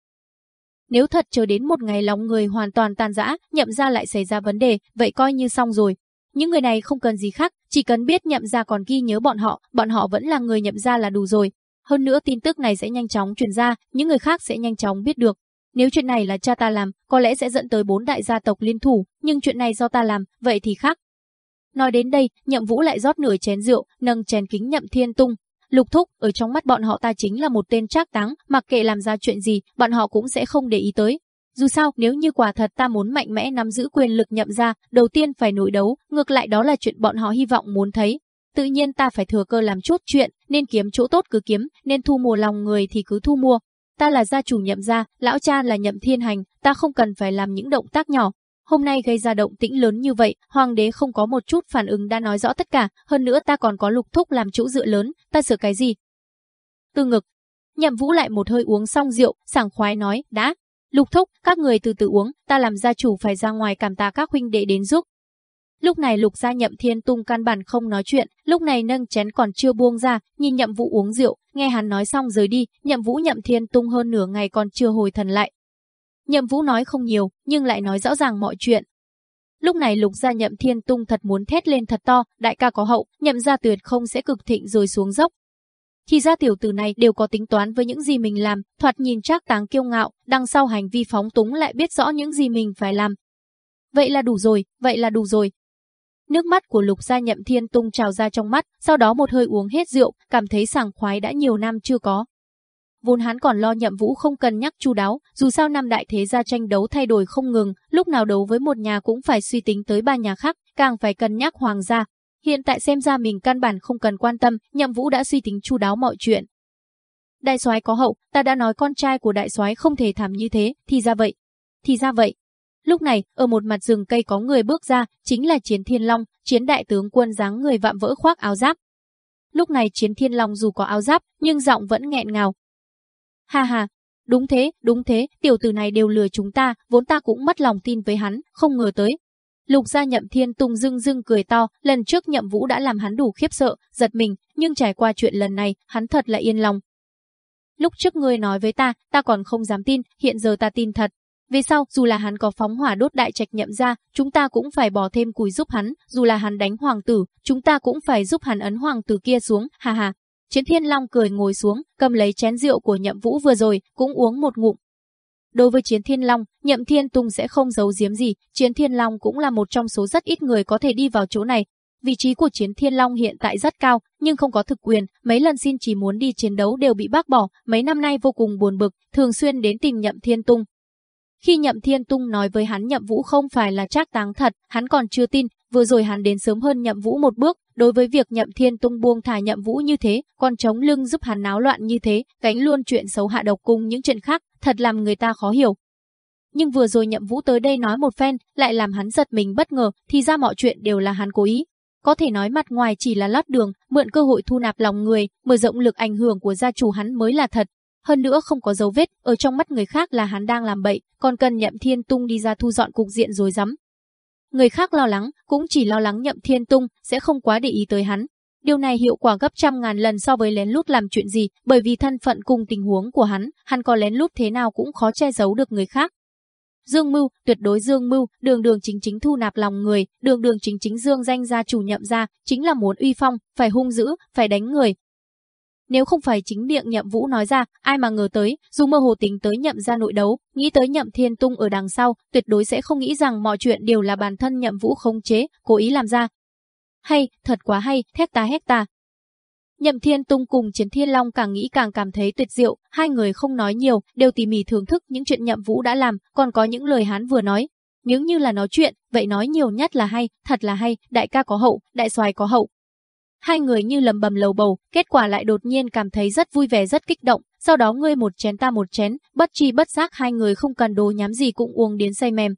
Nếu thật chờ đến một ngày lòng người hoàn toàn tan rã, nhậm gia lại xảy ra vấn đề, vậy coi như xong rồi. Những người này không cần gì khác, chỉ cần biết nhậm gia còn ghi nhớ bọn họ, bọn họ vẫn là người nhậm gia là đủ rồi. Hơn nữa tin tức này sẽ nhanh chóng truyền ra, những người khác sẽ nhanh chóng biết được, nếu chuyện này là cha ta làm, có lẽ sẽ dẫn tới bốn đại gia tộc liên thủ, nhưng chuyện này do ta làm, vậy thì khác. Nói đến đây, nhậm vũ lại rót nửa chén rượu, nâng chén kính nhậm thiên tung. Lục thúc, ở trong mắt bọn họ ta chính là một tên trác táng, mặc kệ làm ra chuyện gì, bọn họ cũng sẽ không để ý tới. Dù sao, nếu như quả thật ta muốn mạnh mẽ nắm giữ quyền lực nhậm ra, đầu tiên phải nổi đấu, ngược lại đó là chuyện bọn họ hy vọng muốn thấy. Tự nhiên ta phải thừa cơ làm chút chuyện, nên kiếm chỗ tốt cứ kiếm, nên thu mua lòng người thì cứ thu mua, Ta là gia chủ nhậm gia, lão cha là nhậm thiên hành, ta không cần phải làm những động tác nhỏ. Hôm nay gây ra động tĩnh lớn như vậy, hoàng đế không có một chút phản ứng đã nói rõ tất cả, hơn nữa ta còn có lục thúc làm chỗ dựa lớn, ta sửa cái gì? Tư ngực. Nhậm vũ lại một hơi uống xong rượu, sảng khoái nói, đã. Lục thúc, các người từ từ uống, ta làm gia chủ phải ra ngoài cảm tạ các huynh đệ đến giúp, Lúc này lục gia nhậm thiên tung căn bản không nói chuyện, lúc này nâng chén còn chưa buông ra, nhìn nhậm vũ uống rượu, nghe hắn nói xong rời đi, nhậm vũ nhậm thiên tung hơn nửa ngày còn chưa hồi thần lại. Nhậm vũ nói không nhiều, nhưng lại nói rõ ràng mọi chuyện. Lúc này lục gia nhậm thiên tung thật muốn thét lên thật to, đại ca có hậu, nhậm gia tuyệt không sẽ cực thịnh rồi xuống dốc. Thì ra tiểu tử này đều có tính toán với những gì mình làm, thoạt nhìn trác táng kiêu ngạo, đằng sau hành vi phóng túng lại biết rõ những gì mình phải làm. Vậy là đủ rồi, vậy là đủ rồi, Nước mắt của Lục Gia Nhậm Thiên tung trào ra trong mắt, sau đó một hơi uống hết rượu, cảm thấy sảng khoái đã nhiều năm chưa có. Vốn hắn còn lo Nhậm Vũ không cần nhắc chu đáo, dù sao năm đại thế gia tranh đấu thay đổi không ngừng, lúc nào đấu với một nhà cũng phải suy tính tới ba nhà khác, càng phải cân nhắc hoàng gia. Hiện tại xem ra mình căn bản không cần quan tâm, Nhậm Vũ đã suy tính chu đáo mọi chuyện. Đại soái có hậu, ta đã nói con trai của đại soái không thể thảm như thế, thì ra vậy. Thì ra vậy, Lúc này, ở một mặt rừng cây có người bước ra, chính là Chiến Thiên Long, chiến đại tướng quân dáng người vạm vỡ khoác áo giáp. Lúc này Chiến Thiên Long dù có áo giáp, nhưng giọng vẫn nghẹn ngào. Ha ha, đúng thế, đúng thế, tiểu tử này đều lừa chúng ta, vốn ta cũng mất lòng tin với hắn, không ngờ tới. Lục gia nhậm thiên tung dưng dưng cười to, lần trước nhậm vũ đã làm hắn đủ khiếp sợ, giật mình, nhưng trải qua chuyện lần này, hắn thật là yên lòng. Lúc trước ngươi nói với ta, ta còn không dám tin, hiện giờ ta tin thật, về sau, dù là hắn có phóng hỏa đốt đại trạch nhậm ra, chúng ta cũng phải bỏ thêm củi giúp hắn, dù là hắn đánh hoàng tử, chúng ta cũng phải giúp hắn ấn hoàng tử kia xuống, ha ha. Chiến Thiên Long cười ngồi xuống, cầm lấy chén rượu của Nhậm Vũ vừa rồi, cũng uống một ngụm. Đối với Chiến Thiên Long, Nhậm Thiên Tùng sẽ không giấu giếm gì, Chiến Thiên Long cũng là một trong số rất ít người có thể đi vào chỗ này. Vị trí của Chiến Thiên Long hiện tại rất cao, nhưng không có thực quyền, mấy lần xin chỉ muốn đi chiến đấu đều bị bác bỏ, mấy năm nay vô cùng buồn bực, thường xuyên đến tìm Nhậm Thiên Tung, khi Nhậm Thiên Tung nói với hắn Nhậm Vũ không phải là trác táng thật, hắn còn chưa tin, vừa rồi hắn đến sớm hơn Nhậm Vũ một bước, đối với việc Nhậm Thiên Tung buông thả Nhậm Vũ như thế, còn chống lưng giúp hắn náo loạn như thế, gánh luôn chuyện xấu hạ độc cùng những chuyện khác, thật làm người ta khó hiểu. Nhưng vừa rồi Nhậm Vũ tới đây nói một phen, lại làm hắn giật mình bất ngờ, thì ra mọi chuyện đều là hắn cố ý. Có thể nói mặt ngoài chỉ là lót đường, mượn cơ hội thu nạp lòng người, mở rộng lực ảnh hưởng của gia chủ hắn mới là thật, hơn nữa không có dấu vết, ở trong mắt người khác là hắn đang làm bậy, còn cần Nhậm Thiên Tung đi ra thu dọn cục diện rồi dám. Người khác lo lắng, cũng chỉ lo lắng Nhậm Thiên Tung sẽ không quá để ý tới hắn. Điều này hiệu quả gấp trăm ngàn lần so với lén lút làm chuyện gì, bởi vì thân phận cùng tình huống của hắn, hắn có lén lút thế nào cũng khó che giấu được người khác. Dương Mưu, tuyệt đối Dương Mưu, đường đường chính chính thu nạp lòng người, đường đường chính chính dương danh gia chủ nhậm ra, chính là muốn uy phong, phải hung dữ, phải đánh người, nếu không phải chính miệng nhậm vũ nói ra, ai mà ngờ tới, dù mơ hồ tính tới nhậm ra nội đấu, nghĩ tới nhậm thiên tung ở đằng sau, tuyệt đối sẽ không nghĩ rằng mọi chuyện đều là bản thân nhậm vũ không chế, cố ý làm ra. Hay, thật quá hay, thét ta hét ta. Nhậm Thiên Tung cùng Chiến Thiên Long càng nghĩ càng cảm thấy tuyệt diệu, hai người không nói nhiều, đều tỉ mỉ thưởng thức những chuyện Nhậm Vũ đã làm, còn có những lời hắn vừa nói. Nếu như là nói chuyện, vậy nói nhiều nhất là hay, thật là hay, đại ca có hậu, đại soái có hậu, Hai người như lầm bầm lầu bầu, kết quả lại đột nhiên cảm thấy rất vui vẻ rất kích động, sau đó ngươi một chén ta một chén, bất chi bất giác hai người không cần đồ nhắm gì cũng uống đến say mềm.